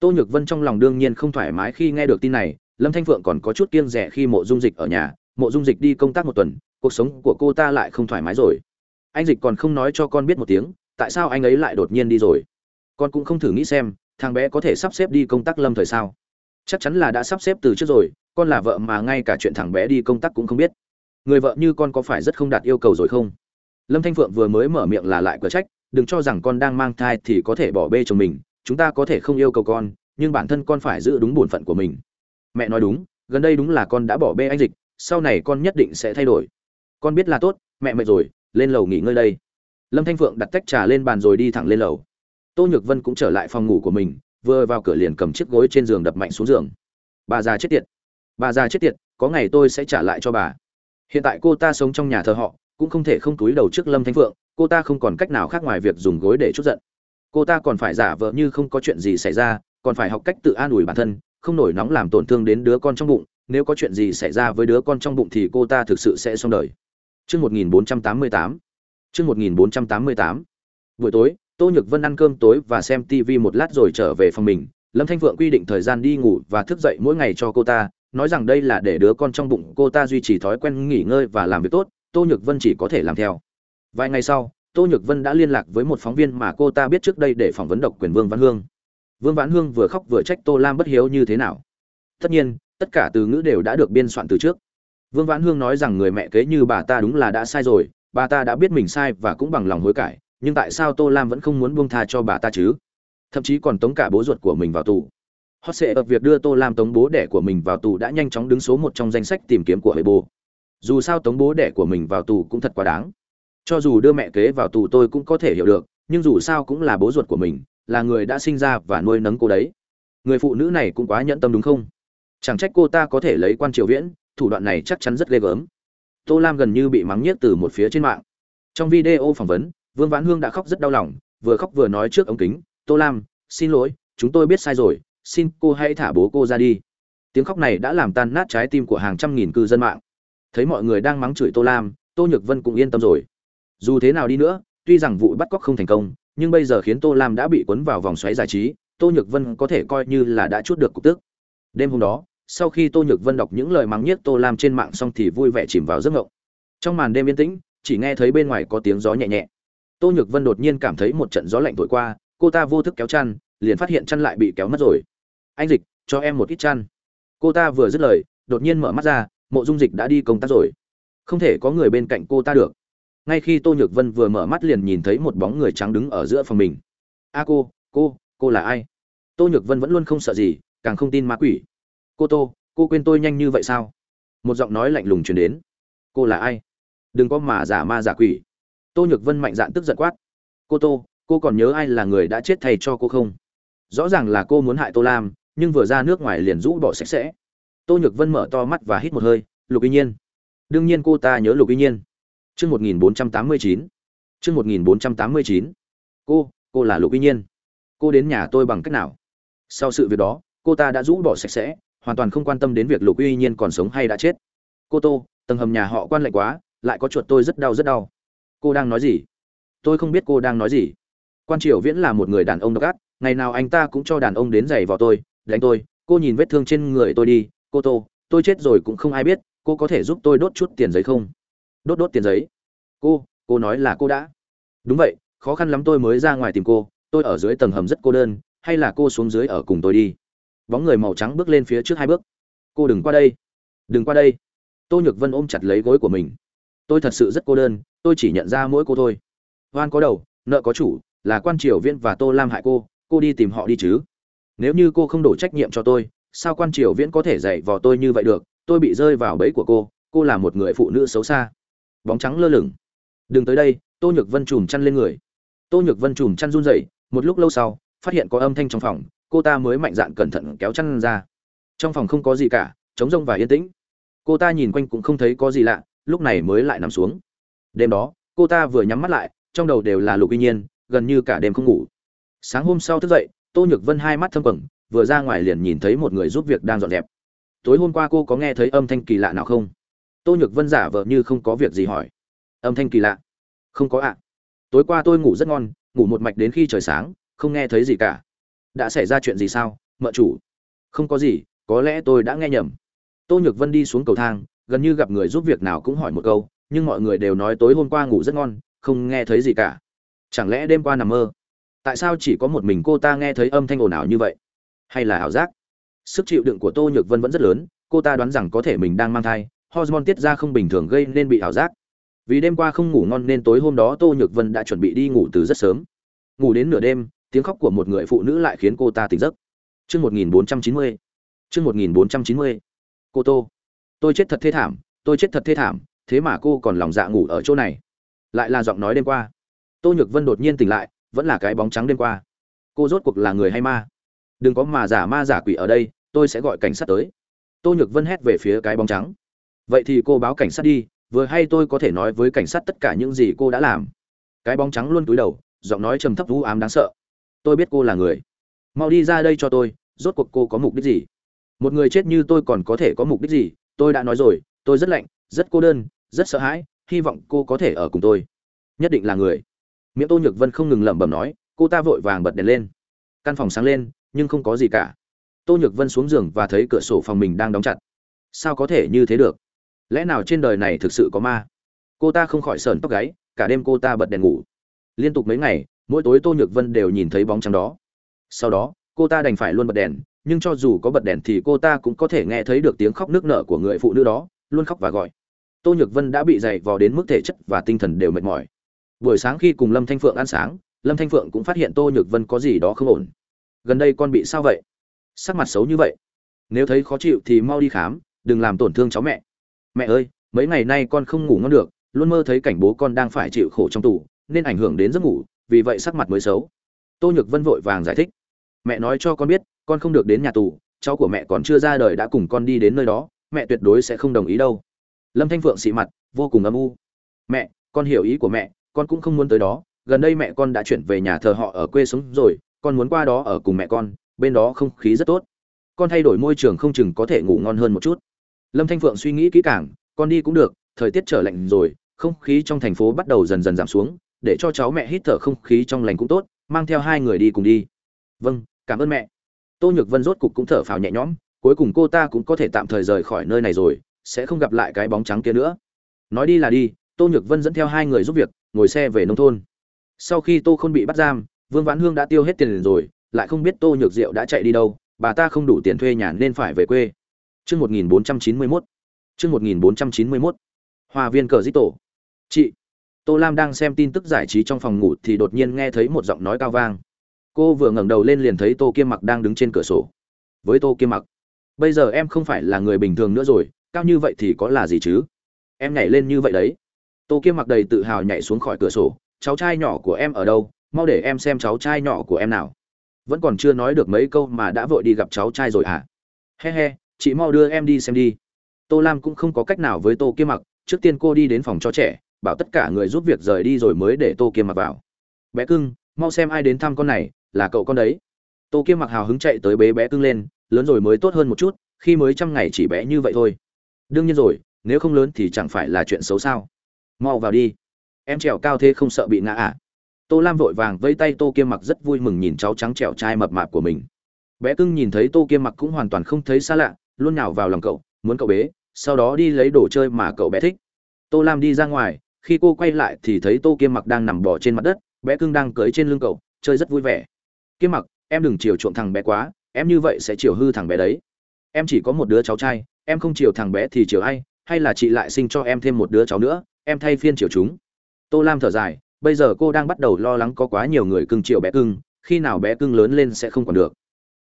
Tô nhược vân trong lòng đương nhiên không thoải mái khi nghe được tin này, lâm thanh phượng còn có chút kiêng rẻ khi mộ dung dịch ở nhà, mộ dung dịch đi công tác một tuần, cuộc sống của cô ta lại không thoải mái rồi anh dịch còn không nói cho con biết một tiếng, tại sao anh ấy lại đột nhiên đi rồi? Con cũng không thử nghĩ xem, thằng bé có thể sắp xếp đi công tác lâm thời sao? Chắc chắn là đã sắp xếp từ trước rồi, con là vợ mà ngay cả chuyện thằng bé đi công tác cũng không biết. Người vợ như con có phải rất không đạt yêu cầu rồi không? Lâm thanh phượng vừa mới mở miệng là lại cửa trách, đừng cho rằng con đang mang thai thì có thể bỏ bê chồng mình, chúng ta có thể không yêu cầu con, nhưng bản thân con phải giữ đúng bổn phận của mình. Mẹ nói đúng, gần đây đúng là con đã bỏ bê anh dịch, sau này con nhất định sẽ thay đổi. Con biết là tốt, mẹ mệt rồi lên lầu nghỉ ngơi đây. Lâm thanh phượng đặt tách trà lên bàn rồi đi thẳng lên lầu. Tô nhược vân cũng trở lại phòng ngủ của mình, vừa vào cửa liền cầm chiếc gối trên giường đập mạnh xuống giường. Bà già chết tiệt. Bà già chết tiệt, có ngày tôi sẽ trả lại cho bà. Hiện tại cô ta sống trong nhà thờ họ, cũng không thể không túi đầu trước lâm thanh phượng, cô ta không còn cách nào khác ngoài việc dùng gối để chút giận. Cô ta còn phải giả vờ như không có chuyện gì xảy ra, còn phải học cách tự an ủi bản thân, không nổi nóng làm tổn thương đến đứa con trong bụng, nếu có chuyện gì xảy ra với đứa con trong bụng thì cô ta thực sự sẽ xong đời. Chương 1488. Chương 1488. Buổi tối, Tô Nhược Vân ăn cơm tối và xem TV một lát rồi trở về phòng mình. Lâm Thanh Phượng quy định thời gian đi ngủ và thức dậy mỗi ngày cho cô ta, nói rằng đây là để đứa con trong bụng cô ta duy trì thói quen nghỉ ngơi và làm việc tốt, Tô Nhược Vân chỉ có thể làm theo. Vài ngày sau, Tô Nhược Vân đã liên lạc với một phóng viên mà cô ta biết trước đây để phỏng vấn độc quyền Vương Văn Hương. Vương Vãn Hương vừa khóc vừa trách Tô Lam bất hiếu như thế nào. Tất nhiên, tất cả từ ngữ đều đã được biên soạn từ trước. Vương Vãn Hương nói rằng người mẹ kế như bà ta đúng là đã sai rồi, bà ta đã biết mình sai và cũng bằng lòng hối cải, nhưng tại sao Tô Lam vẫn không muốn buông tha cho bà ta chứ? Thậm chí còn tống cả bố ruột của mình vào tù. Hot sẽ ập việc đưa Tô Lam tống bố đẻ của mình vào tù đã nhanh chóng đứng số một trong danh sách tìm kiếm của Weibo. Dù sao tống bố đẻ của mình vào tù cũng thật quá đáng. cho dù đưa mẹ kế vào tù tôi cũng có thể hiểu được nhưng dù sao cũng là bố ruột của mình là người đã sinh ra và nuôi nấng cô đấy người phụ nữ này cũng quá nhẫn tâm đúng không chẳng trách cô ta có thể lấy quan triều viễn thủ đoạn này chắc chắn rất ghê gớm. Tô lam gần như bị mắng nhiếc từ một phía trên mạng. Trong video phỏng vấn, vương vãn hương đã khóc rất đau lòng, vừa khóc vừa nói trước ống kính, tô lam, xin lỗi, chúng tôi biết sai rồi, xin cô hãy thả bố cô ra đi. Tiếng khóc này đã làm tan nát trái tim của hàng trăm nghìn cư dân mạng. Thấy mọi người đang mắng chửi tô lam, tô nhược vân cũng yên tâm rồi. Dù thế nào đi nữa, tuy rằng vụ bắt cóc không thành công, nhưng bây giờ khiến tô lam đã bị cuốn vào vòng xoáy giải trí, tô nhược vân có thể coi như là đã chút được cục tức. Đêm hôm đó sau khi tô nhược vân đọc những lời mắng nhiếc tô lam trên mạng xong thì vui vẻ chìm vào giấc ngộng. Trong màn đêm yên tĩnh, chỉ nghe thấy bên ngoài có tiếng gió nhẹ nhẹ. Tô nhược vân đột nhiên cảm thấy một trận gió lạnh thổi qua, cô ta vô thức kéo chăn, liền phát hiện chăn lại bị kéo mất rồi. Anh dịch, cho em một ít chăn. Cô ta vừa dứt lời, đột nhiên mở mắt ra, mộ dung dịch đã đi công tác rồi. Không thể có người bên cạnh cô ta được. Ngay khi tô nhược vân vừa mở mắt liền nhìn thấy một bóng người trắng đứng ở giữa phòng mình. A cô cô cô là ai? Tô nhược vân vẫn luôn không sợ gì, càng không tin ma quỷ cô tô, cô quên tôi nhanh như vậy sao? Một giọng nói lạnh lùng truyền đến. Cô là ai? Đừng có mà giả ma giả quỷ. Tô nhược vân mạnh dạn tức giận quát. Cô tô, cô còn nhớ ai là người đã chết thay cho cô không? Rõ ràng là cô muốn hại tô lam, nhưng vừa ra nước ngoài liền rũ bỏ sạch sẽ. Tô nhược vân mở to mắt và hít một hơi, lục y nhiên, đương nhiên cô ta nhớ lục y nhiên. Chương một nghìn bốn trăm tám mươi chín. Chương một nghìn bốn trăm tám mươi chín. Cô cô là lục y nhiên. Cô đến nhà tôi bằng cách nào? Sau sự việc đó, cô ta đã rũ bỏ sạch sẽ hoàn toàn không quan tâm đến việc lục uy nhiên còn sống hay đã chết. Cô tô, tầng hầm nhà họ quan lạnh quá, lại có chuột tôi rất đau rất đau. Cô đang nói gì? Tôi không biết cô đang nói gì. Quan triều viễn là một người đàn ông độc ác, ngày nào anh ta cũng cho đàn ông đến giày vào tôi, đánh tôi, cô nhìn vết thương trên người tôi đi. Cô tô, tôi chết rồi cũng không ai biết, cô có thể giúp tôi đốt chút tiền giấy không? Đốt đốt tiền giấy. Cô cô nói là cô đã. Đúng vậy, khó khăn lắm tôi mới ra ngoài tìm cô, tôi ở dưới tầng hầm rất cô đơn, hay là cô xuống dưới ở cùng tôi đi? Bóng người màu trắng bước lên phía trước hai bước. Cô đừng qua đây, đừng qua đây. Tô nhược vân ôm chặt lấy gối của mình. Tôi thật sự rất cô đơn, tôi chỉ nhận ra mỗi cô thôi. Hoan có đầu, nợ có chủ, là quan triều viễn và tô lam hại cô cô đi tìm họ đi chứ. Nếu như cô không đổ trách nhiệm cho tôi, sao quan triều viễn có thể dạy vò tôi như vậy được? Tôi bị rơi vào bẫy của cô cô là một người phụ nữ xấu xa. Bóng trắng lơ lửng. Đừng tới đây, tô nhược vân chùm chăn lên người. Tô nhược vân chùm chăn run rẩy, một lúc lâu sau, phát hiện có âm thanh trong phòng cô ta mới mạnh dạn cẩn thận kéo chăn ra. Trong phòng không có gì cả, trống rông và yên tĩnh. Cô ta nhìn quanh cũng không thấy có gì lạ, lúc này mới lại nằm xuống. Đêm đó, cô ta vừa nhắm mắt lại, trong đầu đều là lục uy nhiên, gần như cả đêm không ngủ. Sáng hôm sau thức dậy, tô nhược vân hai mắt thâm quẩn vừa ra ngoài liền nhìn thấy một người giúp việc đang dọn dẹp. Tối hôm qua cô có nghe thấy âm thanh kỳ lạ nào không? Tô nhược vân giả vờ như không có việc gì hỏi. Âm thanh kỳ lạ? Không có ạ. Tối qua tôi ngủ rất ngon, ngủ một mạch đến khi trời sáng, không nghe thấy gì cả đã xảy ra chuyện gì sao, mợ chủ? Không có gì, có lẽ tôi đã nghe nhầm. Tô nhược vân đi xuống cầu thang, gần như gặp người giúp việc nào cũng hỏi một câu, nhưng mọi người đều nói tối hôm qua ngủ rất ngon, không nghe thấy gì cả. Chẳng lẽ đêm qua nằm mơ? Tại sao chỉ có một mình cô ta nghe thấy âm thanh ồn ào như vậy? Hay là ảo giác? Sức chịu đựng của tô nhược vân vẫn rất lớn, cô ta đoán rằng có thể mình đang mang thai, hormone tiết ra không bình thường gây nên bị ảo giác. Vì đêm qua không ngủ ngon nên tối hôm đó tô nhược vân đã chuẩn bị đi ngủ từ rất sớm. Ngủ đến nửa đêm tiếng khóc của một người phụ nữ lại khiến cô ta tỉnh giấc. Chương một nghìn bốn trăm chín mươi. Chương một nghìn bốn trăm chín mươi. Cô tô. Tôi chết thật thê thảm, tôi chết thật thê thảm, thế mà cô còn lòng dạ ngủ ở chỗ này. Lại là giọng nói đêm qua. Tô nhược vân đột nhiên tỉnh lại, vẫn là cái bóng trắng đêm qua. Cô rốt cuộc là người hay ma? Đừng có mà giả ma giả quỷ ở đây, tôi sẽ gọi cảnh sát tới. Tô nhược vân hét về phía cái bóng trắng. Vậy thì cô báo cảnh sát đi, vừa hay tôi có thể nói với cảnh sát tất cả những gì cô đã làm? Cái bóng trắng luôn túi đầu, giọng nói trầm thấp vũ ám đáng sợ tôi biết cô là người. Mau đi ra đây cho tôi, rốt cuộc cô có mục đích gì? Một người chết như tôi còn có thể có mục đích gì? Tôi đã nói rồi, tôi rất lạnh, rất cô đơn, rất sợ hãi, hy vọng cô có thể ở cùng tôi. Nhất định là người. Miệng tô nhược vân không ngừng lẩm bẩm nói, cô ta vội vàng bật đèn lên. Căn phòng sáng lên, nhưng không có gì cả. Tô nhược vân xuống giường và thấy cửa sổ phòng mình đang đóng chặt. Sao có thể như thế được? Lẽ nào trên đời này thực sự có ma? Cô ta không khỏi sờn tóc gáy, cả đêm cô ta bật đèn ngủ. Liên tục mấy ngày mỗi tối tô nhược vân đều nhìn thấy bóng trắng đó. Sau đó, cô ta đành phải luôn bật đèn, nhưng cho dù có bật đèn thì cô ta cũng có thể nghe thấy được tiếng khóc nước nở của người phụ nữ đó, luôn khóc và gọi. Tô nhược vân đã bị dày vò đến mức thể chất và tinh thần đều mệt mỏi. Buổi sáng khi cùng lâm thanh phượng ăn sáng, lâm thanh phượng cũng phát hiện tô nhược vân có gì đó không ổn. Gần đây con bị sao vậy? Sắc mặt xấu như vậy. Nếu thấy khó chịu thì mau đi khám, đừng làm tổn thương cháu mẹ. Mẹ ơi, mấy ngày nay con không ngủ ngon được, luôn mơ thấy cảnh bố con đang phải chịu khổ trong tù, nên ảnh hưởng đến giấc ngủ vì vậy sắc mặt mới xấu. Tô nhược vân vội vàng giải thích. Mẹ nói cho con biết, con không được đến nhà tù, cháu của mẹ còn chưa ra đời đã cùng con đi đến nơi đó, mẹ tuyệt đối sẽ không đồng ý đâu. Lâm thanh phượng xị mặt, vô cùng âm u. Mẹ, con hiểu ý của mẹ, con cũng không muốn tới đó. Gần đây mẹ con đã chuyển về nhà thờ họ ở quê sống rồi, con muốn qua đó ở cùng mẹ con, bên đó không khí rất tốt. Con thay đổi môi trường không chừng có thể ngủ ngon hơn một chút. Lâm thanh phượng suy nghĩ kỹ càng, con đi cũng được, thời tiết trở lạnh rồi, không khí trong thành phố bắt đầu dần dần giảm xuống để cho cháu mẹ hít thở không khí trong lành cũng tốt, mang theo hai người đi cùng đi vâng cảm ơn mẹ tô nhược vân rốt cục cũng thở phào nhẹ nhõm, cuối cùng cô ta cũng có thể tạm thời rời khỏi nơi này rồi, sẽ không gặp lại cái bóng trắng kia nữa nói đi là đi, tô nhược vân dẫn theo hai người giúp việc, ngồi xe về nông thôn sau khi tô Khôn bị bắt giam, vương vãn hương đã tiêu hết tiền rồi, lại không biết tô nhược diệu đã chạy đi đâu, bà ta không đủ tiền thuê nhà nên phải về quê Chương 1491. Chương 1491. Hòa viên cờ dít tổ. Chị. Tô Lam đang xem tin tức giải trí trong phòng ngủ thì đột nhiên nghe thấy một giọng nói cao vang. Cô vừa ngẩng đầu lên liền thấy Tô Kiêm Mặc đang đứng trên cửa sổ. Với Tô Kiêm Mặc, bây giờ em không phải là người bình thường nữa rồi, cao như vậy thì có là gì chứ? Em nhảy lên như vậy đấy. Tô Kiêm Mặc đầy tự hào nhảy xuống khỏi cửa sổ, cháu trai nhỏ của em ở đâu? Mau để em xem cháu trai nhỏ của em nào. Vẫn còn chưa nói được mấy câu mà đã vội đi gặp cháu trai rồi à? He he, chị mau đưa em đi xem đi tô lam cũng không có cách nào với tô kiêm mặc trước tiên cô đi đến phòng cho trẻ bảo tất cả người giúp việc rời đi rồi mới để tô kiêm mặc vào. Bé cưng, mau xem ai đến thăm con này, là cậu con đấy. Tô kiêm mặc hào hứng chạy tới bế bé cưng lên, lớn rồi mới tốt hơn một chút, khi mới trăm ngày chỉ bé như vậy thôi. Đương nhiên rồi, nếu không lớn thì chẳng phải là chuyện xấu sao. Mau vào đi. Em trèo cao thế không sợ bị ngã à? Tô lam vội vàng vây tay tô kiêm mặc rất vui mừng nhìn cháu trắng trẻo trai mập mạp của mình. Bé cưng nhìn thấy tô kiêm mặc cũng hoàn toàn không thấy xa lạ, luôn nào vào lòng cậu, muốn cậu bế, sau đó đi lấy đồ chơi mà cậu bé thích. Tô lam đi ra ngoài khi cô quay lại thì thấy tô kiêm mặc đang nằm bò trên mặt đất, bé cưng đang cưới trên lưng cậu, chơi rất vui vẻ. Kiêm mặc, em đừng chiều chuộng thằng bé quá, em như vậy sẽ chiều hư thằng bé đấy. Em chỉ có một đứa cháu trai, em không chiều thằng bé thì chiều ai, hay là chị lại sinh cho em thêm một đứa cháu nữa, em thay phiên chiều chúng. Tô lam thở dài, bây giờ cô đang bắt đầu lo lắng có quá nhiều người cưng chiều bé cưng, khi nào bé cưng lớn lên sẽ không còn được.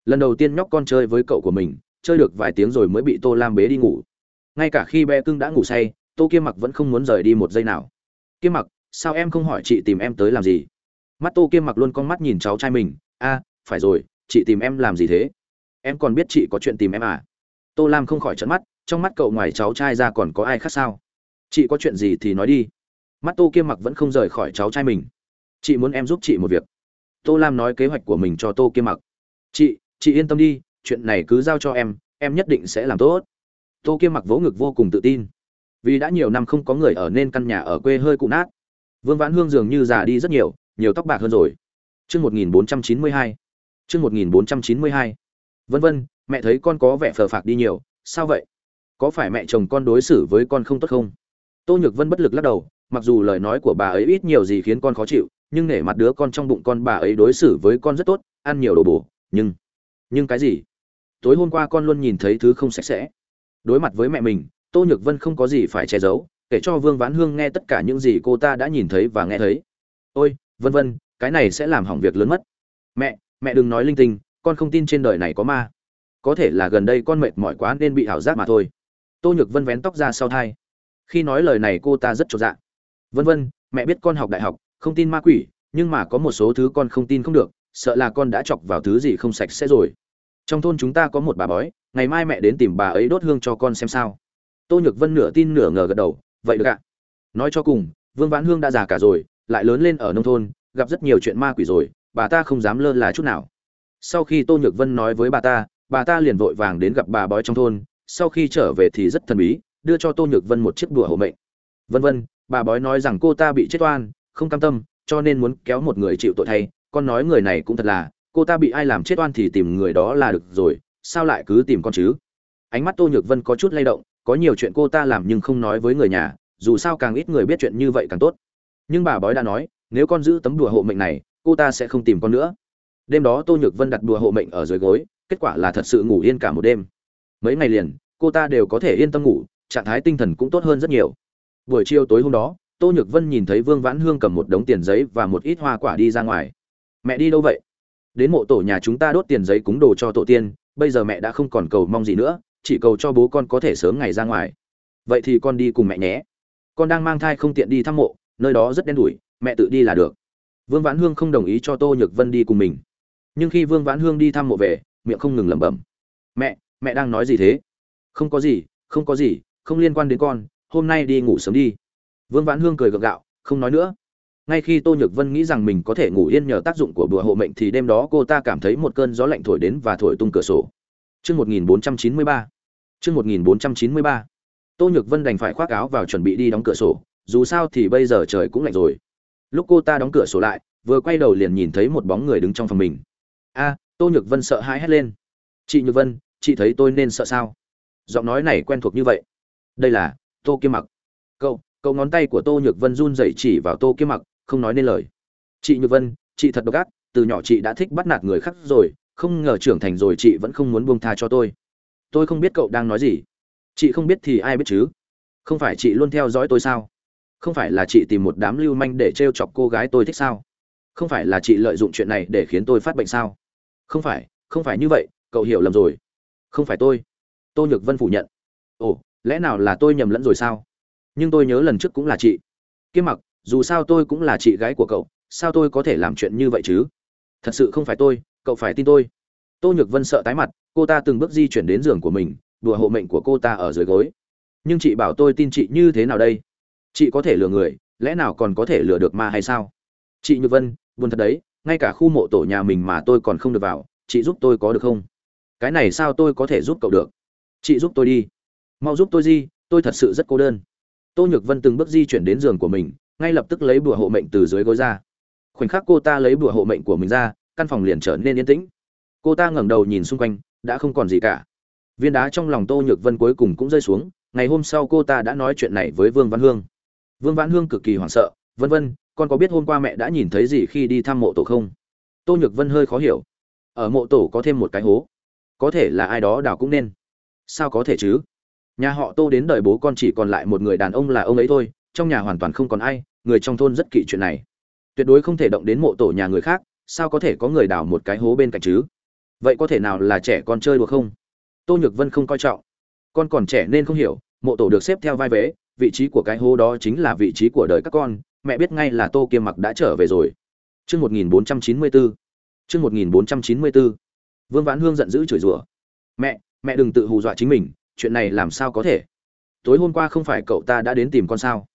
Lần đầu tiên nhóc con chơi với cậu của mình, chơi được vài tiếng rồi mới bị tô lam bế đi ngủ. Ngay cả khi bé cưng đã ngủ say tô kiêm mặc vẫn không muốn rời đi một giây nào. Kiêm mặc, sao em không hỏi chị tìm em tới làm gì? Mắt tô kiêm mặc luôn con mắt nhìn cháu trai mình. A, phải rồi, chị tìm em làm gì thế? Em còn biết chị có chuyện tìm em à? Tô lam không khỏi trận mắt, trong mắt cậu ngoài cháu trai ra còn có ai khác sao? Chị có chuyện gì thì nói đi. Mắt tô kiêm mặc vẫn không rời khỏi cháu trai mình. Chị muốn em giúp chị một việc. Tô lam nói kế hoạch của mình cho tô kiêm mặc. Chị chị yên tâm đi, chuyện này cứ giao cho em em nhất định sẽ làm tốt. Tô kiêm mặc vỗ ngực vô cùng tự tin vì đã nhiều năm không có người ở nên căn nhà ở quê hơi cụ nát. Vương vãn hương dường như già đi rất nhiều nhiều tóc bạc hơn rồi. Chương một nghìn bốn trăm chín mươi hai, chương một nghìn bốn trăm chín mươi hai. Vân vân, mẹ thấy con có vẻ phờ phạc đi nhiều, sao vậy? Có phải mẹ chồng con đối xử với con không tốt không? Tô nhược vân bất lực lắc đầu, mặc dù lời nói của bà ấy ít nhiều gì khiến con khó chịu, nhưng nể mặt đứa con trong bụng con bà ấy đối xử với con rất tốt, ăn nhiều đồ bổ, nhưng nhưng cái gì? Tối hôm qua con luôn nhìn thấy thứ không sạch sẽ. Đối mặt với mẹ mình tô nhược vân không có gì phải che giấu, kể cho vương vãn hương nghe tất cả những gì cô ta đã nhìn thấy và nghe thấy. Ôi, vân vân, cái này sẽ làm hỏng việc lớn mất. Mẹ mẹ đừng nói linh tinh, con không tin trên đời này có ma. Có thể là gần đây con mệt mỏi quá nên bị ảo giác mà thôi. Tô nhược vân vén tóc ra sau thai. Khi nói lời này cô ta rất trọn dạ. Vân vân, mẹ biết con học đại học, không tin ma quỷ, nhưng mà có một số thứ con không tin không được, sợ là con đã chọc vào thứ gì không sạch sẽ rồi. Trong thôn chúng ta có một bà bói, ngày mai mẹ đến tìm bà ấy đốt hương cho con xem sao tô nhược vân nửa tin nửa ngờ gật đầu, vậy được ạ. Nói cho cùng, vương vãn hương đã già cả rồi, lại lớn lên ở nông thôn, gặp rất nhiều chuyện ma quỷ rồi, bà ta không dám lơ là chút nào. Sau khi tô nhược vân nói với bà ta bà ta liền vội vàng đến gặp bà bói trong thôn, sau khi trở về thì rất thần bí, đưa cho tô nhược vân một chiếc đùa hộ mệnh. Vân vân, bà bói nói rằng cô ta bị chết oan, không cam tâm, cho nên muốn kéo một người chịu tội thay, con nói người này cũng thật là, cô ta bị ai làm chết oan thì tìm người đó là được rồi, sao lại cứ tìm con chứ? Ánh mắt tô nhược vân có chút lay động có nhiều chuyện cô ta làm nhưng không nói với người nhà, dù sao càng ít người biết chuyện như vậy càng tốt. Nhưng bà bói đã nói, nếu con giữ tấm đùa hộ mệnh này, cô ta sẽ không tìm con nữa. Đêm đó tô nhược vân đặt đùa hộ mệnh ở dưới gối, kết quả là thật sự ngủ yên cả một đêm. Mấy ngày liền, cô ta đều có thể yên tâm ngủ, trạng thái tinh thần cũng tốt hơn rất nhiều. Buổi chiều tối hôm đó, tô nhược vân nhìn thấy vương vãn hương cầm một đống tiền giấy và một ít hoa quả đi ra ngoài. Mẹ đi đâu vậy? Đến mộ tổ nhà chúng ta đốt tiền giấy cúng đồ cho tổ tiên, bây giờ mẹ đã không còn cầu mong gì nữa chỉ cầu cho bố con có thể sớm ngày ra ngoài. Vậy thì con đi cùng mẹ nhé. Con đang mang thai không tiện đi thăm mộ, nơi đó rất đen đủi, mẹ tự đi là được. Vương vãn hương không đồng ý cho tô nhược vân đi cùng mình. Nhưng khi vương vãn hương đi thăm mộ về, miệng không ngừng lẩm bẩm. Mẹ mẹ đang nói gì thế? Không có gì, không có gì, không liên quan đến con, hôm nay đi ngủ sớm đi. Vương vãn hương cười gượng gạo, không nói nữa. Ngay khi tô nhược vân nghĩ rằng mình có thể ngủ yên nhờ tác dụng của bùa hộ mệnh thì đêm đó cô ta cảm thấy một cơn gió lạnh thổi đến và thổi tung cửa sổ. Chương 1493. Chương 1493. Tô Nhược Vân đành phải khoác áo vào chuẩn bị đi đóng cửa sổ, dù sao thì bây giờ trời cũng lạnh rồi. Lúc cô ta đóng cửa sổ lại, vừa quay đầu liền nhìn thấy một bóng người đứng trong phòng mình. A, Tô Nhược Vân sợ hãi hét lên. "Chị Nhược Vân, chị thấy tôi nên sợ sao?" Giọng nói này quen thuộc như vậy. Đây là Tô Kiêm Mặc. Cậu, cậu ngón tay của Tô Nhược Vân run rẩy chỉ vào Tô Kiêm Mặc, không nói nên lời. "Chị Nhược Vân, chị thật độc ác, từ nhỏ chị đã thích bắt nạt người khác rồi, không ngờ trưởng thành rồi chị vẫn không muốn buông tha cho tôi. Tôi không biết cậu đang nói gì. Chị không biết thì ai biết chứ? Không phải chị luôn theo dõi tôi sao? Không phải là chị tìm một đám lưu manh để t r e o chọc cô gái tôi thích sao? Không phải là chị lợi dụng chuyện này để khiến tôi phát bệnh sao? Không phải không phải như vậy, cậu hiểu lầm rồi. Không phải tôi. Tô nhược vân phủ nhận. Ồ, lẽ nào là tôi nhầm lẫn rồi sao? Nhưng tôi nhớ lần trước cũng là chị. Kiếm mặc, dù sao tôi cũng là chị gái của cậu, sao tôi có thể làm chuyện như vậy chứ? Thật sự không phải tôi cậu phải tin tôi. Tô nhược vân sợ tái mặt, cô ta từng bước di chuyển đến giường của mình, đùa hộ mệnh của cô ta ở dưới gối. Nhưng chị bảo tôi tin chị như thế nào đây? Chị có thể lừa người, lẽ nào còn có thể lừa được ma hay sao? Chị nhược vân, buồn thật đấy, ngay cả khu mộ tổ nhà mình mà tôi còn không được vào, chị giúp tôi có được không? Cái này sao tôi có thể giúp cậu được? Chị giúp tôi đi. Mau giúp tôi di, tôi thật sự rất cô đơn. Tô nhược vân từng bước di chuyển đến giường của mình, ngay lập tức lấy bùa hộ mệnh từ dưới gối ra. Khoảnh khắc cô ta lấy bùa hộ mệnh của mình ra căn phòng liền trở nên yên tĩnh. Cô ta ngẩng đầu nhìn xung quanh, đã không còn gì cả. Viên đá trong lòng tô nhược vân cuối cùng cũng rơi xuống, ngày hôm sau cô ta đã nói chuyện này với vương văn hương. Vương văn hương cực kỳ hoảng sợ, vân vân, con có biết hôm qua mẹ đã nhìn thấy gì khi đi thăm mộ tổ không? Tô nhược vân hơi khó hiểu. Ở mộ tổ có thêm một cái hố. Có thể là ai đó đào cũng nên. Sao có thể chứ? Nhà họ tô đến đời bố con chỉ còn lại một người đàn ông là ông ấy thôi, trong nhà hoàn toàn không còn ai, người trong thôn rất kỵ chuyện này. Tuyệt đối không thể động đến mộ tổ nhà người khác sao có thể có người đào một cái hố bên cạnh chứ? Vậy có thể nào là trẻ con chơi đùa không? Tô nhược vân không coi trọng. Con còn trẻ nên không hiểu, mộ tổ được xếp theo vai vế, vị trí của cái hố đó chính là vị trí của đời các con, mẹ biết ngay là tô kiêm mặc đã trở về rồi. Chương một nghìn bốn trăm chín mươi bốn chương một nghìn bốn trăm chín mươi bốn vương vãn hương giận dữ chửi rủa. Mẹ mẹ đừng tự hù dọa chính mình, chuyện này làm sao có thể? Tối hôm qua không phải cậu ta đã đến tìm con sao?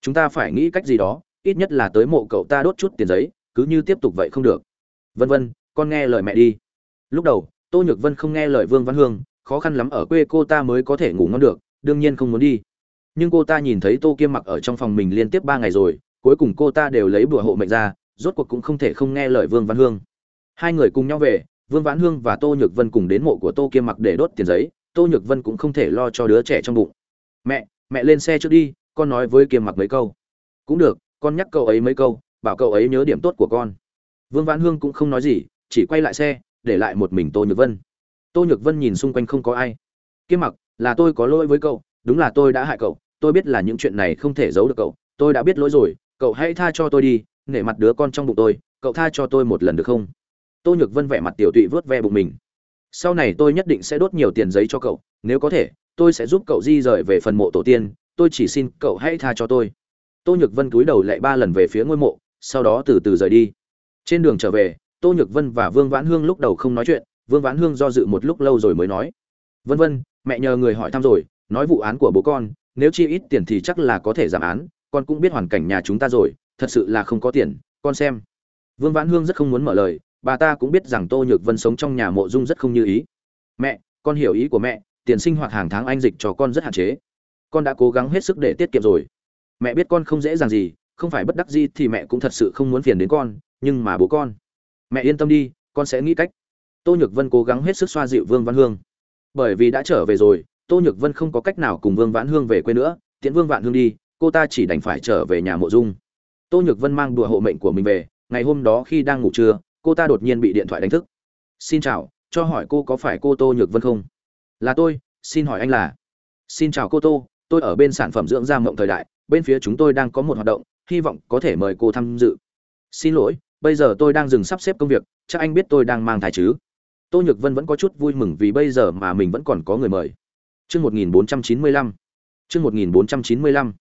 Chúng ta phải nghĩ cách gì đó, ít nhất là tới mộ cậu ta đốt chút tiền giấy cứ như tiếp tục vậy không được. Vân vân, con nghe lời mẹ đi. Lúc đầu, tô nhược vân không nghe lời vương văn hương, khó khăn lắm ở quê cô ta mới có thể ngủ ngon được, đương nhiên không muốn đi. Nhưng cô ta nhìn thấy tô kiêm mặc ở trong phòng mình liên tiếp ba ngày rồi, cuối cùng cô ta đều lấy bùa hộ mệnh ra, rốt cuộc cũng không thể không nghe lời vương văn hương. Hai người cùng nhau về, vương văn hương và tô nhược vân cùng đến mộ của tô kiêm mặc để đốt tiền giấy, tô nhược vân cũng không thể lo cho đứa trẻ trong bụng. Mẹ mẹ lên xe trước đi, con nói với kiêm mặc mấy câu. Cũng được, con nhắc cậu ấy mấy câu bảo cậu ấy nhớ điểm tốt của con. Vương vãn hương cũng không nói gì, chỉ quay lại xe, để lại một mình tô nhược vân. Tô nhược vân nhìn xung quanh không có ai. Kiếm mặc, là tôi có lỗi với cậu, đúng là tôi đã hại cậu, tôi biết là những chuyện này không thể giấu được cậu, tôi đã biết lỗi rồi, cậu hãy tha cho tôi đi, nể mặt đứa con trong bụng tôi, cậu tha cho tôi một lần được không? Tô nhược vân vẻ mặt tiểu tụy vớt ve bụng mình. Sau này tôi nhất định sẽ đốt nhiều tiền giấy cho cậu, nếu có thể, tôi sẽ giúp cậu di rời về phần mộ tổ tiên, tôi chỉ xin cậu hãy tha cho tôi. Tô nhược vân cúi đầu lại ba lần về phía ngôi mộ sau đó từ từ rời đi. Trên đường trở về, tô nhược vân và vương vãn hương lúc đầu không nói chuyện, vương vãn hương do dự một lúc lâu rồi mới nói. Vân vân, mẹ nhờ người hỏi thăm rồi, nói vụ án của bố con, nếu chi ít tiền thì chắc là có thể giảm án, con cũng biết hoàn cảnh nhà chúng ta rồi, thật sự là không có tiền, con xem. Vương vãn hương rất không muốn mở lời, bà ta cũng biết rằng tô nhược vân sống trong nhà mộ dung rất không như ý. Mẹ, con hiểu ý của mẹ, tiền sinh hoạt hàng tháng anh dịch cho con rất hạn chế. Con đã cố gắng hết sức để tiết kiệm rồi. Mẹ biết con không dễ dàng gì không phải bất đắc gì thì mẹ cũng thật sự không muốn phiền đến con, nhưng mà bố con. Mẹ yên tâm đi, con sẽ nghĩ cách. Tô nhược vân cố gắng hết sức xoa dịu vương văn hương. Bởi vì đã trở về rồi, tô nhược vân không có cách nào cùng vương vãn hương về quê nữa, tiễn vương vạn hương đi, cô ta chỉ đành phải trở về nhà mộ dung. Tô nhược vân mang đùa hộ mệnh của mình về, ngày hôm đó khi đang ngủ trưa, cô ta đột nhiên bị điện thoại đánh thức. Xin chào, cho hỏi cô có phải cô tô nhược vân không? Là tôi, xin hỏi anh là. Xin chào cô tô, tôi ở bên sản phẩm dưỡng da mộng thời đại, bên phía chúng tôi đang có một hoạt động hy vọng có thể mời cô tham dự. Xin lỗi, bây giờ tôi đang dừng sắp xếp công việc, chắc anh biết tôi đang mang thai chứ? Tô nhược vân vẫn có chút vui mừng vì bây giờ mà mình vẫn còn có người mời. Chương một nghìn bốn trăm chín mươi lăm. Chương một nghìn bốn trăm chín mươi lăm.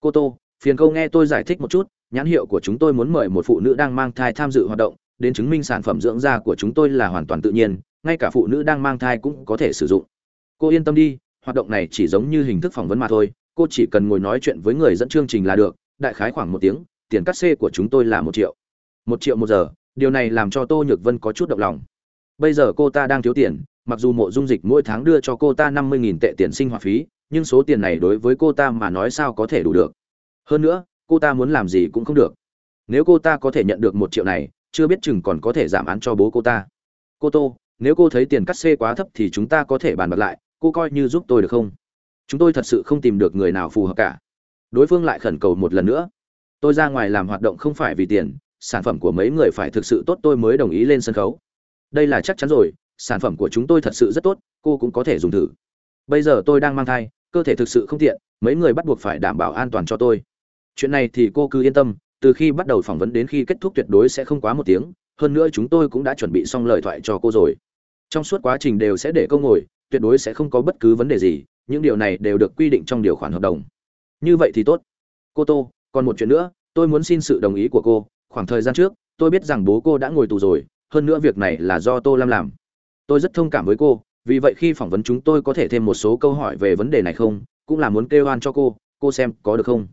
Cô tô, phiền câu nghe tôi giải thích một chút, nhãn hiệu của chúng tôi muốn mời một phụ nữ đang mang thai tham dự hoạt động, đến chứng minh sản phẩm dưỡng da của chúng tôi là hoàn toàn tự nhiên, ngay cả phụ nữ đang mang thai cũng có thể sử dụng. Cô yên tâm đi, hoạt động này chỉ giống như hình thức phỏng vấn mà thôi, cô chỉ cần ngồi nói chuyện với người dẫn chương trình là được đại khái khoảng một tiếng, tiền cắt xê của chúng tôi là một triệu. Một triệu một giờ, điều này làm cho tô nhược vân có chút động lòng. Bây giờ cô ta đang thiếu tiền, mặc dù mộ dung dịch mỗi tháng đưa cho cô ta năm mươi nghìn tệ tiền sinh hoạt phí, nhưng số tiền này đối với cô ta mà nói sao có thể đủ được. Hơn nữa, cô ta muốn làm gì cũng không được. Nếu cô ta có thể nhận được một triệu này, chưa biết chừng còn có thể giảm án cho bố cô ta. Cô tô, nếu cô thấy tiền cắt xê quá thấp thì chúng ta có thể bàn bạc lại, cô coi như giúp tôi được không? Chúng tôi thật sự không tìm được người nào phù hợp cả đối phương lại khẩn cầu một lần nữa. Tôi ra ngoài làm hoạt động không phải vì tiền, sản phẩm của mấy người phải thực sự tốt tôi mới đồng ý lên sân khấu. Đây là chắc chắn rồi, sản phẩm của chúng tôi thật sự rất tốt, cô cũng có thể dùng thử. Bây giờ tôi đang mang thai, cơ thể thực sự không tiện, mấy người bắt buộc phải đảm bảo an toàn cho tôi. Chuyện này thì cô cứ yên tâm, từ khi bắt đầu phỏng vấn đến khi kết thúc tuyệt đối sẽ không quá một tiếng, hơn nữa chúng tôi cũng đã chuẩn bị xong lời thoại cho cô rồi. Trong suốt quá trình đều sẽ để câu ngồi, tuyệt đối sẽ không có bất cứ vấn đề gì, những điều này đều được quy định trong điều khoản hợp đồng như vậy thì tốt. Cô tô, còn một chuyện nữa, tôi muốn xin sự đồng ý của cô. Khoảng thời gian trước, tôi biết rằng bố cô đã ngồi tù rồi, hơn nữa việc này là do tô lam làm. Tôi rất thông cảm với cô, vì vậy khi phỏng vấn chúng tôi có thể thêm một số câu hỏi về vấn đề này không? Cũng là muốn kêu oan cho cô cô xem có được không?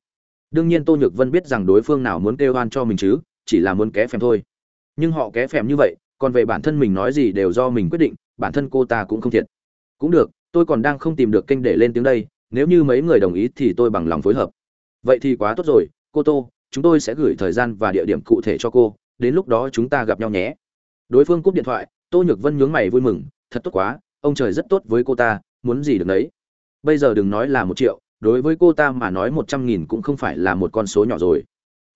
Đương nhiên tô nhược vân biết rằng đối phương nào muốn kêu oan cho mình chứ, chỉ là muốn ké phèm thôi. Nhưng họ ké phèm như vậy, còn về bản thân mình nói gì đều do mình quyết định, bản thân cô ta cũng không thiệt. Cũng được, tôi còn đang không tìm được kênh để lên tiếng đây nếu như mấy người đồng ý thì tôi bằng lòng phối hợp. Vậy thì quá tốt rồi, cô tô, chúng tôi sẽ gửi thời gian và địa điểm cụ thể cho cô, đến lúc đó chúng ta gặp nhau nhé. Đối phương cúp điện thoại, tô nhược vân nhướng mày vui mừng, thật tốt quá, ông trời rất tốt với cô ta, muốn gì được đấy bây giờ đừng nói là một triệu, đối với cô ta mà nói một trăm nghìn cũng không phải là một con số nhỏ rồi.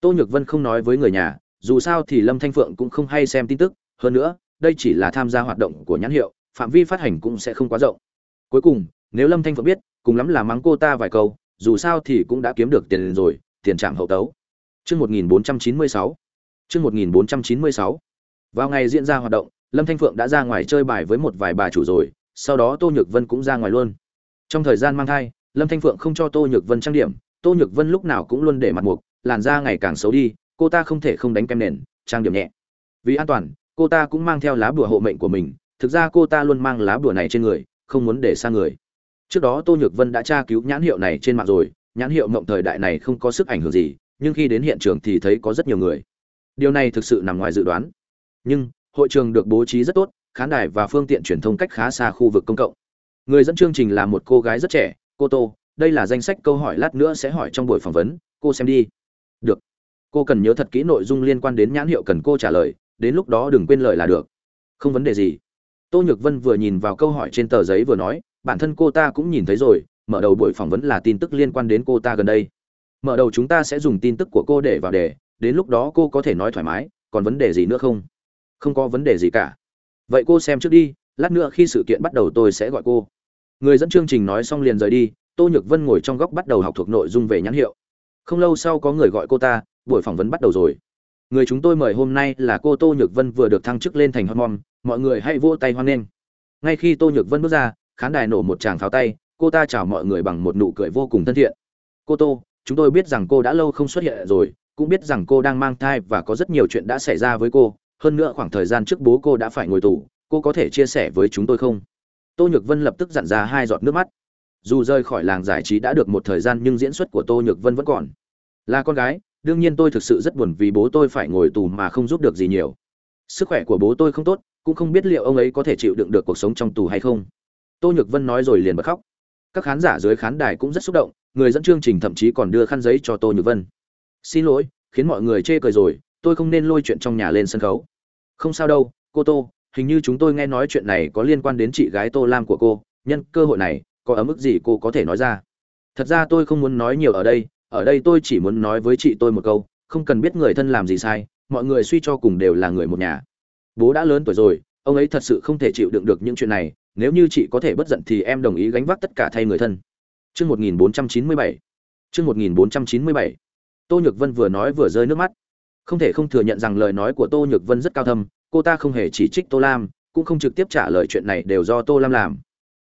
Tô nhược vân không nói với người nhà, dù sao thì lâm thanh phượng cũng không hay xem tin tức, hơn nữa, đây chỉ là tham gia hoạt động của nhãn hiệu, phạm vi phát hành cũng sẽ không quá rộng. Cuối cùng, nếu lâm thanh phượng biết cùng lắm là mắng cô ta vài câu, dù sao thì cũng đã kiếm được tiền rồi, tiền trạm hậu tấu. Chương một nghìn bốn trăm chín mươi sáu. Chương một nghìn bốn trăm chín mươi sáu. Vào ngày diễn ra hoạt động, lâm thanh phượng đã ra ngoài chơi bài với một vài bà chủ rồi, sau đó tô nhược vân cũng ra ngoài luôn. Trong thời gian mang thai, lâm thanh phượng không cho tô nhược vân trang điểm, tô nhược vân lúc nào cũng luôn để mặt mục làn da ngày càng xấu đi, cô ta không thể không đánh kem nền, trang điểm nhẹ. Vì an toàn, cô ta cũng mang theo lá bùa hộ mệnh của mình, thực ra cô ta luôn mang lá bùa này trên người, không muốn để xa người trước đó tô nhược vân đã tra cứu nhãn hiệu này trên mạng rồi, nhãn hiệu mộng thời đại này không có sức ảnh hưởng gì, nhưng khi đến hiện trường thì thấy có rất nhiều người. Điều này thực sự nằm ngoài dự đoán. Nhưng, hội trường được bố trí rất tốt, khán đài và phương tiện truyền thông cách khá xa khu vực công cộng. Người dẫn chương trình là một cô gái rất trẻ, cô tô, đây là danh sách câu hỏi lát nữa sẽ hỏi trong buổi phỏng vấn, cô xem đi. Được. Cô cần nhớ thật kỹ nội dung liên quan đến nhãn hiệu cần cô trả lời, đến lúc đó đừng quên lời là được. Không vấn đề gì. Tô nhược vân vừa nhìn vào câu hỏi trên tờ giấy vừa nói bản thân cô ta cũng nhìn thấy rồi, mở đầu buổi phỏng vấn là tin tức liên quan đến cô ta gần đây. Mở đầu chúng ta sẽ dùng tin tức của cô để vào đề, đến lúc đó cô có thể nói thoải mái, còn vấn đề gì nữa không? Không có vấn đề gì cả. Vậy cô xem trước đi, lát nữa khi sự kiện bắt đầu tôi sẽ gọi cô. Người dẫn chương trình nói xong liền rời đi, tô nhược vân ngồi trong góc bắt đầu học thuộc nội dung về nhãn hiệu. Không lâu sau có người gọi cô ta, buổi phỏng vấn bắt đầu rồi. Người chúng tôi mời hôm nay là cô tô nhược vân vừa được thăng chức lên thành hot mom, mọi người hãy vỗ tay hoan nghênh. Ngay khi tô nhược vân bước ra khán đài nổ một tràng pháo tay, cô ta chào mọi người bằng một nụ cười vô cùng thân thiện. Cô tô, chúng tôi biết rằng cô đã lâu không xuất hiện rồi, cũng biết rằng cô đang mang thai và có rất nhiều chuyện đã xảy ra với cô. Hơn nữa khoảng thời gian trước bố cô đã phải ngồi tù, cô có thể chia sẻ với chúng tôi không? Tô nhược vân lập tức dặn ra hai giọt nước mắt. Dù rời khỏi làng giải trí đã được một thời gian nhưng diễn xuất của tô nhược vân vẫn còn. Là con gái, đương nhiên tôi thực sự rất buồn vì bố tôi phải ngồi tù mà không giúp được gì nhiều. Sức khỏe của bố tôi không tốt, cũng không biết liệu ông ấy có thể chịu đựng được cuộc sống trong tù hay không tô nhược vân nói rồi liền bật khóc. Các khán giả dưới khán đài cũng rất xúc động, người dẫn chương trình thậm chí còn đưa khăn giấy cho tô nhược vân. Xin lỗi, khiến mọi người chê cười rồi, tôi không nên lôi chuyện trong nhà lên sân khấu. Không sao đâu, cô tô, hình như chúng tôi nghe nói chuyện này có liên quan đến chị gái tô lam của cô, nhân cơ hội này, có ở mức gì cô có thể nói ra? Thật ra tôi không muốn nói nhiều ở đây ở đây tôi chỉ muốn nói với chị tôi một câu, không cần biết người thân làm gì sai, mọi người suy cho cùng đều là người một nhà. Bố đã lớn tuổi rồi, ông ấy thật sự không thể chịu đựng được những chuyện này nếu như chị có thể bất giận thì em đồng ý gánh vác tất cả thay người thân Chương 1497. Chương 1497. Tô Nhược Vân vừa nói vừa rơi nước mắt. Không thể không thừa nhận rằng lời nói của Tô Nhược Vân rất cao thâm, cô ta không hề chỉ trích Tô Lam, cũng không trực tiếp trả lời chuyện này đều do Tô Lam làm,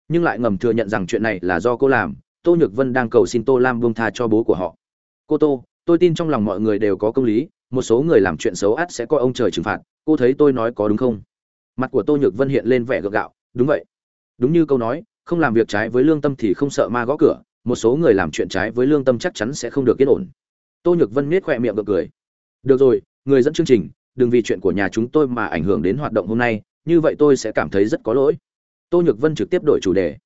nhưng lại ngầm thừa nhận rằng chuyện này là do cô làm. Tô Nhược Vân đang cầu xin Tô Lam buông tha cho bố của họ. cô tô tôi tin trong lòng mọi người đều có công lý một số người làm chuyện xấu ắt sẽ coi ông trời trừng phạt cô thấy tôi nói có đúng không mặt của tô nhược vân hiện lên vẻ gượng gạo đúng vậy đúng như câu nói, không làm việc trái với lương tâm thì không sợ ma gõ cửa, một số người làm chuyện trái với lương tâm chắc chắn sẽ không được yên ổn. Tô nhược vân miết khoe miệng gượng cười. Được rồi, người dẫn chương trình, đừng vì chuyện của nhà chúng tôi mà ảnh hưởng đến hoạt động hôm nay, như vậy tôi sẽ cảm thấy rất có lỗi. Tô nhược vân trực tiếp đổi chủ đề.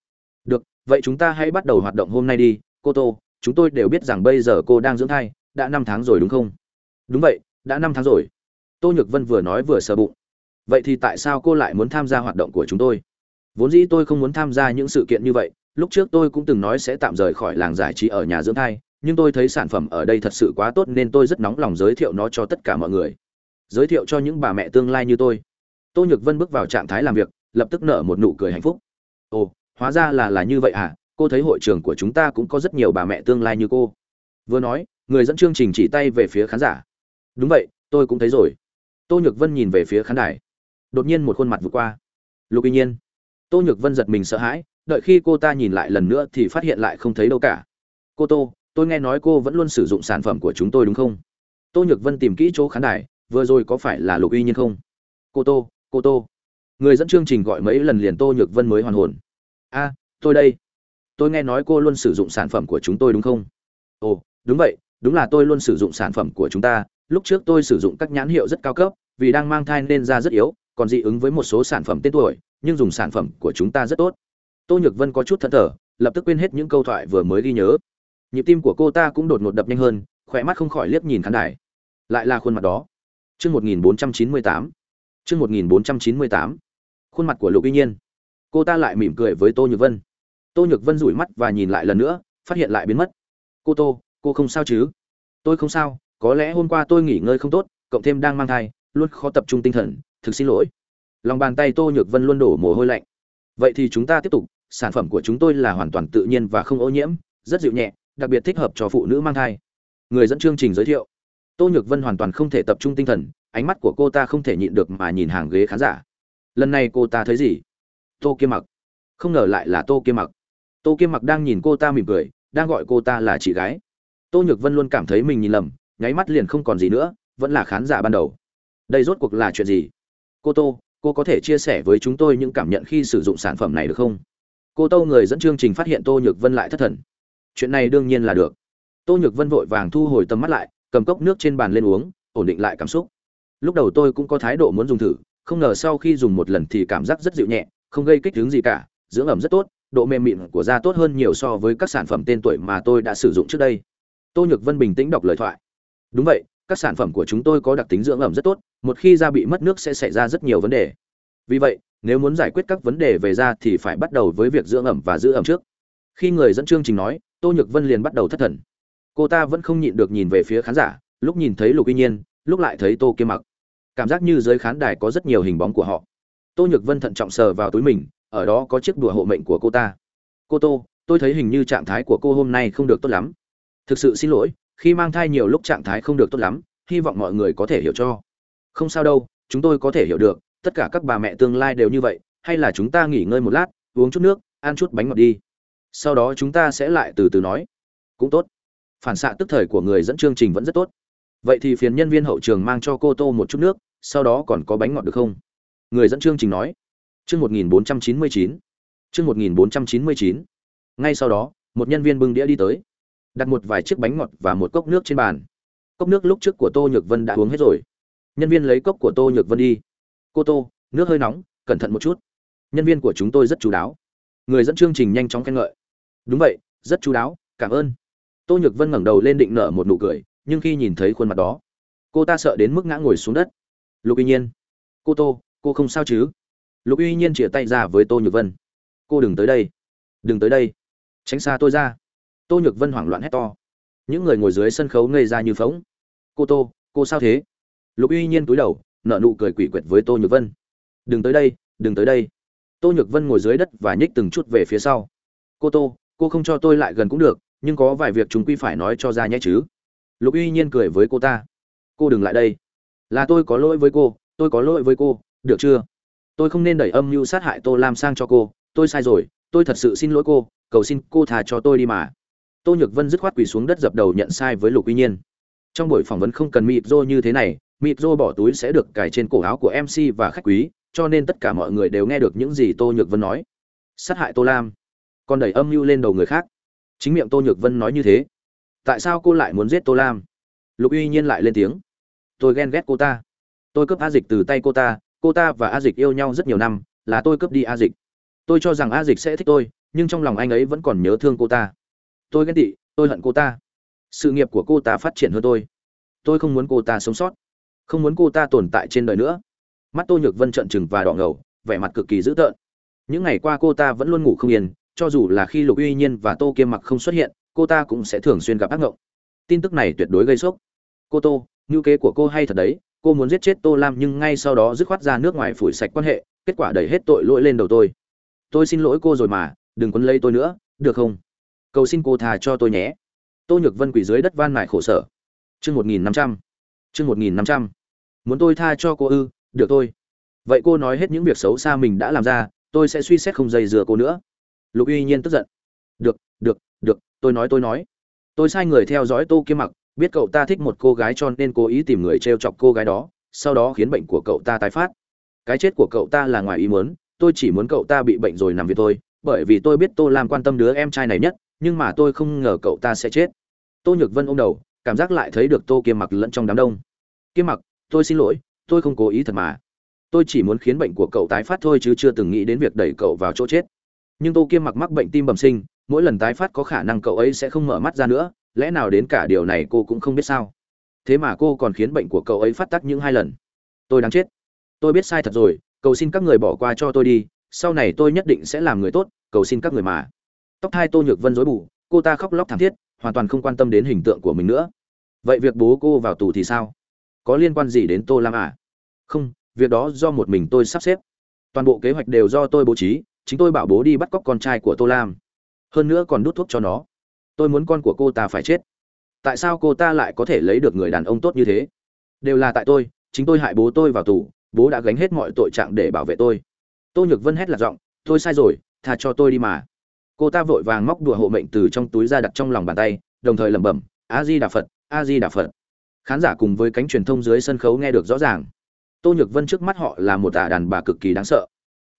Được, vậy chúng ta hãy bắt đầu hoạt động hôm nay đi, cô tô, chúng tôi đều biết rằng bây giờ cô đang dưỡng thai, đã năm tháng rồi đúng không? Đúng vậy, đã năm tháng rồi. Tô nhược vân vừa nói vừa sờ bụng. Vậy thì tại sao cô lại muốn tham gia hoạt động của chúng tôi? Vốn dĩ tôi không muốn tham gia những sự kiện như vậy, lúc trước tôi cũng từng nói sẽ tạm rời khỏi làng giải trí ở nhà dưỡng thai, nhưng tôi thấy sản phẩm ở đây thật sự quá tốt nên tôi rất nóng lòng giới thiệu nó cho tất cả mọi người. Giới thiệu cho những bà mẹ tương lai như tôi. Tô nhược vân bước vào trạng thái làm việc, lập tức nở một nụ cười hạnh phúc. Ồ, hóa ra là là như vậy à? Cô thấy hội trường của chúng ta cũng có rất nhiều bà mẹ tương lai như cô. Vừa nói, người dẫn chương trình chỉ tay về phía khán giả. Đúng vậy, tôi cũng thấy rồi. Tô nhược vân nhìn về phía khán đài. Đột nhiên một khuôn mặt vượt qua. Lục y nhiên tô nhược vân giật mình sợ hãi, đợi khi cô ta nhìn lại lần nữa thì phát hiện lại không thấy đâu cả. Cô tô, tôi nghe nói cô vẫn luôn sử dụng sản phẩm của chúng tôi đúng không? Tô nhược vân tìm kỹ chỗ khán đài, vừa rồi có phải là lục Uy nhiên không? Cô tô cô tô. Người dẫn chương trình gọi mấy lần liền tô nhược vân mới hoàn hồn. A, tôi đây. Tôi nghe nói cô luôn sử dụng sản phẩm của chúng tôi đúng không? Ồ, đúng vậy, đúng là tôi luôn sử dụng sản phẩm của chúng ta. Lúc trước tôi sử dụng các nhãn hiệu rất cao cấp, vì đang mang thai nên da rất yếu còn dị ứng với một số sản phẩm tên tuổi, nhưng dùng sản phẩm của chúng ta rất tốt. Tô nhược vân có chút thẫn thờ, lập tức quên hết những câu thoại vừa mới ghi nhớ. Nhịp tim của cô ta cũng đột ngột đập nhanh hơn khỏe mắt không khỏi liếc nhìn khán đài. Lại là khuôn mặt đó. Chương một nghìn bốn trăm chín mươi tám. Chương một nghìn bốn trăm chín mươi tám. Khuôn mặt của lục y nhiên. Cô ta lại mỉm cười với tô nhược vân. Tô nhược vân rủi mắt và nhìn lại lần nữa, phát hiện lại biến mất. Cô tô, cô không sao chứ? Tôi không sao, có lẽ hôm qua tôi nghỉ ngơi không tốt, cộng thêm đang mang thai, luôn khó tập trung tinh thần thực xin lỗi. Lòng bàn tay tô nhược vân luôn đổ mồ hôi lạnh. Vậy thì chúng ta tiếp tục, sản phẩm của chúng tôi là hoàn toàn tự nhiên và không ô nhiễm, rất dịu nhẹ, đặc biệt thích hợp cho phụ nữ mang thai. Người dẫn chương trình giới thiệu. Tô nhược vân hoàn toàn không thể tập trung tinh thần, ánh mắt của cô ta không thể nhịn được mà nhìn hàng ghế khán giả. Lần này cô ta thấy gì? Tô kia mặc. Không ngờ lại là tô kia mặc. Tô kia mặc đang nhìn cô ta mỉm cười, đang gọi cô ta là chị gái. Tô nhược vân luôn cảm thấy mình nhìn lầm, nháy mắt liền không còn gì nữa, vẫn là khán giả ban đầu. Đây rốt cuộc là chuyện gì? Cô tô, cô có thể chia sẻ với chúng tôi những cảm nhận khi sử dụng sản phẩm này được không? Cô tô người dẫn chương trình phát hiện tô nhược vân lại thất thần. Chuyện này đương nhiên là được. Tô nhược vân vội vàng thu hồi tầm mắt lại, cầm cốc nước trên bàn lên uống, ổn định lại cảm xúc. Lúc đầu tôi cũng có thái độ muốn dùng thử, không ngờ sau khi dùng một lần thì cảm giác rất dịu nhẹ, không gây kích ứng gì cả, dưỡng ẩm rất tốt, độ mềm mịn của da tốt hơn nhiều so với các sản phẩm tên tuổi mà tôi đã sử dụng trước đây. Tô nhược vân bình tĩnh đọc lời thoại. Đúng vậy, các sản phẩm của chúng tôi có đặc tính dưỡng ẩm rất tốt một khi da bị mất nước sẽ xảy ra rất nhiều vấn đề. Vì vậy, nếu muốn giải quyết các vấn đề về da thì phải bắt đầu với việc dưỡng ẩm và giữ ẩm trước. Khi người dẫn chương trình nói, tô nhược vân liền bắt đầu thất thần. Cô ta vẫn không nhịn được nhìn về phía khán giả, lúc nhìn thấy lục uy nhiên, lúc lại thấy tô kiêm mặc. Cảm giác như dưới khán đài có rất nhiều hình bóng của họ. Tô nhược vân thận trọng sờ vào túi mình, ở đó có chiếc đùa hộ mệnh của cô ta. Cô tô, tôi thấy hình như trạng thái của cô hôm nay không được tốt lắm. Thực sự xin lỗi, khi mang thai nhiều lúc trạng thái không được tốt lắm, hy vọng mọi người có thể hiểu cho không sao đâu, chúng tôi có thể hiểu được, tất cả các bà mẹ tương lai đều như vậy, hay là chúng ta nghỉ ngơi một lát, uống chút nước, ăn chút bánh ngọt đi. Sau đó chúng ta sẽ lại từ từ nói. Cũng tốt. Phản xạ tức thời của người dẫn chương trình vẫn rất tốt. Vậy thì phiền nhân viên hậu trường mang cho cô tô một chút nước, sau đó còn có bánh ngọt được không? Người dẫn chương trình nói. Chương một nghìn bốn trăm chín mươi chín. Chương một nghìn bốn trăm chín mươi chín. Ngay sau đó, một nhân viên bưng đĩa đi tới. Đặt một vài chiếc bánh ngọt và một cốc nước trên bàn. Cốc nước lúc trước của tô nhược vân đã uống hết rồi nhân viên lấy cốc của tô nhược vân đi. Cô tô, nước hơi nóng, cẩn thận một chút. Nhân viên của chúng tôi rất chú đáo. Người dẫn chương trình nhanh chóng khen ngợi. Đúng vậy, rất chú đáo, cảm ơn. Tô nhược vân ngẩng đầu lên định nở một nụ cười, nhưng khi nhìn thấy khuôn mặt đó, cô ta sợ đến mức ngã ngồi xuống đất. Lục Uy nhiên. Cô tô, cô không sao chứ? Lục Uy nhiên chĩa tay ra với tô nhược vân. Cô đừng tới đây. Đừng tới đây. Tránh xa tôi ra. Tô nhược vân hoảng loạn hét to. Những người ngồi dưới sân khấu ngây ra như phóng cô tô, cô sao thế? Lục Uy nhiên cúi đầu nợ nụ cười quỷ quyệt với tô nhược vân. Đừng tới đây, đừng tới đây. Tô nhược vân ngồi dưới đất và nhích từng chút về phía sau. Cô tô, cô không cho tôi lại gần cũng được, nhưng có vài việc chúng quy phải nói cho ra nhé chứ. Lục uy nhiên cười với cô ta. Cô đừng lại đây. Là tôi có lỗi với cô, tôi có lỗi với cô, được chưa? Tôi không nên đẩy âm mưu sát hại tô lam sang cho cô, tôi sai rồi, tôi thật sự xin lỗi cô, cầu xin cô thà cho tôi đi mà. Tô nhược vân dứt khoát quỳ xuống đất dập đầu nhận sai với lục uy nhiên trong buổi phỏng vấn không cần mịp rô như thế này mịp rô bỏ túi sẽ được cài trên cổ áo của mc và khách quý, cho nên tất cả mọi người đều nghe được những gì tô nhược vân nói. Sát hại tô lam. Còn đẩy âm mưu lên đầu người khác. Chính miệng tô nhược vân nói như thế. Tại sao cô lại muốn giết tô lam? Lục uy nhiên lại lên tiếng. Tôi ghen ghét cô ta. Tôi cướp a dịch từ tay cô ta cô ta và a dịch yêu nhau rất nhiều năm, là tôi cướp đi a dịch. Tôi cho rằng a dịch sẽ thích tôi, nhưng trong lòng anh ấy vẫn còn nhớ thương cô ta. Tôi ghen tị, tôi hận cô ta sự nghiệp của cô ta phát triển hơn tôi. Tôi không muốn cô ta sống sót. Không muốn cô ta tồn tại trên đời nữa. Mắt tô nhược vân trợn trừng và đỏ ngầu, vẻ mặt cực kỳ dữ tợn. Những ngày qua cô ta vẫn luôn ngủ không yên, cho dù là khi lục uy nhiên và tô kiêm mặc không xuất hiện, cô ta cũng sẽ thường xuyên gặp ác ngộng. Tin tức này tuyệt đối gây sốc. Cô tô, ngữ kế của cô hay thật đấy, cô muốn giết chết tô lam nhưng ngay sau đó dứt khoát ra nước ngoài phủi sạch quan hệ, kết quả đẩy hết tội lỗi lên đầu tôi. Tôi xin lỗi cô rồi mà, đừng quấn lấy tôi nữa, được không? Cầu xin cô thà cho tôi nhé tô nhược vân quỳ dưới đất van nài khổ sở. Chương một nghìn năm trăm chương một nghìn năm trăm. Muốn tôi tha cho cô ư? Được tôi vậy cô nói hết những việc xấu xa mình đã làm ra tôi sẽ suy xét không dây dừa cô nữa. Lục uy nhiên tức giận. Được được được tôi nói tôi nói. Tôi sai người theo dõi tô kiếm mặc biết cậu ta thích một cô gái cho nên cố ý tìm người t r e o chọc cô gái đó sau đó khiến bệnh của cậu ta tái phát. Cái chết của cậu ta là ngoài ý muốn tôi chỉ muốn cậu ta bị bệnh rồi nằm viện tôi, bởi vì tôi biết tô làm quan tâm đứa em trai này nhất nhưng mà tôi không ngờ cậu ta sẽ chết. Tô nhược vân ôm đầu, cảm giác lại thấy được tô kiêm mặc lẫn trong đám đông. Kiêm mặc, tôi xin lỗi, tôi không cố ý thật mà. Tôi chỉ muốn khiến bệnh của cậu tái phát thôi chứ chưa từng nghĩ đến việc đẩy cậu vào chỗ chết. Nhưng tô kiêm mặc mắc bệnh tim bẩm sinh, mỗi lần tái phát có khả năng cậu ấy sẽ không mở mắt ra nữa, lẽ nào đến cả điều này cô cũng không biết sao? Thế mà cô còn khiến bệnh của cậu ấy phát tắc những hai lần. Tôi đáng chết. Tôi biết sai thật rồi, cầu xin các người bỏ qua cho tôi đi, sau này tôi nhất định sẽ làm người tốt, cầu xin các người mà tóc thai tô nhược vân dối bù, cô ta khóc lóc thảm thiết, hoàn toàn không quan tâm đến hình tượng của mình nữa. Vậy việc bố cô vào tù thì sao? Có liên quan gì đến tô lam à? Không, việc đó do một mình tôi sắp xếp. Toàn bộ kế hoạch đều do tôi bố trí, chính tôi bảo bố đi bắt cóc con trai của tô lam. Hơn nữa còn đút thuốc cho nó. Tôi muốn con của cô ta phải chết. Tại sao cô ta lại có thể lấy được người đàn ông tốt như thế? Đều là tại tôi, chính tôi hại bố tôi vào tù, bố đã gánh hết mọi tội trạng để bảo vệ tôi. Tô nhược vân hét lạc giọng, tôi sai rồi, tha cho tôi đi mà cô ta vội vàng móc đùa hộ mệnh từ trong túi ra đặt trong lòng bàn tay, đồng thời lẩm bẩm a di đà phật a di đà phật. Khán giả cùng với cánh truyền thông dưới sân khấu nghe được rõ ràng. Tô nhược vân trước mắt họ là một ả đàn bà cực kỳ đáng sợ.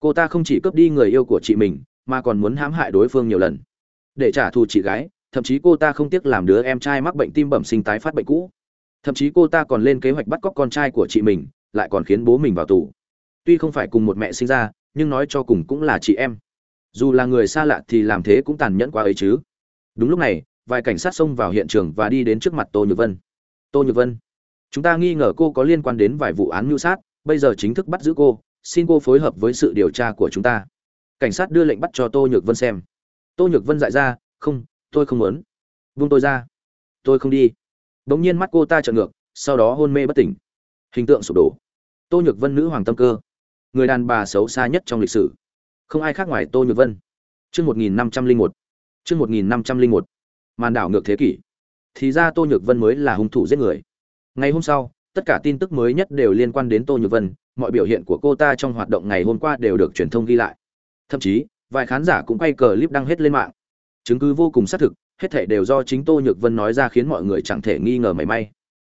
Cô ta không chỉ cướp đi người yêu của chị mình, mà còn muốn hãm hại đối phương nhiều lần. Để trả thù chị gái, thậm chí cô ta không tiếc làm đứa em trai mắc bệnh tim bẩm sinh tái phát bệnh cũ. Thậm chí cô ta còn lên kế hoạch bắt cóc con trai của chị mình, lại còn khiến bố mình vào tù. Tuy không phải cùng một mẹ sinh ra, nhưng nói cho cùng cũng là chị em dù là người xa lạ thì làm thế cũng tàn nhẫn quá ấy chứ. Đúng lúc này, vài cảnh sát xông vào hiện trường và đi đến trước mặt tô nhược vân. Tô nhược vân, chúng ta nghi ngờ cô có liên quan đến vài vụ án mưu sát, bây giờ chính thức bắt giữ cô, xin cô phối hợp với sự điều tra của chúng ta. Cảnh sát đưa lệnh bắt cho tô nhược vân xem. Tô nhược vân dại ra, không, tôi không muốn. Vung tôi ra. Tôi không đi. Bỗng nhiên mắt cô ta trợn ngược, sau đó hôn mê bất tỉnh. Hình tượng sụp đổ. Tô nhược vân nữ hoàng tâm cơ. Người đàn bà xấu xa nhất trong lịch sử không ai khác ngoài tô nhược vân. Chương một nghìn năm trăm linh một. Chương một nghìn năm trăm linh một. Màn đảo ngược thế kỷ. Thì ra tô nhược vân mới là hung thủ giết người. Ngày hôm sau, tất cả tin tức mới nhất đều liên quan đến tô nhược vân, mọi biểu hiện của cô ta trong hoạt động ngày hôm qua đều được truyền thông ghi lại. Thậm chí, vài khán giả cũng quay cờ clip đăng hết lên mạng. Chứng cứ vô cùng xác thực, hết thể đều do chính tô nhược vân nói ra khiến mọi người chẳng thể nghi ngờ mảy may.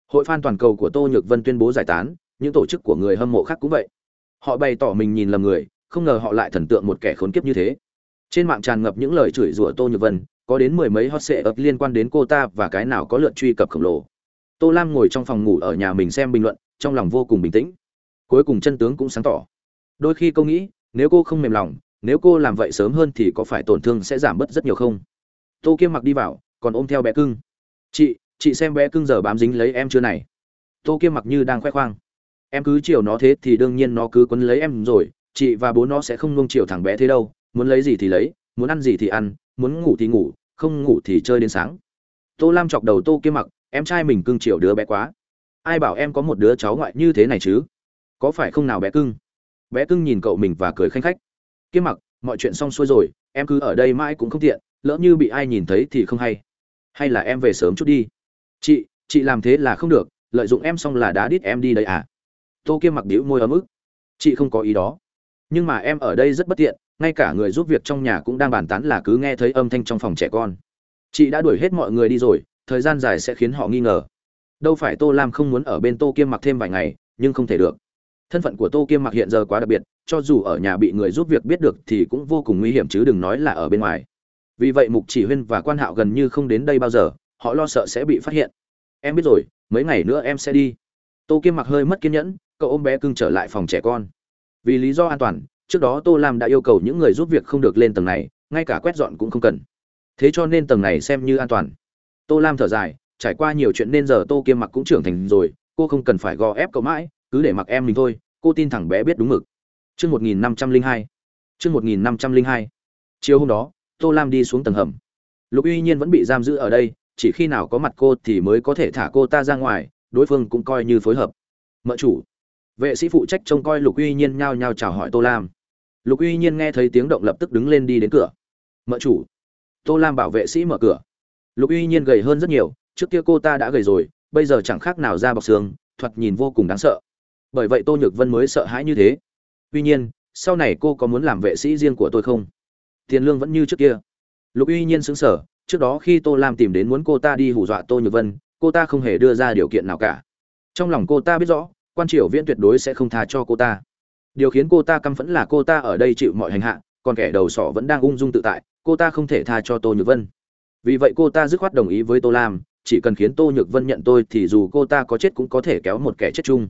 Hội fan toàn cầu của tô nhược vân tuyên bố giải tán, những tổ chức của người hâm mộ khác cũng vậy. Họ bày tỏ mình nhìn lầm người không ngờ họ lại thần tượng một kẻ khốn kiếp như thế. Trên mạng tràn ngập những lời chửi rủa tô nhược vân, có đến mười mấy hot sệ ập liên quan đến cô ta và cái nào có lượt truy cập khổng lồ. Tô lam ngồi trong phòng ngủ ở nhà mình xem bình luận, trong lòng vô cùng bình tĩnh. Cuối cùng chân tướng cũng sáng tỏ. Đôi khi cô nghĩ, nếu cô không mềm lòng, nếu cô làm vậy sớm hơn thì có phải tổn thương sẽ giảm bớt rất nhiều không? Tô kiêm mặc đi vào, còn ôm theo bé cưng. Chị chị xem bé cưng giờ bám dính lấy em chưa này? Tô kiêm mặc như đang khoe khoang. Em cứ chiều nó thế thì đương nhiên nó cứ quấn lấy em rồi chị và bố nó sẽ không nung chiều thằng bé thế đâu, muốn lấy gì thì lấy, muốn ăn gì thì ăn, muốn ngủ thì ngủ, không ngủ thì chơi đến sáng. Tô lam chọc đầu tô kia mặc, em trai mình cưng chiều đứa bé quá. Ai bảo em có một đứa cháu ngoại như thế này chứ? Có phải không nào bé cưng? Bé cưng nhìn cậu mình và cười khanh khách. Kia mặc, mọi chuyện xong xuôi rồi, em cứ ở đây mãi cũng không tiện, lỡ như bị ai nhìn thấy thì không hay. Hay là em về sớm chút đi. Chị chị làm thế là không được, lợi dụng em xong là đá đít em đi đây à? Tô kia mặc đĩu môi ấm ức. Chị không có ý đó nhưng mà em ở đây rất bất tiện, ngay cả người giúp việc trong nhà cũng đang bàn tán là cứ nghe thấy âm thanh trong phòng trẻ con. Chị đã đuổi hết mọi người đi rồi, thời gian dài sẽ khiến họ nghi ngờ. Đâu phải tô lam không muốn ở bên tô kiêm mặc thêm vài ngày, nhưng không thể được. Thân phận của tô kiêm mặc hiện giờ quá đặc biệt, cho dù ở nhà bị người giúp việc biết được thì cũng vô cùng nguy hiểm chứ đừng nói là ở bên ngoài. Vì vậy mục chỉ huyên và quan hạo gần như không đến đây bao giờ, họ lo sợ sẽ bị phát hiện. Em biết rồi, mấy ngày nữa em sẽ đi. Tô kiêm mặc hơi mất kiên nhẫn, cậu ôm bé cưng trở lại phòng trẻ con vì lý do an toàn, trước đó tô lam đã yêu cầu những người giúp việc không được lên tầng này, ngay cả quét dọn cũng không cần. Thế cho nên tầng này xem như an toàn. Tô lam thở dài, trải qua nhiều chuyện nên giờ tô kiêm mặc cũng trưởng thành rồi, cô không cần phải gò ép cậu mãi, cứ để mặc em mình thôi, cô tin thằng bé biết đúng mực. Chương một nghìn năm trăm linh hai, chương một nghìn năm trăm linh hai. Chiều hôm đó, tô lam đi xuống tầng hầm. Lục uy nhiên vẫn bị giam giữ ở đây, chỉ khi nào có mặt cô thì mới có thể thả cô ta ra ngoài, đối phương cũng coi như phối hợp. Mợ chủ vệ sĩ phụ trách trông coi lục uy nhiên nhao nhao chào hỏi tô lam. Lục uy nhiên nghe thấy tiếng động lập tức đứng lên đi đến cửa. Mợ chủ. Tô lam bảo vệ sĩ mở cửa. Lục uy nhiên gầy hơn rất nhiều, trước kia cô ta đã gầy rồi, bây giờ chẳng khác nào ra bọc xương, thoạt nhìn vô cùng đáng sợ. Bởi vậy tô nhược vân mới sợ hãi như thế. Tuy nhiên, sau này cô có muốn làm vệ sĩ riêng của tôi không? Tiền lương vẫn như trước kia. Lục uy nhiên xứng sở trước đó khi tô lam tìm đến muốn cô ta đi hù dọa tô nhược vân, cô ta không hề đưa ra điều kiện nào cả. Trong lòng cô ta biết rõ quan triều viễn tuyệt đối sẽ không tha cho cô ta. Điều khiến cô ta căm phẫn là cô ta ở đây chịu mọi hành hạ, còn kẻ đầu sỏ vẫn đang ung dung tự tại, cô ta không thể tha cho tô nhược vân. Vì vậy cô ta dứt khoát đồng ý với tô lam, chỉ cần khiến tô nhược vân nhận tôi thì dù cô ta có chết cũng có thể kéo một kẻ chết chung.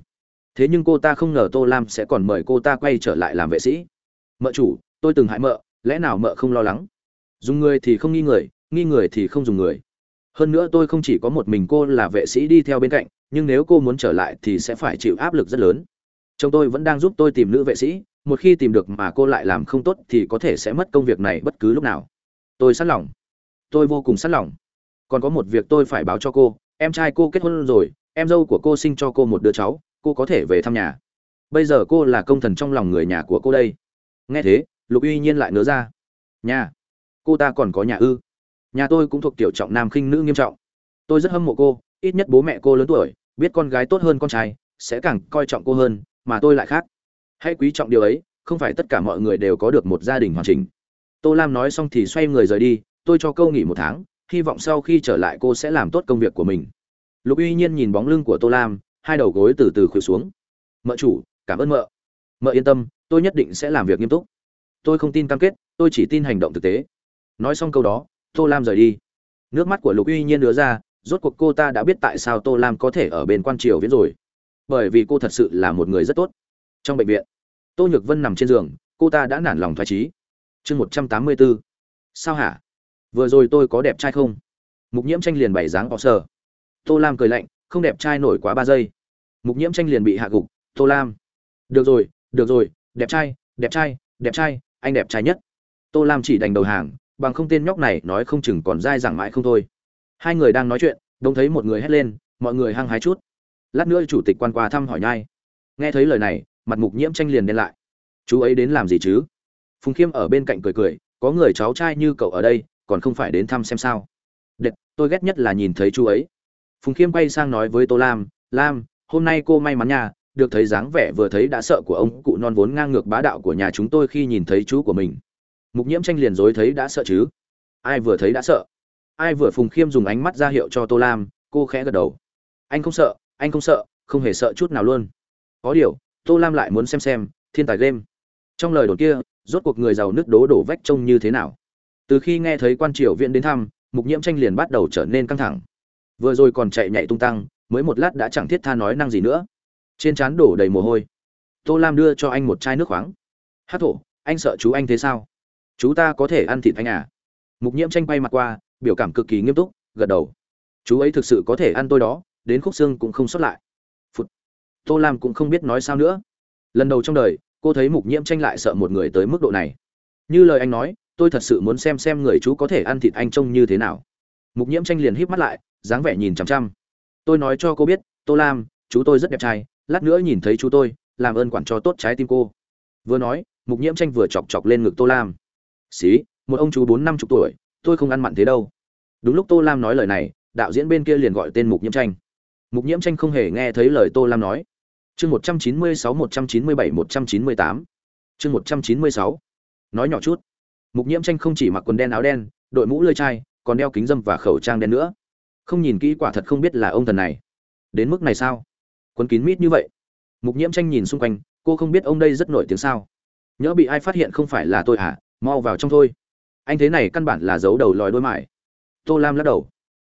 Thế nhưng cô ta không ngờ tô lam sẽ còn mời cô ta quay trở lại làm vệ sĩ. Mợ chủ, tôi từng hại mợ, lẽ nào mợ không lo lắng? Dùng người thì không nghi người nghi người thì không dùng người hơn nữa tôi không chỉ có một mình cô là vệ sĩ đi theo bên cạnh, nhưng nếu cô muốn trở lại thì sẽ phải chịu áp lực rất lớn. Chồng tôi vẫn đang giúp tôi tìm nữ vệ sĩ, một khi tìm được mà cô lại làm không tốt thì có thể sẽ mất công việc này bất cứ lúc nào. Tôi sẵn lòng. Tôi vô cùng sẵn lòng. Còn có một việc tôi phải báo cho cô, em trai cô kết hôn rồi, em dâu của cô sinh cho cô một đứa cháu, cô có thể về thăm nhà. Bây giờ cô là công thần trong lòng người nhà của cô đây. Nghe thế, lục uy nhiên lại nớ ra. Nhà, cô ta còn có nhà ư? Nhà tôi cũng thuộc tiểu trọng nam khinh nữ nghiêm trọng. Tôi rất hâm mộ cô, ít nhất bố mẹ cô lớn tuổi, biết con gái tốt hơn con trai, sẽ càng coi trọng cô hơn, mà tôi lại khác. Hãy quý trọng điều ấy, không phải tất cả mọi người đều có được một gia đình hoàn chỉnh. Tô lam nói xong thì xoay người rời đi, tôi cho câu nghỉ một tháng, hy vọng sau khi trở lại cô sẽ làm tốt công việc của mình. Lục uy nhiên nhìn bóng lưng của tô lam, hai đầu gối từ từ khuỵu xuống. Mợ chủ, cảm ơn mợ. Mợ yên tâm, tôi nhất định sẽ làm việc nghiêm túc. Tôi không tin cam kết, tôi chỉ tin hành động thực tế. Nói xong câu đó tô lam rời đi. Nước mắt của lục uy nhiên đứa ra, rốt cuộc cô ta đã biết tại sao tô lam có thể ở bên quan triều viễn rồi. Bởi vì cô thật sự là một người rất tốt. Trong bệnh viện, tô nhược vân nằm trên giường, cô ta đã nản lòng thoải trí chương một trăm tám mươi bốn sao hả? Vừa rồi tôi có đẹp trai không? Mục nhiễm tranh liền bày dáng họ sờ. Tô lam cười lạnh, không đẹp trai nổi quá ba giây. Mục nhiễm tranh liền bị hạ gục. Tô lam. Được rồi được rồi, đẹp trai đẹp trai đẹp trai, anh đẹp trai nhất. Tô lam chỉ đành đầu hàng bằng không tên nhóc này nói không chừng còn dai dẳng mãi không thôi. Hai người đang nói chuyện, đông thấy một người hét lên, mọi người hăng hái chút. Lát nữa chủ tịch quan qua thăm hỏi nhai. Nghe thấy lời này, mặt mục nhiễm tranh liền đen lại. Chú ấy đến làm gì chứ? Phùng khiêm ở bên cạnh cười cười, có người cháu trai như cậu ở đây, còn không phải đến thăm xem sao. Đệt, tôi ghét nhất là nhìn thấy chú ấy. Phùng khiêm quay sang nói với tô lam lam, hôm nay cô may mắn nha, được thấy dáng vẻ vừa thấy đã sợ của ông cụ non vốn ngang ngược bá đạo của nhà chúng tôi khi nhìn thấy chú của mình mục nhiễm tranh liền dối thấy đã sợ chứ? Ai vừa thấy đã sợ? Ai vừa phùng khiêm dùng ánh mắt ra hiệu cho tô lam, cô khẽ gật đầu. Anh không sợ, anh không sợ, không hề sợ chút nào luôn. Có điều, tô lam lại muốn xem xem, thiên tài game. Trong lời đồn kia, rốt cuộc người giàu nước đố đổ vách trông như thế nào? Từ khi nghe thấy quan triều viện đến thăm, mục nhiễm tranh liền bắt đầu trở nên căng thẳng. Vừa rồi còn chạy nhảy tung tăng, mới một lát đã chẳng thiết tha nói năng gì nữa. Trên trán đổ đầy mồ hôi. Tô lam đưa cho anh một chai nước khoáng. Hát thổ, anh sợ chú anh thế sao? Chú ta có thể ăn thịt anh à? Mục nhiễm tranh bay mặt qua, biểu cảm cực kỳ nghiêm túc, gật đầu. Chú ấy thực sự có thể ăn tôi đó, đến khúc xương cũng không xuất lại. Phút tô lam cũng không biết nói sao nữa. Lần đầu trong đời, cô thấy mục nhiễm tranh lại sợ một người tới mức độ này. Như lời anh nói, tôi thật sự muốn xem xem người chú có thể ăn thịt anh trông như thế nào. Mục nhiễm tranh liền híp mắt lại, dáng vẻ nhìn chằm chằm. Tôi nói cho cô biết, tô lam, chú tôi rất đẹp trai, lát nữa nhìn thấy chú tôi, làm ơn quản cho tốt trái tim cô. Vừa nói, mục nhiễm tranh vừa chọc chọc lên ngực tô lam xí, một ông chú bốn năm chục tuổi, tôi không ăn mặn thế đâu. Đúng lúc tô lam nói lời này, đạo diễn bên kia liền gọi tên mục nhiễm tranh. Mục nhiễm tranh không hề nghe thấy lời tô lam nói. Chương một trăm chín mươi sáu, một trăm chín mươi bảy, một trăm chín mươi tám. Chương một trăm chín mươi sáu. Nói nhỏ chút. Mục nhiễm tranh không chỉ mặc quần đen áo đen, đội mũ lơi chai, còn đeo kính dâm và khẩu trang đen nữa. Không nhìn kỹ quả thật không biết là ông thần này. Đến mức này sao? Quấn kín mít như vậy. Mục nhiễm tranh nhìn xung quanh, cô không biết ông đây rất nổi tiếng sao? Nhỡ bị ai phát hiện không phải là tôi à mau vào trong thôi. Anh thế này căn bản là giấu đầu lòi đôi mải. Tô lam lắc đầu.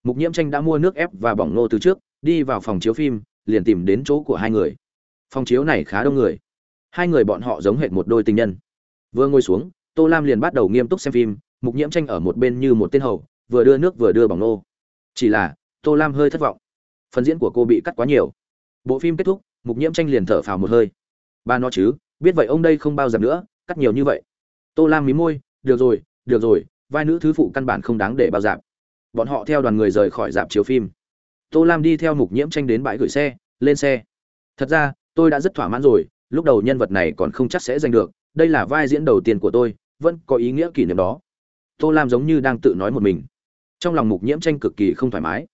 Mục nhiễm tranh đã mua nước ép và bỏng nô từ trước, đi vào phòng chiếu phim, liền tìm đến chỗ của hai người. Phòng chiếu này khá đông người. Hai người bọn họ giống hệt một đôi tình nhân. Vừa ngồi xuống, tô lam liền bắt đầu nghiêm túc xem phim, mục nhiễm tranh ở một bên như một tên hầu, vừa đưa nước vừa đưa bỏng nô. Chỉ là, tô lam hơi thất vọng. Phần diễn của cô bị cắt quá nhiều. Bộ phim kết thúc, mục nhiễm tranh liền thở phào một hơi. Ba nó chứ, biết vậy ông đây không bao giờ nữa, cắt nhiều như vậy tô lam mí môi, được rồi được rồi, vai nữ thứ phụ căn bản không đáng để bao dạp. Bọn họ theo đoàn người rời khỏi dạp chiếu phim. Tô lam đi theo mục nhiễm tranh đến bãi gửi xe, lên xe. Thật ra, tôi đã rất thỏa mãn rồi, lúc đầu nhân vật này còn không chắc sẽ giành được, đây là vai diễn đầu tiên của tôi, vẫn có ý nghĩa kỷ niệm đó. Tô lam giống như đang tự nói một mình. Trong lòng mục nhiễm tranh cực kỳ không thoải mái.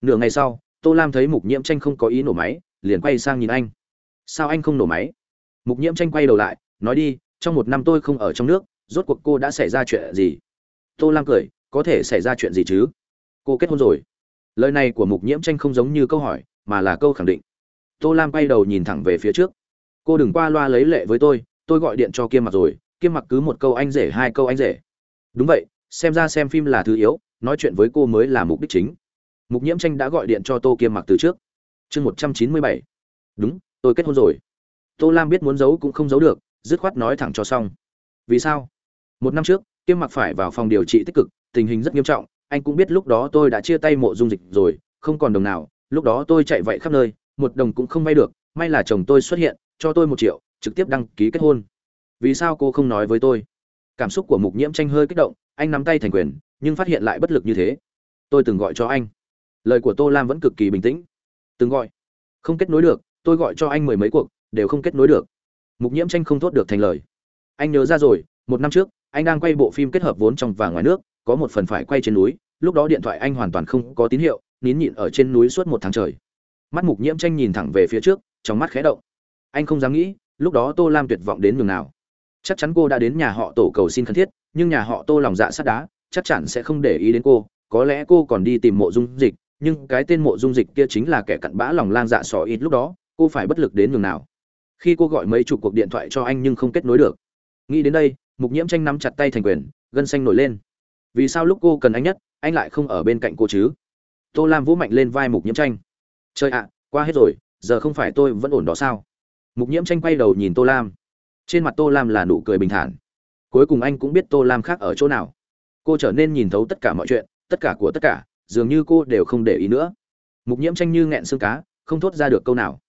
Nửa ngày sau, tô lam thấy mục nhiễm tranh không có ý nổ máy, liền quay sang nhìn anh. Sao anh không nổ máy? Mục nhiễm tranh quay đầu lại, nói đi trong một năm tôi không ở trong nước, rốt cuộc cô đã xảy ra chuyện gì? Tô lam cười, có thể xảy ra chuyện gì chứ? Cô kết hôn rồi. Lời này của mục nhiễm tranh không giống như câu hỏi, mà là câu khẳng định. Tô lam quay đầu nhìn thẳng về phía trước. Cô đừng qua loa lấy lệ với tôi tôi gọi điện cho kiêm mặc rồi, kiêm mặc cứ một câu anh rể, hai câu anh rể. Đúng vậy, xem ra xem phim là thứ yếu, nói chuyện với cô mới là mục đích chính. Mục nhiễm tranh đã gọi điện cho tô kiêm mặc từ trước. Chương một trăm chín mươi bảy. Đúng, tôi kết hôn rồi. Tô lam biết muốn giấu cũng không giấu được dứt khoát nói thẳng cho xong. Vì sao? Một năm trước, kiêm mặc phải vào phòng điều trị tích cực, tình hình rất nghiêm trọng, anh cũng biết lúc đó tôi đã chia tay mộ dung dịch rồi, không còn đồng nào, lúc đó tôi chạy vậy khắp nơi, một đồng cũng không may được, may là chồng tôi xuất hiện, cho tôi một triệu, trực tiếp đăng ký kết hôn. Vì sao cô không nói với tôi? Cảm xúc của mục nhiễm tranh hơi kích động, anh nắm tay thành quyền, nhưng phát hiện lại bất lực như thế. Tôi từng gọi cho anh. Lời của tô lam vẫn cực kỳ bình tĩnh. Từng gọi. Không kết nối được, tôi gọi cho anh mười mấy cuộc, đều không kết nối được mục nhiễm tranh không thốt được thành lời. Anh nhớ ra rồi, một năm trước, anh đang quay bộ phim kết hợp vốn trong và ngoài nước, có một phần phải quay trên núi, lúc đó điện thoại anh hoàn toàn không có tín hiệu, nín nhịn ở trên núi suốt một tháng trời. Mắt mục nhiễm tranh nhìn thẳng về phía trước, trong mắt khẽ động. Anh không dám nghĩ, lúc đó tô lam tuyệt vọng đến nhường nào. Chắc chắn cô đã đến nhà họ tổ cầu xin khẩn thiết, nhưng nhà họ tô lòng dạ sắt đá, chắc chắn sẽ không để ý đến cô, có lẽ cô còn đi tìm mộ dung dịch, nhưng cái tên mộ dung dịch kia chính là kẻ cặn bã lòng lang dạ sỏ ít lúc đó, cô phải bất lực đến nhường nào khi cô gọi mấy chục cuộc điện thoại cho anh nhưng không kết nối được. Nghĩ đến đây, mục nhiễm tranh nắm chặt tay thành quyền, gân xanh nổi lên. Vì sao lúc cô cần anh nhất, anh lại không ở bên cạnh cô chứ? Tô lam vũ mạnh lên vai mục nhiễm tranh. Trời ạ, qua hết rồi, giờ không phải tôi vẫn ổn đó sao? Mục nhiễm tranh quay đầu nhìn tô lam. Trên mặt tô lam là nụ cười bình thản. Cuối cùng anh cũng biết tô lam khác ở chỗ nào. Cô trở nên nhìn thấu tất cả mọi chuyện, tất cả của tất cả, dường như cô đều không để ý nữa. Mục nhiễm tranh như nghẹn xương cá, không thốt ra được câu nào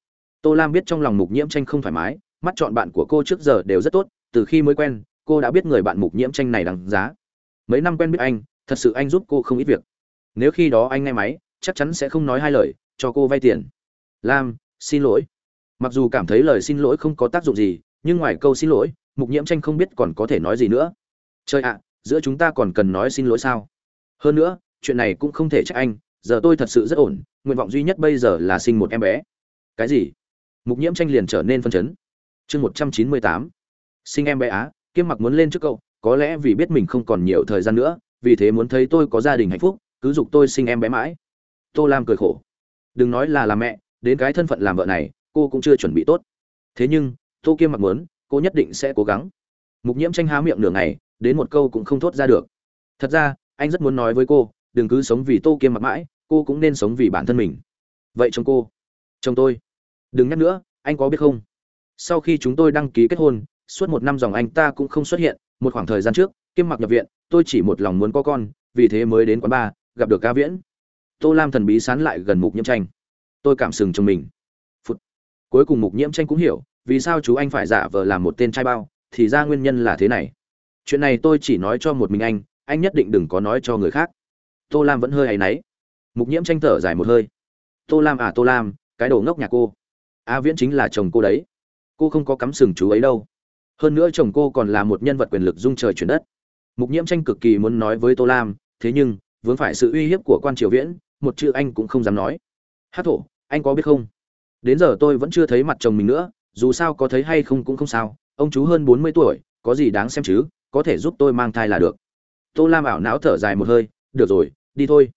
tô lam biết trong lòng mục nhiễm tranh không thoải mái, mắt chọn bạn của cô trước giờ đều rất tốt, từ khi mới quen, cô đã biết người bạn mục nhiễm tranh này đáng giá. Mấy năm quen biết anh, thật sự anh giúp cô không ít việc. Nếu khi đó anh nghe máy, chắc chắn sẽ không nói hai lời, cho cô vay tiền. Lam, xin lỗi. Mặc dù cảm thấy lời xin lỗi không có tác dụng gì, nhưng ngoài câu xin lỗi, mục nhiễm tranh không biết còn có thể nói gì nữa. Trời ạ, giữa chúng ta còn cần nói xin lỗi sao? Hơn nữa, chuyện này cũng không thể trách anh, giờ tôi thật sự rất ổn, nguyện vọng duy nhất bây giờ là sinh một em bé. Cái gì? Mục nhiễm tranh liền trở nên phân chấn. Chương một trăm chín mươi tám. Sinh em bé á, kiêm mặc muốn lên trước cậu, có lẽ vì biết mình không còn nhiều thời gian nữa, vì thế muốn thấy tôi có gia đình hạnh phúc, cứ giục tôi sinh em bé mãi. Tô lam cười khổ. Đừng nói là làm mẹ, đến cái thân phận làm vợ này, cô cũng chưa chuẩn bị tốt. Thế nhưng, tô kiêm mặc muốn, cô nhất định sẽ cố gắng. Mục nhiễm tranh há miệng nửa ngày, đến một câu cũng không thốt ra được. Thật ra, anh rất muốn nói với cô, đừng cứ sống vì tô kiêm mặc mãi, cô cũng nên sống vì bản thân mình. Vậy chồng cô? Chồng tôi đừng nhắc nữa, anh có biết không? Sau khi chúng tôi đăng ký kết hôn, suốt một năm dòng anh ta cũng không xuất hiện. Một khoảng thời gian trước, kiêm mặc nhập viện, tôi chỉ một lòng muốn có con, vì thế mới đến quán bar, gặp được ca viễn. Tô lam thần bí sán lại gần mục nhiễm tranh. Tôi cảm sừng trong mình. Cuối cùng mục nhiễm tranh cũng hiểu, vì sao chú anh phải giả vờ làm một tên trai bao, thì ra nguyên nhân là thế này. Chuyện này tôi chỉ nói cho một mình anh anh nhất định đừng có nói cho người khác. Tô lam vẫn hơi hay náy. Mục nhiễm tranh thở dài một hơi. Tô lam à tô lam, cái đồ ngốc nhà cô a viễn chính là chồng cô đấy. Cô không có cắm sừng chú ấy đâu. Hơn nữa chồng cô còn là một nhân vật quyền lực dung trời chuyển đất. Mục nhiễm tranh cực kỳ muốn nói với tô lam, thế nhưng, vướng phải sự uy hiếp của quan triều viễn, một chữ anh cũng không dám nói. Hát thổ, anh có biết không? Đến giờ tôi vẫn chưa thấy mặt chồng mình nữa, dù sao có thấy hay không cũng không sao, ông chú hơn bốn mươi tuổi, có gì đáng xem chứ, có thể giúp tôi mang thai là được. Tô lam ảo não thở dài một hơi, được rồi, đi thôi.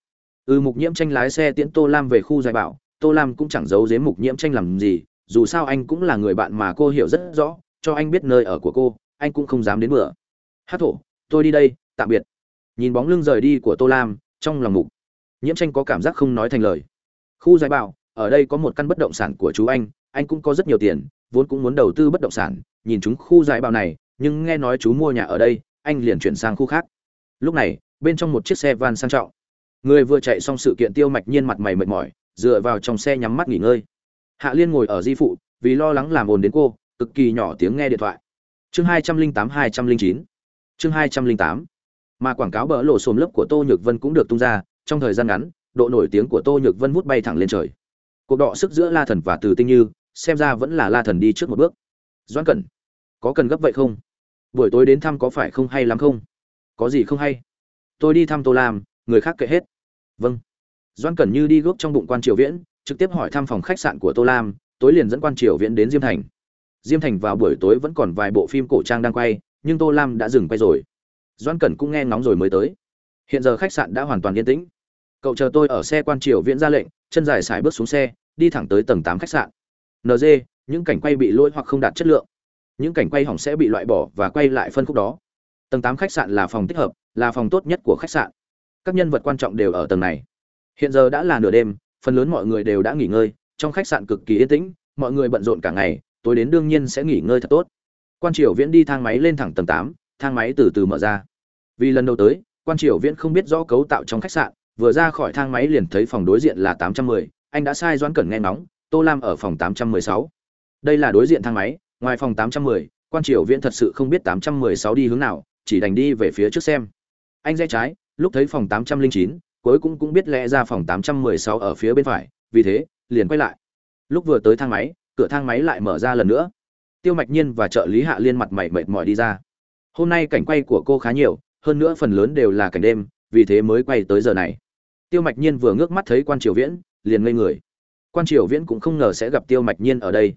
Ừ mục nhiễm tranh lái xe tiễn tô lam về khu giải bảo tô lam cũng chẳng giấu giếm mục nhiễm tranh làm gì, dù sao anh cũng là người bạn mà cô hiểu rất rõ, cho anh biết nơi ở của cô, anh cũng không dám đến bữa. Hát thổ, tôi đi đây, tạm biệt. Nhìn bóng lưng rời đi của tô lam, trong lòng mục nhiễm tranh có cảm giác không nói thành lời. Khu giải bảo, ở đây có một căn bất động sản của chú anh anh cũng có rất nhiều tiền, vốn cũng muốn đầu tư bất động sản, nhìn chúng khu giải bảo này, nhưng nghe nói chú mua nhà ở đây, anh liền chuyển sang khu khác. Lúc này, bên trong một chiếc xe van sang trọng. Người vừa chạy xong sự kiện tiêu mạch nhiên mặt mày mệt mỏi dựa vào trong xe nhắm mắt nghỉ ngơi. Hạ liên ngồi ở di phụ, vì lo lắng làm ồn đến cô, cực kỳ nhỏ tiếng nghe điện thoại. Chương hai trăm linh tám, hai trăm linh chín. Chương hai trăm linh tám. Mà quảng cáo bỡ lộ xồm lớp của tô nhược vân cũng được tung ra, trong thời gian ngắn, độ nổi tiếng của tô nhược vân vút bay thẳng lên trời. Cuộc đọ sức giữa la thần và từ tinh như, xem ra vẫn là la thần đi trước một bước. Doãn cẩn, có cần gấp vậy không? Buổi tối đến thăm có phải không hay lắm không? Có gì không hay? Tôi đi thăm tô lam, người khác kệ hết. Vâng doãn cẩn như đi gốc trong bụng quan triều viễn, trực tiếp hỏi thăm phòng khách sạn của tô lam, tối liền dẫn quan triều viễn đến diêm thành. Diêm thành vào buổi tối vẫn còn vài bộ phim cổ trang đang quay, nhưng tô lam đã dừng quay rồi. Doãn cẩn cũng nghe ngóng rồi mới tới. Hiện giờ khách sạn đã hoàn toàn yên tĩnh. Cậu chờ tôi ở xe quan triều viễn ra lệnh, chân dài xài bước xuống xe, đi thẳng tới tầng tám khách sạn. Nd những cảnh quay bị lỗi hoặc không đạt chất lượng. Những cảnh quay hỏng sẽ bị loại bỏ và quay lại phân khúc đó. Tầng tám khách sạn là phòng tích hợp, là phòng tốt nhất của khách sạn. Các nhân vật quan trọng đều ở tầng này hiện giờ đã là nửa đêm, phần lớn mọi người đều đã nghỉ ngơi, trong khách sạn cực kỳ yên tĩnh, mọi người bận rộn cả ngày, tối đến đương nhiên sẽ nghỉ ngơi thật tốt. Quan triều viễn đi thang máy lên thẳng tầng tám, thang máy từ từ mở ra. Vì lần đầu tới, quan triều viễn không biết rõ cấu tạo trong khách sạn, vừa ra khỏi thang máy liền thấy phòng đối diện là tám trăm mười, anh đã sai doãn cẩn nghe nóng tô lam ở phòng tám trăm mười sáu. Đây là đối diện thang máy, ngoài phòng tám trăm mười, quan triều viễn thật sự không biết tám trăm mười sáu đi hướng nào, chỉ đành đi về phía trước xem. Anh rẽ trái, lúc thấy phòng tám trăm linh chín cuối cùng cũng biết lẽ ra phòng 816 ở phía bên phải, vì thế, liền quay lại. Lúc vừa tới thang máy, cửa thang máy lại mở ra lần nữa. Tiêu Mạch Nhiên và trợ lý Hạ Liên mặt mày mệt mỏi đi ra. Hôm nay cảnh quay của cô khá nhiều, hơn nữa phần lớn đều là cảnh đêm, vì thế mới quay tới giờ này. Tiêu Mạch Nhiên vừa ngước mắt thấy Quan Triều Viễn, liền ngây người. Quan Triều Viễn cũng không ngờ sẽ gặp Tiêu Mạch Nhiên ở đây,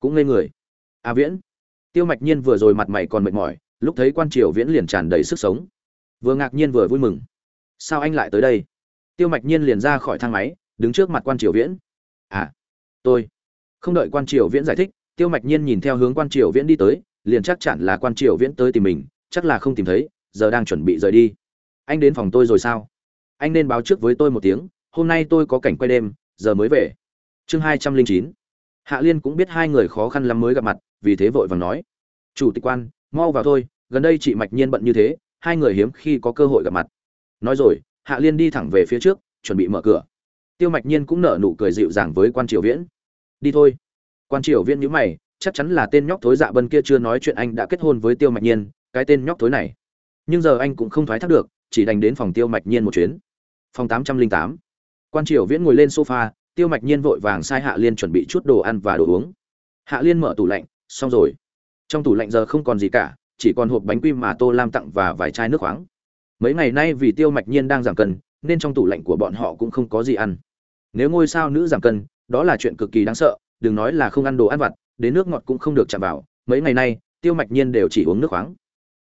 cũng ngây người. A Viễn. Tiêu Mạch Nhiên vừa rồi mặt mày còn mệt mỏi, lúc thấy Quan Triều Viễn liền tràn đầy sức sống. Vừa ngạc nhiên vừa vui mừng sao anh lại tới đây? Tiêu mạch nhiên liền ra khỏi thang máy, đứng trước mặt quan triều viễn. À tôi. Không đợi quan triều viễn giải thích, tiêu mạch nhiên nhìn theo hướng quan triều viễn đi tới, liền chắc chắn là quan triều viễn tới tìm mình, chắc là không tìm thấy, giờ đang chuẩn bị rời đi. Anh đến phòng tôi rồi sao? Anh nên báo trước với tôi một tiếng, hôm nay tôi có cảnh quay đêm, giờ mới về. Chương hai trăm linh chín. Hạ liên cũng biết hai người khó khăn lắm mới gặp mặt, vì thế vội vàng nói. Chủ tịch quan, mau vào thôi, gần đây chị mạch nhiên bận như thế, hai người hiếm khi có cơ hội gặp mặt nói rồi, hạ liên đi thẳng về phía trước, chuẩn bị mở cửa. Tiêu mạch nhiên cũng nở nụ cười dịu dàng với quan triều viễn. Đi thôi. Quan triều viễn nhữ mày, chắc chắn là tên nhóc thối dạ bân kia chưa nói chuyện anh đã kết hôn với tiêu mạch nhiên, cái tên nhóc thối này. Nhưng giờ anh cũng không thoái thác được, chỉ đành đến phòng tiêu mạch nhiên một chuyến. Phòng tám trăm linh tám. Quan triều viễn ngồi lên sofa, tiêu mạch nhiên vội vàng sai hạ liên chuẩn bị chút đồ ăn và đồ uống. Hạ liên mở tủ lạnh, xong rồi. Trong tủ lạnh giờ không còn gì cả, chỉ còn hộp bánh quy mà tô lam tặng và vài chai nước khoáng mấy ngày nay vì tiêu mạch nhiên đang giảm cân, nên trong tủ lạnh của bọn họ cũng không có gì ăn. Nếu ngôi sao nữ giảm cân, đó là chuyện cực kỳ đáng sợ, đừng nói là không ăn đồ ăn vặt, đến nước ngọt cũng không được chạm vào. Mấy ngày nay, tiêu mạch nhiên đều chỉ uống nước khoáng.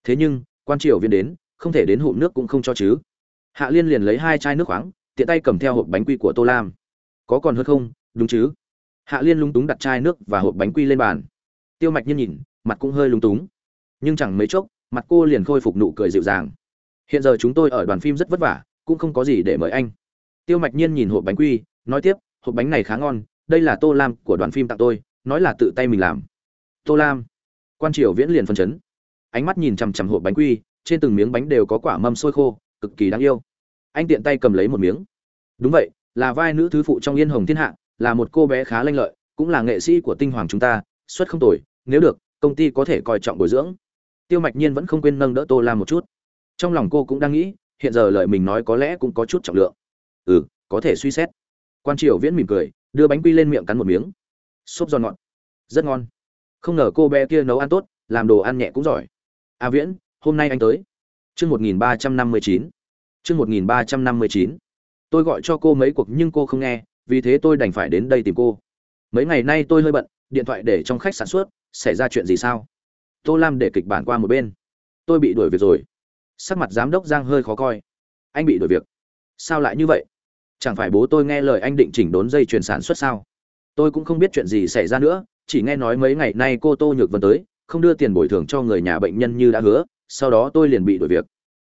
Thế nhưng, quan triều viên đến, không thể đến hụm nước cũng không cho chứ. Hạ liên liền lấy hai chai nước khoáng, tiện tay cầm theo hộp bánh quy của tô lam. Có còn hơn không? Đúng chứ. Hạ liên lung túng đặt chai nước và hộp bánh quy lên bàn. Tiêu mạch nhiên nhìn, mặt cũng hơi lung túng. Nhưng chẳng mấy chốc, mặt cô liền khôi phục nụ cười dịu dàng hiện giờ chúng tôi ở đoàn phim rất vất vả, cũng không có gì để mời anh. Tiêu mạch nhiên nhìn hộp bánh quy, nói tiếp, hộp bánh này khá ngon, đây là tô lam của đoàn phim tặng tôi, nói là tự tay mình làm. Tô lam. Quan triều viễn liền phân chấn. Ánh mắt nhìn chằm chằm hộp bánh quy, trên từng miếng bánh đều có quả mâm sôi khô, cực kỳ đáng yêu. Anh tiện tay cầm lấy một miếng. Đúng vậy, là vai nữ thứ phụ trong yên hồng thiên hạ, là một cô bé khá lanh lợi, cũng là nghệ sĩ của tinh hoàng chúng ta, xuất không tồi, nếu được, công ty có thể coi trọng bồi dưỡng. Tiêu mạch nhiên vẫn không quên nâng đỡ tô lam một chút trong lòng cô cũng đang nghĩ, hiện giờ lời mình nói có lẽ cũng có chút trọng lượng. Ừ có thể suy xét. Quan triều viễn mỉm cười, đưa bánh quy lên miệng cắn một miếng. Xốp giòn ngọt. Rất ngon. Không ngờ cô bé kia nấu ăn tốt, làm đồ ăn nhẹ cũng giỏi. A viễn, hôm nay anh tới. Chương một nghìn ba trăm năm mươi chín. Chương một nghìn ba trăm năm mươi chín. Tôi gọi cho cô mấy cuộc nhưng cô không nghe, vì thế tôi đành phải đến đây tìm cô. Mấy ngày nay tôi hơi bận, điện thoại để trong khách sản xuất xảy ra chuyện gì sao? Tô lam để kịch bản qua một bên. Tôi bị đuổi việc rồi sắc mặt giám đốc giang hơi khó coi. Anh bị đuổi việc. Sao lại như vậy? Chẳng phải bố tôi nghe lời anh định chỉnh đốn dây chuyền sản xuất sao? Tôi cũng không biết chuyện gì xảy ra nữa, chỉ nghe nói mấy ngày nay cô tô nhược vân tới, không đưa tiền bồi thường cho người nhà bệnh nhân như đã hứa, sau đó tôi liền bị đuổi việc.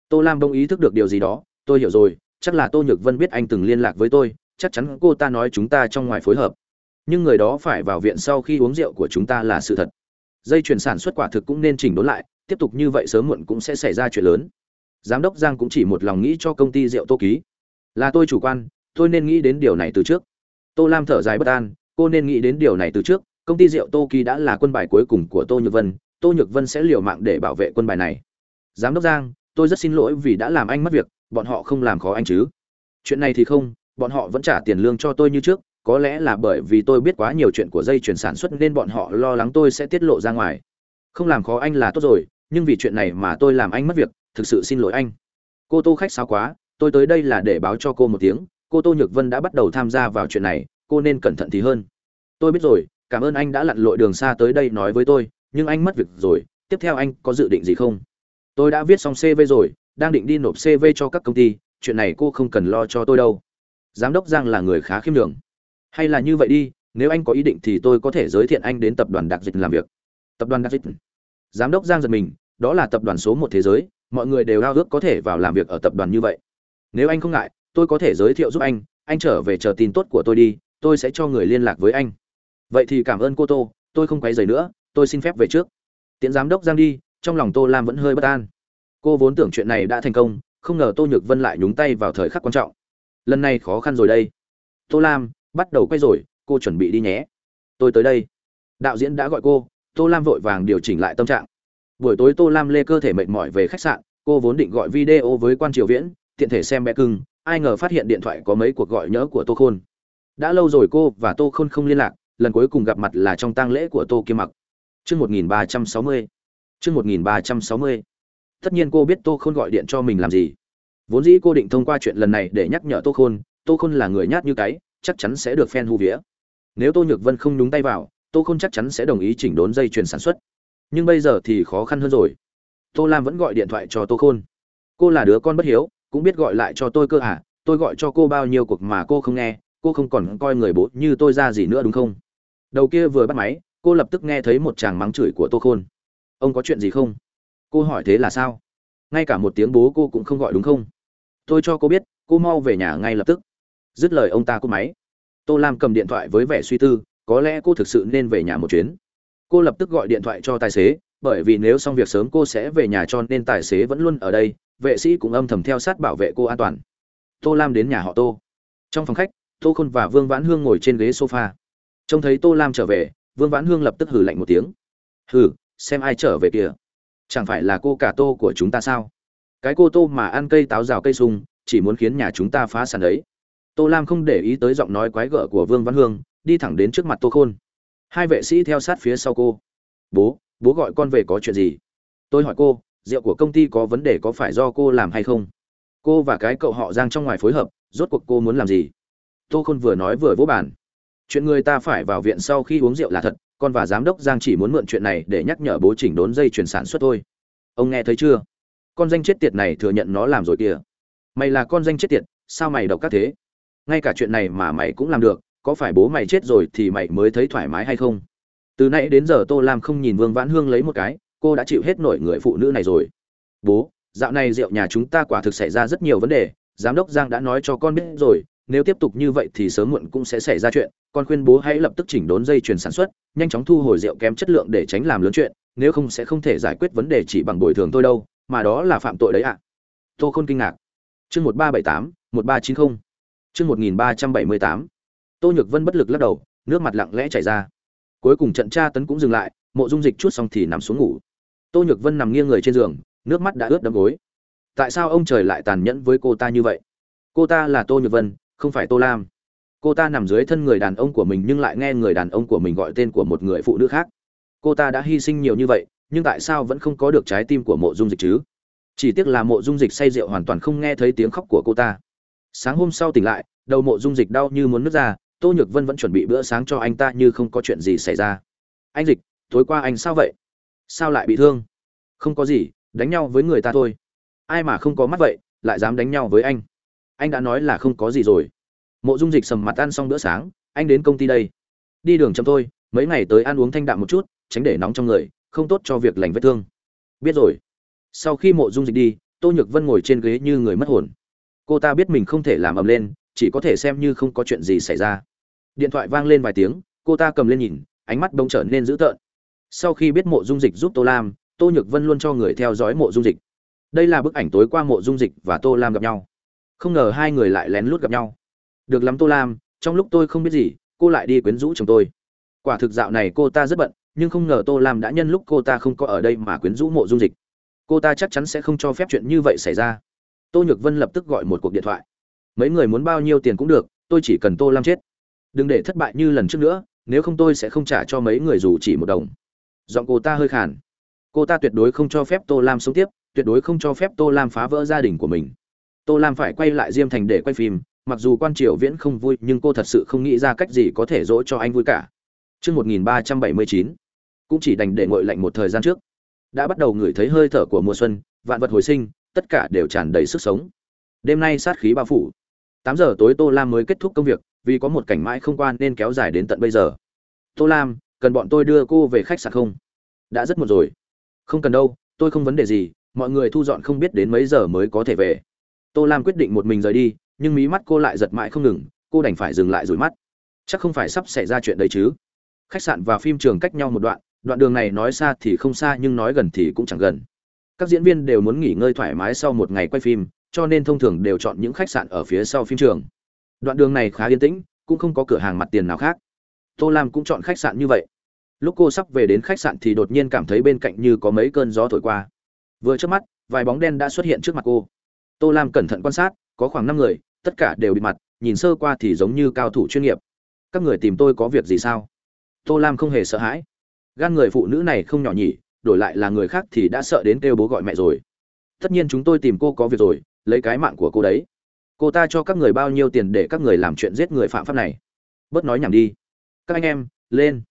Tô lam bông ý thức được điều gì đó, tôi hiểu rồi, chắc là tô nhược vân biết anh từng liên lạc với tôi, chắc chắn cô ta nói chúng ta trong ngoài phối hợp. Nhưng người đó phải vào viện sau khi uống rượu của chúng ta là sự thật. Dây chuyển sản xuất quả thực cũng nên chỉnh đốn lại, tiếp tục như vậy sớm muộn cũng sẽ xảy ra chuyện lớn giám đốc giang cũng chỉ một lòng nghĩ cho công ty rượu tô ký. Là tôi chủ quan, tôi nên nghĩ đến điều này từ trước. Tô lam thở dài bất an, cô nên nghĩ đến điều này từ trước, công ty rượu tô ký đã là quân bài cuối cùng của tô nhược vân, tô nhược vân sẽ liều mạng để bảo vệ quân bài này. Giám đốc giang, tôi rất xin lỗi vì đã làm anh mất việc, bọn họ không làm khó anh chứ. Chuyện này thì không, bọn họ vẫn trả tiền lương cho tôi như trước, có lẽ là bởi vì tôi biết quá nhiều chuyện của dây chuyển sản xuất nên bọn họ lo lắng tôi sẽ tiết lộ ra ngoài. Không làm khó anh là tốt rồi, nhưng vì chuyện này mà tôi làm anh mất việc thực sự xin lỗi anh. Cô tô khách sao quá, tôi tới đây là để báo cho cô một tiếng. Cô tô nhược vân đã bắt đầu tham gia vào chuyện này, cô nên cẩn thận thì hơn. Tôi biết rồi, cảm ơn anh đã lặn lội đường xa tới đây nói với tôi, nhưng anh mất việc rồi, tiếp theo anh có dự định gì không? Tôi đã viết xong cv rồi, đang định đi nộp cv cho các công ty, chuyện này cô không cần lo cho tôi đâu. Giám đốc giang là người khá khiêm đường hay là như vậy đi, nếu anh có ý định thì tôi có thể giới thiệu anh đến tập đoàn đặc dịch làm việc. Tập đoàn đặc dịch. Giám đốc giang giật mình, đó là tập đoàn số một thế giới mọi người đều ao ước có thể vào làm việc ở tập đoàn như vậy. Nếu anh không ngại, tôi có thể giới thiệu giúp anh anh trở về chờ tin tốt của tôi đi, tôi sẽ cho người liên lạc với anh. Vậy thì cảm ơn cô tô, tôi không quấy giày nữa, tôi xin phép về trước. Tiễn giám đốc giang đi, trong lòng tô lam vẫn hơi bất an. Cô vốn tưởng chuyện này đã thành công, không ngờ tô nhược vân lại nhúng tay vào thời khắc quan trọng. Lần này khó khăn rồi đây. Tô lam, bắt đầu quay rồi, cô chuẩn bị đi nhé. Tôi tới đây. Đạo diễn đã gọi cô, tô lam vội vàng điều chỉnh lại tâm trạng buổi tối tô lam lê cơ thể mệt mỏi về khách sạn, cô vốn định gọi video với quan triều viễn, tiện thể xem bé cưng, ai ngờ phát hiện điện thoại có mấy cuộc gọi nhớ của tô khôn. Đã lâu rồi cô và tô khôn không liên lạc, lần cuối cùng gặp mặt là trong tang lễ của tô kiêm mặc. Chương một nghìn ba trăm sáu mươi. Chương một nghìn ba trăm sáu mươi. Tất nhiên cô biết tô khôn gọi điện cho mình làm gì. Vốn dĩ cô định thông qua chuyện lần này để nhắc nhở tô khôn tô khôn là người nhát như cái, chắc chắn sẽ được fan hù vía. Nếu tô nhược vân không nhúng tay vào, tô khôn chắc chắn sẽ đồng ý chỉnh đốn dây chuyền sản xuất nhưng bây giờ thì khó khăn hơn rồi. Tô lam vẫn gọi điện thoại cho tô khôn. Cô là đứa con bất hiếu, cũng biết gọi lại cho tôi cơ à? Tôi gọi cho cô bao nhiêu cuộc mà cô không nghe, cô không còn coi người bố như tôi ra gì nữa đúng không? Đầu kia vừa bắt máy, cô lập tức nghe thấy một chàng mắng chửi của tô khôn. Ông có chuyện gì không? Cô hỏi thế là sao? Ngay cả một tiếng bố cô cũng không gọi đúng không? Tôi cho cô biết, cô mau về nhà ngay lập tức. Dứt lời ông ta cúp máy. Tô lam cầm điện thoại với vẻ suy tư, có lẽ cô thực sự nên về nhà một chuyến cô lập tức gọi điện thoại cho tài xế, bởi vì nếu xong việc sớm cô sẽ về nhà cho nên tài xế vẫn luôn ở đây, vệ sĩ cũng âm thầm theo sát bảo vệ cô an toàn. Tô lam đến nhà họ tô. Trong phòng khách, tô khôn và vương vãn hương ngồi trên ghế sofa. Trông thấy tô lam trở về, vương vãn hương lập tức hử lạnh một tiếng. Hử xem ai trở về kìa. Chẳng phải là cô cả tô của chúng ta sao? Cái cô tô mà ăn cây táo rào cây sung, chỉ muốn khiến nhà chúng ta phá sản đấy. Tô lam không để ý tới giọng nói quái gở của vương văn hương, đi thẳng đến trước mặt tô khôn hai vệ sĩ theo sát phía sau cô. Bố bố gọi con về có chuyện gì? Tôi hỏi cô, rượu của công ty có vấn đề có phải do cô làm hay không? Cô và cái cậu họ giang trong ngoài phối hợp, rốt cuộc cô muốn làm gì? Tô khôn vừa nói vừa vỗ bàn. Chuyện người ta phải vào viện sau khi uống rượu là thật, con và giám đốc giang chỉ muốn mượn chuyện này để nhắc nhở bố chỉnh đốn dây chuyển sản xuất thôi. Ông nghe thấy chưa? Con danh chết tiệt này thừa nhận nó làm rồi kìa. Mày là con danh chết tiệt, sao mày độc các thế? Ngay cả chuyện này mà mày cũng làm được có phải bố mày chết rồi thì mày mới thấy thoải mái hay không? Từ nãy đến giờ tô lam không nhìn vương vãn hương lấy một cái, cô đã chịu hết nổi người phụ nữ này rồi. Bố, dạo này rượu nhà chúng ta quả thực xảy ra rất nhiều vấn đề, giám đốc giang đã nói cho con biết rồi, nếu tiếp tục như vậy thì sớm muộn cũng sẽ xảy ra chuyện, con khuyên bố hãy lập tức chỉnh đốn dây chuyền sản xuất, nhanh chóng thu hồi rượu kém chất lượng để tránh làm lớn chuyện, nếu không sẽ không thể giải quyết vấn đề chỉ bằng bồi thường thôi đâu, mà đó là phạm tội đấy ạ. Tô khôn kinh ngạc. Chương một ba bảy tám, một ba chín mươi chương một nghìn ba trăm bảy mươi tám tô nhược vân bất lực lắc đầu, nước mặt lặng lẽ chảy ra. Cuối cùng trận tra tấn cũng dừng lại, mộ dung dịch chút xong thì nằm xuống ngủ. Tô nhược vân nằm nghiêng người trên giường, nước mắt đã ướt đẫm gối. Tại sao ông trời lại tàn nhẫn với cô ta như vậy? Cô ta là tô nhược vân, không phải tô lam. Cô ta nằm dưới thân người đàn ông của mình nhưng lại nghe người đàn ông của mình gọi tên của một người phụ nữ khác. Cô ta đã hy sinh nhiều như vậy, nhưng tại sao vẫn không có được trái tim của mộ dung dịch chứ? Chỉ tiếc là mộ dung dịch say rượu hoàn toàn không nghe thấy tiếng khóc của cô ta. Sáng hôm sau tỉnh lại, đầu mộ dung dịch đau như muốn nứt ra tô nhược vân vẫn chuẩn bị bữa sáng cho anh ta như không có chuyện gì xảy ra. Anh dịch, tối qua anh sao vậy? Sao lại bị thương? Không có gì, đánh nhau với người ta thôi. Ai mà không có mắt vậy, lại dám đánh nhau với anh. Anh đã nói là không có gì rồi. Mộ dung dịch sầm mặt ăn xong bữa sáng, anh đến công ty đây. Đi đường chậm thôi, mấy ngày tới ăn uống thanh đạm một chút, tránh để nóng trong người, không tốt cho việc lành vết thương. Biết rồi. Sau khi mộ dung dịch đi, tô nhược vân ngồi trên ghế như người mất hồn. Cô ta biết mình không thể làm ầm lên chỉ có thể xem như không có chuyện gì xảy ra. Điện thoại vang lên vài tiếng, cô ta cầm lên nhìn, ánh mắt bỗng trở nên dữ tợn. Sau khi biết mộ dung dịch giúp tô lam, tô nhược vân luôn cho người theo dõi mộ dung dịch. Đây là bức ảnh tối qua mộ dung dịch và tô lam gặp nhau. Không ngờ hai người lại lén lút gặp nhau. Được lắm tô lam, trong lúc tôi không biết gì, cô lại đi quyến rũ chồng tôi. Quả thực dạo này cô ta rất bận, nhưng không ngờ tô lam đã nhân lúc cô ta không có ở đây mà quyến rũ mộ dung dịch. Cô ta chắc chắn sẽ không cho phép chuyện như vậy xảy ra. Tô nhược vân lập tức gọi một cuộc điện thoại mấy người muốn bao nhiêu tiền cũng được tôi chỉ cần tô lam chết đừng để thất bại như lần trước nữa nếu không tôi sẽ không trả cho mấy người dù chỉ một đồng giọng cô ta hơi khàn cô ta tuyệt đối không cho phép tô lam sống tiếp tuyệt đối không cho phép tô lam phá vỡ gia đình của mình tô lam phải quay lại diêm thành để quay phim mặc dù quan triều viễn không vui nhưng cô thật sự không nghĩ ra cách gì có thể dỗ cho anh vui cả Trước 1379, cũng chỉ đành để ngội lạnh một thời gian trước. Đã bắt đầu ngửi thấy hơi thở của mùa xuân, vạn vật hồi sinh, tất cả đều tràn đầy sức sống. Đêm nay sát khí bao phủ. 8 giờ tối Tô Lam mới kết thúc công việc, vì có một cảnh mãi không quan nên kéo dài đến tận bây giờ. Tô Lam, cần bọn tôi đưa cô về khách sạn không? Đã rất muộn rồi. Không cần đâu, tôi không vấn đề gì, mọi người thu dọn không biết đến mấy giờ mới có thể về. Tô Lam quyết định một mình rời đi, nhưng mí mắt cô lại giật mãi không ngừng, cô đành phải dừng lại rủi mắt. Chắc không phải sắp xảy ra chuyện đấy chứ? Khách sạn và phim trường cách nhau một đoạn, đoạn đường này nói xa thì không xa nhưng nói gần thì cũng chẳng gần. Các diễn viên đều muốn nghỉ ngơi thoải mái sau một ngày quay phim, cho nên thông thường đều chọn những khách sạn ở phía sau phim trường. Đoạn đường này khá yên tĩnh, cũng không có cửa hàng mặt tiền nào khác. Tô Lam cũng chọn khách sạn như vậy. Lúc cô sắp về đến khách sạn thì đột nhiên cảm thấy bên cạnh như có mấy cơn gió thổi qua. Vừa trước mắt, vài bóng đen đã xuất hiện trước mặt cô. Tô Lam cẩn thận quan sát, có khoảng năm người, tất cả đều bị mặt, nhìn sơ qua thì giống như cao thủ chuyên nghiệp. Các người tìm tôi có việc gì sao? Tô Lam không hề sợ hãi. Gan người phụ nữ này không nhỏ nhỉ, đổi lại là người khác thì đã sợ đến kêu bố gọi mẹ rồi. Tất nhiên chúng tôi tìm cô có việc rồi, lấy cái mạng của cô đấy. Cô ta cho các người bao nhiêu tiền để các người làm chuyện giết người phạm pháp này? Bớt nói nhảm đi. Các anh em, lên.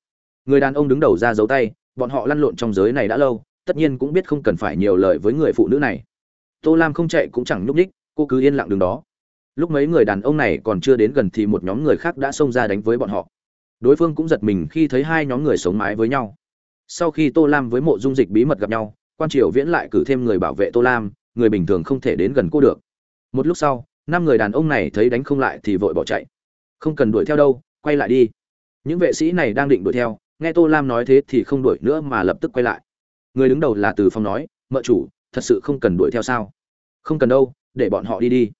Người đàn ông đứng đầu ra giấu tay, bọn họ lăn lộn trong giới này đã lâu, tất nhiên cũng biết không cần phải nhiều lời với người phụ nữ này. Tô Lam không chạy cũng chẳng nhúc nhích, cô cứ yên lặng đứng đó. Lúc mấy người đàn ông này còn chưa đến gần thì một nhóm người khác đã xông ra đánh với bọn họ đối phương cũng giật mình khi thấy hai nhóm người sống mái với nhau sau khi tô lam với mộ dung dịch bí mật gặp nhau quan triều viễn lại cử thêm người bảo vệ tô lam người bình thường không thể đến gần cô được. Một lúc sau, năm người đàn ông này thấy đánh không lại thì vội bỏ chạy. Không cần đuổi theo đâu, quay lại đi. Những vệ sĩ này đang định đuổi theo, nghe tô lam nói thế thì không đuổi nữa mà lập tức quay lại. Người đứng đầu là từ phong nói, mợ chủ, thật sự không cần đuổi theo sao? Không cần đâu, để bọn họ đi đi.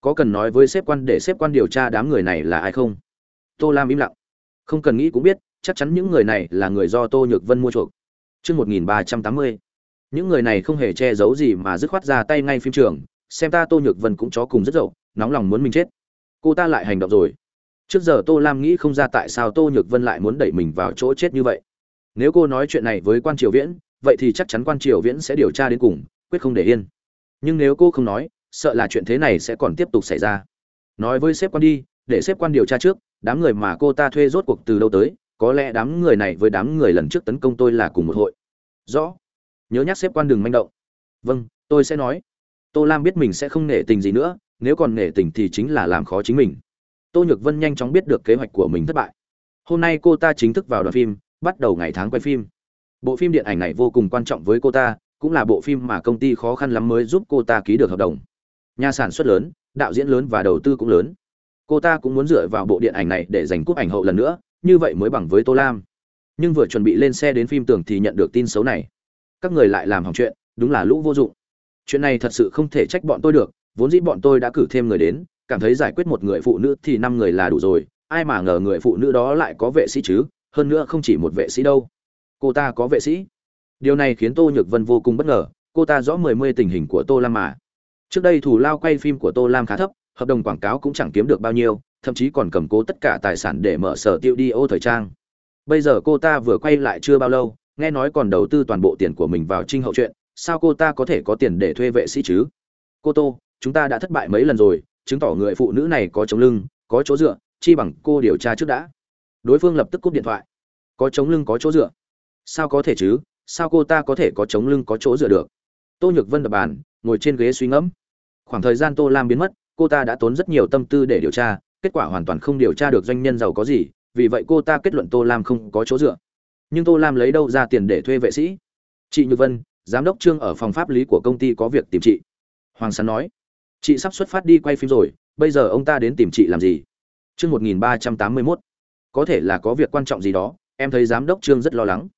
Có cần nói với sếp quan để sếp quan điều tra đám người này là ai không? Tô lam im lặng. Không cần nghĩ cũng biết, chắc chắn những người này là người do tô nhược vân mua chuộc. Chương một nghìn ba trăm tám mươi những người này không hề che giấu gì mà dứt khoát ra tay ngay phim trường, xem ta tô nhược vân cũng chó cùng rất dậu, nóng lòng muốn mình chết. Cô ta lại hành động rồi. Trước giờ tô lam nghĩ không ra tại sao tô nhược vân lại muốn đẩy mình vào chỗ chết như vậy. Nếu cô nói chuyện này với quan triều viễn, vậy thì chắc chắn quan triều viễn sẽ điều tra đến cùng, quyết không để yên. Nhưng nếu cô không nói, sợ là chuyện thế này sẽ còn tiếp tục xảy ra. Nói với sếp quan đi, để sếp quan điều tra trước, đám người mà cô ta thuê rốt cuộc từ đâu tới, có lẽ đám người này với đám người lần trước tấn công tôi là cùng một hội. Rõ nhớ nhắc xếp quan đường manh động. Vâng tôi sẽ nói. Tô lam biết mình sẽ không nể tình gì nữa, nếu còn nể tình thì chính là làm khó chính mình. Tô nhược vân nhanh chóng biết được kế hoạch của mình thất bại. Hôm nay cô ta chính thức vào đoàn phim, bắt đầu ngày tháng quay phim. Bộ phim điện ảnh này vô cùng quan trọng với cô ta, cũng là bộ phim mà công ty khó khăn lắm mới giúp cô ta ký được hợp đồng. Nhà sản xuất lớn, đạo diễn lớn và đầu tư cũng lớn. Cô ta cũng muốn dựa vào bộ điện ảnh này để giành cúp ảnh hậu lần nữa, như vậy mới bằng với tô lam. Nhưng vừa chuẩn bị lên xe đến phim tường thì nhận được tin xấu này các người lại làm hỏng chuyện, đúng là lũ vô dụng. Chuyện này thật sự không thể trách bọn tôi được, vốn dĩ bọn tôi đã cử thêm người đến, cảm thấy giải quyết một người phụ nữ thì năm người là đủ rồi, ai mà ngờ người phụ nữ đó lại có vệ sĩ chứ, hơn nữa không chỉ một vệ sĩ đâu. Cô ta có vệ sĩ. Điều này khiến tô nhược vân vô cùng bất ngờ, cô ta rõ mười mươi tình hình của tô lam mà. Trước đây thủ lao quay phim của tô lam khá thấp, hợp đồng quảng cáo cũng chẳng kiếm được bao nhiêu, thậm chí còn cầm cố tất cả tài sản để mở sở tiêu đi ô thời trang. Bây giờ cô ta vừa quay lại chưa bao lâu nghe nói còn đầu tư toàn bộ tiền của mình vào trinh hậu chuyện, sao cô ta có thể có tiền để thuê vệ sĩ chứ? Cô tô, chúng ta đã thất bại mấy lần rồi, chứng tỏ người phụ nữ này có chống lưng, có chỗ dựa, chi bằng cô điều tra trước đã. Đối phương lập tức cúp điện thoại. Có chống lưng, có chỗ dựa. Sao có thể chứ? Sao cô ta có thể có chống lưng, có chỗ dựa được? Tô nhược vân đập bàn, ngồi trên ghế suy ngẫm. Khoảng thời gian tô lam biến mất, cô ta đã tốn rất nhiều tâm tư để điều tra, kết quả hoàn toàn không điều tra được doanh nhân giàu có gì, vì vậy cô ta kết luận tô lam không có chỗ dựa nhưng tô lam lấy đâu ra tiền để thuê vệ sĩ? Chị như vân, giám đốc trương ở phòng pháp lý của công ty có việc tìm chị. Hoàng sán nói, chị sắp xuất phát đi quay phim rồi, bây giờ ông ta đến tìm chị làm gì? Chương một nghìn ba trăm tám mươi mốt. Có thể là có việc quan trọng gì đó, em thấy giám đốc trương rất lo lắng.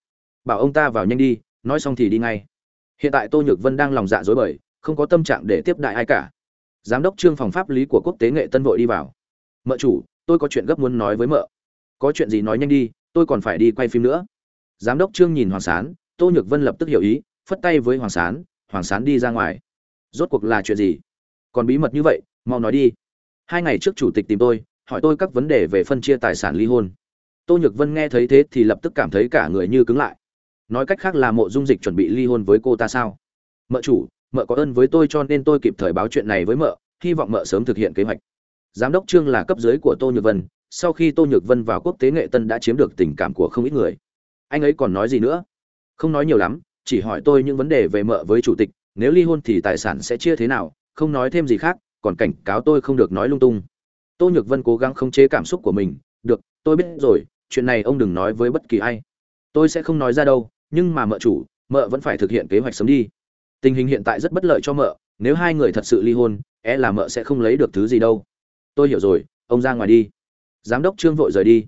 Bảo ông ta vào nhanh đi, nói xong thì đi ngay. Hiện tại tô nhược vân đang lòng dạ dối bời, không có tâm trạng để tiếp đại ai cả. Giám đốc trương phòng pháp lý của quốc tế nghệ tân vội đi vào. Mợ chủ, tôi có chuyện gấp muốn nói với mợ. Có chuyện gì nói nhanh đi, tôi còn phải đi quay phim nữa giám đốc trương nhìn hoàng sán, tô nhược vân lập tức hiểu ý, phất tay với hoàng sán hoàng sán đi ra ngoài. Rốt cuộc là chuyện gì? Còn bí mật như vậy, mau nói đi. Hai ngày trước chủ tịch tìm tôi, hỏi tôi các vấn đề về phân chia tài sản ly hôn. Tô nhược vân nghe thấy thế thì lập tức cảm thấy cả người như cứng lại. Nói cách khác là mộ dung dịch chuẩn bị ly hôn với cô ta sao? Mợ chủ, mợ có ơn với tôi cho nên tôi kịp thời báo chuyện này với mợ, hy vọng mợ sớm thực hiện kế hoạch. Giám đốc trương là cấp dưới của tô nhược vân, sau khi tô nhược vân vào quốc tế nghệ tân đã chiếm được tình cảm của không ít người anh ấy còn nói gì nữa? Không nói nhiều lắm, chỉ hỏi tôi những vấn đề về mợ với chủ tịch, nếu ly hôn thì tài sản sẽ chia thế nào, không nói thêm gì khác, còn cảnh cáo tôi không được nói lung tung. Tô nhược vân cố gắng khống chế cảm xúc của mình, được, tôi biết rồi, chuyện này ông đừng nói với bất kỳ ai. Tôi sẽ không nói ra đâu, nhưng mà mợ chủ, mợ vẫn phải thực hiện kế hoạch sớm đi. Tình hình hiện tại rất bất lợi cho mợ, nếu hai người thật sự ly hôn é e là mợ sẽ không lấy được thứ gì đâu. Tôi hiểu rồi, ông ra ngoài đi. Giám đốc trương vội rời đi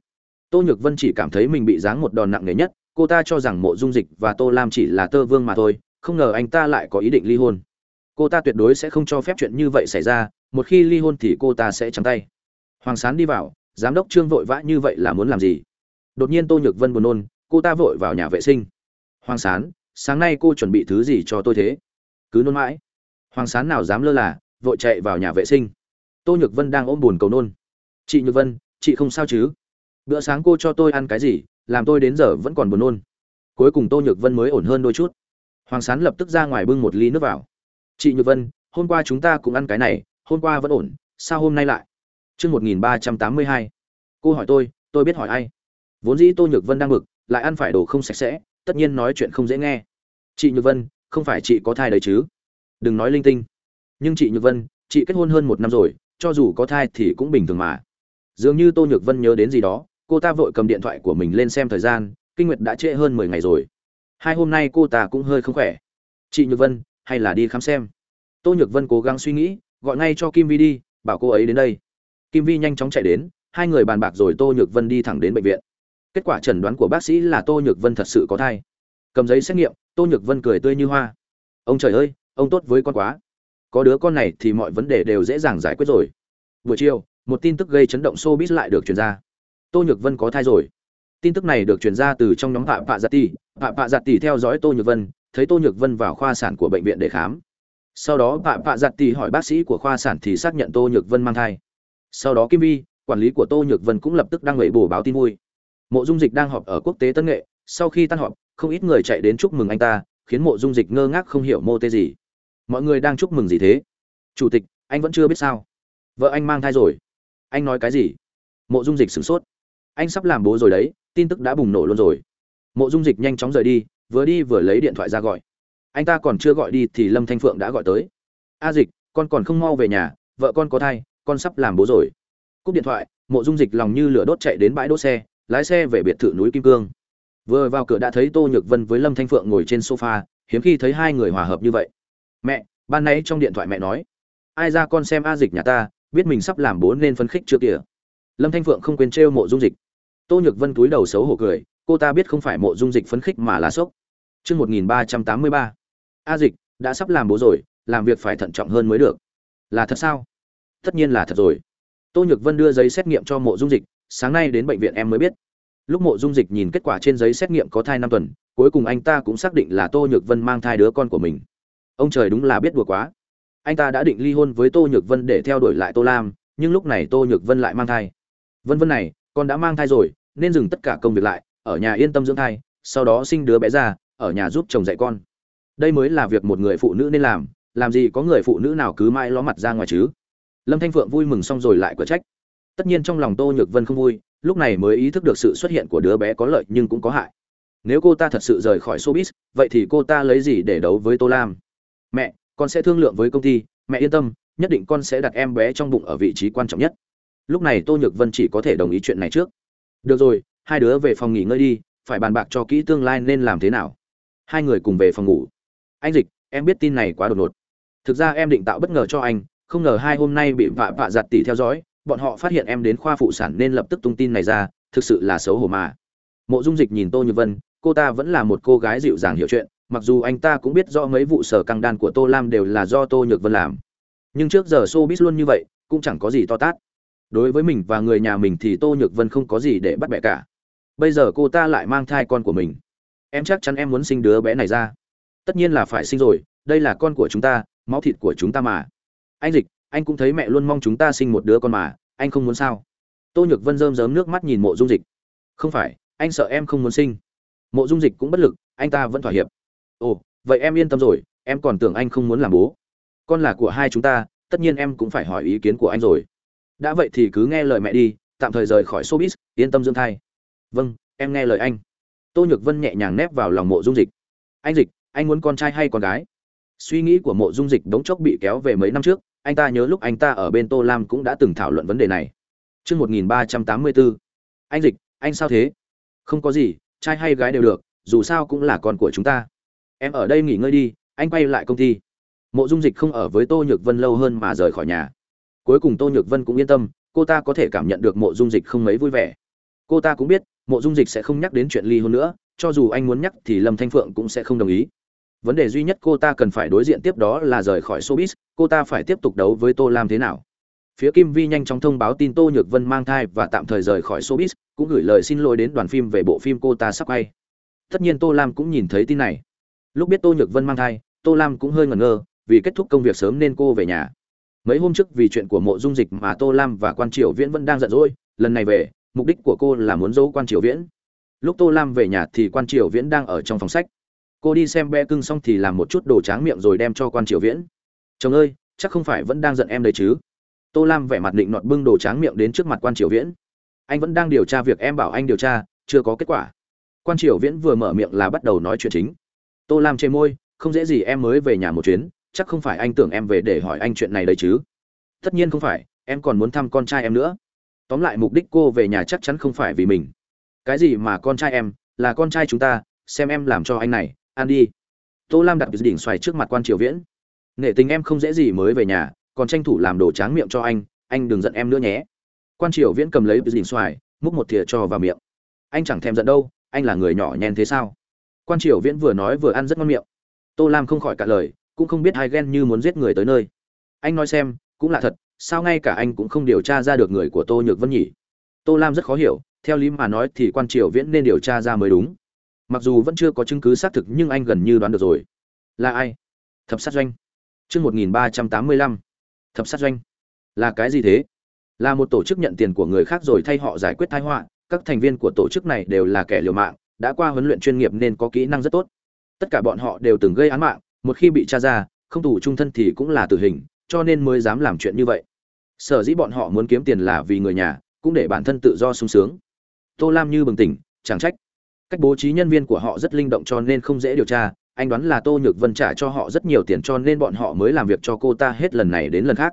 tô nhược vân chỉ cảm thấy mình bị giáng một đòn nặng nề nhất, cô ta cho rằng mộ dung dịch và tô lam chỉ là tơ vương mà thôi, không ngờ anh ta lại có ý định ly hôn. Cô ta tuyệt đối sẽ không cho phép chuyện như vậy xảy ra, một khi ly hôn thì cô ta sẽ trắng tay. Hoàng sán đi vào, giám đốc trương vội vã như vậy là muốn làm gì? Đột nhiên tô nhược vân buồn nôn, cô ta vội vào nhà vệ sinh. Hoàng sán, sáng nay cô chuẩn bị thứ gì cho tôi thế? Cứ nôn mãi. Hoàng sán nào dám lơ là, vội chạy vào nhà vệ sinh. Tô nhược vân đang ôm buồn cầu nôn. Chị nhược vân, chị không sao chứ? Bữa sáng cô cho tôi ăn cái gì, làm tôi đến giờ vẫn còn buồn nôn. Cuối cùng tô nhược vân mới ổn hơn đôi chút. Hoàng sán lập tức ra ngoài bưng một ly nước vào. Chị nhược vân, hôm qua chúng ta cũng ăn cái này, hôm qua vẫn ổn, sao hôm nay lại? Chương một nghìn ba trăm tám mươi hai. Cô hỏi tôi tôi biết hỏi ai? Vốn dĩ tô nhược vân đang bực, lại ăn phải đồ không sạch sẽ, tất nhiên nói chuyện không dễ nghe. Chị nhược vân, không phải chị có thai đấy chứ? Đừng nói linh tinh. Nhưng chị nhược vân, chị kết hôn hơn một năm rồi, cho dù có thai thì cũng bình thường mà. Dường như tô nhược vân nhớ đến gì đó cô ta vội cầm điện thoại của mình lên xem thời gian, kinh nguyệt đã trễ hơn mười ngày rồi. Hai hôm nay cô ta cũng hơi không khỏe. Chị nhược vân, hay là đi khám xem? Tô nhược vân cố gắng suy nghĩ, gọi ngay cho kim vi đi, bảo cô ấy đến đây. Kim vi nhanh chóng chạy đến, hai người bàn bạc rồi tô nhược vân đi thẳng đến bệnh viện. Kết quả chẩn đoán của bác sĩ là tô nhược vân thật sự có thai. Cầm giấy xét nghiệm, tô nhược vân cười tươi như hoa. Ông trời ơi, ông tốt với con quá. Có đứa con này thì mọi vấn đề đều dễ dàng giải quyết rồi. Buổi chiều, một tin tức gây chấn động showbiz lại được truyền ra tô nhược vân có thai rồi. Tin tức này được truyền ra từ trong nhóm hạ pạ giặt tỷ hạ pạ giặt tỷ theo dõi tô nhược vân, thấy tô nhược vân vào khoa sản của bệnh viện để khám. Sau đó hạ pạ giặt tỷ hỏi bác sĩ của khoa sản thì xác nhận tô nhược vân mang thai. Sau đó kim vi, quản lý của tô nhược vân cũng lập tức đăng lệ bổ báo tin vui. Mộ dung dịch đang họp ở quốc tế tân nghệ. Sau khi tan họp, không ít người chạy đến chúc mừng anh ta, khiến mộ dung dịch ngơ ngác không hiểu mô tê gì. Mọi người đang chúc mừng gì thế? Chủ tịch, anh vẫn chưa biết sao. Vợ anh mang thai rồi. Anh nói cái gì? Mộ dung dịch sửng sốt anh sắp làm bố rồi đấy, tin tức đã bùng nổ luôn rồi. Mộ dung dịch nhanh chóng rời đi, vừa đi vừa lấy điện thoại ra gọi. Anh ta còn chưa gọi đi thì lâm thanh phượng đã gọi tới. A dịch, con còn không mau về nhà, vợ con có thai, con sắp làm bố rồi. Cúp điện thoại, mộ dung dịch lòng như lửa đốt chạy đến bãi đỗ xe, lái xe về biệt thự núi kim cương. Vừa vào cửa đã thấy tô nhược vân với lâm thanh phượng ngồi trên sofa, hiếm khi thấy hai người hòa hợp như vậy. Mẹ, ban nãy trong điện thoại mẹ nói, ai ra con xem a dịch nhà ta, biết mình sắp làm bố nên phấn khích chưa kìa. Lâm thanh phượng không quên trêu mộ dung dịch tô nhược vân túi đầu xấu hổ cười, cô ta biết không phải mộ dung dịch phấn khích mà là sốc. Chương một nghìn ba trăm tám mươi ba. A dịch, đã sắp làm bố rồi, làm việc phải thận trọng hơn mới được. Là thật sao? Tất nhiên là thật rồi. Tô nhược vân đưa giấy xét nghiệm cho mộ dung dịch, sáng nay đến bệnh viện em mới biết. Lúc mộ dung dịch nhìn kết quả trên giấy xét nghiệm có thai năm tuần, cuối cùng anh ta cũng xác định là tô nhược vân mang thai đứa con của mình. Ông trời đúng là biết đùa quá. Anh ta đã định ly hôn với tô nhược vân để theo đuổi lại tô lam, nhưng lúc này tô nhược vân lại mang thai. Vân vân này con đã mang thai rồi, nên dừng tất cả công việc lại, ở nhà yên tâm dưỡng thai, sau đó sinh đứa bé ra, ở nhà giúp chồng dạy con. Đây mới là việc một người phụ nữ nên làm làm gì có người phụ nữ nào cứ mãi ló mặt ra ngoài chứ? Lâm thanh phượng vui mừng xong rồi lại cửa trách. Tất nhiên trong lòng tô nhược vân không vui, lúc này mới ý thức được sự xuất hiện của đứa bé có lợi nhưng cũng có hại. Nếu cô ta thật sự rời khỏi showbiz, vậy thì cô ta lấy gì để đấu với tô lam? Mẹ, con sẽ thương lượng với công ty, mẹ yên tâm, nhất định con sẽ đặt em bé trong bụng ở vị trí quan trọng nhất lúc này tô nhược vân chỉ có thể đồng ý chuyện này trước. Được rồi, hai đứa về phòng nghỉ ngơi đi, phải bàn bạc cho kỹ tương lai nên làm thế nào. Hai người cùng về phòng ngủ. Anh dịch, em biết tin này quá đột ngột. Thực ra em định tạo bất ngờ cho anh, không ngờ hai hôm nay bị vạ vạ giặt tỉ theo dõi, bọn họ phát hiện em đến khoa phụ sản nên lập tức tung tin này ra, thực sự là xấu hổ mà. Mộ dung dịch nhìn tô như vân, cô ta vẫn là một cô gái dịu dàng hiểu chuyện, mặc dù anh ta cũng biết rõ mấy vụ sở căng đan của tô lam đều là do tô nhược vân làm. Nhưng trước giờ showbiz luôn như vậy, cũng chẳng có gì to tát đối với mình và người nhà mình thì tô nhược vân không có gì để bắt bẻ cả. Bây giờ cô ta lại mang thai con của mình. Em chắc chắn em muốn sinh đứa bé này ra. Tất nhiên là phải sinh rồi, đây là con của chúng ta, máu thịt của chúng ta mà. Anh dịch, anh cũng thấy mẹ luôn mong chúng ta sinh một đứa con mà, anh không muốn sao? Tô nhược vân rơm rớm nước mắt nhìn mộ dung dịch. Không phải, anh sợ em không muốn sinh. Mộ dung dịch cũng bất lực, anh ta vẫn thỏa hiệp. Ồ, vậy em yên tâm rồi, em còn tưởng anh không muốn làm bố. Con là của hai chúng ta, tất nhiên em cũng phải hỏi ý kiến của anh rồi đã vậy thì cứ nghe lời mẹ đi tạm thời rời khỏi showbiz yên tâm dưỡng thai. Vâng em nghe lời anh. Tô nhược vân nhẹ nhàng nép vào lòng mộ dung dịch. Anh dịch anh muốn con trai hay con gái? Suy nghĩ của mộ dung dịch đống chốc bị kéo về mấy năm trước anh ta nhớ lúc anh ta ở bên tô lam cũng đã từng thảo luận vấn đề này. Trước 1384, anh dịch anh sao thế? Không có gì trai hay gái đều được dù sao cũng là con của chúng ta. Em ở đây nghỉ ngơi đi anh quay lại công ty. Mộ dung dịch không ở với tô nhược vân lâu hơn mà rời khỏi nhà cuối cùng tô nhược vân cũng yên tâm, cô ta có thể cảm nhận được mộ dung dịch không mấy vui vẻ. Cô ta cũng biết, mộ dung dịch sẽ không nhắc đến chuyện ly hôn nữa, cho dù anh muốn nhắc thì lâm thanh phượng cũng sẽ không đồng ý. Vấn đề duy nhất cô ta cần phải đối diện tiếp đó là rời khỏi showbiz, cô ta phải tiếp tục đấu với tô lam thế nào? Phía kim vi nhanh chóng thông báo tin tô nhược vân mang thai và tạm thời rời khỏi showbiz, cũng gửi lời xin lỗi đến đoàn phim về bộ phim cô ta sắp quay. Tất nhiên tô lam cũng nhìn thấy tin này. Lúc biết tô nhược vân mang thai, tô lam cũng hơi ngẩn ngơ, vì kết thúc công việc sớm nên cô về nhà mấy hôm trước vì chuyện của mộ dung dịch mà tô lam và quan triều viễn vẫn đang giận dỗi, lần này về, mục đích của cô là muốn giấu quan triều viễn. Lúc tô lam về nhà thì quan triều viễn đang ở trong phòng sách. Cô đi xem be cưng xong thì làm một chút đồ tráng miệng rồi đem cho quan triều viễn. Chồng ơi, chắc không phải vẫn đang giận em đấy chứ? Tô lam vẻ mặt định nọt bưng đồ tráng miệng đến trước mặt quan triều viễn. Anh vẫn đang điều tra việc em bảo anh điều tra, chưa có kết quả. Quan triều viễn vừa mở miệng là bắt đầu nói chuyện chính. Tô lam chê môi, không dễ gì em mới về nhà một chuyến chắc không phải anh tưởng em về để hỏi anh chuyện này đấy chứ. Tất nhiên không phải, em còn muốn thăm con trai em nữa. Tóm lại mục đích cô về nhà chắc chắn không phải vì mình. Cái gì mà con trai em, là con trai chúng ta, xem em làm cho anh này, ăn đi. Tô lam đặt đỉnh xoài trước mặt quan triều viễn. Nể tình em không dễ gì mới về nhà, còn tranh thủ làm đồ tráng miệng cho anh anh đừng giận em nữa nhé. Quan triều viễn cầm lấy đỉnh xoài, múc một thìa cho vào miệng. Anh chẳng thèm giận đâu, anh là người nhỏ nhen thế sao? Quan triều viễn vừa nói vừa ăn rất ngon miệng. Tô lam không khỏi cả lời cũng không biết hai ghen như muốn giết người tới nơi. Anh nói xem, cũng là thật, sao ngay cả anh cũng không điều tra ra được người của tô nhược vân nhỉ? Tô lam rất khó hiểu, theo lý mà nói thì quan triều viễn nên điều tra ra mới đúng. Mặc dù vẫn chưa có chứng cứ xác thực nhưng anh gần như đoán được rồi. Là ai? Thập sát doanh. Chương một nghìn ba trăm tám mươi lăm. Thập sát doanh. Là cái gì thế? Là một tổ chức nhận tiền của người khác rồi thay họ giải quyết tai họa. Các thành viên của tổ chức này đều là kẻ liều mạng, đã qua huấn luyện chuyên nghiệp nên có kỹ năng rất tốt. Tất cả bọn họ đều từng gây án mạng một khi bị tra ra, không tù trung thân thì cũng là tử hình, cho nên mới dám làm chuyện như vậy. Sở dĩ bọn họ muốn kiếm tiền là vì người nhà, cũng để bản thân tự do sung sướng. Tô lam như bừng tỉnh, chẳng trách. Cách bố trí nhân viên của họ rất linh động cho nên không dễ điều tra, anh đoán là tô nhược vân trả cho họ rất nhiều tiền cho nên bọn họ mới làm việc cho cô ta hết lần này đến lần khác.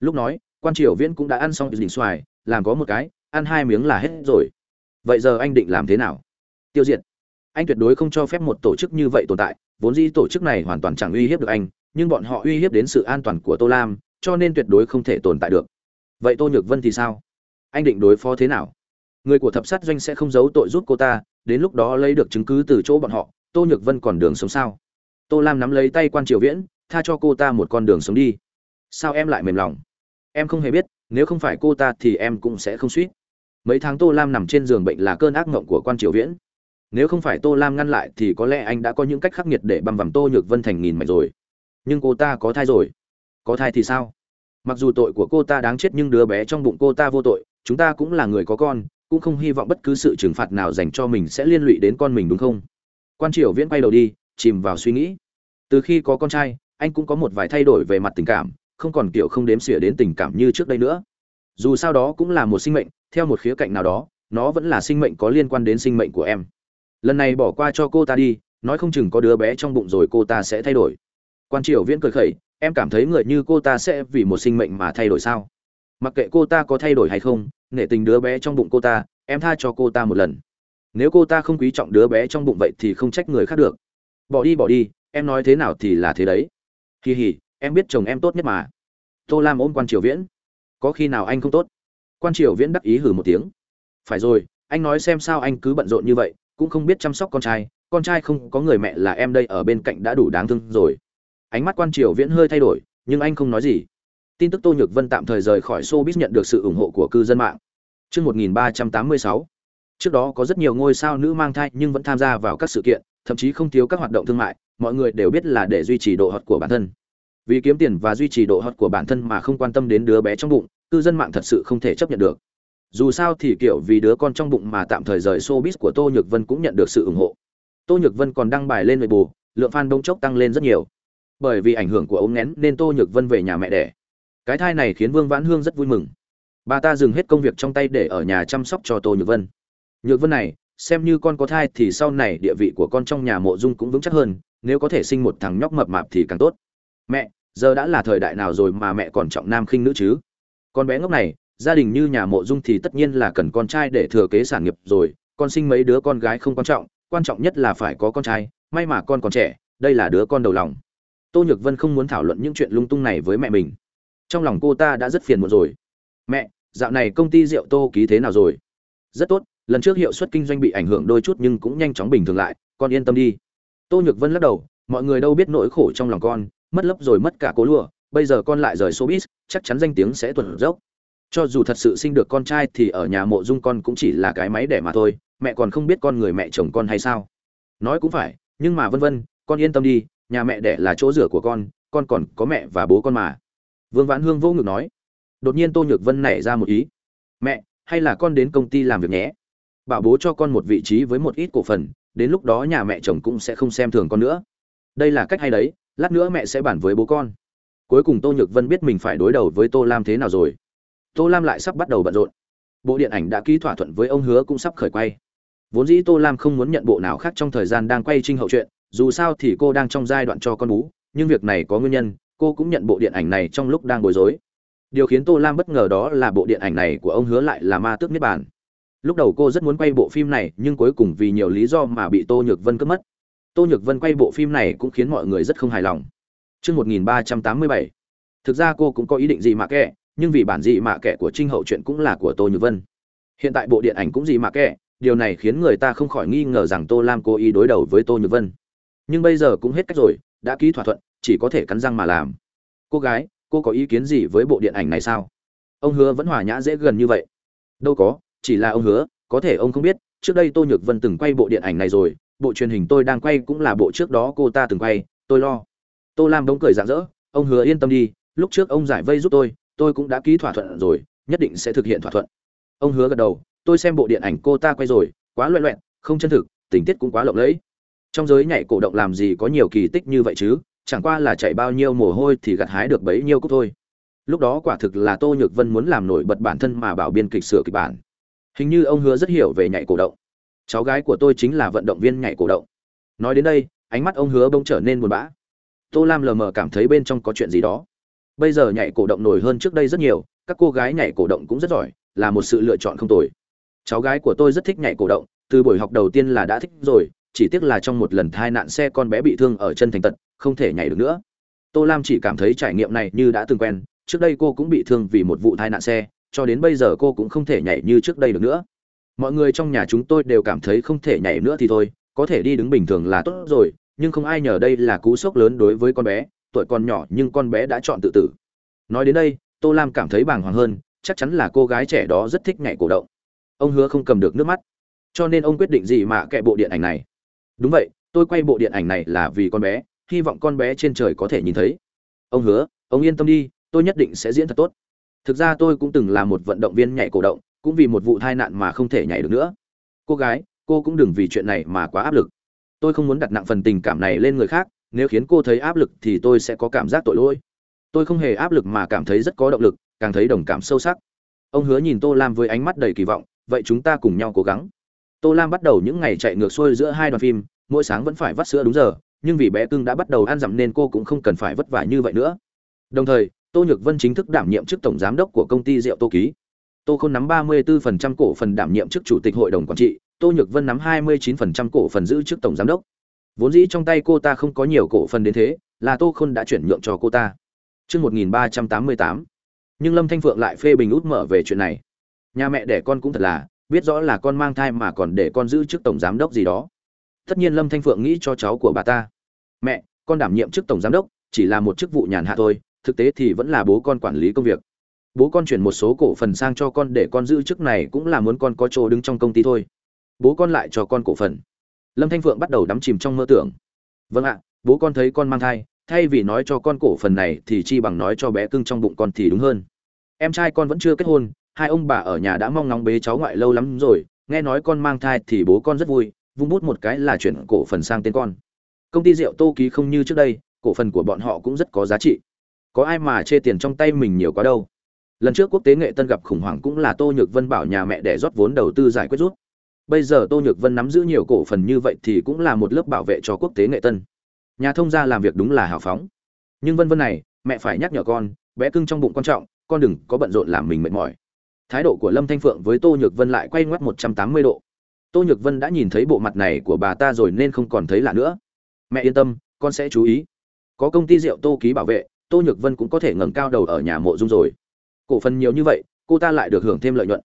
Lúc nói, quan triều viễn cũng đã ăn xong đỉnh xoài, làm có một cái, ăn hai miếng là hết rồi. Vậy giờ anh định làm thế nào? Tiêu diệt. Anh tuyệt đối không cho phép một tổ chức như vậy tồn tại vốn dĩ tổ chức này hoàn toàn chẳng uy hiếp được anh, nhưng bọn họ uy hiếp đến sự an toàn của tô lam, cho nên tuyệt đối không thể tồn tại được. Vậy tô nhược vân thì sao? Anh định đối phó thế nào? Người của thập sát doanh sẽ không giấu tội giúp cô ta, đến lúc đó lấy được chứng cứ từ chỗ bọn họ, tô nhược vân còn đường sống sao? Tô lam nắm lấy tay quan triều viễn, tha cho cô ta một con đường sống đi. Sao em lại mềm lòng? Em không hề biết, nếu không phải cô ta thì em cũng sẽ không suýt. Mấy tháng tô lam nằm trên giường bệnh là cơn ác mộng của quan triều viễn nếu không phải tô lam ngăn lại thì có lẽ anh đã có những cách khắc nghiệt để băm vằm tô nhược vân thành nghìn mảnh rồi. Nhưng cô ta có thai rồi. Có thai thì sao? Mặc dù tội của cô ta đáng chết nhưng đứa bé trong bụng cô ta vô tội. Chúng ta cũng là người có con, cũng không hy vọng bất cứ sự trừng phạt nào dành cho mình sẽ liên lụy đến con mình đúng không? Quan triều viễn quay đầu đi, chìm vào suy nghĩ. Từ khi có con trai, anh cũng có một vài thay đổi về mặt tình cảm, không còn kiểu không đếm xỉa đến tình cảm như trước đây nữa. Dù sao đó cũng là một sinh mệnh, theo một khía cạnh nào đó, nó vẫn là sinh mệnh có liên quan đến sinh mệnh của em lần này bỏ qua cho cô ta đi, nói không chừng có đứa bé trong bụng rồi cô ta sẽ thay đổi. Quan triều viễn cười khẩy, em cảm thấy người như cô ta sẽ vì một sinh mệnh mà thay đổi sao? Mặc kệ cô ta có thay đổi hay không, nể tình đứa bé trong bụng cô ta, em tha cho cô ta một lần. Nếu cô ta không quý trọng đứa bé trong bụng vậy thì không trách người khác được. Bỏ đi bỏ đi, em nói thế nào thì là thế đấy. Kỳ hỉ em biết chồng em tốt nhất mà. Tô lam ôm quan triều viễn. Có khi nào anh không tốt? Quan triều viễn đắc ý hử một tiếng. Phải rồi, anh nói xem sao anh cứ bận rộn như vậy cũng không biết chăm sóc con trai con trai không có người mẹ là em đây ở bên cạnh đã đủ đáng thương rồi. Ánh mắt quan triều viễn hơi thay đổi nhưng anh không nói gì. Tin tức tô nhược vân tạm thời rời khỏi showbiz nhận được sự ủng hộ của cư dân mạng. Trước 1386, trước đó có rất nhiều ngôi sao nữ mang thai nhưng vẫn tham gia vào các sự kiện thậm chí không thiếu các hoạt động thương mại mọi người đều biết là để duy trì độ hot của bản thân. Vì kiếm tiền và duy trì độ hot của bản thân mà không quan tâm đến đứa bé trong bụng cư dân mạng thật sự không thể chấp nhận được dù sao thì kiểu vì đứa con trong bụng mà tạm thời rời showbiz của tô nhược vân cũng nhận được sự ủng hộ. Tô nhược vân còn đăng bài lên về bù lượng fan đông chốc tăng lên rất nhiều. Bởi vì ảnh hưởng của ống nén nên tô nhược vân về nhà mẹ đẻ. Cái thai này khiến vương vãn hương rất vui mừng. Bà ta dừng hết công việc trong tay để ở nhà chăm sóc cho tô nhược vân. Nhược vân này, xem như con có thai thì sau này địa vị của con trong nhà mộ dung cũng vững chắc hơn, nếu có thể sinh một thằng nhóc mập mạp thì càng tốt. Mẹ, giờ đã là thời đại nào rồi mà mẹ còn trọng nam khinh nữ chứ? Con bé ngốc này gia đình như nhà mộ dung thì tất nhiên là cần con trai để thừa kế sản nghiệp rồi, con sinh mấy đứa con gái không quan trọng quan trọng nhất là phải có con trai, may mà con còn trẻ, đây là đứa con đầu lòng. Tô nhược vân không muốn thảo luận những chuyện lung tung này với mẹ mình. Trong lòng cô ta đã rất phiền muộn rồi. Mẹ, dạo này công ty rượu tô ký thế nào rồi? Rất tốt, lần trước hiệu suất kinh doanh bị ảnh hưởng đôi chút nhưng cũng nhanh chóng bình thường lại, con yên tâm đi. Tô nhược vân lắc đầu, mọi người đâu biết nỗi khổ trong lòng con, mất lấp rồi mất cả cố lụa, bây giờ con lại rời showbiz, chắc chắn danh tiếng sẽ tuần dốc cho dù thật sự sinh được con trai thì ở nhà mộ dung con cũng chỉ là cái máy đẻ mà thôi, mẹ còn không biết con người mẹ chồng con hay sao. Nói cũng phải, nhưng mà vân vân, con yên tâm đi, nhà mẹ đẻ là chỗ rửa của con con còn có mẹ và bố con mà. Vương vãn hương vô ngực nói. Đột nhiên tô nhược vân nảy ra một ý. Mẹ, hay là con đến công ty làm việc nhé. Bảo bố cho con một vị trí với một ít cổ phần, đến lúc đó nhà mẹ chồng cũng sẽ không xem thường con nữa. Đây là cách hay đấy, lát nữa mẹ sẽ bản với bố con. Cuối cùng tô nhược vân biết mình phải đối đầu với tô lam thế nào rồi tô lam lại sắp bắt đầu bận rộn. Bộ điện ảnh đã ký thỏa thuận với ông hứa cũng sắp khởi quay. Vốn dĩ tô lam không muốn nhận bộ nào khác trong thời gian đang quay trinh hậu chuyện dù sao thì cô đang trong giai đoạn cho con bú nhưng việc này có nguyên nhân cô cũng nhận bộ điện ảnh này trong lúc đang bối rối. Điều khiến tô lam bất ngờ đó là bộ điện ảnh này của ông hứa lại là ma tước niết bàn. Lúc đầu cô rất muốn quay bộ phim này nhưng cuối cùng vì nhiều lý do mà bị tô nhược vân cướp mất. Tô nhược vân quay bộ phim này cũng khiến mọi người rất không hài lòng. Trước 1387, thực ra cô cũng có ý định gì mà kệ, nhưng vì bản dị mạ kệ của trinh hậu chuyện cũng là của tô nhược vân. Hiện tại bộ điện ảnh cũng dị mạ kệ, điều này khiến người ta không khỏi nghi ngờ rằng tô lam cố ý đối đầu với tô nhược vân. Nhưng bây giờ cũng hết cách rồi đã ký thỏa thuận chỉ có thể cắn răng mà làm. Cô gái cô có ý kiến gì với bộ điện ảnh này sao? Ông hứa vẫn hòa nhã dễ gần như vậy. Đâu có chỉ là ông hứa có thể ông không biết trước đây tô nhược vân từng quay bộ điện ảnh này rồi bộ truyền hình tôi đang quay cũng là bộ trước đó cô ta từng quay tôi lo. Tô lam đống cười rạng rỡ ông hứa yên tâm đi lúc trước ông giải vây giúp tôi tôi cũng đã ký thỏa thuận rồi, nhất định sẽ thực hiện thỏa thuận. Ông hứa gật đầu, tôi xem bộ điện ảnh cô ta quay rồi, quá loẹ loẹn, không chân thực, tình tiết cũng quá lộng lẫy. Trong giới nhảy cổ động làm gì có nhiều kỳ tích như vậy chứ, chẳng qua là chạy bao nhiêu mồ hôi thì gặt hái được bấy nhiêu cúc thôi. Lúc đó quả thực là tô nhược vân muốn làm nổi bật bản thân mà bảo biên kịch sửa kịch bản. Hình như ông hứa rất hiểu về nhảy cổ động. Cháu gái của tôi chính là vận động viên nhảy cổ động. Nói đến đây, ánh mắt ông hứa bỗng trở nên buồn bã. Tô lam lờ mờ cảm thấy bên trong có chuyện gì đó bây giờ nhảy cổ động nổi hơn trước đây rất nhiều, các cô gái nhảy cổ động cũng rất giỏi, là một sự lựa chọn không tồi. Cháu gái của tôi rất thích nhảy cổ động, từ buổi học đầu tiên là đã thích rồi, chỉ tiếc là trong một lần thai nạn xe con bé bị thương ở chân thành tật, không thể nhảy được nữa. Tô lam chỉ cảm thấy trải nghiệm này như đã từng quen, trước đây cô cũng bị thương vì một vụ tai nạn xe, cho đến bây giờ cô cũng không thể nhảy như trước đây được nữa. Mọi người trong nhà chúng tôi đều cảm thấy không thể nhảy nữa thì thôi, có thể đi đứng bình thường là tốt rồi, nhưng không ai nhờ đây là cú sốc lớn đối với con bé tuổi còn nhỏ nhưng con bé đã chọn tự tử. Nói đến đây, tô lam cảm thấy bàng hoàng hơn, chắc chắn là cô gái trẻ đó rất thích nhảy cổ động. Ông hứa không cầm được nước mắt. Cho nên ông quyết định gì mà kệ bộ điện ảnh này. Đúng vậy, tôi quay bộ điện ảnh này là vì con bé, hy vọng con bé trên trời có thể nhìn thấy. Ông hứa, ông yên tâm đi, tôi nhất định sẽ diễn thật tốt. Thực ra tôi cũng từng là một vận động viên nhảy cổ động, cũng vì một vụ tai nạn mà không thể nhảy được nữa. Cô gái, cô cũng đừng vì chuyện này mà quá áp lực. Tôi không muốn đặt nặng phần tình cảm này lên người khác nếu khiến cô thấy áp lực thì tôi sẽ có cảm giác tội lỗi. Tôi không hề áp lực mà cảm thấy rất có động lực, càng thấy đồng cảm sâu sắc. Ông hứa nhìn tô lam với ánh mắt đầy kỳ vọng, vậy chúng ta cùng nhau cố gắng. Tô lam bắt đầu những ngày chạy ngược xuôi giữa hai đoàn phim, mỗi sáng vẫn phải vắt sữa đúng giờ, nhưng vì bé cưng đã bắt đầu ăn dặm nên cô cũng không cần phải vất vả như vậy nữa. Đồng thời, tô nhược vân chính thức đảm nhiệm chức tổng giám đốc của công ty rượu tô ký. Tô không nắm 34% cổ phần đảm nhiệm chức chủ tịch hội đồng quản trị, tô nhược vân nắm 29% cổ phần giữ chức tổng giám đốc vốn dĩ trong tay cô ta không có nhiều cổ phần đến thế, là tô khôn đã chuyển nhượng cho cô ta. Trước 1388. nhưng lâm thanh phượng lại phê bình út mở về chuyện này. Nhà mẹ đẻ con cũng thật là, biết rõ là con mang thai mà còn để con giữ chức tổng giám đốc gì đó. Tất nhiên lâm thanh phượng nghĩ cho cháu của bà ta. Mẹ, con đảm nhiệm chức tổng giám đốc, chỉ là một chức vụ nhàn hạ thôi, thực tế thì vẫn là bố con quản lý công việc. Bố con chuyển một số cổ phần sang cho con để con giữ chức này cũng là muốn con có chỗ đứng trong công ty thôi. Bố con lại cho con cổ phần lâm thanh phượng bắt đầu đắm chìm trong mơ tưởng. Vâng ạ, bố con thấy con mang thai, thay vì nói cho con cổ phần này thì chi bằng nói cho bé cưng trong bụng con thì đúng hơn. Em trai con vẫn chưa kết hôn, hai ông bà ở nhà đã mong ngóng bế cháu ngoại lâu lắm rồi, nghe nói con mang thai thì bố con rất vui, vung bút một cái là chuyển cổ phần sang tên con. Công ty rượu tô ký không như trước đây, cổ phần của bọn họ cũng rất có giá trị. Có ai mà chê tiền trong tay mình nhiều quá đâu. Lần trước quốc tế nghệ tân gặp khủng hoảng cũng là tô nhược vân bảo nhà mẹ để rót vốn đầu tư giải quyết rút bây giờ tô nhược vân nắm giữ nhiều cổ phần như vậy thì cũng là một lớp bảo vệ cho quốc tế nghệ tân. Nhà thông gia làm việc đúng là hào phóng. Nhưng vân vân này, mẹ phải nhắc nhở con, bé cưng trong bụng quan trọng, con đừng có bận rộn làm mình mệt mỏi. Thái độ của lâm thanh phượng với tô nhược vân lại quay ngoắt một trăm tám mươi độ. Tô nhược vân đã nhìn thấy bộ mặt này của bà ta rồi nên không còn thấy lạ nữa. Mẹ yên tâm, con sẽ chú ý. Có công ty rượu tô ký bảo vệ, tô nhược vân cũng có thể ngẩng cao đầu ở nhà mộ dung rồi. Cổ phần nhiều như vậy, cô ta lại được hưởng thêm lợi nhuận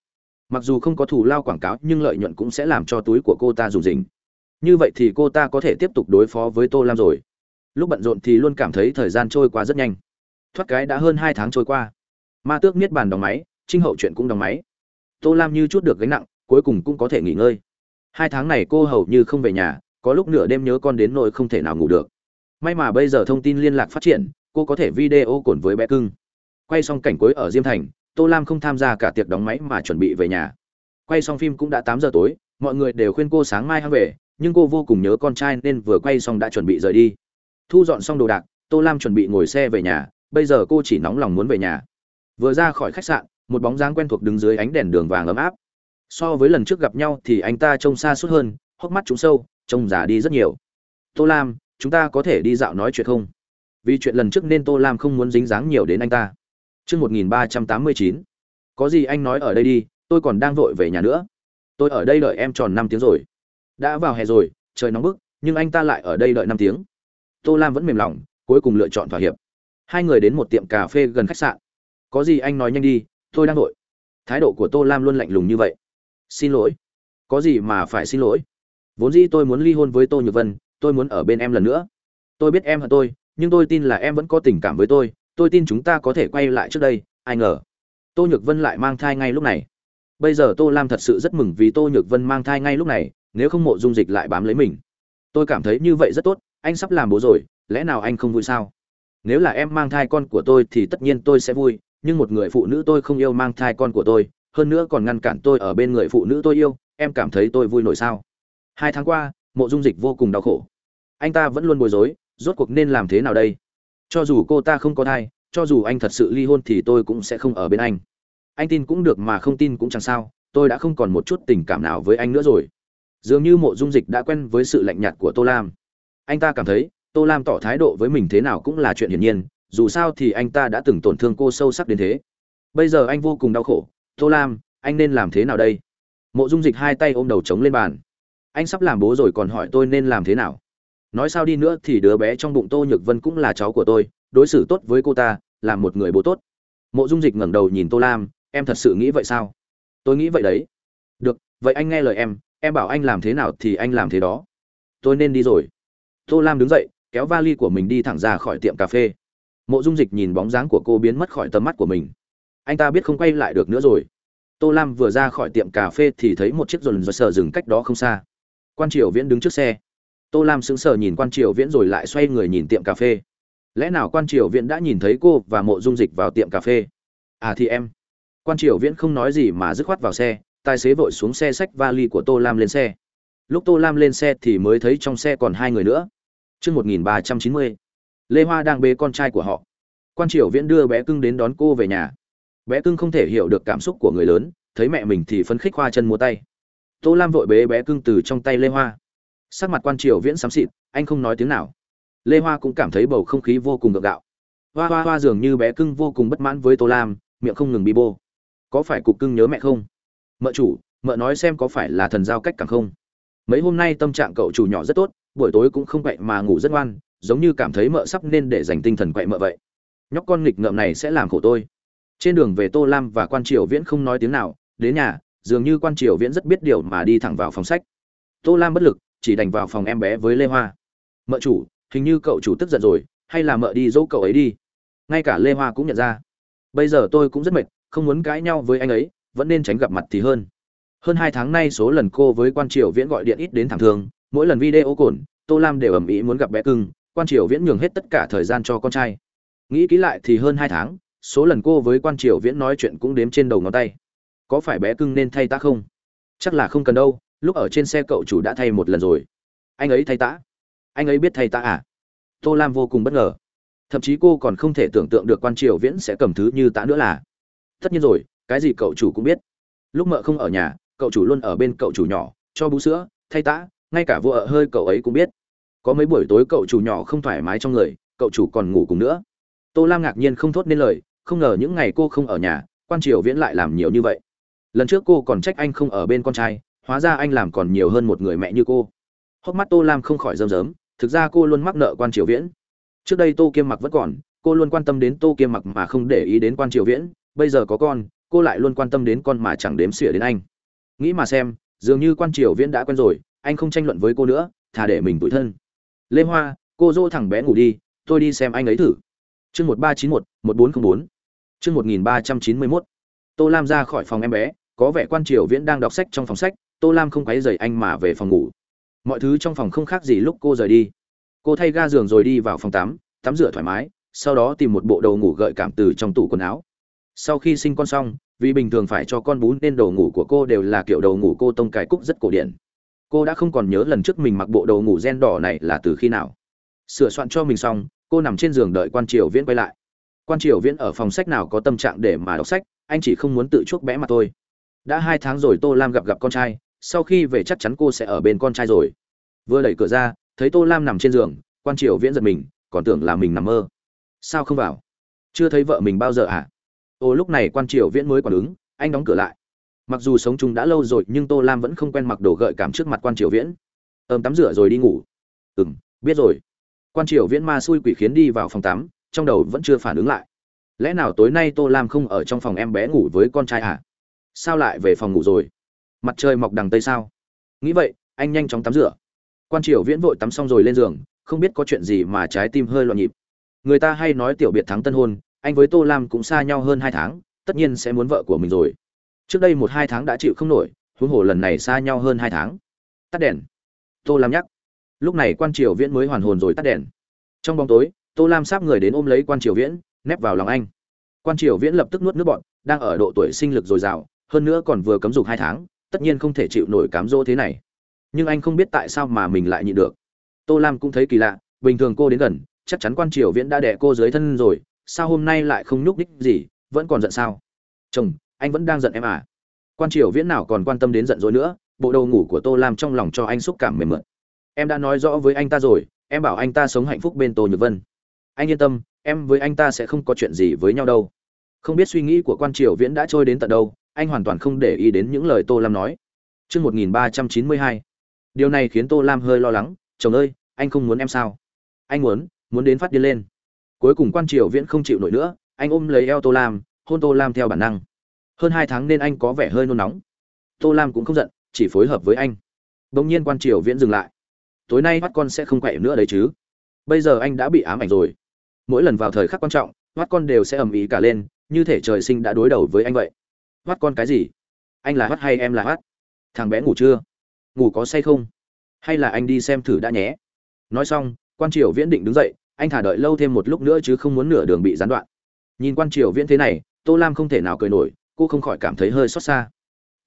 mặc dù không có thù lao quảng cáo, nhưng lợi nhuận cũng sẽ làm cho túi của cô ta dùng dình. Như vậy thì cô ta có thể tiếp tục đối phó với tô lam rồi. Lúc bận rộn thì luôn cảm thấy thời gian trôi qua rất nhanh. Thoát cái đã hơn hai tháng trôi qua. Ma tước niết bàn đóng máy, trinh hậu chuyện cũng đóng máy. Tô lam như chút được gánh nặng, cuối cùng cũng có thể nghỉ ngơi. Hai tháng này cô hầu như không về nhà, có lúc nửa đêm nhớ con đến nỗi không thể nào ngủ được. May mà bây giờ thông tin liên lạc phát triển, cô có thể video cồn với bé cưng. Quay xong cảnh cuối ở diêm thành tô lam không tham gia cả tiệc đóng máy mà chuẩn bị về nhà. Quay xong phim cũng đã tám giờ tối, mọi người đều khuyên cô sáng mai hăng về, nhưng cô vô cùng nhớ con trai nên vừa quay xong đã chuẩn bị rời đi. Thu dọn xong đồ đạc, tô lam chuẩn bị ngồi xe về nhà, bây giờ cô chỉ nóng lòng muốn về nhà. Vừa ra khỏi khách sạn, một bóng dáng quen thuộc đứng dưới ánh đèn đường vàng ấm áp. So với lần trước gặp nhau thì anh ta trông xa suốt hơn, hốc mắt trúng sâu, trông già đi rất nhiều. Tô lam, chúng ta có thể đi dạo nói chuyện không? Vì chuyện lần trước nên tô lam không muốn dính dáng nhiều đến anh ta. Chương 1389. Có gì anh nói ở đây đi, tôi còn đang vội về nhà nữa. Tôi ở đây đợi em tròn 5 tiếng rồi. Đã vào hè rồi, trời nóng bức, nhưng anh ta lại ở đây đợi 5 tiếng. Tô Lam vẫn mềm lòng, cuối cùng lựa chọn thỏa hiệp. Hai người đến một tiệm cà phê gần khách sạn. Có gì anh nói nhanh đi, tôi đang vội. Thái độ của Tô Lam luôn lạnh lùng như vậy. Xin lỗi. Có gì mà phải xin lỗi? Vốn dĩ tôi muốn ly hôn với Tô Nhược Vân, tôi muốn ở bên em lần nữa. Tôi biết em hận tôi, nhưng tôi tin là em vẫn có tình cảm với tôi, tôi tin chúng ta có thể quay lại trước đây, ai ngờ. Tô nhược vân lại mang thai ngay lúc này. Bây giờ tô lam thật sự rất mừng vì tô nhược vân mang thai ngay lúc này, nếu không mộ dung dịch lại bám lấy mình. Tôi cảm thấy như vậy rất tốt, anh sắp làm bố rồi, lẽ nào anh không vui sao? Nếu là em mang thai con của tôi thì tất nhiên tôi sẽ vui, nhưng một người phụ nữ tôi không yêu mang thai con của tôi, hơn nữa còn ngăn cản tôi ở bên người phụ nữ tôi yêu, em cảm thấy tôi vui nổi sao? Hai tháng qua, mộ dung dịch vô cùng đau khổ. Anh ta vẫn luôn bối rối, rốt cuộc nên làm thế nào đây? Cho dù cô ta không có thai, cho dù anh thật sự ly hôn thì tôi cũng sẽ không ở bên anh. Anh tin cũng được mà không tin cũng chẳng sao, tôi đã không còn một chút tình cảm nào với anh nữa rồi. Dường như mộ dung dịch đã quen với sự lạnh nhạt của tô lam. Anh ta cảm thấy, tô lam tỏ thái độ với mình thế nào cũng là chuyện hiển nhiên, dù sao thì anh ta đã từng tổn thương cô sâu sắc đến thế. Bây giờ anh vô cùng đau khổ. Tô lam, anh nên làm thế nào đây? Mộ dung dịch hai tay ôm đầu trống lên bàn. Anh sắp làm bố rồi còn hỏi tôi nên làm thế nào? Nói sao đi nữa thì đứa bé trong bụng tô nhược vân cũng là cháu của tôi, đối xử tốt với cô ta, là một người bố tốt. Mộ dung dịch ngẩng đầu nhìn tô lam, em thật sự nghĩ vậy sao? Tôi nghĩ vậy đấy. Được, vậy anh nghe lời em em bảo anh làm thế nào thì anh làm thế đó. Tôi nên đi rồi. Tô lam đứng dậy, kéo vali của mình đi thẳng ra khỏi tiệm cà phê. Mộ dung dịch nhìn bóng dáng của cô biến mất khỏi tầm mắt của mình. Anh ta biết không quay lại được nữa rồi. Tô lam vừa ra khỏi tiệm cà phê thì thấy một chiếc dồn dồn sờ dừng cách đó không xa. Quan triều viễn đứng trước xe tô lam sững sờ nhìn quan triều viễn rồi lại xoay người nhìn tiệm cà phê. Lẽ nào quan triều viễn đã nhìn thấy cô và mộ dung dịch vào tiệm cà phê? À thì em. Quan triều viễn không nói gì mà dứt khoát vào xe, tài xế vội xuống xe xách vali của tô lam lên xe. Lúc tô lam lên xe thì mới thấy trong xe còn hai người nữa. Chương một nghìn ba trăm chín mươi. Lê hoa đang bế con trai của họ. Quan triều viễn đưa bé cưng đến đón cô về nhà. Bé cưng không thể hiểu được cảm xúc của người lớn, thấy mẹ mình thì phấn khích hoa chân múa tay. Tô lam vội bế bé cưng từ trong tay lê hoa sắc mặt quan triều viễn xám xịt, anh không nói tiếng nào. Lê hoa cũng cảm thấy bầu không khí vô cùng gượng gạo. Hoa hoa hoa dường như bé cưng vô cùng bất mãn với tô lam, miệng không ngừng bi bô. Có phải cục cưng nhớ mẹ không? Mợ chủ, mợ nói xem có phải là thần giao cách càng không? Mấy hôm nay tâm trạng cậu chủ nhỏ rất tốt, buổi tối cũng không quậy mà ngủ rất ngoan, giống như cảm thấy mợ sắp nên để dành tinh thần quậy mợ vậy. Nhóc con nghịch ngợm này sẽ làm khổ tôi. Trên đường về tô lam và quan triều viễn không nói tiếng nào, đến nhà, dường như quan triều viễn rất biết điều mà đi thẳng vào phòng sách. Tô lam bất lực chỉ đành vào phòng em bé với lê hoa. Mợ chủ, hình như cậu chủ tức giận rồi, hay là mợ đi dỗ cậu ấy đi? Ngay cả lê hoa cũng nhận ra. Bây giờ tôi cũng rất mệt, không muốn cãi nhau với anh ấy, vẫn nên tránh gặp mặt thì hơn. Hơn hai tháng nay số lần cô với quan triều viễn gọi điện ít đến thẳng thường, mỗi lần video cồn, tô lam đều ầm ĩ muốn gặp bé cưng, quan triều viễn nhường hết tất cả thời gian cho con trai. Nghĩ kỹ lại thì hơn hai tháng, số lần cô với quan triều viễn nói chuyện cũng đếm trên đầu ngón tay. Có phải bé cưng nên thay ta không? Chắc là không cần đâu lúc ở trên xe cậu chủ đã thay một lần rồi. Anh ấy thay tã. Anh ấy biết thay tã à? Tô lam vô cùng bất ngờ. Thậm chí cô còn không thể tưởng tượng được quan triều viễn sẽ cầm thứ như tã nữa là. Tất nhiên rồi, cái gì cậu chủ cũng biết. Lúc mợ không ở nhà, cậu chủ luôn ở bên cậu chủ nhỏ, cho bú sữa, thay tã, ngay cả vợ hơi cậu ấy cũng biết. Có mấy buổi tối cậu chủ nhỏ không thoải mái trong người, cậu chủ còn ngủ cùng nữa. Tô lam ngạc nhiên không thốt nên lời, không ngờ những ngày cô không ở nhà, quan triều viễn lại làm nhiều như vậy. Lần trước cô còn trách anh không ở bên con trai hóa ra anh làm còn nhiều hơn một người mẹ như cô. Hốc mắt tô lam không khỏi rơm rớm, thực ra cô luôn mắc nợ quan triều viễn. Trước đây tô kiêm mặc vẫn còn, cô luôn quan tâm đến tô kiêm mặc mà không để ý đến quan triều viễn. Bây giờ có con, cô lại luôn quan tâm đến con mà chẳng đếm xỉa đến anh. Nghĩ mà xem, dường như quan triều viễn đã quen rồi, anh không tranh luận với cô nữa, thà để mình tủi thân. Lê hoa, cô dỗ thằng bé ngủ đi, tôi đi xem anh ấy thử. Chương một ba chín một một bốn t bốn. Chương một nghìn ba trăm chín mươi mốt. Tô lam ra khỏi phòng em bé, có vẻ quan triều viễn đang đọc sách trong phòng sách tô lam không quấy dày anh mà về phòng ngủ. Mọi thứ trong phòng không khác gì lúc cô rời đi. Cô thay ga giường rồi đi vào phòng tắm tắm rửa thoải mái, sau đó tìm một bộ đồ ngủ gợi cảm từ trong tủ quần áo. Sau khi sinh con xong, vì bình thường phải cho con bú nên đồ ngủ của cô đều là kiểu đồ ngủ cô tông cài cúc rất cổ điển. Cô đã không còn nhớ lần trước mình mặc bộ đồ ngủ gen đỏ này là từ khi nào. Sửa soạn cho mình xong, cô nằm trên giường đợi quan triều viễn quay lại. Quan triều viễn ở phòng sách nào có tâm trạng để mà đọc sách, anh chỉ không muốn tự chuốc bẽ mặt thôi. đã hai tháng rồi tô lam gặp gặp con trai sau khi về chắc chắn cô sẽ ở bên con trai rồi. Vừa đẩy cửa ra, thấy tô lam nằm trên giường, quan triều viễn giật mình, còn tưởng là mình nằm mơ. Sao không vào? Chưa thấy vợ mình bao giờ à? Ô, lúc này quan triều viễn mới còn ứng, anh đóng cửa lại. Mặc dù sống chung đã lâu rồi, nhưng tô lam vẫn không quen mặc đồ gợi cảm trước mặt quan triều viễn. Ôm tắm rửa rồi đi ngủ. Ừ m biết rồi. Quan triều viễn ma xui quỷ khiến đi vào phòng tắm, trong đầu vẫn chưa phản ứng lại. Lẽ nào tối nay tô lam không ở trong phòng em bé ngủ với con trai à? Sao lại về phòng ngủ rồi? Mặt trời mọc đằng tây sao? Nghĩ vậy, anh nhanh chóng tắm rửa. Quan triều viễn vội tắm xong rồi lên giường, không biết có chuyện gì mà trái tim hơi loạn nhịp. Người ta hay nói tiểu biệt thắng tân hôn, anh với tô lam cũng xa nhau hơn hai tháng, tất nhiên sẽ muốn vợ của mình rồi. Trước đây một hai tháng đã chịu không nổi, huống hồ lần này xa nhau hơn hai tháng. Tắt đèn. Tô lam nhắc. Lúc này quan triều viễn mới hoàn hồn rồi tắt đèn. Trong bóng tối, tô lam sáp người đến ôm lấy quan triều viễn, nép vào lòng anh. Quan triều viễn lập tức nuốt nước bọn đang ở độ tuổi sinh lực dồi dào, hơn nữa còn vừa cấm dục hai tháng tất nhiên không thể chịu nổi cám dỗ thế này. Nhưng anh không biết tại sao mà mình lại nhịn được. Tô lam cũng thấy kỳ lạ, bình thường cô đến gần, chắc chắn quan triều viễn đã đẻ cô dưới thân rồi, sao hôm nay lại không nhúc ních gì, vẫn còn giận sao? Chồng, anh vẫn đang giận em à? Quan triều viễn nào còn quan tâm đến giận dỗi nữa, bộ đầu ngủ của tô lam trong lòng cho anh xúc cảm mềm mượt. Em đã nói rõ với anh ta rồi, em bảo anh ta sống hạnh phúc bên tô nhược vân. Anh yên tâm, em với anh ta sẽ không có chuyện gì với nhau đâu. Không biết suy nghĩ của quan triều viễn đã trôi đến tận đâu anh hoàn toàn không để ý đến những lời tô lam nói. Chương một nghìn ba trăm chín mươi hai. Điều này khiến tô lam hơi lo lắng, chồng ơi, anh không muốn em sao? Anh muốn muốn đến phát điên lên. Cuối cùng quan triều viễn không chịu nổi nữa, anh ôm lấy eo tô lam, hôn tô lam theo bản năng. Hơn hai tháng nên anh có vẻ hơi nôn nóng. Tô lam cũng không giận, chỉ phối hợp với anh. Đ nhiên quan triều viễn dừng lại. Tối nay mắt con sẽ không quậy nữa đấy chứ. Bây giờ anh đã bị ám ảnh rồi. Mỗi lần vào thời khắc quan trọng mắt con đều sẽ ầm ĩ cả lên, như thể trời sinh đã đối đầu với anh vậy hoắt con cái gì? Anh là hoắt hay em là hoắt? Thằng bé ngủ chưa? Ngủ có say không? Hay là anh đi xem thử đã nhé? Nói xong, quan triều viễn định đứng dậy, anh thả đợi lâu thêm một lúc nữa chứ không muốn nửa đường bị gián đoạn. Nhìn quan triều viễn thế này, tô lam không thể nào cười nổi, cô không khỏi cảm thấy hơi xót xa.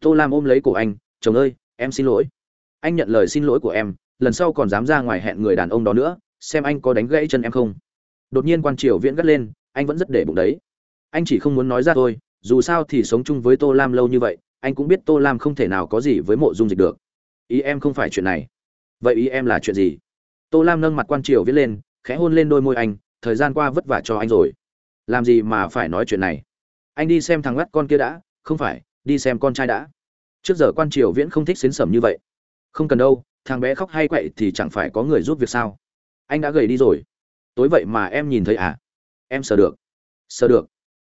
Tô lam ôm lấy cổ anh, chồng ơi, em xin lỗi. Anh nhận lời xin lỗi của em, lần sau còn dám ra ngoài hẹn người đàn ông đó nữa, xem anh có đánh gãy chân em không. Đột nhiên quan triều viễn gắt lên, anh vẫn rất để bụng đấy. Anh chỉ không muốn nói ra thôi dù sao thì sống chung với tô lam lâu như vậy, anh cũng biết tô lam không thể nào có gì với mộ dung dịch được. Ý em không phải chuyện này. Vậy ý em là chuyện gì? Tô lam nâng mặt quan triều viễn lên, khẽ hôn lên đôi môi anh, thời gian qua vất vả cho anh rồi. Làm gì mà phải nói chuyện này? Anh đi xem thằng ngắt con kia đã, không phải, đi xem con trai đã. Trước giờ quan triều viễn không thích xến sầm như vậy. Không cần đâu, thằng bé khóc hay quậy thì chẳng phải có người giúp việc sao? Anh đã gầy đi rồi. Tối vậy mà em nhìn thấy à? Em sờ được. Sờ được.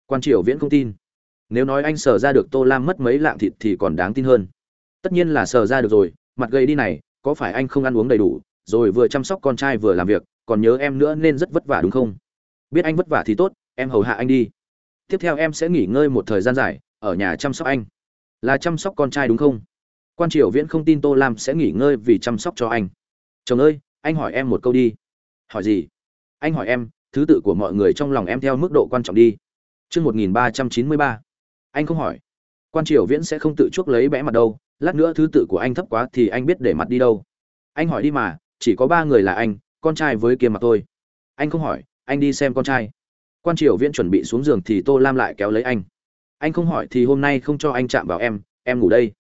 Quan triều viễn không tin nếu nói anh sờ ra được tô lam mất mấy lạng thịt thì còn đáng tin hơn. Tất nhiên là sờ ra được rồi, mặt gầy đi này, có phải anh không ăn uống đầy đủ, rồi vừa chăm sóc con trai vừa làm việc, còn nhớ em nữa nên rất vất vả đúng không? Biết anh vất vả thì tốt, em hầu hạ anh đi. Tiếp theo em sẽ nghỉ ngơi một thời gian dài, ở nhà chăm sóc anh. Là chăm sóc con trai đúng không? Quan triều viễn không tin tô lam sẽ nghỉ ngơi vì chăm sóc cho anh. Chồng ơi, anh hỏi em một câu đi. Hỏi gì? Anh hỏi em, thứ tự của mọi người trong lòng em theo mức độ quan trọng đi. Chương một nghìn ba trăm chín mươi ba anh không hỏi. Quan triều viễn sẽ không tự chuốc lấy bẽ mặt đâu, lát nữa thứ tự của anh thấp quá thì anh biết để mặt đi đâu. Anh hỏi đi mà, chỉ có ba người là anh, con trai với kia mặt tôi anh không hỏi, anh đi xem con trai. Quan triều viễn chuẩn bị xuống giường thì tô lam lại kéo lấy anh. Anh không hỏi thì hôm nay không cho anh chạm vào em em ngủ đây.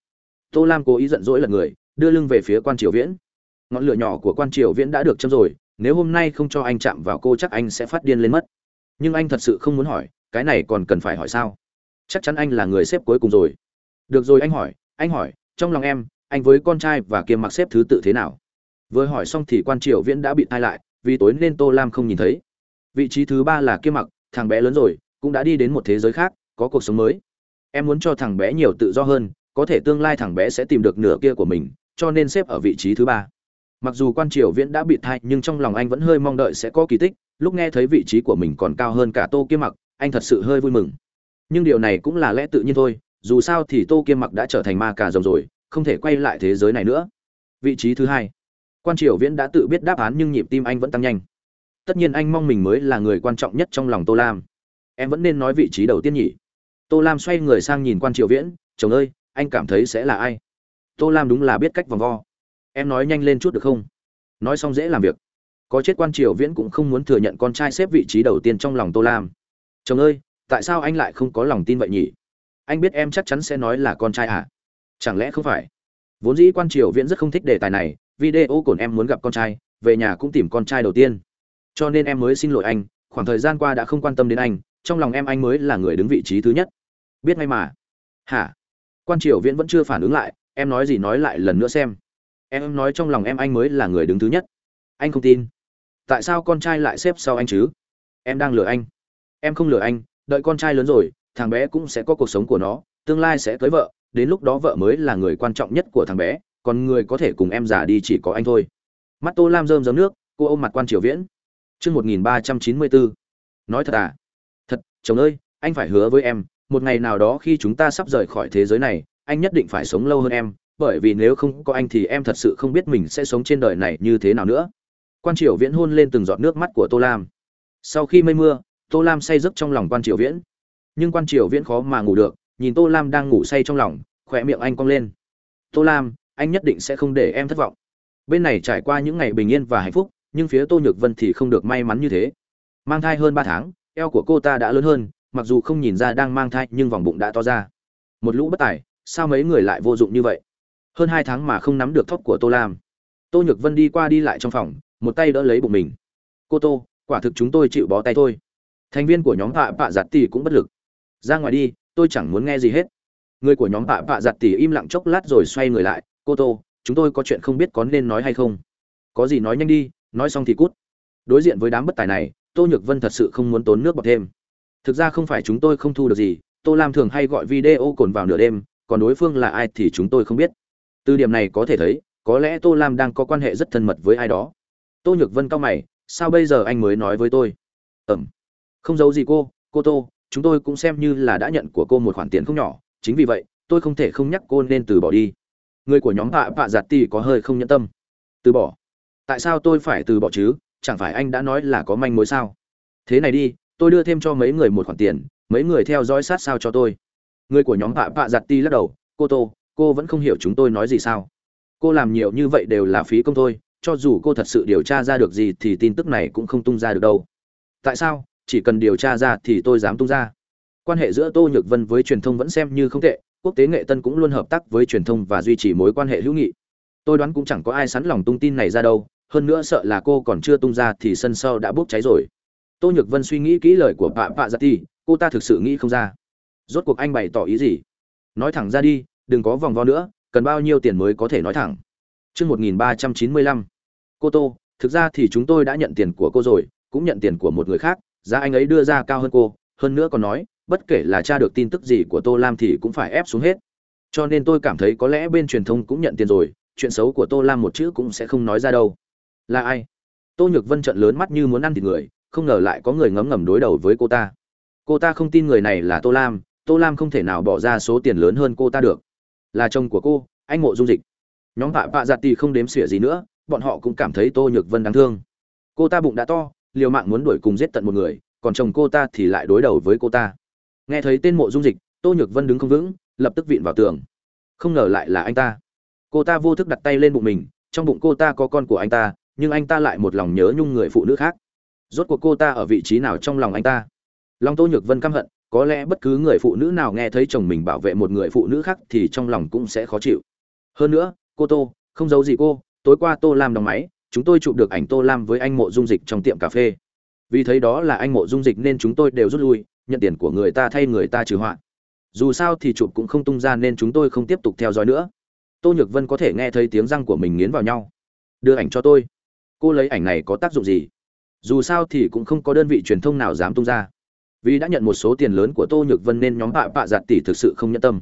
Tô lam cố ý giận dỗi lật người, đưa lưng về phía quan triều viễn. Ngọn lửa nhỏ của quan triều viễn đã được châm rồi, nếu hôm nay không cho anh chạm vào cô chắc anh sẽ phát điên lên mất. Nhưng anh thật sự không muốn hỏi, cái này còn cần phải hỏi sao? Chắc chắn anh là người xếp cuối cùng rồi. Được rồi, anh hỏi anh hỏi, trong lòng em, anh với con trai và kiêm mặc xếp thứ tự thế nào? Vừa hỏi xong thì quan triều viễn đã bị thai lại, vì tối nên tô lam không nhìn thấy. Vị trí thứ ba là kiêm mặc, thằng bé lớn rồi, cũng đã đi đến một thế giới khác, có cuộc sống mới. Em muốn cho thằng bé nhiều tự do hơn, có thể tương lai thằng bé sẽ tìm được nửa kia của mình, cho nên xếp ở vị trí thứ ba. Mặc dù quan triều viễn đã bị thai nhưng trong lòng anh vẫn hơi mong đợi sẽ có kỳ tích. Lúc nghe thấy vị trí của mình còn cao hơn cả tô kiêm mặc, anh thật sự hơi vui mừng nhưng điều này cũng là lẽ tự nhiên thôi, dù sao thì tô kiêm mặc đã trở thành ma cà rồng rồi, không thể quay lại thế giới này nữa. Vị trí thứ hai. Quan triều viễn đã tự biết đáp án nhưng nhịp tim anh vẫn tăng nhanh. Tất nhiên anh mong mình mới là người quan trọng nhất trong lòng tô lam. Em vẫn nên nói vị trí đầu tiên nhỉ. Tô lam xoay người sang nhìn quan triều viễn, chồng ơi, anh cảm thấy sẽ là ai? Tô lam đúng là biết cách vòng vo. Em nói nhanh lên chút được không? Nói xong dễ làm việc. Có chết quan triều viễn cũng không muốn thừa nhận con trai xếp vị trí đầu tiên trong lòng tô lam. Chồng ơi tại sao anh lại không có lòng tin vậy nhỉ? Anh biết em chắc chắn sẽ nói là con trai à? Chẳng lẽ không phải? Vốn dĩ quan triều viễn rất không thích đề tài này, video cồn em muốn gặp con trai, về nhà cũng tìm con trai đầu tiên. Cho nên em mới xin lỗi anh, khoảng thời gian qua đã không quan tâm đến anh, trong lòng em anh mới là người đứng vị trí thứ nhất. Biết ngay mà. Hả? Quan triều viễn vẫn chưa phản ứng lại, em nói gì nói lại lần nữa xem. Em nói trong lòng em anh mới là người đứng thứ nhất. Anh không tin. Tại sao con trai lại xếp sau anh chứ? Em đang lừa anh. Em không lừa anh đợi con trai lớn rồi, thằng bé cũng sẽ có cuộc sống của nó, tương lai sẽ cưới vợ, đến lúc đó vợ mới là người quan trọng nhất của thằng bé, còn người có thể cùng em già đi chỉ có anh thôi. Mắt tô lam rơm rớm nước, cô ôm mặt quan triều viễn. Chương một nghìn ba trăm chín mươi bốn. Nói thật à? Thật, chồng ơi, anh phải hứa với em, một ngày nào đó khi chúng ta sắp rời khỏi thế giới này, anh nhất định phải sống lâu hơn em, bởi vì nếu không có anh thì em thật sự không biết mình sẽ sống trên đời này như thế nào nữa. Quan triều viễn hôn lên từng giọt nước mắt của tô lam. Sau khi mây mưa tô lam say giấc trong lòng quan triều viễn. Nhưng quan triều viễn khó mà ngủ được, nhìn tô lam đang ngủ say trong lòng, khỏe miệng anh cong lên. Tô lam, anh nhất định sẽ không để em thất vọng. Bên này trải qua những ngày bình yên và hạnh phúc, nhưng phía tô nhược vân thì không được may mắn như thế. Mang thai hơn ba tháng, eo của cô ta đã lớn hơn, mặc dù không nhìn ra đang mang thai nhưng vòng bụng đã to ra. Một lũ bất tài, sao mấy người lại vô dụng như vậy? Hơn hai tháng mà không nắm được thóc của tô lam. Tô nhược vân đi qua đi lại trong phòng, một tay đỡ lấy bụng mình. Cô tô, quả thực chúng tôi chịu bó tay thôi thành viên của nhóm tạ bạ giặt tỷ cũng bất lực. Ra ngoài đi, tôi chẳng muốn nghe gì hết. Người của nhóm tạ bạ giặt tỷ im lặng chốc lát rồi xoay người lại. Cô tô, chúng tôi có chuyện không biết có nên nói hay không? Có gì nói nhanh đi, nói xong thì cút. Đối diện với đám bất tài này, tô nhược vân thật sự không muốn tốn nước bọt thêm. Thực ra không phải chúng tôi không thu được gì, tô lam thường hay gọi video cồn vào nửa đêm, còn đối phương là ai thì chúng tôi không biết. Từ điểm này có thể thấy, có lẽ tô lam đang có quan hệ rất thân mật với ai đó. Tô nhược vân cao mày, sao bây giờ anh mới nói với tôi? Ẩm không giấu gì cô cô tô, chúng tôi cũng xem như là đã nhận của cô một khoản tiền không nhỏ, chính vì vậy, tôi không thể không nhắc cô nên từ bỏ đi. Người của nhóm tạ vạ giặt ti có hơi không nhẫn tâm. Từ bỏ? Tại sao tôi phải từ bỏ chứ? Chẳng phải anh đã nói là có manh mối sao? Thế này đi, tôi đưa thêm cho mấy người một khoản tiền, mấy người theo dõi sát sao cho tôi. Người của nhóm tạ vạ giặt ti lắc đầu, cô tô, cô vẫn không hiểu chúng tôi nói gì sao? Cô làm nhiều như vậy đều là phí công thôi, cho dù cô thật sự điều tra ra được gì thì tin tức này cũng không tung ra được đâu. Tại sao? Chỉ cần điều tra ra thì tôi dám tung ra. Quan hệ giữa tô nhược vân với truyền thông vẫn xem như không tệ quốc tế nghệ tân cũng luôn hợp tác với truyền thông và duy trì mối quan hệ hữu nghị. Tôi đoán cũng chẳng có ai sẵn lòng tung tin này ra đâu hơn nữa sợ là cô còn chưa tung ra thì sân sau đã bốc cháy rồi. Tô nhược vân suy nghĩ kỹ lời của bà bạ giặt ti cô ta thực sự nghĩ không ra. Rốt cuộc anh bày tỏ ý gì? Nói thẳng ra đi đừng có vòng vo nữa cần bao nhiêu tiền mới có thể nói thẳng? Chương 1395. Cô Tô, thực ra thì chúng tôi đã nhận tiền của cô rồi, cũng nhận tiền của một người khác, giá anh ấy đưa ra cao hơn cô, hơn nữa còn nói, bất kể là tra được tin tức gì của Tô Lam thì cũng phải ép xuống hết. Cho nên tôi cảm thấy có lẽ bên truyền thông cũng nhận tiền rồi, chuyện xấu của Tô Lam một chữ cũng sẽ không nói ra đâu. Là ai? Tô Nhược Vân trợn lớn mắt như muốn ăn thịt người, không ngờ lại có người ngấm ngầm đối đầu với cô ta. Cô ta không tin người này là Tô Lam, Tô Lam không thể nào bỏ ra số tiền lớn hơn cô ta được. Là chồng của cô, anh Mộ Dung Dịch nhóm bạ bạ giặt tì không đếm xỉa gì nữa bọn họ cũng cảm thấy tô nhược vân đáng thương cô ta bụng đã to liều mạng muốn đuổi cùng giết tận một người, còn chồng cô ta thì lại đối đầu với cô ta. Nghe thấy tên mộ dung dịch, tô nhược vân đứng không vững, lập tức vịn vào tường. Không ngờ lại là anh ta. Cô ta vô thức đặt tay lên bụng mình, trong bụng cô ta có con của anh ta, nhưng anh ta lại một lòng nhớ nhung người phụ nữ khác. Rốt cuộc cô ta ở vị trí nào trong lòng anh ta? Lòng tô nhược vân căm hận, có lẽ bất cứ người phụ nữ nào nghe thấy chồng mình bảo vệ một người phụ nữ khác thì trong lòng cũng sẽ khó chịu. Hơn nữa, cô tô, không giấu gì cô, tối qua tô làm đóng máy chúng tôi chụp được ảnh tô lam với anh mộ dung dịch trong tiệm cà phê. Vì thấy đó là anh mộ dung dịch nên chúng tôi đều rút lui, nhận tiền của người ta thay người ta trừ họa. Dù sao thì chụp cũng không tung ra nên chúng tôi không tiếp tục theo dõi nữa. Tô nhược vân có thể nghe thấy tiếng răng của mình nghiến vào nhau. Đưa ảnh cho tôi. Cô lấy ảnh này có tác dụng gì? Dù sao thì cũng không có đơn vị truyền thông nào dám tung ra. Vì đã nhận một số tiền lớn của tô nhược vân nên nhóm bạ bạ giặt tỷ thực sự không nhẫn tâm.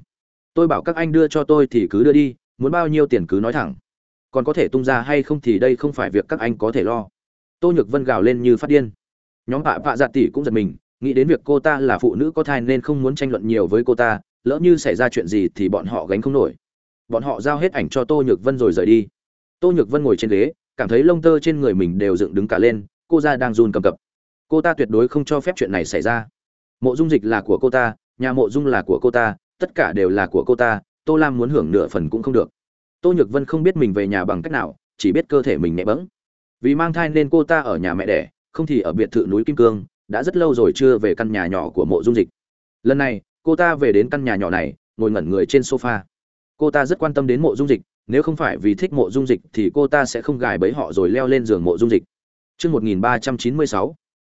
Tôi bảo các anh đưa cho tôi thì cứ đưa đi, muốn bao nhiêu tiền cứ nói thẳng còn có thể tung ra hay không thì đây không phải việc các anh có thể lo. Tô nhược vân gào lên như phát điên. Nhóm bạ bạ dạ tỷ cũng giật mình, nghĩ đến việc cô ta là phụ nữ có thai nên không muốn tranh luận nhiều với cô ta, lỡ như xảy ra chuyện gì thì bọn họ gánh không nổi. Bọn họ giao hết ảnh cho tô nhược vân rồi rời đi. Tô nhược vân ngồi trên ghế, cảm thấy lông tơ trên người mình đều dựng đứng cả lên, cô ra đang run cầm cập. Cô ta tuyệt đối không cho phép chuyện này xảy ra. Mộ dung dịch là của cô ta, nhà mộ dung là của cô ta, tất cả đều là của cô ta, tô lam muốn hưởng nửa phần cũng không được tô nhược vân không biết mình về nhà bằng cách nào chỉ biết cơ thể mình nhẹ bẫng. Vì mang thai nên cô ta ở nhà mẹ đẻ không thì ở biệt thự núi kim cương đã rất lâu rồi chưa về căn nhà nhỏ của mộ dung dịch. Lần này cô ta về đến căn nhà nhỏ này ngồi ngẩn người trên sofa. Cô ta rất quan tâm đến mộ dung dịch nếu không phải vì thích mộ dung dịch thì cô ta sẽ không gài bẫy họ rồi leo lên giường mộ dung dịch. Chương 1396.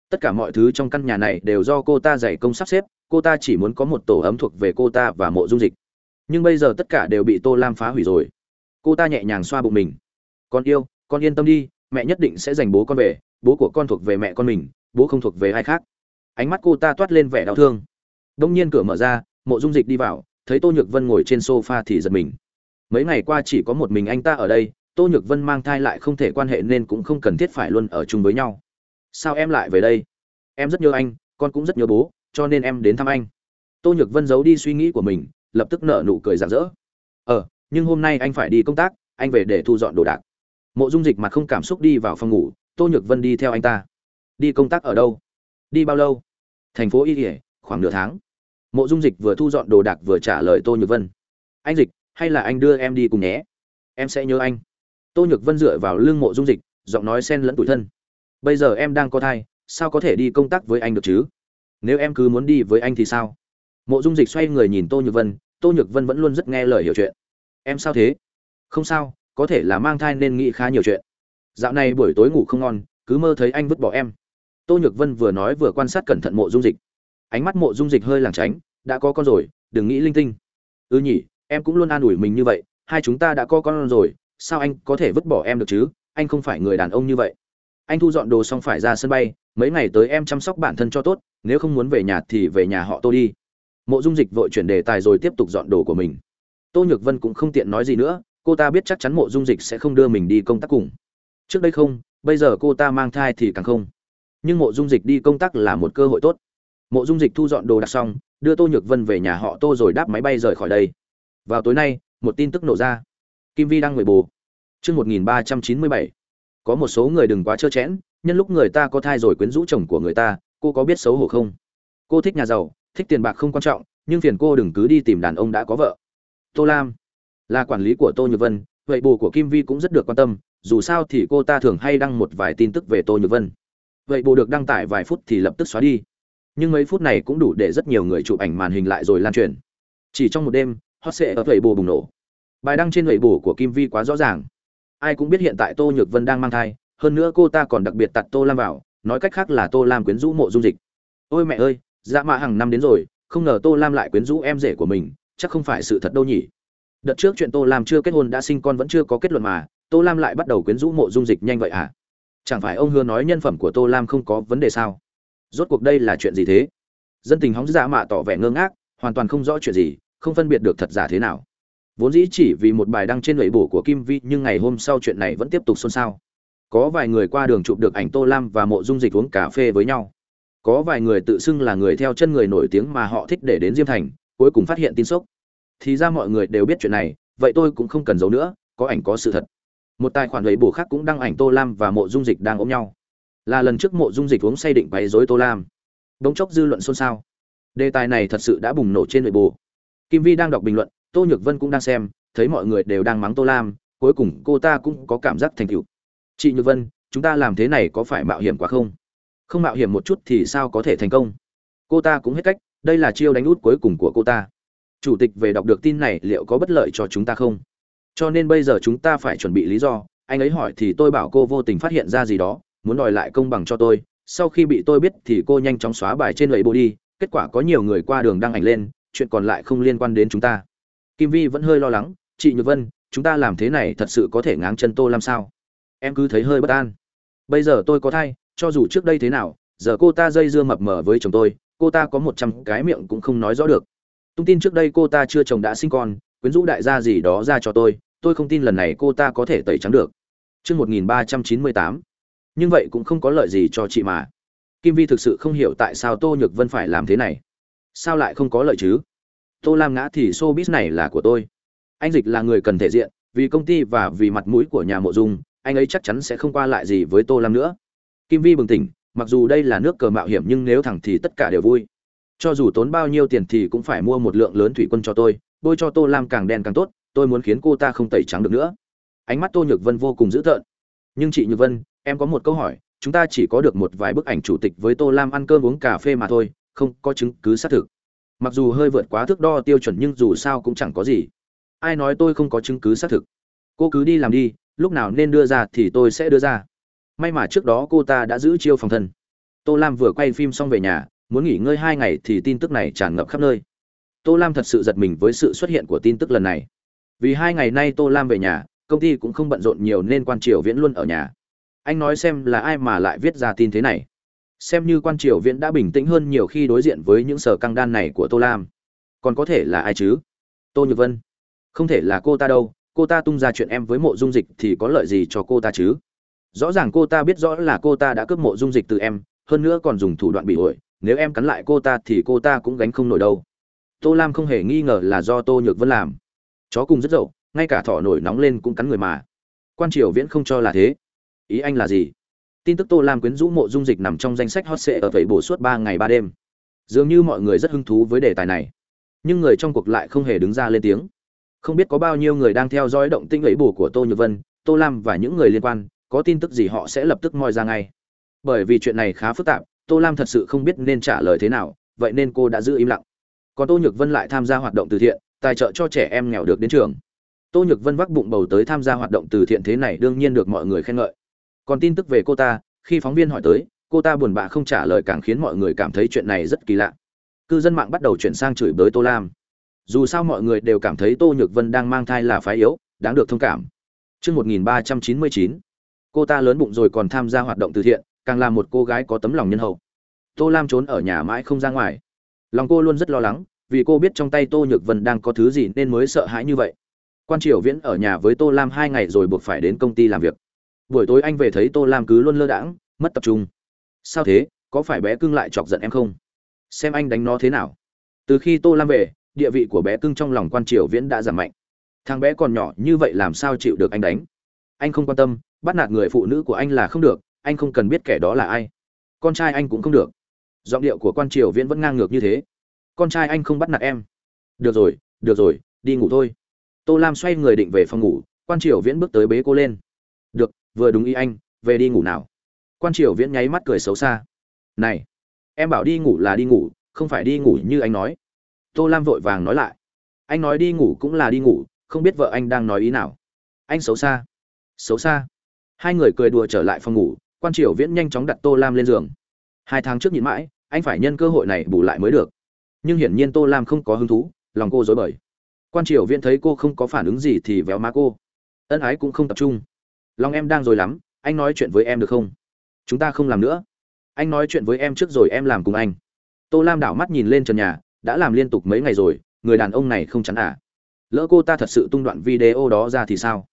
Tất cả mọi thứ trong căn nhà này đều do cô ta dày công sắp xếp, cô ta chỉ muốn có một tổ ấm thuộc về cô ta và mộ dung dịch. Nhưng bây giờ tất cả đều bị tô lam phá hủy rồi cô ta nhẹ nhàng xoa bụng mình. Con yêu, con yên tâm đi, mẹ nhất định sẽ giành bố con về, bố của con thuộc về mẹ con mình, bố không thuộc về ai khác. Ánh mắt cô ta toát lên vẻ đau thương. Đông nhiên cửa mở ra, mộ dung dịch đi vào, thấy tô nhược vân ngồi trên s o f a thì giật mình. Mấy ngày qua chỉ có một mình anh ta ở đây, tô nhược vân mang thai lại không thể quan hệ nên cũng không cần thiết phải luôn ở chung với nhau. Sao em lại về đây? Em rất nhớ anh, con cũng rất nhớ bố, cho nên em đến thăm anh. Tô nhược vân giấu đi suy nghĩ của mình, lập tức nở nụ cười rạng rỡ. Ờ nhưng hôm nay anh phải đi công tác, anh về để thu dọn đồ đạc. Mộ dung dịch mặt không cảm xúc đi vào phòng ngủ, tô nhược vân đi theo anh ta. Đi công tác ở đâu? Đi bao lâu? Thành phố y ỉa khoảng nửa tháng. Mộ dung dịch vừa thu dọn đồ đạc vừa trả lời tô nhược vân. Anh dịch, hay là anh đưa em đi cùng nhé? Em sẽ nhớ anh. Tô nhược vân dựa vào lưng mộ dung dịch, giọng nói xen lẫn tủi thân. Bây giờ em đang có thai, sao có thể đi công tác với anh được chứ? Nếu em cứ muốn đi với anh thì sao? Mộ dung dịch xoay người nhìn tô nhược vân, tô nhược vân vẫn luôn rất nghe lời hiểu chuyện em sao thế? Không sao, có thể là mang thai nên nghĩ khá nhiều chuyện. Dạo này buổi tối ngủ không ngon, cứ mơ thấy anh vứt bỏ em. Tô nhược vân vừa nói vừa quan sát cẩn thận mộ dung dịch. Ánh mắt mộ dung dịch hơi làng tránh, đã có con rồi, đừng nghĩ linh tinh. Ư ừ nhỉ, em cũng luôn an ủi mình như vậy, hai chúng ta đã có con rồi, sao anh có thể vứt bỏ em được chứ? Anh không phải người đàn ông như vậy. Anh thu dọn đồ xong phải ra sân bay, mấy ngày tới em chăm sóc bản thân cho tốt, nếu không muốn về nhà thì về nhà họ tô đi. Mộ dung dịch vội chuyển đề tài rồi tiếp tục dọn đồ của mình tô nhược vân cũng không tiện nói gì nữa, cô ta biết chắc chắn mộ dung dịch sẽ không đưa mình đi công tác cùng. Trước đây không, bây giờ cô ta mang thai thì càng không. Nhưng mộ dung dịch đi công tác là một cơ hội tốt. Mộ dung dịch thu dọn đồ đạc xong, đưa tô nhược vân về nhà họ tô rồi đáp máy bay rời khỏi đây. Vào tối nay, một tin tức nổ ra. Kim vi đang ngồi bù. chương một nghìn ba trăm chín mươi bảy. Có một số người đừng quá trơ chẽn, nhân lúc người ta có thai rồi quyến rũ chồng của người ta, cô có biết xấu hổ không? Cô thích nhà giàu, thích tiền bạc không quan trọng, nhưng phiền cô đừng cứ đi tìm đàn ông đã có vợ tô lam. Là quản lý của tô nhược vân, vậy bù của kim vi cũng rất được quan tâm, dù sao thì cô ta thường hay đăng một vài tin tức về tô nhược vân. Vậy bù được đăng tải vài phút thì lập tức xóa đi. Nhưng mấy phút này cũng đủ để rất nhiều người chụp ảnh màn hình lại rồi lan truyền. Chỉ trong một đêm, hot sệ ở vậy Bù bùng nổ. Bài đăng trên vậy Bù của kim vi quá rõ ràng. Ai cũng biết hiện tại tô nhược vân đang mang thai, hơn nữa cô ta còn đặc biệt tặt tô lam vào, nói cách khác là tô lam quyến rũ mộ dung dịch. Ôi mẹ ơi dạ mạ hàng năm đến rồi, không ngờ tô lam lại quyến rũ em rể của mình chắc không phải sự thật đâu nhỉ. Đợt trước chuyện tô lam chưa kết hôn đã sinh con vẫn chưa có kết luận mà, tô lam lại bắt đầu quyến rũ mộ dung dịch nhanh vậy à? Chẳng phải ông hứa nói nhân phẩm của tô lam không có vấn đề sao? Rốt cuộc đây là chuyện gì thế? Dân tình hóng giả mạ tỏ vẻ ngơ ngác, hoàn toàn không rõ chuyện gì, không phân biệt được thật giả thế nào. Vốn dĩ chỉ vì một bài đăng trên lưỡi bổ của kim vi, nhưng ngày hôm sau chuyện này vẫn tiếp tục xôn xao. Có vài người qua đường chụp được ảnh tô lam và mộ dung dịch uống cà phê với nhau. Có vài người tự xưng là người theo chân người nổi tiếng mà họ thích để đến diêm thành cuối cùng phát hiện tin sốc. Thì ra mọi người đều biết chuyện này, vậy tôi cũng không cần giấu nữa, có ảnh có sự thật. Một tài khoản lấy bổ khác cũng đăng ảnh tô lam và mộ dung dịch đang ôm nhau. Là lần trước mộ dung dịch uống say định bày dối tô lam. Đống chốc dư luận xôn xao. Đề tài này thật sự đã bùng nổ trên nội bộ kim vi đang đọc bình luận, tô nhược vân cũng đang xem, thấy mọi người đều đang mắng tô lam, cuối cùng cô ta cũng có cảm giác thành tựu. Chị nhược vân, chúng ta làm thế này có phải mạo hiểm quá không? Không mạo hiểm một chút thì sao có thể thành công? Cô ta cũng hết cách đây là chiêu đánh út cuối cùng của cô ta. Chủ tịch về đọc được tin này liệu có bất lợi cho chúng ta không? Cho nên bây giờ chúng ta phải chuẩn bị lý do. Anh ấy hỏi thì tôi bảo cô vô tình phát hiện ra gì đó, muốn đòi lại công bằng cho tôi. Sau khi bị tôi biết thì cô nhanh chóng xóa bài trên lầy bộ đi. Kết quả có nhiều người qua đường đăng ảnh lên, chuyện còn lại không liên quan đến chúng ta. Kim vi vẫn hơi lo lắng. Chị nhược vân, chúng ta làm thế này thật sự có thể ngáng chân tô làm sao? Em cứ thấy hơi bất an. Bây giờ tôi có thai, cho dù trước đây thế nào, giờ cô ta dây dưa mập mờ với chồng tôi cô ta có một trăm cái miệng cũng không nói rõ được tung tin trước đây cô ta chưa chồng đã sinh con quyến rũ đại gia gì đó ra cho tôi tôi không tin lần này cô ta có thể tẩy trắng được Chương một nghìn ba trăm chín mươi tám. Nhưng vậy cũng không có lợi gì cho chị mà. Kim Vi thực sự không hiểu tại sao Tô Nhược Vân phải làm thế này. Sao lại không có lợi chứ? Tô Lam ngã thì showbiz này là của tôi. Anh Dịch là người cần thể diện, vì công ty và vì mặt mũi của nhà mộ dung, anh ấy chắc chắn sẽ không qua lại gì với Tô Lam nữa. Kim Vi bừng tỉnh, mặc dù đây là nước cờ mạo hiểm nhưng nếu thẳng thì tất cả đều vui. Cho dù tốn bao nhiêu tiền thì cũng phải mua một lượng lớn thủy quân cho tôi, bôi cho Tô Lam càng đen càng tốt, tôi muốn khiến cô ta không tẩy trắng được nữa. Ánh mắt tô nhược vân vô cùng dữ tợn. Nhưng chị nhược vân em có một câu hỏi chúng ta chỉ có được một vài bức ảnh chủ tịch với tô lam ăn cơm uống cà phê mà thôi không có chứng cứ xác thực. Mặc dù hơi vượt quá thước đo tiêu chuẩn nhưng dù sao cũng chẳng có gì. Ai nói tôi không có chứng cứ xác thực? Cô cứ đi làm đi lúc nào nên đưa ra thì tôi sẽ đưa ra may mà trước đó cô ta đã giữ chiêu phòng thân. Tô lam vừa quay phim xong về nhà, muốn nghỉ ngơi hai ngày thì tin tức này tràn ngập khắp nơi. Tô lam thật sự giật mình với sự xuất hiện của tin tức lần này. Vì hai ngày nay tô lam về nhà, công ty cũng không bận rộn nhiều nên quan triều viễn luôn ở nhà. Anh nói xem là ai mà lại viết ra tin thế này. Xem như quan triều viễn đã bình tĩnh hơn nhiều khi đối diện với những sở căng đan này của tô lam. Còn có thể là ai chứ? Tô nhược vân. Không thể là cô ta đâu, cô ta tung ra chuyện em với mộ dung dịch thì có lợi gì cho cô ta chứ? Rõ ràng cô ta biết rõ là cô ta đã cướp mộ dung dịch từ em, hơn nữa còn dùng thủ đoạn bị ổi nếu em cắn lại cô ta thì cô ta cũng gánh không nổi đâu. Tô lam không hề nghi ngờ là do tô nhược vân làm. Chó cùng rất dậu, ngay cả thỏ nổi nóng lên cũng cắn người mà. Quan triều viễn không cho là thế. Ý anh là gì? Tin tức tô lam quyến rũ mộ dung dịch nằm trong danh sách hot sệ ở vậy bổ suốt ba ngày ba đêm. Dường như mọi người rất hứng thú với đề tài này. Nhưng người trong cuộc lại không hề đứng ra lên tiếng. Không biết có bao nhiêu người đang theo dõi động tinh ấy bù của tô nhược vân, tô lam và những người liên quan có tin tức gì họ sẽ lập tức moi ra ngay. Bởi vì chuyện này khá phức tạp, tô lam thật sự không biết nên trả lời thế nào, vậy nên cô đã giữ im lặng. Còn tô nhược vân lại tham gia hoạt động từ thiện, tài trợ cho trẻ em nghèo được đến trường. Tô nhược vân vác bụng bầu tới tham gia hoạt động từ thiện thế này đương nhiên được mọi người khen ngợi. Còn tin tức về cô ta, khi phóng viên hỏi tới, cô ta buồn bã không trả lời càng khiến mọi người cảm thấy chuyện này rất kỳ lạ. Cư dân mạng bắt đầu chuyển sang chửi bới tô lam. Dù sao mọi người đều cảm thấy tô nhược vân đang mang thai là phái yếu, đáng được thông cảm. Chương 1399. Cô ta lớn bụng rồi còn tham gia hoạt động từ thiện, càng là một cô gái có tấm lòng nhân hậu. Tô Lam trốn ở nhà mãi không ra ngoài. Lòng cô luôn rất lo lắng, vì cô biết trong tay tô nhược vân đang có thứ gì nên mới sợ hãi như vậy. Quan triều viễn ở nhà với tô lam hai ngày rồi buộc phải đến công ty làm việc. Buổi tối anh về thấy tô lam cứ luôn lơ đãng mất tập trung. Sao thế? Có phải bé cưng lại chọc giận em không? Xem anh đánh nó thế nào. Từ khi tô lam về địa vị của bé cưng trong lòng quan triều viễn đã giảm mạnh. Thằng bé còn nhỏ như vậy làm sao chịu được anh đánh? Anh không quan tâm bắt nạt người phụ nữ của anh là không được, anh không cần biết kẻ đó là ai. Con trai anh cũng không được. Giọng điệu của quan triều viễn vẫn ngang ngược như thế. Con trai anh không bắt nạt em. Được rồi được rồi, đi ngủ thôi. Tô lam xoay người định về phòng ngủ, quan triều viễn bước tới bế cô lên. Được, vừa đúng ý anh, về đi ngủ nào. Quan triều viễn nháy mắt cười xấu xa. Này, em bảo đi ngủ là đi ngủ, không phải đi ngủ như anh nói. Tô lam vội vàng nói lại. Anh nói đi ngủ cũng là đi ngủ, không biết vợ anh đang nói ý nào. Anh xấu xa. Xấu xa hai người cười đùa trở lại phòng ngủ, quan triều viễn nhanh chóng đặt tô lam lên giường. Hai tháng trước nhịn mãi, anh phải nhân cơ hội này bù lại mới được. Nhưng hiển nhiên tô lam không có hứng thú, lòng cô dối bời. Quan triều viễn thấy cô không có phản ứng gì thì véo má cô. Ân ái cũng không tập trung. Lòng em đang rồi lắm, anh nói chuyện với em được không? Chúng ta không làm nữa. Anh nói chuyện với em trước rồi em làm cùng anh. Tô lam đảo mắt nhìn lên trần nhà, đã làm liên tục mấy ngày rồi, người đàn ông này không chắn à. Lỡ cô ta thật sự tung đoạn video đó ra thì sao?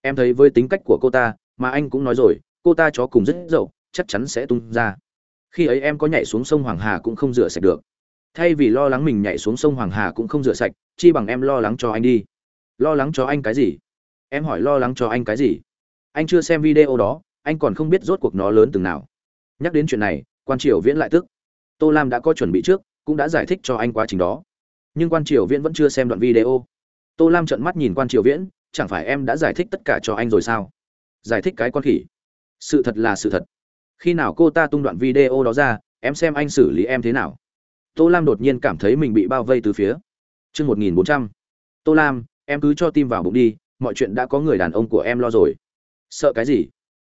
Em thấy với tính cách của cô ta mà anh cũng nói rồi, cô ta chó cùng rất dậu, chắc chắn sẽ tung ra. Khi ấy em có nhảy xuống sông hoàng hà cũng không rửa sạch được. Thay vì lo lắng mình nhảy xuống sông hoàng hà cũng không rửa sạch, chi bằng em lo lắng cho anh đi. Lo lắng cho anh cái gì? Em hỏi lo lắng cho anh cái gì? Anh chưa xem video đó, anh còn không biết rốt cuộc nó lớn từng nào. Nhắc đến chuyện này, quan triều viễn lại tức. Tô lam đã có chuẩn bị trước, cũng đã giải thích cho anh quá trình đó. Nhưng quan triều viễn vẫn chưa xem đoạn video. Tô lam trợn mắt nhìn quan triều viễn, chẳng phải em đã giải thích tất cả cho anh rồi sao? Giải thích cái con khỉ. Sự thật là sự thật. Khi nào cô ta tung đoạn video đó ra, em xem anh xử lý em thế nào. Tô lam đột nhiên cảm thấy mình bị bao vây từ phía. Chương một nghìn bốn trăm. Tô lam, em cứ cho tim vào bụng đi, mọi chuyện đã có người đàn ông của em lo rồi. Sợ cái gì?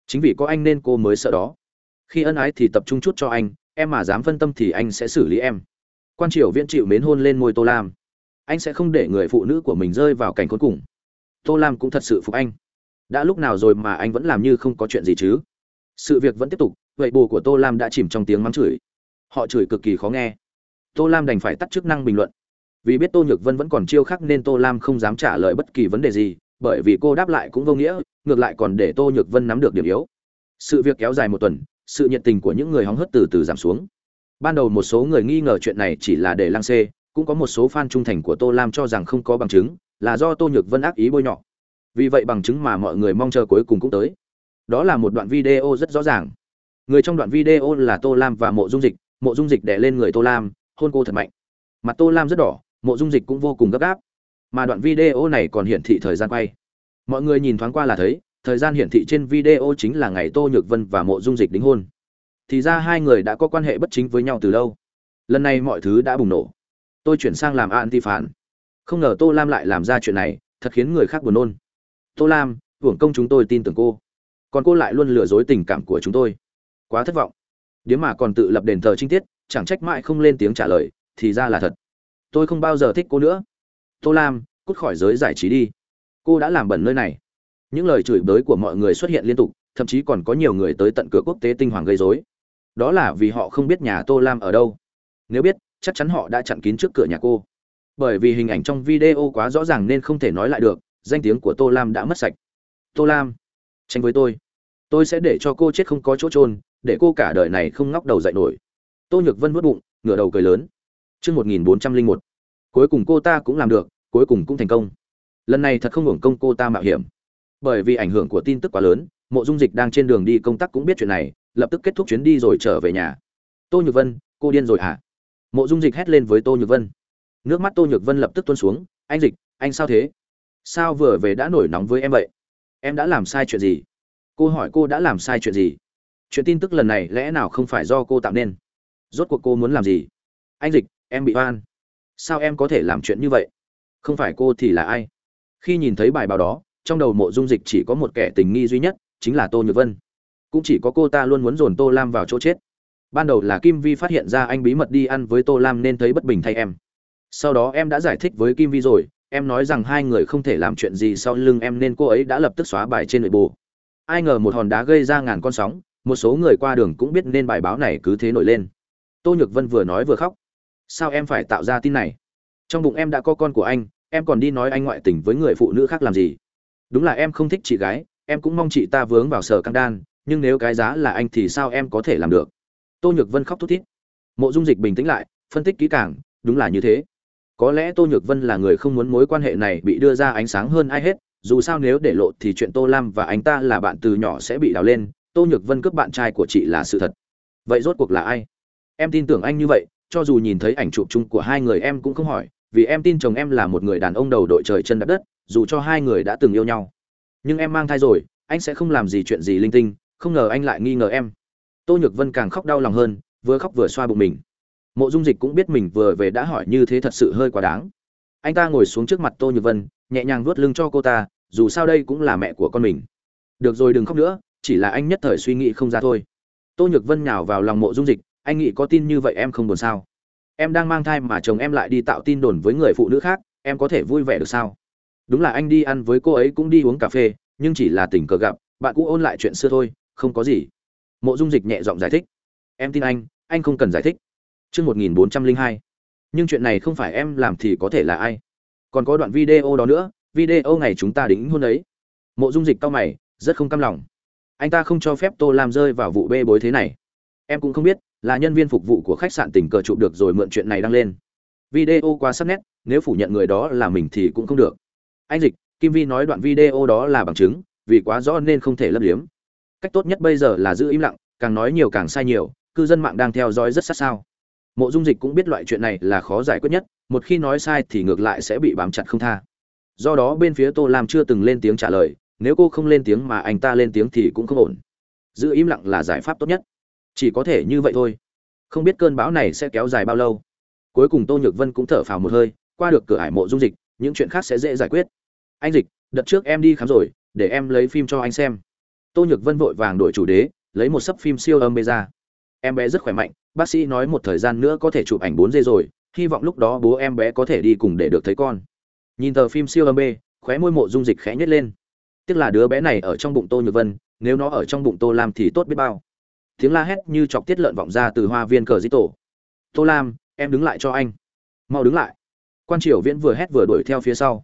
Chính vì có anh nên cô mới sợ đó. Khi ân ái thì tập trung chút cho anh, em mà dám phân tâm thì anh sẽ xử lý em. Quan triều viễn chịu mến hôn lên môi tô lam. Anh sẽ không để người phụ nữ của mình rơi vào cảnh cuối cùng. Tô lam cũng thật sự phục anh đã lúc nào rồi mà anh vẫn làm như không có chuyện gì chứ? Sự việc vẫn tiếp tục, vậy bồ của tô lam đã chìm trong tiếng mắng chửi. Họ chửi cực kỳ khó nghe. Tô lam đành phải tắt chức năng bình luận. Vì biết tô nhược vân vẫn còn chiêu khắc nên tô lam không dám trả lời bất kỳ vấn đề gì, bởi vì cô đáp lại cũng vô nghĩa, ngược lại còn để tô nhược vân nắm được điểm yếu. Sự việc kéo dài một tuần, sự nhiệt tình của những người hóng hớt từ từ giảm xuống. Ban đầu một số người nghi ngờ chuyện này chỉ là để lăng xê, cũng có một số fan trung thành của tô lam cho rằng không có bằng chứng, là do tô nhược vân ác ý bôi nhọ vì vậy bằng chứng mà mọi người mong chờ cuối cùng cũng tới. Đó là một đoạn video rất rõ ràng. Người trong đoạn video là tô lam và mộ dung dịch. Mộ dung dịch đè lên người tô lam, hôn cô thật mạnh. Mặt tô lam rất đỏ, mộ dung dịch cũng vô cùng gấp gáp. Mà đoạn video này còn hiển thị thời gian quay. Mọi người nhìn thoáng qua là thấy, thời gian hiển thị trên video chính là ngày tô nhược vân và mộ dung dịch đính hôn. Thì ra hai người đã có quan hệ bất chính với nhau từ lâu. Lần này mọi thứ đã bùng nổ. Tôi chuyển sang làm anti phản. Không ngờ tô lam lại làm ra chuyện này, thật khiến người khác buồn nôn tô lam, hưởng công chúng tôi tin tưởng cô. Còn cô lại luôn lừa dối tình cảm của chúng tôi. Quá thất vọng. Điếm mà còn tự lập đền thờ trinh tiết, chẳng trách mãi không lên tiếng trả lời, thì ra là thật. Tôi không bao giờ thích cô nữa. Tô lam, cút khỏi giới giải trí đi. Cô đã làm bẩn nơi này. Những lời chửi bới của mọi người xuất hiện liên tục, thậm chí còn có nhiều người tới tận cửa quốc tế tinh hoàng gây rối. Đó là vì họ không biết nhà tô lam ở đâu. Nếu biết, chắc chắn họ đã chặn kín trước cửa nhà cô. Bởi vì hình ảnh trong video quá rõ ràng nên không thể nói lại được danh tiếng của tô lam đã mất sạch. Tô lam, tranh với tôi. Tôi sẽ để cho cô chết không có chỗ trôn để cô cả đời này không ngóc đầu dậy nổi. Tô nhược vân vớt bụng, ngửa đầu cười lớn. Chương một nghìn bốn trăm linh một. Cuối cùng cô ta cũng làm được, cuối cùng cũng thành công. Lần này thật không hưởng công cô ta mạo hiểm. Bởi vì ảnh hưởng của tin tức quá lớn, mộ dung dịch đang trên đường đi công tác cũng biết chuyện này, lập tức kết thúc chuyến đi rồi trở về nhà. Tô nhược vân, cô điên rồi hả? À? mộ dung dịch hét lên với tô nhược vân. Nước mắt tô nhược vân lập tức tuôn xuống. Anh dịch, anh sao thế? Sao vừa về đã nổi nóng với em vậy? Em đã làm sai chuyện gì? Cô hỏi cô đã làm sai chuyện gì? Chuyện tin tức lần này lẽ nào không phải do cô tạo nên? Rốt cuộc cô muốn làm gì? Anh dịch, em bị oan. Sao em có thể làm chuyện như vậy? Không phải cô thì là ai? Khi nhìn thấy bài báo đó, trong đầu mộ dung dịch chỉ có một kẻ tình nghi duy nhất, chính là tô nhược vân. Cũng chỉ có cô ta luôn muốn dồn tô lam vào chỗ chết. Ban đầu là kim vi phát hiện ra anh bí mật đi ăn với tô lam nên thấy bất bình thay em. Sau đó em đã giải thích với kim vi rồi em nói rằng hai người không thể làm chuyện gì sau lưng em nên cô ấy đã lập tức xóa bài trên nội bộ. Ai ngờ một hòn đá gây ra ngàn con sóng, một số người qua đường cũng biết nên bài báo này cứ thế nổi lên. Tô nhược vân vừa nói vừa khóc. Sao em phải tạo ra tin này? Trong bụng em đã có con của anh, em còn đi nói anh ngoại tình với người phụ nữ khác làm gì? Đúng là em không thích chị gái, em cũng mong chị ta vướng vào sở căng đan, nhưng nếu cái giá là anh thì sao em có thể làm được? Tô nhược vân khóc thút thít. Mộ dung dịch bình tĩnh lại, phân tích kỹ càng, đúng là như thế có lẽ tô nhược vân là người không muốn mối quan hệ này bị đưa ra ánh sáng hơn ai hết, dù sao nếu để lộ thì chuyện tô lam và anh ta là bạn từ nhỏ sẽ bị đào lên, tô nhược vân cướp bạn trai của chị là sự thật. Vậy rốt cuộc là ai? Em tin tưởng anh như vậy, cho dù nhìn thấy ảnh chụp chung của hai người em cũng không hỏi, vì em tin chồng em là một người đàn ông đầu đội trời chân đất đất, dù cho hai người đã từng yêu nhau. Nhưng em mang thai rồi, anh sẽ không làm gì chuyện gì linh tinh, không ngờ anh lại nghi ngờ em. Tô nhược vân càng khóc đau lòng hơn, vừa khóc vừa xoa bụng mình mộ dung dịch cũng biết mình vừa về đã hỏi như thế thật sự hơi quá đáng. Anh ta ngồi xuống trước mặt tô nhược vân, nhẹ nhàng vuốt lưng cho cô ta, dù sao đây cũng là mẹ của con mình. Được rồi đừng khóc nữa, chỉ là anh nhất thời suy nghĩ không ra thôi. Tô nhược vân nhào vào lòng mộ dung dịch, anh nghĩ có tin như vậy em không buồn sao? Em đang mang thai mà chồng em lại đi tạo tin đồn với người phụ nữ khác, em có thể vui vẻ được sao? Đúng là anh đi ăn với cô ấy cũng đi uống cà phê, nhưng chỉ là tình cờ gặp, bạn cũ ôn lại chuyện xưa thôi, không có gì. Mộ dung dịch nhẹ giọng giải thích. Em tin anh anh không cần giải thích chương một nghìn bốn trăm linh hai. Nhưng chuyện này không phải em làm thì có thể là ai? Còn có đoạn video đó nữa, video ngày chúng ta đính hôn ấy. Mộ dung dịch cao mày, rất không cam lòng. Anh ta không cho phép tô làm rơi vào vụ bê bối thế này. Em cũng không biết là nhân viên phục vụ của khách sạn tình cờ chụp được rồi mượn chuyện này đăng lên. Video quá sắc nét, nếu phủ nhận người đó là mình thì cũng không được. Anh dịch, kim vi nói đoạn video đó là bằng chứng, vì quá rõ nên không thể lấp liếm. Cách tốt nhất bây giờ là giữ im lặng, càng nói nhiều càng sai nhiều, cư dân mạng đang theo dõi rất sát sao mộ dung dịch cũng biết loại chuyện này là khó giải quyết nhất, một khi nói sai thì ngược lại sẽ bị bám chặt không tha. Do đó bên phía tô lam chưa từng lên tiếng trả lời, nếu cô không lên tiếng mà anh ta lên tiếng thì cũng không ổn. Giữ im lặng là giải pháp tốt nhất. Chỉ có thể như vậy thôi. Không biết cơn bão này sẽ kéo dài bao lâu. Cuối cùng tô nhược vân cũng thở phào một hơi, qua được cửa ải mộ dung dịch, những chuyện khác sẽ dễ giải quyết. Anh dịch, đợt trước em đi khám rồi, để em lấy phim cho anh xem. Tô nhược vân vội vàng đổi chủ đế lấy một sấp phim siêu âm bê ra em bé rất khỏe mạnh, bác sĩ nói một thời gian nữa có thể chụp ảnh bốn d rồi, hy vọng lúc đó bố em bé có thể đi cùng để được thấy con. Nhìn tờ phim siêu âm b khóe môi mộ dung dịch khẽ nhét lên. Tiếc là đứa bé này ở trong bụng tô nhược vân, nếu nó ở trong bụng tô lam thì tốt biết bao. Tiếng la hét như chọc tiết lợn vọng ra từ hoa viên cờ dĩ tổ. Tô lam, em đứng lại cho anh. Mau đứng lại. Quan triều viễn vừa hét vừa đuổi theo phía sau.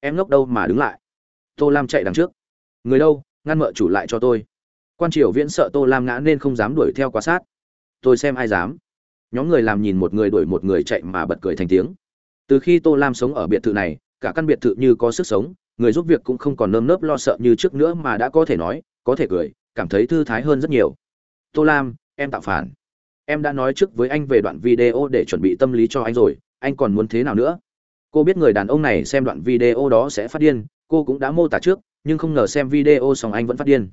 Em ngốc đâu mà đứng lại. Tô lam chạy đằng trước. Người đâu, ngăn mợ chủ lại cho tôi. Quan triều viễn sợ tô lam ngã nên không dám đuổi theo quá sát tôi xem ai dám. Nhóm người làm nhìn một người đuổi một người chạy mà bật cười thành tiếng. Từ khi tô lam sống ở biệt thự này, cả căn biệt thự như có sức sống, người giúp việc cũng không còn nơm nớp lo sợ như trước nữa mà đã có thể nói, có thể cười, cảm thấy thư thái hơn rất nhiều. Tô lam, em tạo phản. Em đã nói trước với anh về đoạn video để chuẩn bị tâm lý cho anh rồi, anh còn muốn thế nào nữa? Cô biết người đàn ông này xem đoạn video đó sẽ phát điên, cô cũng đã mô tả trước, nhưng không ngờ xem video xong anh vẫn phát điên.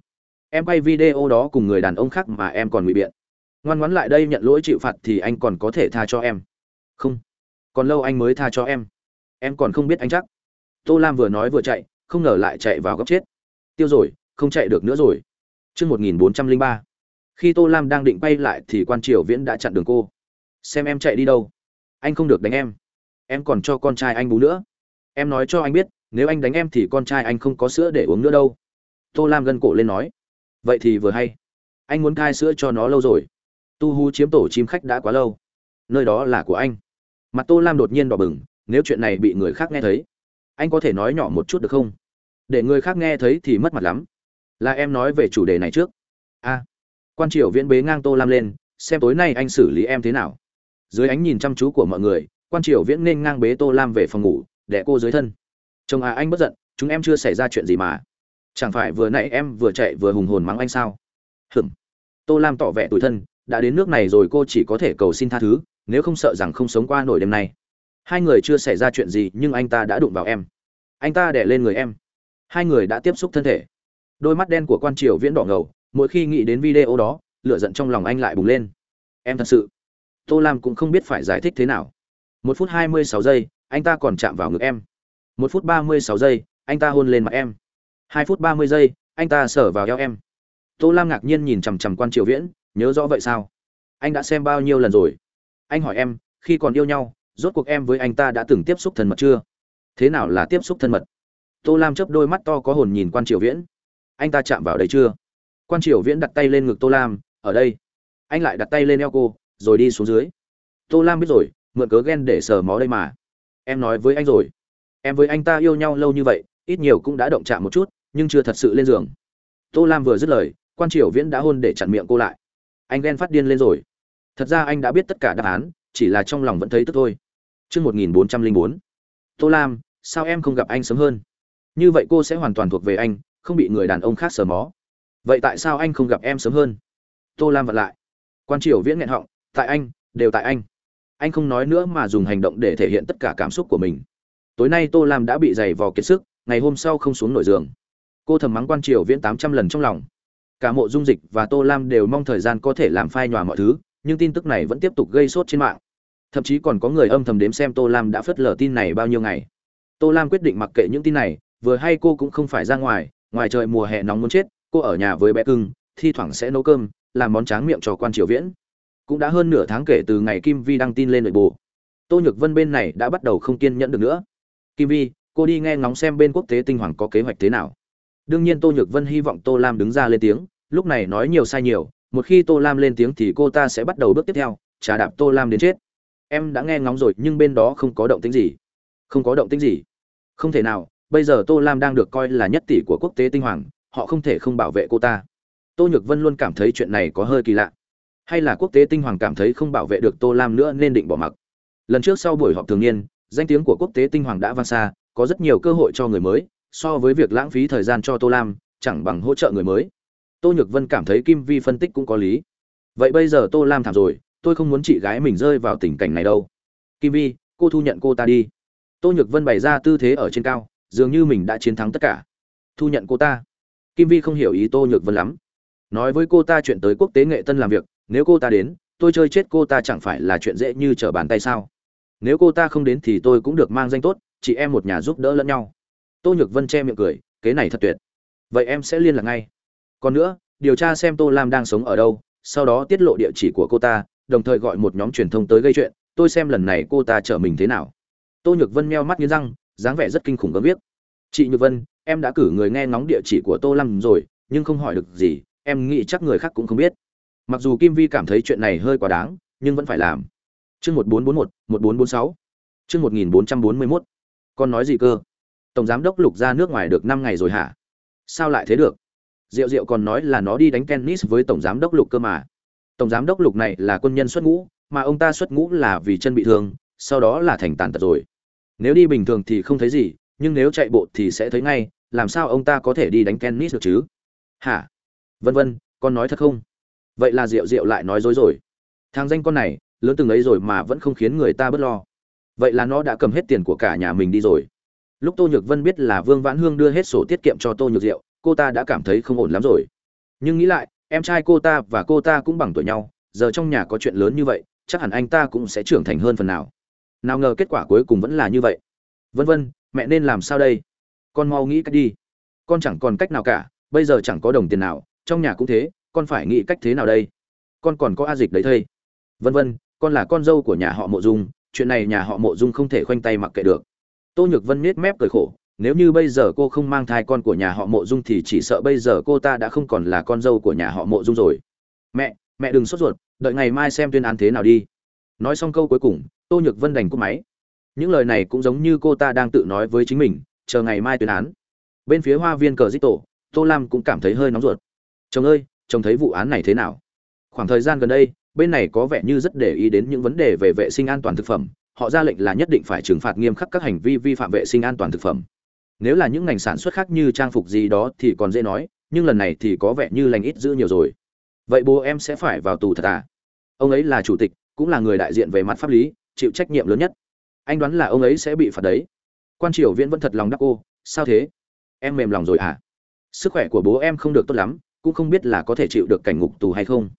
Em quay video đó cùng người đàn ông khác mà em còn ngụy biện ngoan ngoãn lại đây nhận lỗi chịu phạt thì anh còn có thể tha cho em. Không. Còn lâu anh mới tha cho em. Em còn không biết anh chắc. Tô lam vừa nói vừa chạy, không ngờ lại chạy vào góc chết. Tiêu rồi, không chạy được nữa rồi. Chương một nghìn bốn trăm linh ba. Khi tô lam đang định bay lại thì quan triều viễn đã chặn đường cô. Xem em chạy đi đâu. Anh không được đánh em. Em còn cho con trai anh bú nữa. Em nói cho anh biết, nếu anh đánh em thì con trai anh không có sữa để uống nữa đâu. Tô lam gân cổ lên nói. Vậy thì vừa hay. Anh muốn cai sữa cho nó lâu rồi tu hú chiếm tổ chim khách đã quá lâu. Nơi đó là của anh. Mặt tô lam đột nhiên đỏ bừng, nếu chuyện này bị người khác nghe thấy, anh có thể nói nhỏ một chút được không? Để người khác nghe thấy thì mất mặt lắm. Là em nói về chủ đề này trước. A. Quan triều viễn bế ngang tô lam lên, xem tối nay anh xử lý em thế nào. Dưới ánh nhìn chăm chú của mọi người, quan triều viễn nên ngang bế tô lam về phòng ngủ để cô dưới thân. Chồng à anh bất giận, chúng em chưa xảy ra chuyện gì mà. Chẳng phải vừa nãy em vừa chạy vừa hùng hồn mắng anh sao? Hừm tô lam tỏ vẻ tủi thân đã đến nước này rồi, cô chỉ có thể cầu xin tha thứ, nếu không sợ rằng không sống qua nổi đêm nay. Hai người chưa xảy ra chuyện gì, nhưng anh ta đã đụng vào em. Anh ta đẻ lên người em. Hai người đã tiếp xúc thân thể. Đôi mắt đen của quan triều viễn đỏ ngầu, mỗi khi nghĩ đến video đó, lửa giận trong lòng anh lại bùng lên. Em thật sự. Tô lam cũng không biết phải giải thích thế nào. Một phút hai mươi sáu giây, anh ta còn chạm vào ngực em. Một phút ba mươi sáu giây, anh ta hôn lên mặt em. Hai phút ba mươi giây, anh ta sờ vào eo em. Tô lam ngạc nhiên nhìn chằm chằm quan triều viễn nhớ rõ vậy sao? Anh đã xem bao nhiêu lần rồi? Anh hỏi em, khi còn yêu nhau, rốt cuộc em với anh ta đã từng tiếp xúc thân mật chưa? Thế nào là tiếp xúc thân mật? Tô lam chớp đôi mắt to có hồn nhìn quan triều viễn. Anh ta chạm vào đây chưa? Quan triều viễn đặt tay lên ngực tô lam, ở đây. Anh lại đặt tay lên eo cô, rồi đi xuống dưới. Tô lam biết rồi, mượn cớ ghen để sờ mó đây mà. Em nói với anh rồi. Em với anh ta yêu nhau lâu như vậy, ít nhiều cũng đã động chạm một chút, nhưng chưa thật sự lên giường. Tô lam vừa dứt lời, quan triều viễn đã hôn để chặn miệng cô lại anh ghen phát điên lên rồi thật ra anh đã biết tất cả đáp án chỉ là trong lòng vẫn thấy tức thôi Chương 1404. Tô Lam, sao em không gặp anh sớm hơn? Như vậy cô sẽ hoàn toàn thuộc về anh, không bị người đàn ông khác sờ mó. Vậy tại sao anh không gặp em sớm hơn? Tô Lam vặn lại. Quan Triều Viễn nghẹn họng, tại anh, đều tại anh. Anh không nói nữa mà dùng hành động để thể hiện tất cả cảm xúc của mình. Tối nay Tô Lam đã bị dày vò kiệt sức, ngày hôm sau không xuống nổi giường. Cô thầm mắng Quan Triều Viễn 800 lần trong lòng. Cả Mộ Dung Dịch và Tô Lam đều mong thời gian có thể làm phai nhòa mọi thứ, nhưng tin tức này vẫn tiếp tục gây sốt trên mạng. Thậm chí còn có người âm thầm đếm xem tô lam đã phớt lờ tin này bao nhiêu ngày. Tô lam quyết định mặc kệ những tin này vừa hay cô cũng không phải ra ngoài ngoài trời mùa hè nóng muốn chết cô ở nhà với bé cưng thi thoảng sẽ nấu cơm làm món tráng miệng cho quan triều viễn. Cũng đã hơn nửa tháng kể từ ngày kim vi đăng tin lên nội bộ. Tô nhược vân bên này đã bắt đầu không kiên nhẫn được nữa. Kim vi cô đi nghe ngóng xem bên quốc tế tinh hoàng có kế hoạch thế nào đương nhiên tô nhược vân hy vọng tô lam đứng ra lên tiếng, lúc này nói nhiều sai nhiều, một khi tô lam lên tiếng thì cô ta sẽ bắt đầu bước tiếp theo trả đạp tô lam đến chết. Em đã nghe ngóng rồi, nhưng bên đó không có động tính gì. Không có động tính gì. Không thể nào, bây giờ tô lam đang được coi là nhất tỷ của quốc tế tinh hoàng, họ không thể không bảo vệ cô ta. Tô nhược vân luôn cảm thấy chuyện này có hơi kỳ lạ. Hay là quốc tế tinh hoàng cảm thấy không bảo vệ được tô lam nữa nên định bỏ mặc. Lần trước sau buổi họp thường niên, danh tiếng của quốc tế tinh hoàng đã vang xa, có rất nhiều cơ hội cho người mới so với việc lãng phí thời gian cho tô lam, chẳng bằng hỗ trợ người mới. Tô nhược vân cảm thấy kim vi phân tích cũng có lý. Vậy bây giờ tô lam thảm rồi, tôi không muốn chị gái mình rơi vào tình cảnh này đâu. Kim vi, cô thu nhận cô ta đi. Tô nhược vân bày ra tư thế ở trên cao, dường như mình đã chiến thắng tất cả. Thu nhận cô ta. Kim vi không hiểu ý tô nhược vân lắm. Nói với cô ta chuyện tới quốc tế nghệ tân làm việc, nếu cô ta đến, tôi chơi chết cô ta chẳng phải là chuyện dễ như trở bàn tay sao? Nếu cô ta không đến thì tôi cũng được mang danh tốt, chị em một nhà giúp đỡ lẫn nhau tô nhược vân che miệng cười kế này thật tuyệt. Vậy em sẽ liên lạc ngay. Còn nữa, điều tra xem tô lam đang sống ở đâu, sau đó tiết lộ địa chỉ của cô ta, đồng thời gọi một nhóm truyền thông tới gây chuyện, tôi xem lần này cô ta trở mình thế nào. Tô nhược vân meo mắt nghiến răng, dáng vẻ rất kinh khủng gớm viết chị nhược vân, em đã cử người nghe ngóng địa chỉ của tô lam rồi, nhưng không hỏi được gì, em nghĩ chắc người khác cũng không biết. Mặc dù kim vi cảm thấy chuyện này hơi quá đáng, nhưng vẫn phải làm. Chương một bốn bốn một một bốn bốn sáu. Chương một nghìn bốn trăm bốn mươi mốt. Con nói gì cơ? Tổng giám đốc lục ra nước ngoài được năm ngày rồi hả? Sao lại thế được? Diệu diệu còn nói là nó đi đánh tennis với tổng giám đốc lục cơ mà. Tổng giám đốc lục này là quân nhân xuất ngũ, mà ông ta xuất ngũ là vì chân bị thương, sau đó là thành tàn tật rồi. Nếu đi bình thường thì không thấy gì, nhưng nếu chạy bộ thì sẽ thấy ngay, làm sao ông ta có thể đi đánh tennis được chứ? Hả? Vân vân, con nói thật không? Vậy là diệu diệu lại nói dối rồi. Thằng danh con này, lớn từng ấy rồi mà vẫn không khiến người ta bớt lo. Vậy là nó đã cầm hết tiền của cả nhà mình đi rồi lúc tô nhược vân biết là vương vãn hương đưa hết sổ tiết kiệm cho tô nhược diệu, cô ta đã cảm thấy không ổn lắm rồi. Nhưng nghĩ lại, em trai cô ta và cô ta cũng bằng tuổi nhau, giờ trong nhà có chuyện lớn như vậy, chắc hẳn anh ta cũng sẽ trưởng thành hơn phần nào. Nào ngờ kết quả cuối cùng vẫn là như vậy. Vân vân, mẹ nên làm sao đây? Con mau nghĩ cách đi. Con chẳng còn cách nào cả, bây giờ chẳng có đồng tiền nào, trong nhà cũng thế, con phải nghĩ cách thế nào đây? Con còn có a dịch đấy thây vân vân, con là con dâu của nhà họ mộ dung, chuyện này nhà họ mộ dung không thể khoanh tay mặc kệ được tô nhược vân nhếch mép cười khổ, nếu như bây giờ cô không mang thai con của nhà họ mộ dung thì chỉ sợ bây giờ cô ta đã không còn là con dâu của nhà họ mộ dung rồi. Mẹ mẹ đừng sốt ruột, đợi ngày mai xem tuyên án thế nào đi. Nói xong câu cuối cùng, tô nhược vân đành cúp máy. Những lời này cũng giống như cô ta đang tự nói với chính mình, chờ ngày mai tuyên án. Bên phía hoa viên cờ dích tổ, tô lam cũng cảm thấy hơi nóng ruột. Chồng ơi, chồng thấy vụ án này thế nào? Khoảng thời gian gần đây, bên này có vẻ như rất để ý đến những vấn đề về vệ sinh an toàn thực phẩm họ ra lệnh là nhất định phải trừng phạt nghiêm khắc các hành vi vi phạm vệ sinh an toàn thực phẩm. Nếu là những ngành sản xuất khác như trang phục gì đó thì còn dễ nói, nhưng lần này thì có vẻ như lành ít giữ nhiều rồi. Vậy bố em sẽ phải vào tù thật à? Ông ấy là chủ tịch, cũng là người đại diện về mặt pháp lý, chịu trách nhiệm lớn nhất. Anh đoán là ông ấy sẽ bị phạt đấy. Quan triều viễn vẫn thật lòng đắc cô sao thế? Em mềm lòng rồi à? Sức khỏe của bố em không được tốt lắm, cũng không biết là có thể chịu được cảnh ngục tù hay không.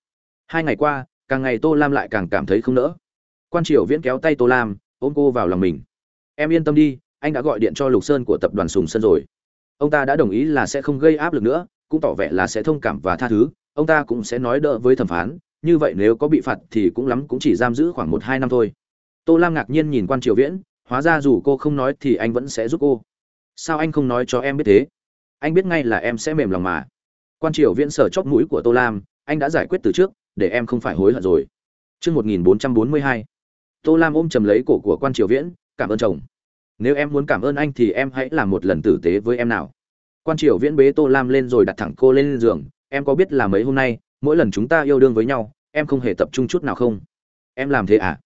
Hai ngày qua, càng ngày tô lam lại càng cảm thấy không nỡ quan triều viễn kéo tay tô lam ôm cô vào lòng mình. Em yên tâm đi anh đã gọi điện cho lục sơn của tập đoàn sùng sơn rồi. Ông ta đã đồng ý là sẽ không gây áp lực nữa cũng tỏ vẻ là sẽ thông cảm và tha thứ. Ông ta cũng sẽ nói đỡ với thẩm phán như vậy nếu có bị phạt thì cũng lắm cũng chỉ giam giữ khoảng một hai năm thôi. Tô lam ngạc nhiên nhìn quan triều viễn hóa ra dù cô không nói thì anh vẫn sẽ giúp cô. Sao anh không nói cho em biết thế? Anh biết ngay là em sẽ mềm lòng mà. Quan triều viễn sở chóp mũi của tô lam anh đã giải quyết từ trước để em không phải hối hận rồi. Trước 1442, tô lam ôm chầm lấy cổ của quan triều viễn, cảm ơn chồng. Nếu em muốn cảm ơn anh thì em hãy làm một lần tử tế với em nào. Quan triều viễn bế tô lam lên rồi đặt thẳng cô lên giường, em có biết là mấy hôm nay, mỗi lần chúng ta yêu đương với nhau, em không hề tập trung chút nào không? Em làm thế à?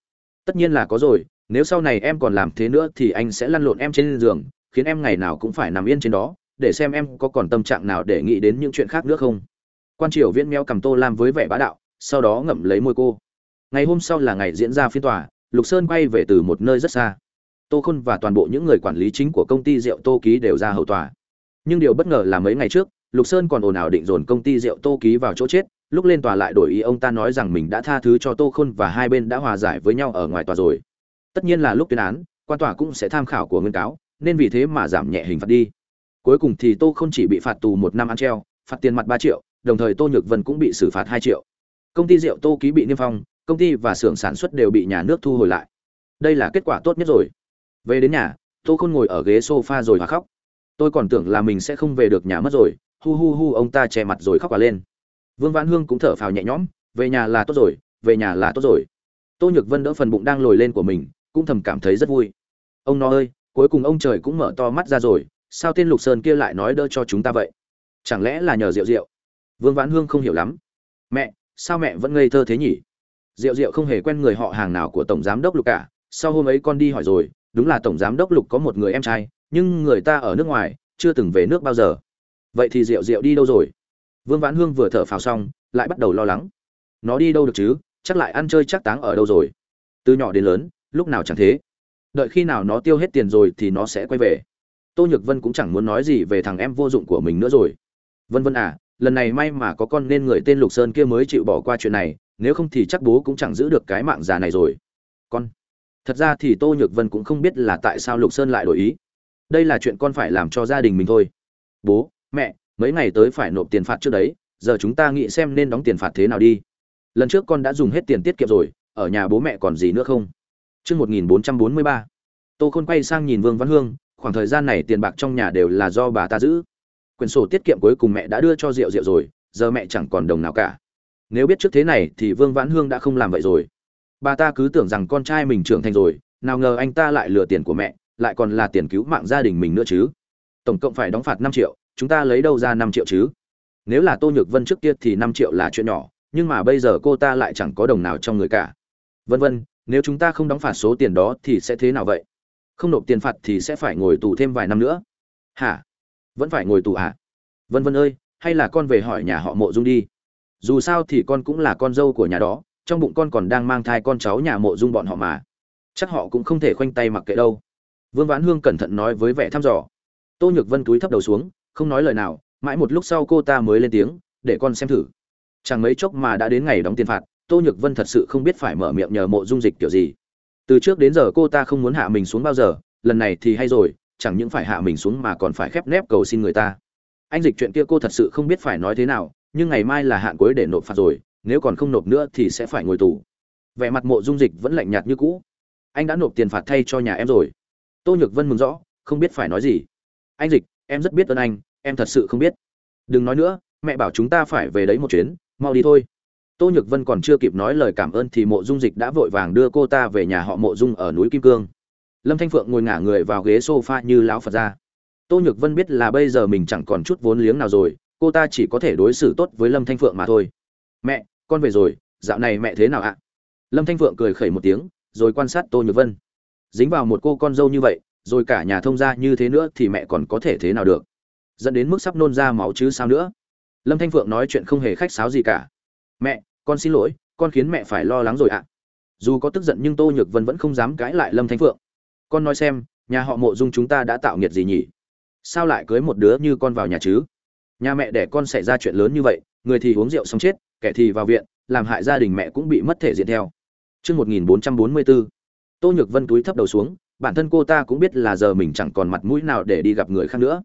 Tất nhiên là có rồi, nếu sau này em còn làm thế nữa thì anh sẽ lăn lộn em trên giường, khiến em ngày nào cũng phải nằm yên trên đó, để xem em có còn tâm trạng nào để nghĩ đến những chuyện khác nữa không. Quan triều viễn meo cầm tô lam với vẻ bá đạo, sau đó ngậm lấy môi cô. Ngày hôm sau là ngày diễn ra phiên tòa lục sơn quay về từ một nơi rất xa. Tô khôn và toàn bộ những người quản lý chính của công ty rượu tô ký đều ra hầu tòa. Nhưng điều bất ngờ là mấy ngày trước, lục sơn còn ồn ào định dồn công ty rượu tô ký vào chỗ chết, lúc lên tòa lại đổi ý ông ta nói rằng mình đã tha thứ cho tô khôn và hai bên đã hòa giải với nhau ở ngoài tòa rồi. Tất nhiên là lúc tuyên án, quan tòa cũng sẽ tham khảo của nguyên cáo, nên vì thế mà giảm nhẹ hình phạt đi. Cuối cùng thì tô không chỉ bị phạt tù một năm ăn treo, phạt tiền mặt ba triệu, đồng thời tô nhược vân cũng bị xử phạt hai triệu. Công ty rượu tô ký bị niêm phong công ty và xưởng sản xuất đều bị nhà nước thu hồi lại. Đây là kết quả tốt nhất rồi. Về đến nhà, tô khôn ngồi ở ghế sofa rồi và khóc. Tôi còn tưởng là mình sẽ không về được nhà mất rồi, hu hu hu, ông ta che mặt rồi khóc cả lên. Vương vãn hương cũng thở phào nhẹ nhõm, về nhà là tốt rồi, về nhà là tốt rồi. Tô nhược vân đỡ phần bụng đang lồi lên của mình, cũng thầm cảm thấy rất vui. Ông nó ơi, cuối cùng ông trời cũng mở to mắt ra rồi, sao tên lục sơn kia lại nói đỡ cho chúng ta vậy? Chẳng lẽ là nhờ rượu rượu? Vương vãn hương không hiểu lắm. Mẹ, sao mẹ vẫn ngây thơ thế nhỉ? Diệu Diệu không hề quen người họ hàng nào của tổng giám đốc lục cả. Sau hôm ấy con đi hỏi rồi, đúng là tổng giám đốc lục có một người em trai, nhưng người ta ở nước ngoài, chưa từng về nước bao giờ. Vậy thì Diệu Diệu đi đâu rồi? Vương vãn hương vừa thở phào xong, lại bắt đầu lo lắng. Nó đi đâu được chứ? Chắc lại ăn chơi chắc táng ở đâu rồi? Từ nhỏ đến lớn, lúc nào chẳng thế? Đợi khi nào nó tiêu hết tiền rồi thì nó sẽ quay về. Tô nhược vân cũng chẳng muốn nói gì về thằng em vô dụng của mình nữa rồi. Vân vân à lần này may mà có con nên người tên lục sơn kia mới chịu bỏ qua chuyện này nếu không thì chắc bố cũng chẳng giữ được cái mạng già này rồi. Con thật ra thì tô nhược vân cũng không biết là tại sao lục sơn lại đổi ý. Đây là chuyện con phải làm cho gia đình mình thôi. Bố mẹ mấy ngày tới phải nộp tiền phạt trước đấy giờ chúng ta nghĩ xem nên đóng tiền phạt thế nào đi. Lần trước con đã dùng hết tiền tiết kiệm rồi ở nhà bố mẹ còn gì nữa không? Trước 1443, Tô Khôn quay sang nhìn Vương Văn Hương, khoảng thời gian này tiền bạc trong nhà đều là do bà ta giữ. Quyển sổ tiết kiệm cuối cùng mẹ đã đưa cho Diệu Diệu rồi, giờ mẹ chẳng còn đồng nào cả. Nếu biết trước thế này thì Vương Vãn Hương đã không làm vậy rồi. Bà ta cứ tưởng rằng con trai mình trưởng thành rồi, nào ngờ anh ta lại lừa tiền của mẹ, lại còn là tiền cứu mạng gia đình mình nữa chứ. Tổng cộng phải đóng phạt năm triệu, chúng ta lấy đâu ra năm triệu chứ? Nếu là Tô Nhược Vân trước kia thì năm triệu là chuyện nhỏ, nhưng mà bây giờ cô ta lại chẳng có đồng nào trong người cả. Vân vân, nếu chúng ta không đóng phạt số tiền đó thì sẽ thế nào vậy không nộp tiền phạt thì sẽ phải ngồi tù thêm vài năm nữa hả vẫn phải ngồi tù hả vân vân ơi hay là con về hỏi nhà họ mộ dung đi dù sao thì con cũng là con dâu của nhà đó, trong bụng con còn đang mang thai con cháu nhà mộ dung bọn họ mà. Chắc họ cũng không thể khoanh tay mặc kệ đâu. Vương vãn hương cẩn thận nói với vẻ thăm dò. Tô nhược vân túi thấp đầu xuống, không nói lời nào, mãi một lúc sau cô ta mới lên tiếng, để con xem thử. Chẳng mấy chốc mà đã đến ngày đóng tiền phạt, tô nhược vân thật sự không biết phải mở miệng nhờ mộ dung dịch kiểu gì. Từ trước đến giờ cô ta không muốn hạ mình xuống bao giờ, lần này thì hay rồi, chẳng những phải hạ mình xuống mà còn phải khép nép cầu xin người ta. Anh dịch chuyện kia cô thật sự không biết phải nói thế nào nhưng ngày mai là hạn cuối để nộp phạt rồi, nếu còn không nộp nữa thì sẽ phải ngồi tù. Vẻ mặt mộ dung dịch vẫn lạnh nhạt như cũ. Anh đã nộp tiền phạt thay cho nhà em rồi. Tô nhược vân mừng rõ, không biết phải nói gì. Anh dịch, em rất biết ơn anh, em thật sự không biết. Đừng nói nữa, mẹ bảo chúng ta phải về đấy một chuyến, mau đi thôi. Tô nhược vân còn chưa kịp nói lời cảm ơn thì mộ dung dịch đã vội vàng đưa cô ta về nhà họ mộ dung ở núi kim cương. Lâm thanh phượng ngồi ngả người vào ghế sofa như lão phật ra. Tô nhược vân biết là bây giờ mình chẳng còn chút vốn liếng nào rồi cô ta chỉ có thể đối xử tốt với lâm thanh phượng mà thôi. Mẹ, con về rồi, dạo này mẹ thế nào ạ? Lâm thanh phượng cười khẩy một tiếng, rồi quan sát tô nhược vân. Dính vào một cô con dâu như vậy, rồi cả nhà thông gia như thế nữa thì mẹ còn có thể thế nào được? Dẫn đến mức sắp nôn ra máu chứ sao nữa? Lâm thanh phượng nói chuyện không hề khách sáo gì cả. Mẹ, con xin lỗi, con khiến mẹ phải lo lắng rồi ạ. Dù có tức giận nhưng tô nhược vân vẫn không dám cãi lại lâm thanh phượng. Con nói xem, nhà họ mộ dung chúng ta đã tạo nghiệt gì nhỉ? Sao lại cưới một đứa như con vào nhà chứ? Nhà mẹ để con xảy ra chuyện lớn như vậy người thì uống rượu xong chết kẻ thì vào viện làm hại gia đình mẹ cũng bị mất thể diện theo. Trước 1444, Tô Nhược Vân túi thấp đầu xuống, bản thân cô ta cũng biết là giờ mình chẳng còn mặt mũi nào để đi gặp người khác nữa.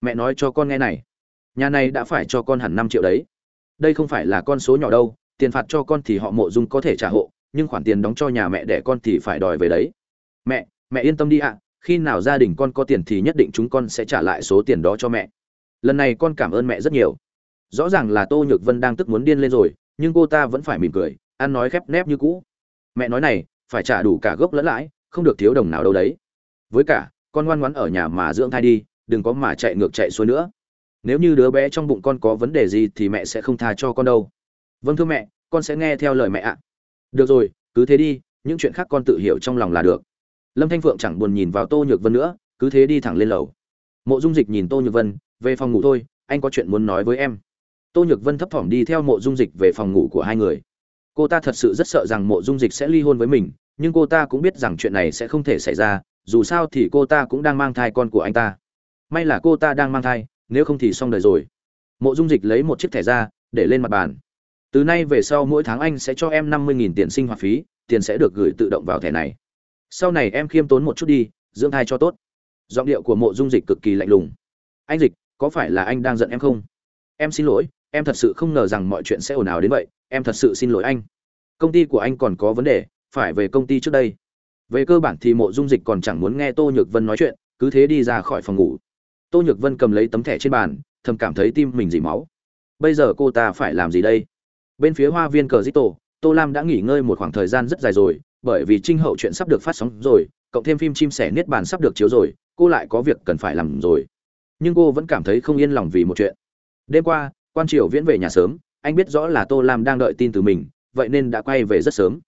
Mẹ nói cho con nghe này, nhà này đã phải cho con hẳn 5 triệu đấy. Đây không phải là con số nhỏ đâu tiền phạt cho con thì họ mộ dung có thể trả hộ nhưng khoản tiền đóng cho nhà mẹ đẻ con thì phải đòi về đấy. Mẹ mẹ yên tâm đi ạ khi nào gia đình con có tiền thì nhất định chúng con sẽ trả lại số tiền đó cho mẹ lần này con cảm ơn mẹ rất nhiều. Rõ ràng là tô nhược vân đang tức muốn điên lên rồi, nhưng cô ta vẫn phải mỉm cười, ăn nói khép nép như cũ. Mẹ nói này, phải trả đủ cả gốc lẫn lãi, không được thiếu đồng nào đâu đấy. Với cả, con ngoan ngoãn ở nhà mà dưỡng thai đi, đừng có mà chạy ngược chạy xuôi nữa. Nếu như đứa bé trong bụng con có vấn đề gì thì mẹ sẽ không tha cho con đâu. Vâng thưa mẹ, con sẽ nghe theo lời mẹ ạ. Được rồi, cứ thế đi, những chuyện khác con tự hiểu trong lòng là được. Lâm thanh phượng chẳng buồn nhìn vào tô nhược vân nữa, cứ thế đi thẳng lên lầu. Mộ dung dịch nhìn tô nhược vân về phòng ngủ thôi, anh có chuyện muốn nói với em. Tô nhược vân thấp thỏm đi theo mộ dung dịch về phòng ngủ của hai người. Cô ta thật sự rất sợ rằng mộ dung dịch sẽ ly hôn với mình, nhưng cô ta cũng biết rằng chuyện này sẽ không thể xảy ra, dù sao thì cô ta cũng đang mang thai con của anh ta. May là cô ta đang mang thai, nếu không thì xong đời rồi. Mộ dung dịch lấy một chiếc thẻ ra, để lên mặt bàn. Từ nay về sau mỗi tháng anh sẽ cho em năm mươi tiền sinh hoạt phí, tiền sẽ được gửi tự động vào thẻ này. Sau này em khiêm tốn một chút đi, dưỡng thai cho tốt. Giọng điệu của mộ dung dịch cực kỳ lạnh lùng. Anh dịch có phải là anh đang giận em không? Em xin lỗi, em thật sự không ngờ rằng mọi chuyện sẽ ồn ào đến vậy, em thật sự xin lỗi anh. Công ty của anh còn có vấn đề, phải về công ty trước đây. Về cơ bản thì mộ dung dịch còn chẳng muốn nghe tô nhược vân nói chuyện, cứ thế đi ra khỏi phòng ngủ. Tô nhược vân cầm lấy tấm thẻ trên bàn, thầm cảm thấy tim mình dỉ máu. Bây giờ cô ta phải làm gì đây? Bên phía hoa viên cờ dít tổ tô lam đã nghỉ ngơi một khoảng thời gian rất dài rồi, bởi vì trinh hậu chuyện sắp được phát sóng rồi, cộng thêm phim chim sẻ niết bàn sắp được chiếu rồi, cô lại có việc cần phải làm rồi nhưng cô vẫn cảm thấy không yên lòng vì một chuyện. Đêm qua, quan triều viễn về nhà sớm, anh biết rõ là tô lam đang đợi tin từ mình, vậy nên đã quay về rất sớm.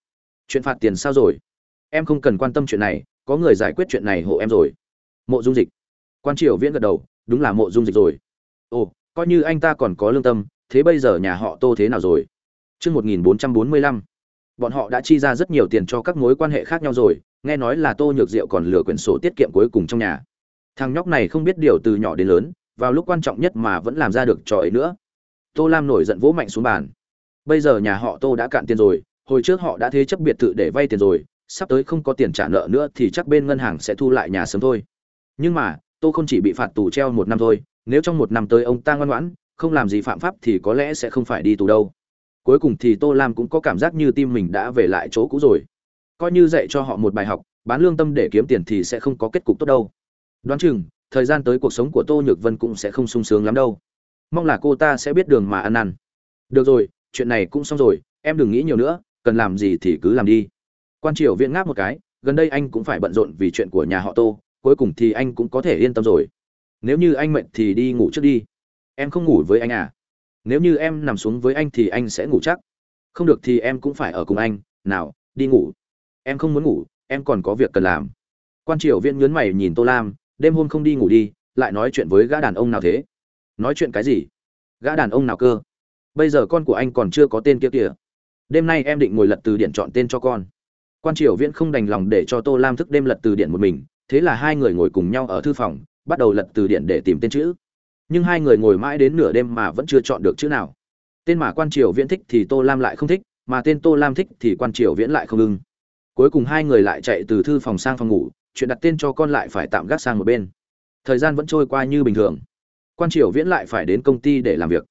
Chuyện phạt tiền sao rồi? Em không cần quan tâm chuyện này, có người giải quyết chuyện này hộ em rồi. Mộ dung dịch. Quan triều viễn gật đầu, đúng là mộ dung dịch rồi. Ồ, coi như anh ta còn có lương tâm, thế bây giờ nhà họ tô thế nào rồi? Chương một nghìn bốn trăm bốn mươi lăm. Bọn họ đã chi ra rất nhiều tiền cho các mối quan hệ khác nhau rồi, nghe nói là tô nhược diệu còn lừa quyển sổ tiết kiệm cuối cùng trong nhà thằng nhóc này không biết điều từ nhỏ đến lớn, vào lúc quan trọng nhất mà vẫn làm ra được trò ấy nữa. Tô lam nổi giận vỗ mạnh xuống bàn. Bây giờ nhà họ tô đã cạn tiền rồi, hồi trước họ đã thế chấp biệt thự để vay tiền rồi, sắp tới không có tiền trả nợ nữa thì chắc bên ngân hàng sẽ thu lại nhà sớm thôi. Nhưng mà, tô không chỉ bị phạt tù treo một năm thôi, nếu trong một năm tới ông ta ngoan ngoãn, không làm gì phạm pháp thì có lẽ sẽ không phải đi tù đâu. Cuối cùng thì tô lam cũng có cảm giác như tim mình đã về lại chỗ cũ rồi. Coi như dạy cho họ một bài học, bán lương tâm để kiếm tiền thì sẽ không có kết cục tốt đâu đoán chừng, thời gian tới cuộc sống của tô nhược vân cũng sẽ không sung sướng lắm đâu. Mong là cô ta sẽ biết đường mà ăn ăn được rồi, chuyện này cũng xong rồi, em đừng nghĩ nhiều nữa, cần làm gì thì cứ làm đi. Quan triều viện ngáp một cái, gần đây anh cũng phải bận rộn vì chuyện của nhà họ tô, cuối cùng thì anh cũng có thể yên tâm rồi. Nếu như anh mệt thì đi ngủ trước đi. Em không ngủ với anh à? Nếu như em nằm xuống với anh thì anh sẽ ngủ chắc. Không được thì em cũng phải ở cùng anh. Nào, đi ngủ. Em không muốn ngủ, em còn có việc cần làm. Quan triều viễn nhớn mày nhìn tô lam đêm hôm không đi ngủ đi, lại nói chuyện với gã đàn ông nào thế? Nói chuyện cái gì? Gã đàn ông nào cơ? Bây giờ con của anh còn chưa có tên kia kìa. Đêm nay em định ngồi lật từ điển chọn tên cho con. Quan triều viễn không đành lòng để cho tô lam thức đêm lật từ điển một mình, thế là hai người ngồi cùng nhau ở thư phòng, bắt đầu lật từ điển để tìm tên chữ. Nhưng hai người ngồi mãi đến nửa đêm mà vẫn chưa chọn được chữ nào. Tên mà quan triều viễn thích thì tô lam lại không thích, mà tên tô lam thích thì quan triều viễn lại không ưng. Cuối cùng hai người lại chạy từ thư phòng sang phòng ngủ chuyện đặt tên cho con lại phải tạm gác sang một bên. Thời gian vẫn trôi qua như bình thường. Quan triều viễn lại phải đến công ty để làm việc.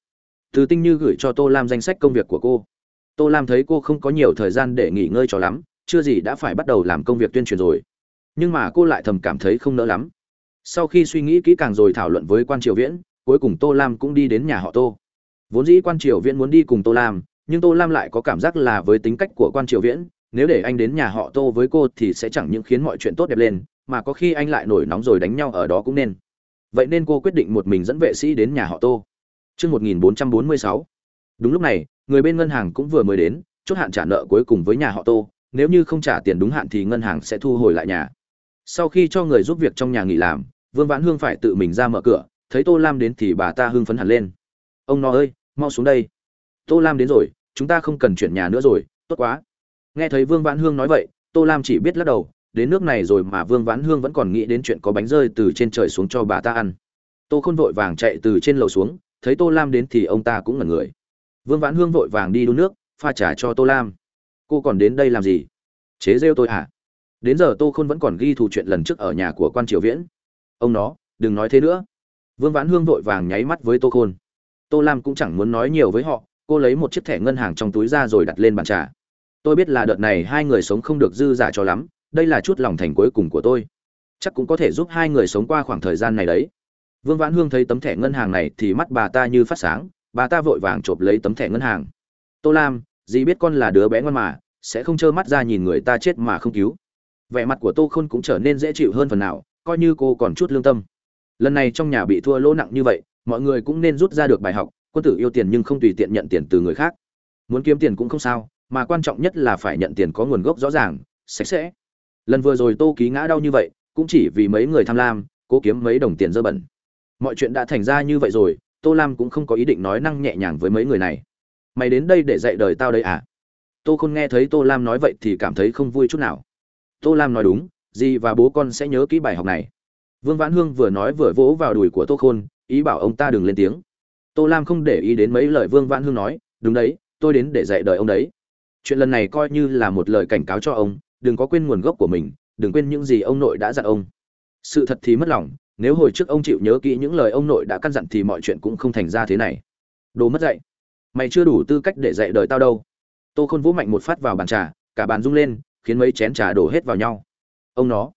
Từ tinh như gửi cho tô lam danh sách công việc của cô. Tô lam thấy cô không có nhiều thời gian để nghỉ ngơi cho lắm, chưa gì đã phải bắt đầu làm công việc tuyên truyền rồi. Nhưng mà cô lại thầm cảm thấy không nỡ lắm. Sau khi suy nghĩ kỹ càng rồi thảo luận với quan triều viễn, cuối cùng tô lam cũng đi đến nhà họ tô. Vốn dĩ quan triều viễn muốn đi cùng tô lam, nhưng tô lam lại có cảm giác là với tính cách của quan triều viễn nếu để anh đến nhà họ tô với cô thì sẽ chẳng những khiến mọi chuyện tốt đẹp lên mà có khi anh lại nổi nóng rồi đánh nhau ở đó cũng nên vậy nên cô quyết định một mình dẫn vệ sĩ đến nhà họ tô Trước 1446. Đúng lúc này, người bên ngân hàng cũng vừa mới đến, chốt hạn trả nợ cuối cùng với nhà họ Tô, nếu như không trả tiền đúng hạn thì ngân hàng sẽ thu hồi lại nhà. Sau khi cho người giúp việc trong nhà nghỉ làm, Vương Vãn Hương phải tự mình ra mở cửa, thấy Tô Lam đến thì bà ta hưng phấn hẳn lên. "Ông nó ơi, mau xuống đây. Tô Lam đến rồi, chúng ta không cần chuyển nhà nữa rồi, tốt quá." Nghe thấy Vương Vãn Hương nói vậy, Tô Lam chỉ biết lắc đầu, đến nước này rồi mà Vương Vãn Hương vẫn còn nghĩ đến chuyện có bánh rơi từ trên trời xuống cho bà ta ăn. Tô Khôn vội vàng chạy từ trên lầu xuống, thấy Tô Lam đến thì ông ta cũng ngẩn người. Vương Vãn Hương vội vàng đi đun nước, pha trà cho Tô Lam. "Cô còn đến đây làm gì?" "Chế rêu tôi à?" Đến giờ Tô Khôn vẫn còn ghi thù chuyện lần trước ở nhà của quan Triều Viễn. "Ông nó, đừng nói thế nữa." Vương Vãn Hương vội vàng nháy mắt với Tô Khôn. Tô Lam cũng chẳng muốn nói nhiều với họ, cô lấy một chiếc thẻ ngân hàng trong túi ra rồi đặt lên bàn trà. "Tôi biết là đợt này hai người sống không được dư giả cho lắm, đây là chút lòng thành cuối cùng của tôi. Chắc cũng có thể giúp hai người sống qua khoảng thời gian này đấy." Vương Vãn Hương thấy tấm thẻ ngân hàng này thì mắt bà ta như phát sáng, bà ta vội vàng chộp lấy tấm thẻ ngân hàng. "Tô Lam, dì biết con là đứa bé ngoan mà, sẽ không trơ mắt ra nhìn người ta chết mà không cứu." Vẻ mặt của Tô Khôn cũng trở nên dễ chịu hơn phần nào, coi như cô còn chút lương tâm. Lần này trong nhà bị thua lỗ nặng như vậy, mọi người cũng nên rút ra được bài học, quân tử yêu tiền nhưng không tùy tiện nhận tiền từ người khác. Muốn kiếm tiền cũng không sao, mà quan trọng nhất là phải nhận tiền có nguồn gốc rõ ràng, sạch sẽ. Lần vừa rồi Tô Ký ngã đau như vậy, cũng chỉ vì mấy người tham lam, cố kiếm mấy đồng tiền dơ bẩn. Mọi chuyện đã thành ra như vậy rồi tô lam cũng không có ý định nói năng nhẹ nhàng với mấy người này. Mày đến đây để dạy đời tao đây à? Tô khôn nghe thấy tô lam nói vậy thì cảm thấy không vui chút nào. Tô lam nói đúng dì và bố con sẽ nhớ kỹ bài học này. Vương vãn hương vừa nói vừa vỗ vào đùi của tô khôn ý bảo ông ta đừng lên tiếng. Tô lam không để ý đến mấy lời vương vãn hương nói đúng đấy tôi đến để dạy đời ông đấy chuyện lần này coi như là một lời cảnh cáo cho ông, đừng có quên nguồn gốc của mình, đừng quên những gì ông nội đã dặn ông. Sự thật thì mất lòng, nếu hồi trước ông chịu nhớ kỹ những lời ông nội đã căn dặn thì mọi chuyện cũng không thành ra thế này. Đồ mất dạy. Mày chưa đủ tư cách để dạy đời tao đâu. Tô khôn vũ mạnh một phát vào bàn trà, cả bàn rung lên, khiến mấy chén trà đổ hết vào nhau. Ông nó,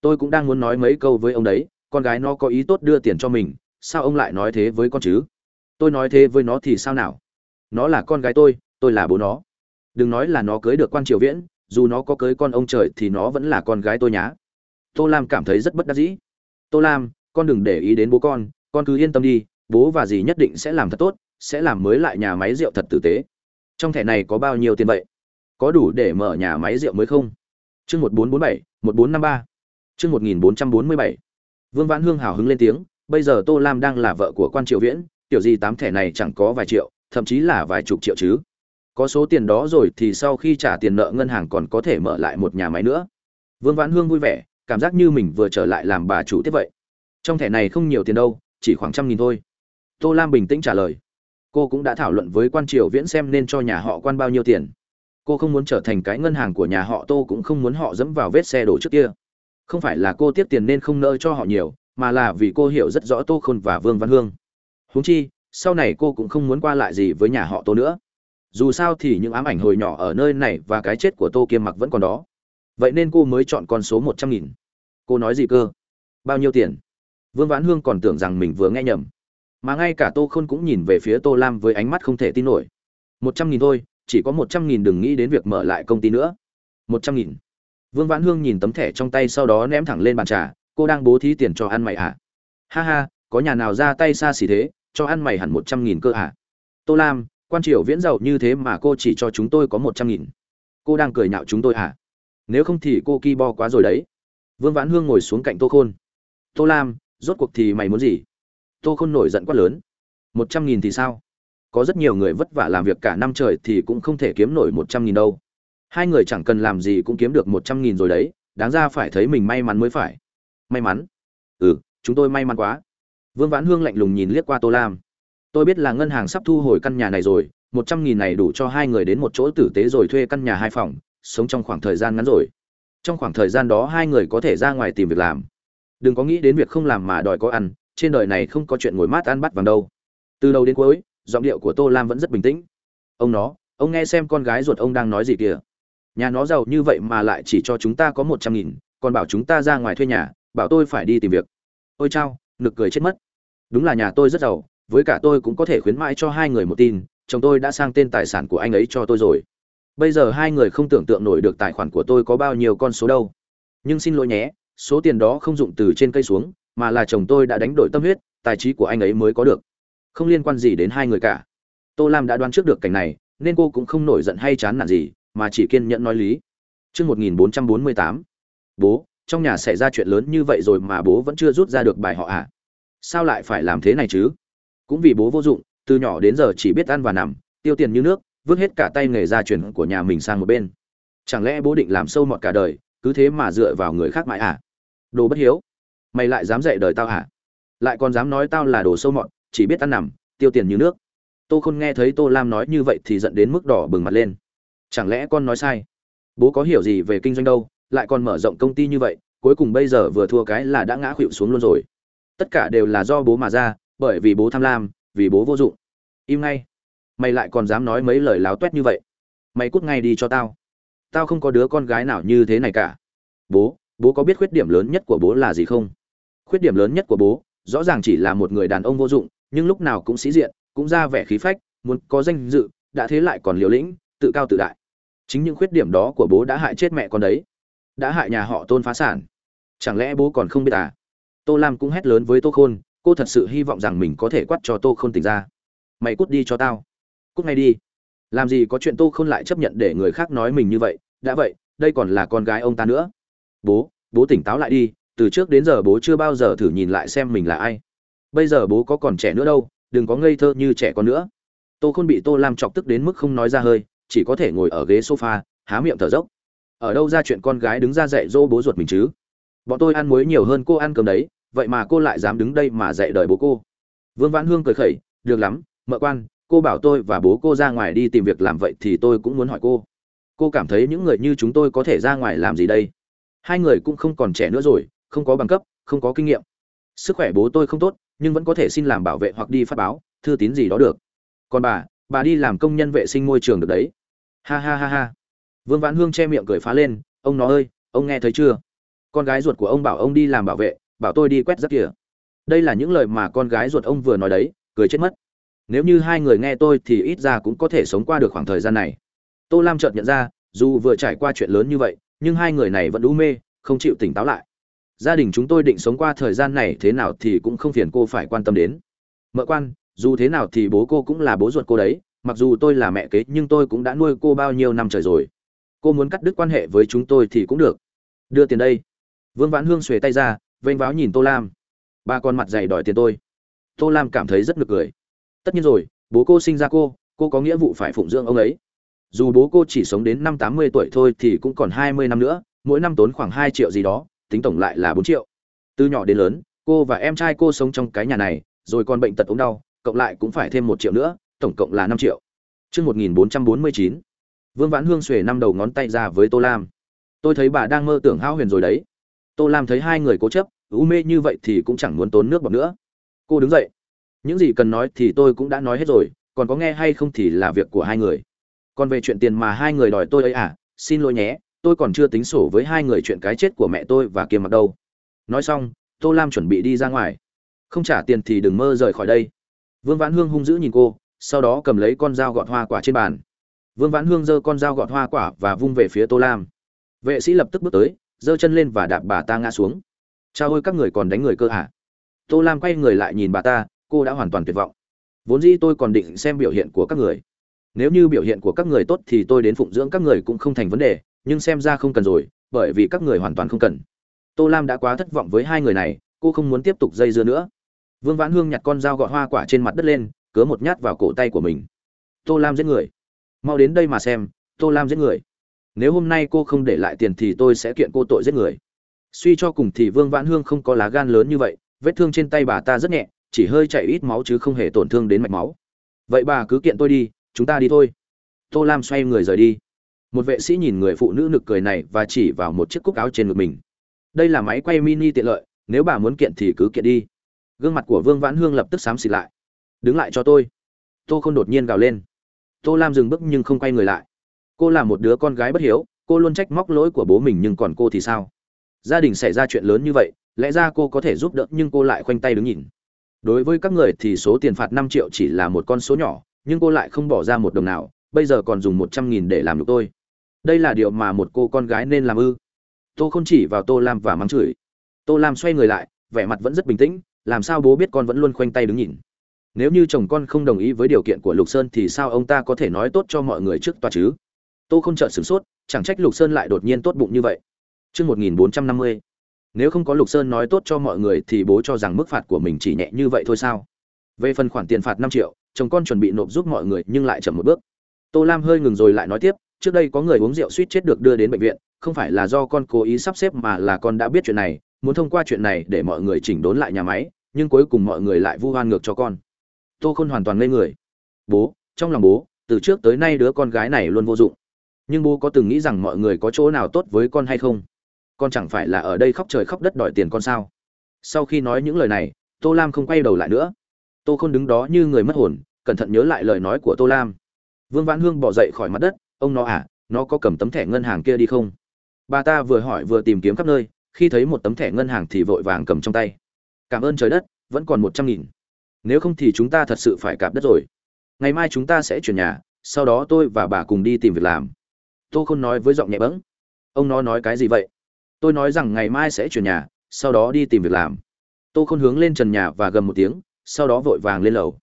tôi cũng đang muốn nói mấy câu với ông đấy, con gái nó có ý tốt đưa tiền cho mình, sao ông lại nói thế với con chứ? Tôi nói thế với nó thì sao nào? Nó là con gái tôi tôi là bố nó đừng nói là nó cưới được quan triều viễn, dù nó có cưới con ông trời thì nó vẫn là con gái tôi nhá. Tô lam cảm thấy rất bất đắc dĩ. Tô lam, con đừng để ý đến bố con con cứ yên tâm đi, bố và dì nhất định sẽ làm thật tốt, sẽ làm mới lại nhà máy rượu thật tử tế. Trong thẻ này có bao nhiêu tiền vậy? Có đủ để mở nhà máy rượu mới không? Chương một bốn bốn bảy, một bốn năm ba. Chương một nghìn bốn trăm bốn mươi bảy. Vương vãn hương hào hứng lên tiếng, bây giờ tô lam đang là vợ của quan triệu viễn, tiểu gì tám thẻ này chẳng có vài triệu, thậm chí là vài chục triệu chứ có số tiền đó rồi thì sau khi trả tiền nợ ngân hàng còn có thể mở lại một nhà máy nữa. Vương vãn hương vui vẻ, cảm giác như mình vừa trở lại làm bà chủ tiếp vậy. Trong thẻ này không nhiều tiền đâu, chỉ khoảng trăm nghìn thôi. Tô lam bình tĩnh trả lời. Cô cũng đã thảo luận với quan triều viễn xem nên cho nhà họ quan bao nhiêu tiền. Cô không muốn trở thành cái ngân hàng của nhà họ tô cũng không muốn họ dẫm vào vết xe đổ trước kia. Không phải là cô tiếp tiền nên không nỡ cho họ nhiều, mà là vì cô hiểu rất rõ tô khôn và vương văn hương. Huống chi, sau này cô cũng không muốn qua lại gì với nhà họ tô nữa dù sao thì những ám ảnh hồi nhỏ ở nơi này và cái chết của tô kiêm mặc vẫn còn đó. Vậy nên cô mới chọn con số một trăm nghìn. Cô nói gì cơ? Bao nhiêu tiền? Vương vãn hương còn tưởng rằng mình vừa nghe nhầm. Mà ngay cả tô khôn cũng nhìn về phía tô lam với ánh mắt không thể tin nổi. Một trăm nghìn thôi, chỉ có một trăm nghìn đừng nghĩ đến việc mở lại công ty nữa. Một trăm nghìn. Vương vãn hương nhìn tấm thẻ trong tay sau đó ném thẳng lên bàn trà. Cô đang bố thí tiền cho ăn mày à? Ha ha, có nhà nào ra tay xa xỉ thế, cho ăn mày hẳn một trăm nghìn cơ à? Tô lam quan triều viễn giàu như thế mà cô chỉ cho chúng tôi có một trăm nghìn. Cô đang cười nhạo chúng tôi à? Nếu không thì cô ki bo quá rồi đấy. Vương vãn hương ngồi xuống cạnh tô khôn. Tô lam, rốt cuộc thì mày muốn gì? Tô khôn nổi giận quát lớn. Một trăm nghìn thì sao? Có rất nhiều người vất vả làm việc cả năm trời thì cũng không thể kiếm nổi một trăm nghìn đâu. Hai người chẳng cần làm gì cũng kiếm được một trăm nghìn rồi đấy, đáng ra phải thấy mình may mắn mới phải. May mắn? Ừ chúng tôi may mắn quá. Vương vãn hương lạnh lùng nhìn liếc qua tô lam tôi biết là ngân hàng sắp thu hồi căn nhà này rồi, một trăm nghìn này đủ cho hai người đến một chỗ tử tế rồi thuê căn nhà hai phòng, sống trong khoảng thời gian ngắn rồi. Trong khoảng thời gian đó hai người có thể ra ngoài tìm việc làm. Đừng có nghĩ đến việc không làm mà đòi có ăn, trên đời này không có chuyện ngồi mát ăn bắt vàng đâu. Từ đầu đến cuối, giọng điệu của tô lam vẫn rất bình tĩnh. Ông nó, ông nghe xem con gái ruột ông đang nói gì kìa. Nhà nó giàu như vậy mà lại chỉ cho chúng ta có một trăm nghìn, còn bảo chúng ta ra ngoài thuê nhà, bảo tôi phải đi tìm việc. Ôi chao, nực cười chết mất. Đúng là nhà tôi rất giàu với cả tôi cũng có thể khuyến mãi cho hai người một tin chồng tôi đã sang tên tài sản của anh ấy cho tôi rồi. Bây giờ hai người không tưởng tượng nổi được tài khoản của tôi có bao nhiêu con số đâu. Nhưng xin lỗi nhé số tiền đó không dụng từ trên cây xuống mà là chồng tôi đã đánh đổi tâm huyết tài trí của anh ấy mới có được. Không liên quan gì đến hai người cả. Tô lam đã đoán trước được cảnh này nên cô cũng không nổi giận hay chán nản gì mà chỉ kiên nhẫn nói lý. Trước 1448, bố, trong nhà xảy ra chuyện lớn như vậy rồi mà bố vẫn chưa rút ra được bài họ à? Sao lại phải làm thế này chứ? Cũng vì bố vô dụng, từ nhỏ đến giờ chỉ biết ăn và nằm, tiêu tiền như nước, vứt hết cả tay nghề gia truyền của nhà mình sang một bên. Chẳng lẽ bố định làm sâu mọt cả đời, cứ thế mà dựa vào người khác mãi à? Đồ bất hiếu, mày lại dám dạy đời tao hả? Lại còn dám nói tao là đồ sâu mọt, chỉ biết ăn nằm, tiêu tiền như nước. Tô Khôn nghe thấy Tô Lam nói như vậy thì giận đến mức đỏ bừng mặt lên chẳng lẽ con nói sai bố có hiểu gì về kinh doanh đâu lại còn mở rộng công ty như vậy cuối cùng bây giờ vừa thua cái là đã ngã khuỵu xuống luôn rồi tất cả đều là do bố mà ra bởi vì bố tham lam, vì bố vô dụng. Im ngay. Mày lại còn dám nói mấy lời láo toét như vậy. Mày cút ngay đi cho tao. Tao không có đứa con gái nào như thế này cả. Bố bố có biết khuyết điểm lớn nhất của bố là gì không? Khuyết điểm lớn nhất của bố, rõ ràng chỉ là một người đàn ông vô dụng, nhưng lúc nào cũng sĩ diện, cũng ra vẻ khí phách, muốn có danh dự, đã thế lại còn liều lĩnh, tự cao tự đại. Chính những khuyết điểm đó của bố đã hại chết mẹ con đấy. Đã hại nhà họ tôn phá sản. Chẳng lẽ bố còn không biết à? Tô lam cũng hét lớn với tô khôn cô thật sự hy vọng rằng mình có thể quắt cho tô khôn tỉnh ra. Mày cút đi cho tao. Cút ngay đi. Làm gì có chuyện tô khôn lại chấp nhận để người khác nói mình như vậy? Đã vậy, đây còn là con gái ông ta nữa. Bố bố tỉnh táo lại đi. Từ trước đến giờ bố chưa bao giờ thử nhìn lại xem mình là ai. Bây giờ bố có còn trẻ nữa đâu, đừng có ngây thơ như trẻ con nữa. Tô khôn bị tô lam chọc tức đến mức không nói ra hơi, chỉ có thể ngồi ở ghế sofa, há miệng thở dốc. Ở đâu ra chuyện con gái đứng ra dạy dỗ bố ruột mình chứ? Bọn tôi ăn muối nhiều hơn cô ăn cơm đấy vậy mà cô lại dám đứng đây mà dạy đời bố cô. Vương vãn hương cười khẩy, được lắm, mợ quan, cô bảo tôi và bố cô ra ngoài đi tìm việc làm vậy thì tôi cũng muốn hỏi cô. Cô cảm thấy những người như chúng tôi có thể ra ngoài làm gì đây? Hai người cũng không còn trẻ nữa rồi, không có bằng cấp, không có kinh nghiệm. Sức khỏe bố tôi không tốt, nhưng vẫn có thể xin làm bảo vệ hoặc đi phát báo, thư tín gì đó được. Còn bà bà đi làm công nhân vệ sinh môi trường được đấy. Ha ha ha ha. Vương vãn hương che miệng cười phá lên, ông nó ơi, ông nghe thấy chưa? Con gái ruột của ông bảo ông đi làm bảo vệ bảo tôi đi quét rác kìa đây là những lời mà con gái ruột ông vừa nói đấy, cười chết mất. Nếu như hai người nghe tôi thì ít ra cũng có thể sống qua được khoảng thời gian này. Tô lam chợt nhận ra, dù vừa trải qua chuyện lớn như vậy, nhưng hai người này vẫn u mê, không chịu tỉnh táo lại. Gia đình chúng tôi định sống qua thời gian này thế nào thì cũng không phiền cô phải quan tâm đến. Mợ quan, dù thế nào thì bố cô cũng là bố ruột cô đấy, mặc dù tôi là mẹ kế, nhưng tôi cũng đã nuôi cô bao nhiêu năm trời rồi. Cô muốn cắt đứt quan hệ với chúng tôi thì cũng được. Đưa tiền đây. Vương vãn hương xuề tay ra vênh váo nhìn tô lam. Ba con mặt dày đòi tiền tôi. Tô lam cảm thấy rất nực cười. Tất nhiên rồi bố cô sinh ra cô cô có nghĩa vụ phải phụng dưỡng ông ấy. Dù bố cô chỉ sống đến năm tám mươi tuổi thôi thì cũng còn hai mươi năm nữa mỗi năm tốn khoảng hai triệu gì đó tính tổng lại là bốn triệu. Từ nhỏ đến lớn cô và em trai cô sống trong cái nhà này rồi còn bệnh tật ốm đau cộng lại cũng phải thêm một triệu nữa tổng cộng là năm triệu. Trước 1449, Vương Vãn Hương xuề năm đầu ngón tay ra với Tô Lam. Tôi thấy bà đang mơ tưởng hao huyền rồi đấy. Tô Lam thấy hai người cố chấp, u mê như vậy thì cũng chẳng muốn tốn nước bọt nữa. Cô đứng dậy. Những gì cần nói thì tôi cũng đã nói hết rồi, còn có nghe hay không thì là việc của hai người. Còn về chuyện tiền mà hai người đòi tôi ấy à, xin lỗi nhé, tôi còn chưa tính sổ với hai người chuyện cái chết của mẹ tôi và kia Mặc đâu. Nói xong, Tô Lam chuẩn bị đi ra ngoài. Không trả tiền thì đừng mơ rời khỏi đây. Vương Vãn Hương hung dữ nhìn cô, sau đó cầm lấy con dao gọt hoa quả trên bàn. Vương Vãn Hương giơ con dao gọt hoa quả và vung về phía Tô Lam. Vệ sĩ lập tức bước tới, giơ chân lên và đạp bà ta ngã xuống. Cha ôi các người còn đánh người cơ à?" Tô Lam quay người lại nhìn bà ta, cô đã hoàn toàn tuyệt vọng. Vốn dĩ tôi còn định xem biểu hiện của các người. Nếu như biểu hiện của các người tốt thì tôi đến phụng dưỡng các người cũng không thành vấn đề, nhưng xem ra không cần rồi, bởi vì các người hoàn toàn không cần. Tô Lam đã quá thất vọng với hai người này, cô không muốn tiếp tục dây dưa nữa. Vương Vãn Hương nhặt con dao gọt hoa quả trên mặt đất lên, cớ một nhát vào cổ tay của mình. Tô Lam giết người. Mau đến đây mà xem, Tô Lam giết người. Nếu hôm nay cô không để lại tiền thì tôi sẽ kiện cô tội giết người. Suy cho cùng thì Vương Vãn Hương không có lá gan lớn như vậy, vết thương trên tay bà ta rất nhẹ, chỉ hơi chảy ít máu chứ không hề tổn thương đến mạch máu. Vậy bà cứ kiện tôi đi, chúng ta đi thôi. Tô Lam xoay người rời đi. Một vệ sĩ nhìn người phụ nữ nực cười này và chỉ vào một chiếc cúc áo trên ngực mình. Đây là máy quay mini tiện lợi, nếu bà muốn kiện thì cứ kiện đi gương mặt của vương vãn hương lập tức xám xịt lại đứng lại cho tôi tô không đột nhiên gào lên tô lam dừng bước nhưng không quay người lại cô là một đứa con gái bất hiếu, cô luôn trách móc lỗi của bố mình nhưng còn cô thì sao? Gia đình xảy ra chuyện lớn như vậy, lẽ ra cô có thể giúp đỡ nhưng cô lại khoanh tay đứng nhìn. Đối với các người thì số tiền phạt năm triệu chỉ là một con số nhỏ, nhưng cô lại không bỏ ra một đồng nào, bây giờ còn dùng một trăm nghìn để làm được tôi. Đây là điều mà một cô con gái nên làm ư? Tô không chỉ vào tô lam và mắng chửi. Tô lam xoay người lại, vẻ mặt vẫn rất bình tĩnh, làm sao bố biết con vẫn luôn khoanh tay đứng nhìn? Nếu như chồng con không đồng ý với điều kiện của lục sơn thì sao ông ta có thể nói tốt cho mọi người trước tòa chứ? Tô không chợt sửng sốt chẳng trách lục sơn lại đột nhiên tốt bụng như vậy. Chương 1450, nếu không có lục sơn nói tốt cho mọi người thì bố cho rằng mức phạt của mình chỉ nhẹ như vậy thôi sao? Về phần khoản tiền phạt năm triệu chồng con chuẩn bị nộp giúp mọi người nhưng lại chậm một bước. Tô lam hơi ngừng rồi lại nói tiếp trước đây có người uống rượu suýt chết được đưa đến bệnh viện không phải là do con cố ý sắp xếp mà là con đã biết chuyện này muốn thông qua chuyện này để mọi người chỉnh đốn lại nhà máy nhưng cuối cùng mọi người lại vu oan ngược cho con. Tô khôn hoàn toàn ngây người. Bố trong lòng bố từ trước tới nay đứa con gái này luôn vô dụng nhưng bố có từng nghĩ rằng mọi người có chỗ nào tốt với con hay không? Con chẳng phải là ở đây khóc trời khóc đất đòi tiền con sao? Sau khi nói những lời này, tô lam không quay đầu lại nữa. Tô khôn đứng đó như người mất hồn, cẩn thận nhớ lại lời nói của tô lam. Vương vãn hương bỏ dậy khỏi mặt đất, ông nó à nó có cầm tấm thẻ ngân hàng kia đi không? Bà ta vừa hỏi vừa tìm kiếm khắp nơi, khi thấy một tấm thẻ ngân hàng thì vội vàng cầm trong tay. Cảm ơn trời đất, vẫn còn một trăm nghìn. Nếu không thì chúng ta thật sự phải cạp đất rồi. Ngày mai chúng ta sẽ chuyển nhà, sau đó tôi và bà cùng đi tìm việc làm tô khôn nói với giọng nhẹ bẫng. Ông nó nói cái gì vậy? Tôi nói rằng ngày mai sẽ chuyển nhà, sau đó đi tìm việc làm. Tô khôn hướng lên trần nhà và gầm một tiếng, sau đó vội vàng lên lầu.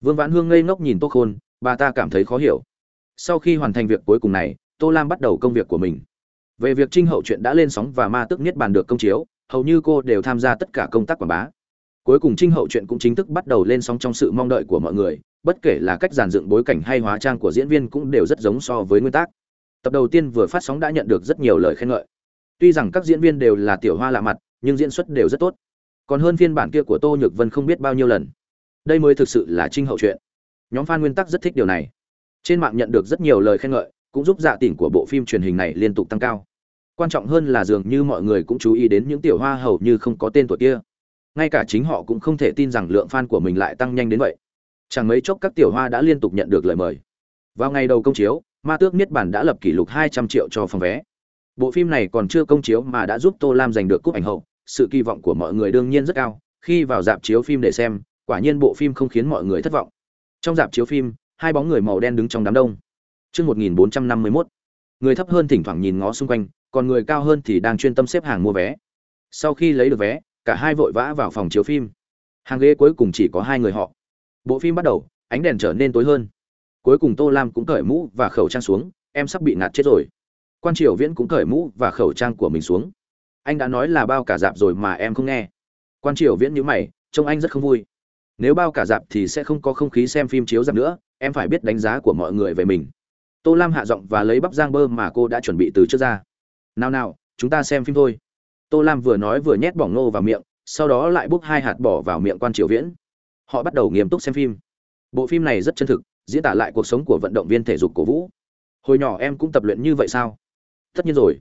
Vương vãn hương ngây ngốc nhìn tô khôn, bà ta cảm thấy khó hiểu. Sau khi hoàn thành việc cuối cùng này, tô lam bắt đầu công việc của mình. Về việc trinh hậu chuyện đã lên sóng và ma tức niết bàn được công chiếu, hầu như cô đều tham gia tất cả công tác quảng bá. Cuối cùng trinh hậu chuyện cũng chính thức bắt đầu lên sóng trong sự mong đợi của mọi người, bất kể là cách giàn dựng bối cảnh hay hóa trang của diễn viên cũng đều rất giống so với nguyên tác tập đầu tiên vừa phát sóng đã nhận được rất nhiều lời khen ngợi. Tuy rằng các diễn viên đều là tiểu hoa lạ mặt, nhưng diễn xuất đều rất tốt. Còn hơn phiên bản kia của tô nhược vân không biết bao nhiêu lần. Đây mới thực sự là trinh hậu chuyện. Nhóm fan nguyên tắc rất thích điều này. Trên mạng nhận được rất nhiều lời khen ngợi, cũng giúp dạ tỉnh của bộ phim truyền hình này liên tục tăng cao. Quan trọng hơn là dường như mọi người cũng chú ý đến những tiểu hoa hầu như không có tên tuổi kia. Ngay cả chính họ cũng không thể tin rằng lượng fan của mình lại tăng nhanh đến vậy. Chẳng mấy chốc các tiểu hoa đã liên tục nhận được lời mời. Vào ngày đầu công chiếu ma tước niết bản đã lập kỷ lục hai trăm triệu cho phòng vé bộ phim này còn chưa công chiếu mà đã giúp tô lam giành được cúp ảnh hậu sự kỳ vọng của mọi người đương nhiên rất cao khi vào dạp chiếu phim để xem quả nhiên bộ phim không khiến mọi người thất vọng trong dạp chiếu phim hai bóng người màu đen đứng trong đám đông Trước 1451, người thấp hơn thỉnh thoảng nhìn ngó xung quanh, còn người cao hơn thì đang chuyên tâm xếp hàng mua vé. Sau khi lấy được vé, cả hai vội vã vào phòng chiếu phim. Hàng ghế cuối cùng chỉ có hai người họ. Bộ phim bắt đầu, ánh đèn trở nên tối hơn. Cuối cùng Tô Lam cũng cởi mũ và khẩu trang xuống, em sắp bị ngạt chết rồi. Quan Triều Viễn cũng cởi mũ và khẩu trang của mình xuống. Anh đã nói là bao cả dạp rồi mà em không nghe. Quan Triều Viễn nhíu mày, trông anh rất không vui. Nếu bao cả dạp thì sẽ không có không khí xem phim chiếu dạp nữa, em phải biết đánh giá của mọi người về mình tô lam hạ giọng và lấy bắp giang bơ mà cô đã chuẩn bị từ trước ra nào nào chúng ta xem phim thôi tô lam vừa nói vừa nhét bỏng nô vào miệng sau đó lại bốc hai hạt bỏ vào miệng quan triều viễn họ bắt đầu nghiêm túc xem phim bộ phim này rất chân thực diễn tả lại cuộc sống của vận động viên thể dục cổ vũ. Hồi nhỏ em cũng tập luyện như vậy sao? Tất nhiên rồi.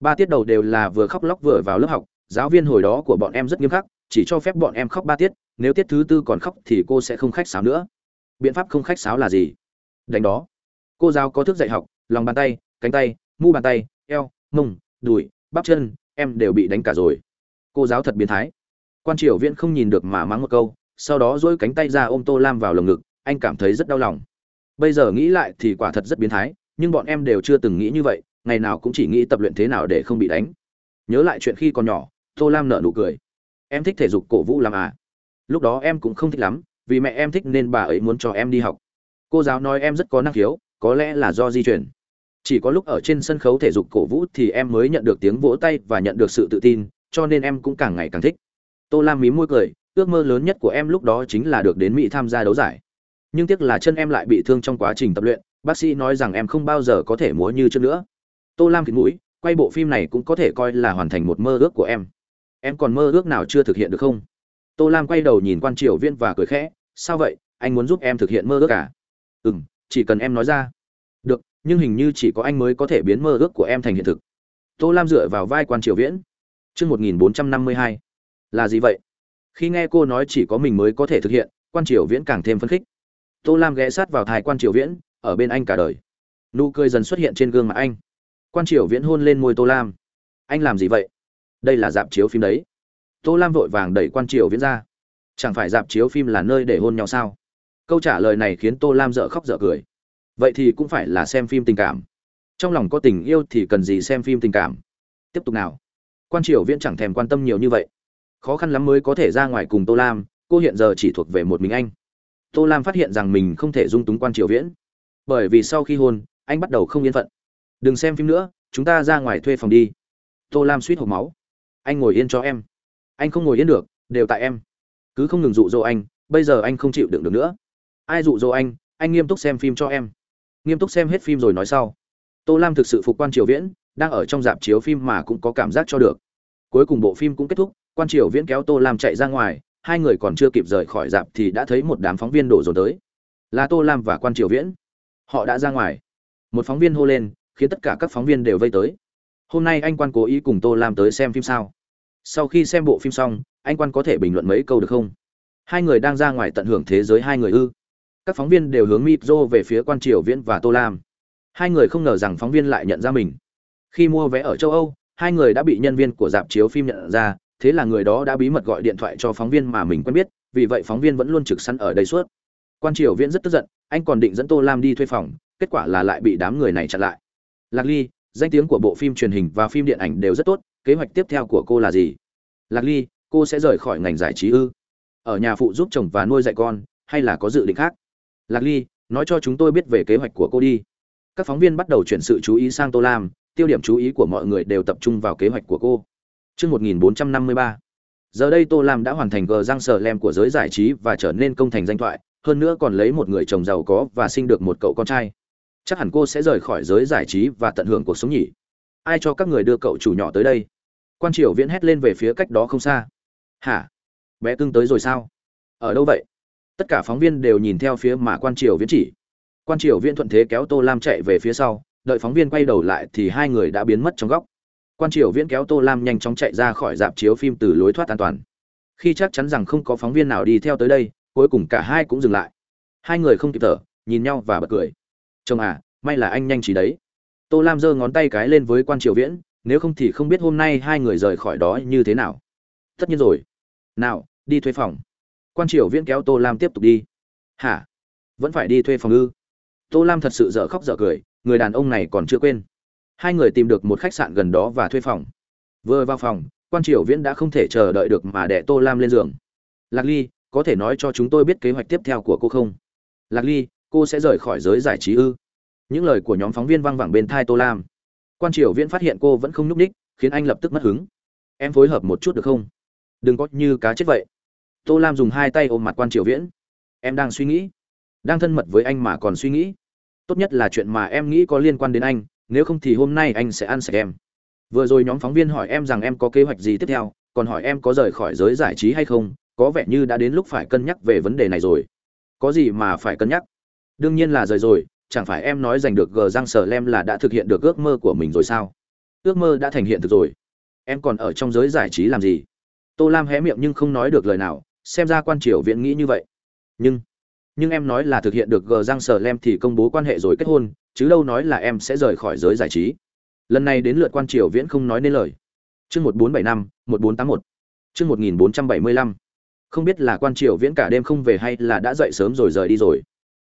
Ba tiết đầu đều là vừa khóc lóc vừa vào lớp học, giáo viên hồi đó của bọn em rất nghiêm khắc, chỉ cho phép bọn em khóc ba tiết, nếu tiết thứ tư còn khóc thì cô sẽ không khách sáo nữa. Biện pháp không khách sáo là gì? Đánh đó. Cô giáo có thức dạy học, lòng bàn tay, cánh tay, mu bàn tay, eo, mông, đùi, bắp chân, em đều bị đánh cả rồi. Cô giáo thật biến thái. Quan triều viễn không nhìn được mà mắng một câu, sau đó dỗi cánh tay ra ôm tô lam vào lồng ngực anh cảm thấy rất đau lòng. Bây giờ nghĩ lại thì quả thật rất biến thái, nhưng bọn em đều chưa từng nghĩ như vậy, ngày nào cũng chỉ nghĩ tập luyện thế nào để không bị đánh. Nhớ lại chuyện khi còn nhỏ, tô lam nở nụ cười. Em thích thể dục cổ vũ làm à? Lúc đó em cũng không thích lắm, vì mẹ em thích nên bà ấy muốn cho em đi học. Cô giáo nói em rất có năng khiếu, có lẽ là do di chuyển chỉ có lúc ở trên sân khấu thể dục cổ vũ thì em mới nhận được tiếng vỗ tay và nhận được sự tự tin, cho nên em cũng càng ngày càng thích. Tô lam mí môi cười, ước mơ lớn nhất của em lúc đó chính là được đến mỹ tham gia đấu giải nhưng tiếc là chân em lại bị thương trong quá trình tập luyện, bác sĩ nói rằng em không bao giờ có thể múa như trước nữa. Tô lam kịt mũi, quay bộ phim này cũng có thể coi là hoàn thành một mơ ước của em. Em còn mơ ước nào chưa thực hiện được không? Tô lam quay đầu nhìn quan triều viên và cười khẽ, sao vậy? Anh muốn giúp em thực hiện mơ ước à? Ừ m chỉ cần em nói ra. Được, nhưng hình như chỉ có anh mới có thể biến mơ ước của em thành hiện thực. Tô lam dựa vào vai quan triều viễn. Chương một nghìn bốn trăm năm mươi hai. Là gì vậy? Khi nghe cô nói chỉ có mình mới có thể thực hiện, quan triều viễn càng thêm phấn khích tô lam ghé sát vào thai quan triều viễn, ở bên anh cả đời. Nụ cười dần xuất hiện trên gương mặt anh. Quan triều viễn hôn lên môi tô lam. Anh làm gì vậy? Đây là dạp chiếu phim đấy. Tô lam vội vàng đẩy quan triều viễn ra. Chẳng phải dạp chiếu phim là nơi để hôn nhau sao? Câu trả lời này khiến tô lam dợ khóc dợ cười. Vậy thì cũng phải là xem phim tình cảm. Trong lòng có tình yêu thì cần gì xem phim tình cảm? Tiếp tục nào. Quan triều viễn chẳng thèm quan tâm nhiều như vậy. Khó khăn lắm mới có thể ra ngoài cùng tô lam. Cô hiện giờ chỉ thuộc về một mình anh tô lam phát hiện rằng mình không thể dung túng quan triều viễn. Bởi vì sau khi hôn, anh bắt đầu không yên phận. Đừng xem phim nữa, chúng ta ra ngoài thuê phòng đi. Tô lam suýt hộp máu. Anh ngồi yên cho em. Anh không ngồi yên được, đều tại em. Cứ không ngừng dụ dỗ anh, bây giờ anh không chịu đựng được nữa. Ai dụ dỗ anh anh nghiêm túc xem phim cho em. Nghiêm túc xem hết phim rồi nói sau. Tô lam thực sự phục quan triều viễn, đang ở trong dạp chiếu phim mà cũng có cảm giác cho được. Cuối cùng bộ phim cũng kết thúc, quan triều viễn kéo tô lam chạy ra ngoài hai người còn chưa kịp rời khỏi dạp thì đã thấy một đám phóng viên đổ dồn tới. Là tô lam và quan triều viễn. Họ đã ra ngoài. Một phóng viên hô lên, khiến tất cả các phóng viên đều vây tới. Hôm nay anh quan cố ý cùng tô lam tới xem phim sao? Sau khi xem bộ phim xong, anh quan có thể bình luận mấy câu được không? Hai người đang ra ngoài tận hưởng thế giới hai người ư? Các phóng viên đều hướng mịp rô về phía quan triều viễn và tô lam. Hai người không ngờ rằng phóng viên lại nhận ra mình. Khi mua vé ở châu âu, hai người đã bị nhân viên của dạp chiếu phim nhận ra thế là người đó đã bí mật gọi điện thoại cho phóng viên mà mình quen biết, vì vậy phóng viên vẫn luôn trực sẵn ở đây suốt. Quan triều viễn rất tức giận, anh còn định dẫn tô lam đi thuê phòng, kết quả là lại bị đám người này chặn lại. Lạc ly, danh tiếng của bộ phim truyền hình và phim điện ảnh đều rất tốt, kế hoạch tiếp theo của cô là gì? Lạc ly, cô sẽ rời khỏi ngành giải trí ư? Ở nhà phụ giúp chồng và nuôi dạy con, hay là có dự định khác? Lạc ly, nói cho chúng tôi biết về kế hoạch của cô đi. Các phóng viên bắt đầu chuyển sự chú ý sang tô lam, tiêu điểm chú ý của mọi người đều tập trung vào kế hoạch của cô. Chương 1453, giờ đây tô lam đã hoàn thành gờ răng sở lem của giới giải trí và trở nên công thành danh thoại hơn nữa còn lấy một người chồng giàu có và sinh được một cậu con trai. Chắc hẳn cô sẽ rời khỏi giới giải trí và tận hưởng cuộc sống nhỉ? Ai cho các người đưa cậu chủ nhỏ tới đây? Quan triều viễn hét lên về phía cách đó không xa. Hả? Bé tương tới rồi sao? Ở đâu vậy? Tất cả phóng viên đều nhìn theo phía mà quan triều viễn chỉ. Quan triều viễn thuận thế kéo tô lam chạy về phía sau đợi phóng viên quay đầu lại thì hai người đã biến mất trong góc quan triều viễn kéo tô lam nhanh chóng chạy ra khỏi dạp chiếu phim từ lối thoát an toàn. Khi chắc chắn rằng không có phóng viên nào đi theo tới đây, cuối cùng cả hai cũng dừng lại. Hai người không kịp thở, nhìn nhau và bật cười. Chồng à may là anh nhanh trí đấy. Tô lam giơ ngón tay cái lên với quan triều viễn, nếu không thì không biết hôm nay hai người rời khỏi đó như thế nào. Tất nhiên rồi. Nào, đi thuê phòng. Quan triều viễn kéo tô lam tiếp tục đi. Hả? Vẫn phải đi thuê phòng ư? Tô lam thật sự dở khóc dở cười, người đàn ông này còn chưa quên hai người tìm được một khách sạn gần đó và thuê phòng. Vừa vào phòng, quan triều viễn đã không thể chờ đợi được mà đẻ tô lam lên giường. Lạc ly, có thể nói cho chúng tôi biết kế hoạch tiếp theo của cô không? Lạc ly, cô sẽ rời khỏi giới giải trí ư? Những lời của nhóm phóng viên văng vẳng bên thai tô lam. Quan triều viễn phát hiện cô vẫn không nhúc ních khiến anh lập tức mất hứng. Em phối hợp một chút được không? Đừng có như cá chết vậy. Tô lam dùng hai tay ôm mặt quan triều viễn. Em đang suy nghĩ. Đang thân mật với anh mà còn suy nghĩ. Tốt nhất là chuyện mà em nghĩ có liên quan đến anh nếu không thì hôm nay anh sẽ ăn sạch em. Vừa rồi nhóm phóng viên hỏi em rằng em có kế hoạch gì tiếp theo, còn hỏi em có rời khỏi giới giải trí hay không, có vẻ như đã đến lúc phải cân nhắc về vấn đề này rồi. Có gì mà phải cân nhắc? Đương nhiên là rời rồi, chẳng phải em nói giành được gờ răng sờ lem là đã thực hiện được ước mơ của mình rồi sao? Ước mơ đã thành hiện thực rồi. Em còn ở trong giới giải trí làm gì? Tô lam hé miệng nhưng không nói được lời nào, xem ra quan triều viện nghĩ như vậy. Nhưng nhưng em nói là thực hiện được gờ răng sờ lem thì công bố quan hệ rồi kết hôn chứ đâu nói là em sẽ rời khỏi giới giải trí. Lần này đến lượt quan triều viễn không nói nên lời. Chương một bốn bảy năm, một bốn tám một. Chương một nghìn bốn trăm bảy mươi lăm. Không biết là quan triều viễn cả đêm không về hay là đã dậy sớm rồi rời đi rồi.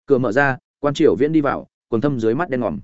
Cửa mở ra, quan triều viễn đi vào, quần thâm dưới mắt đen ngòm.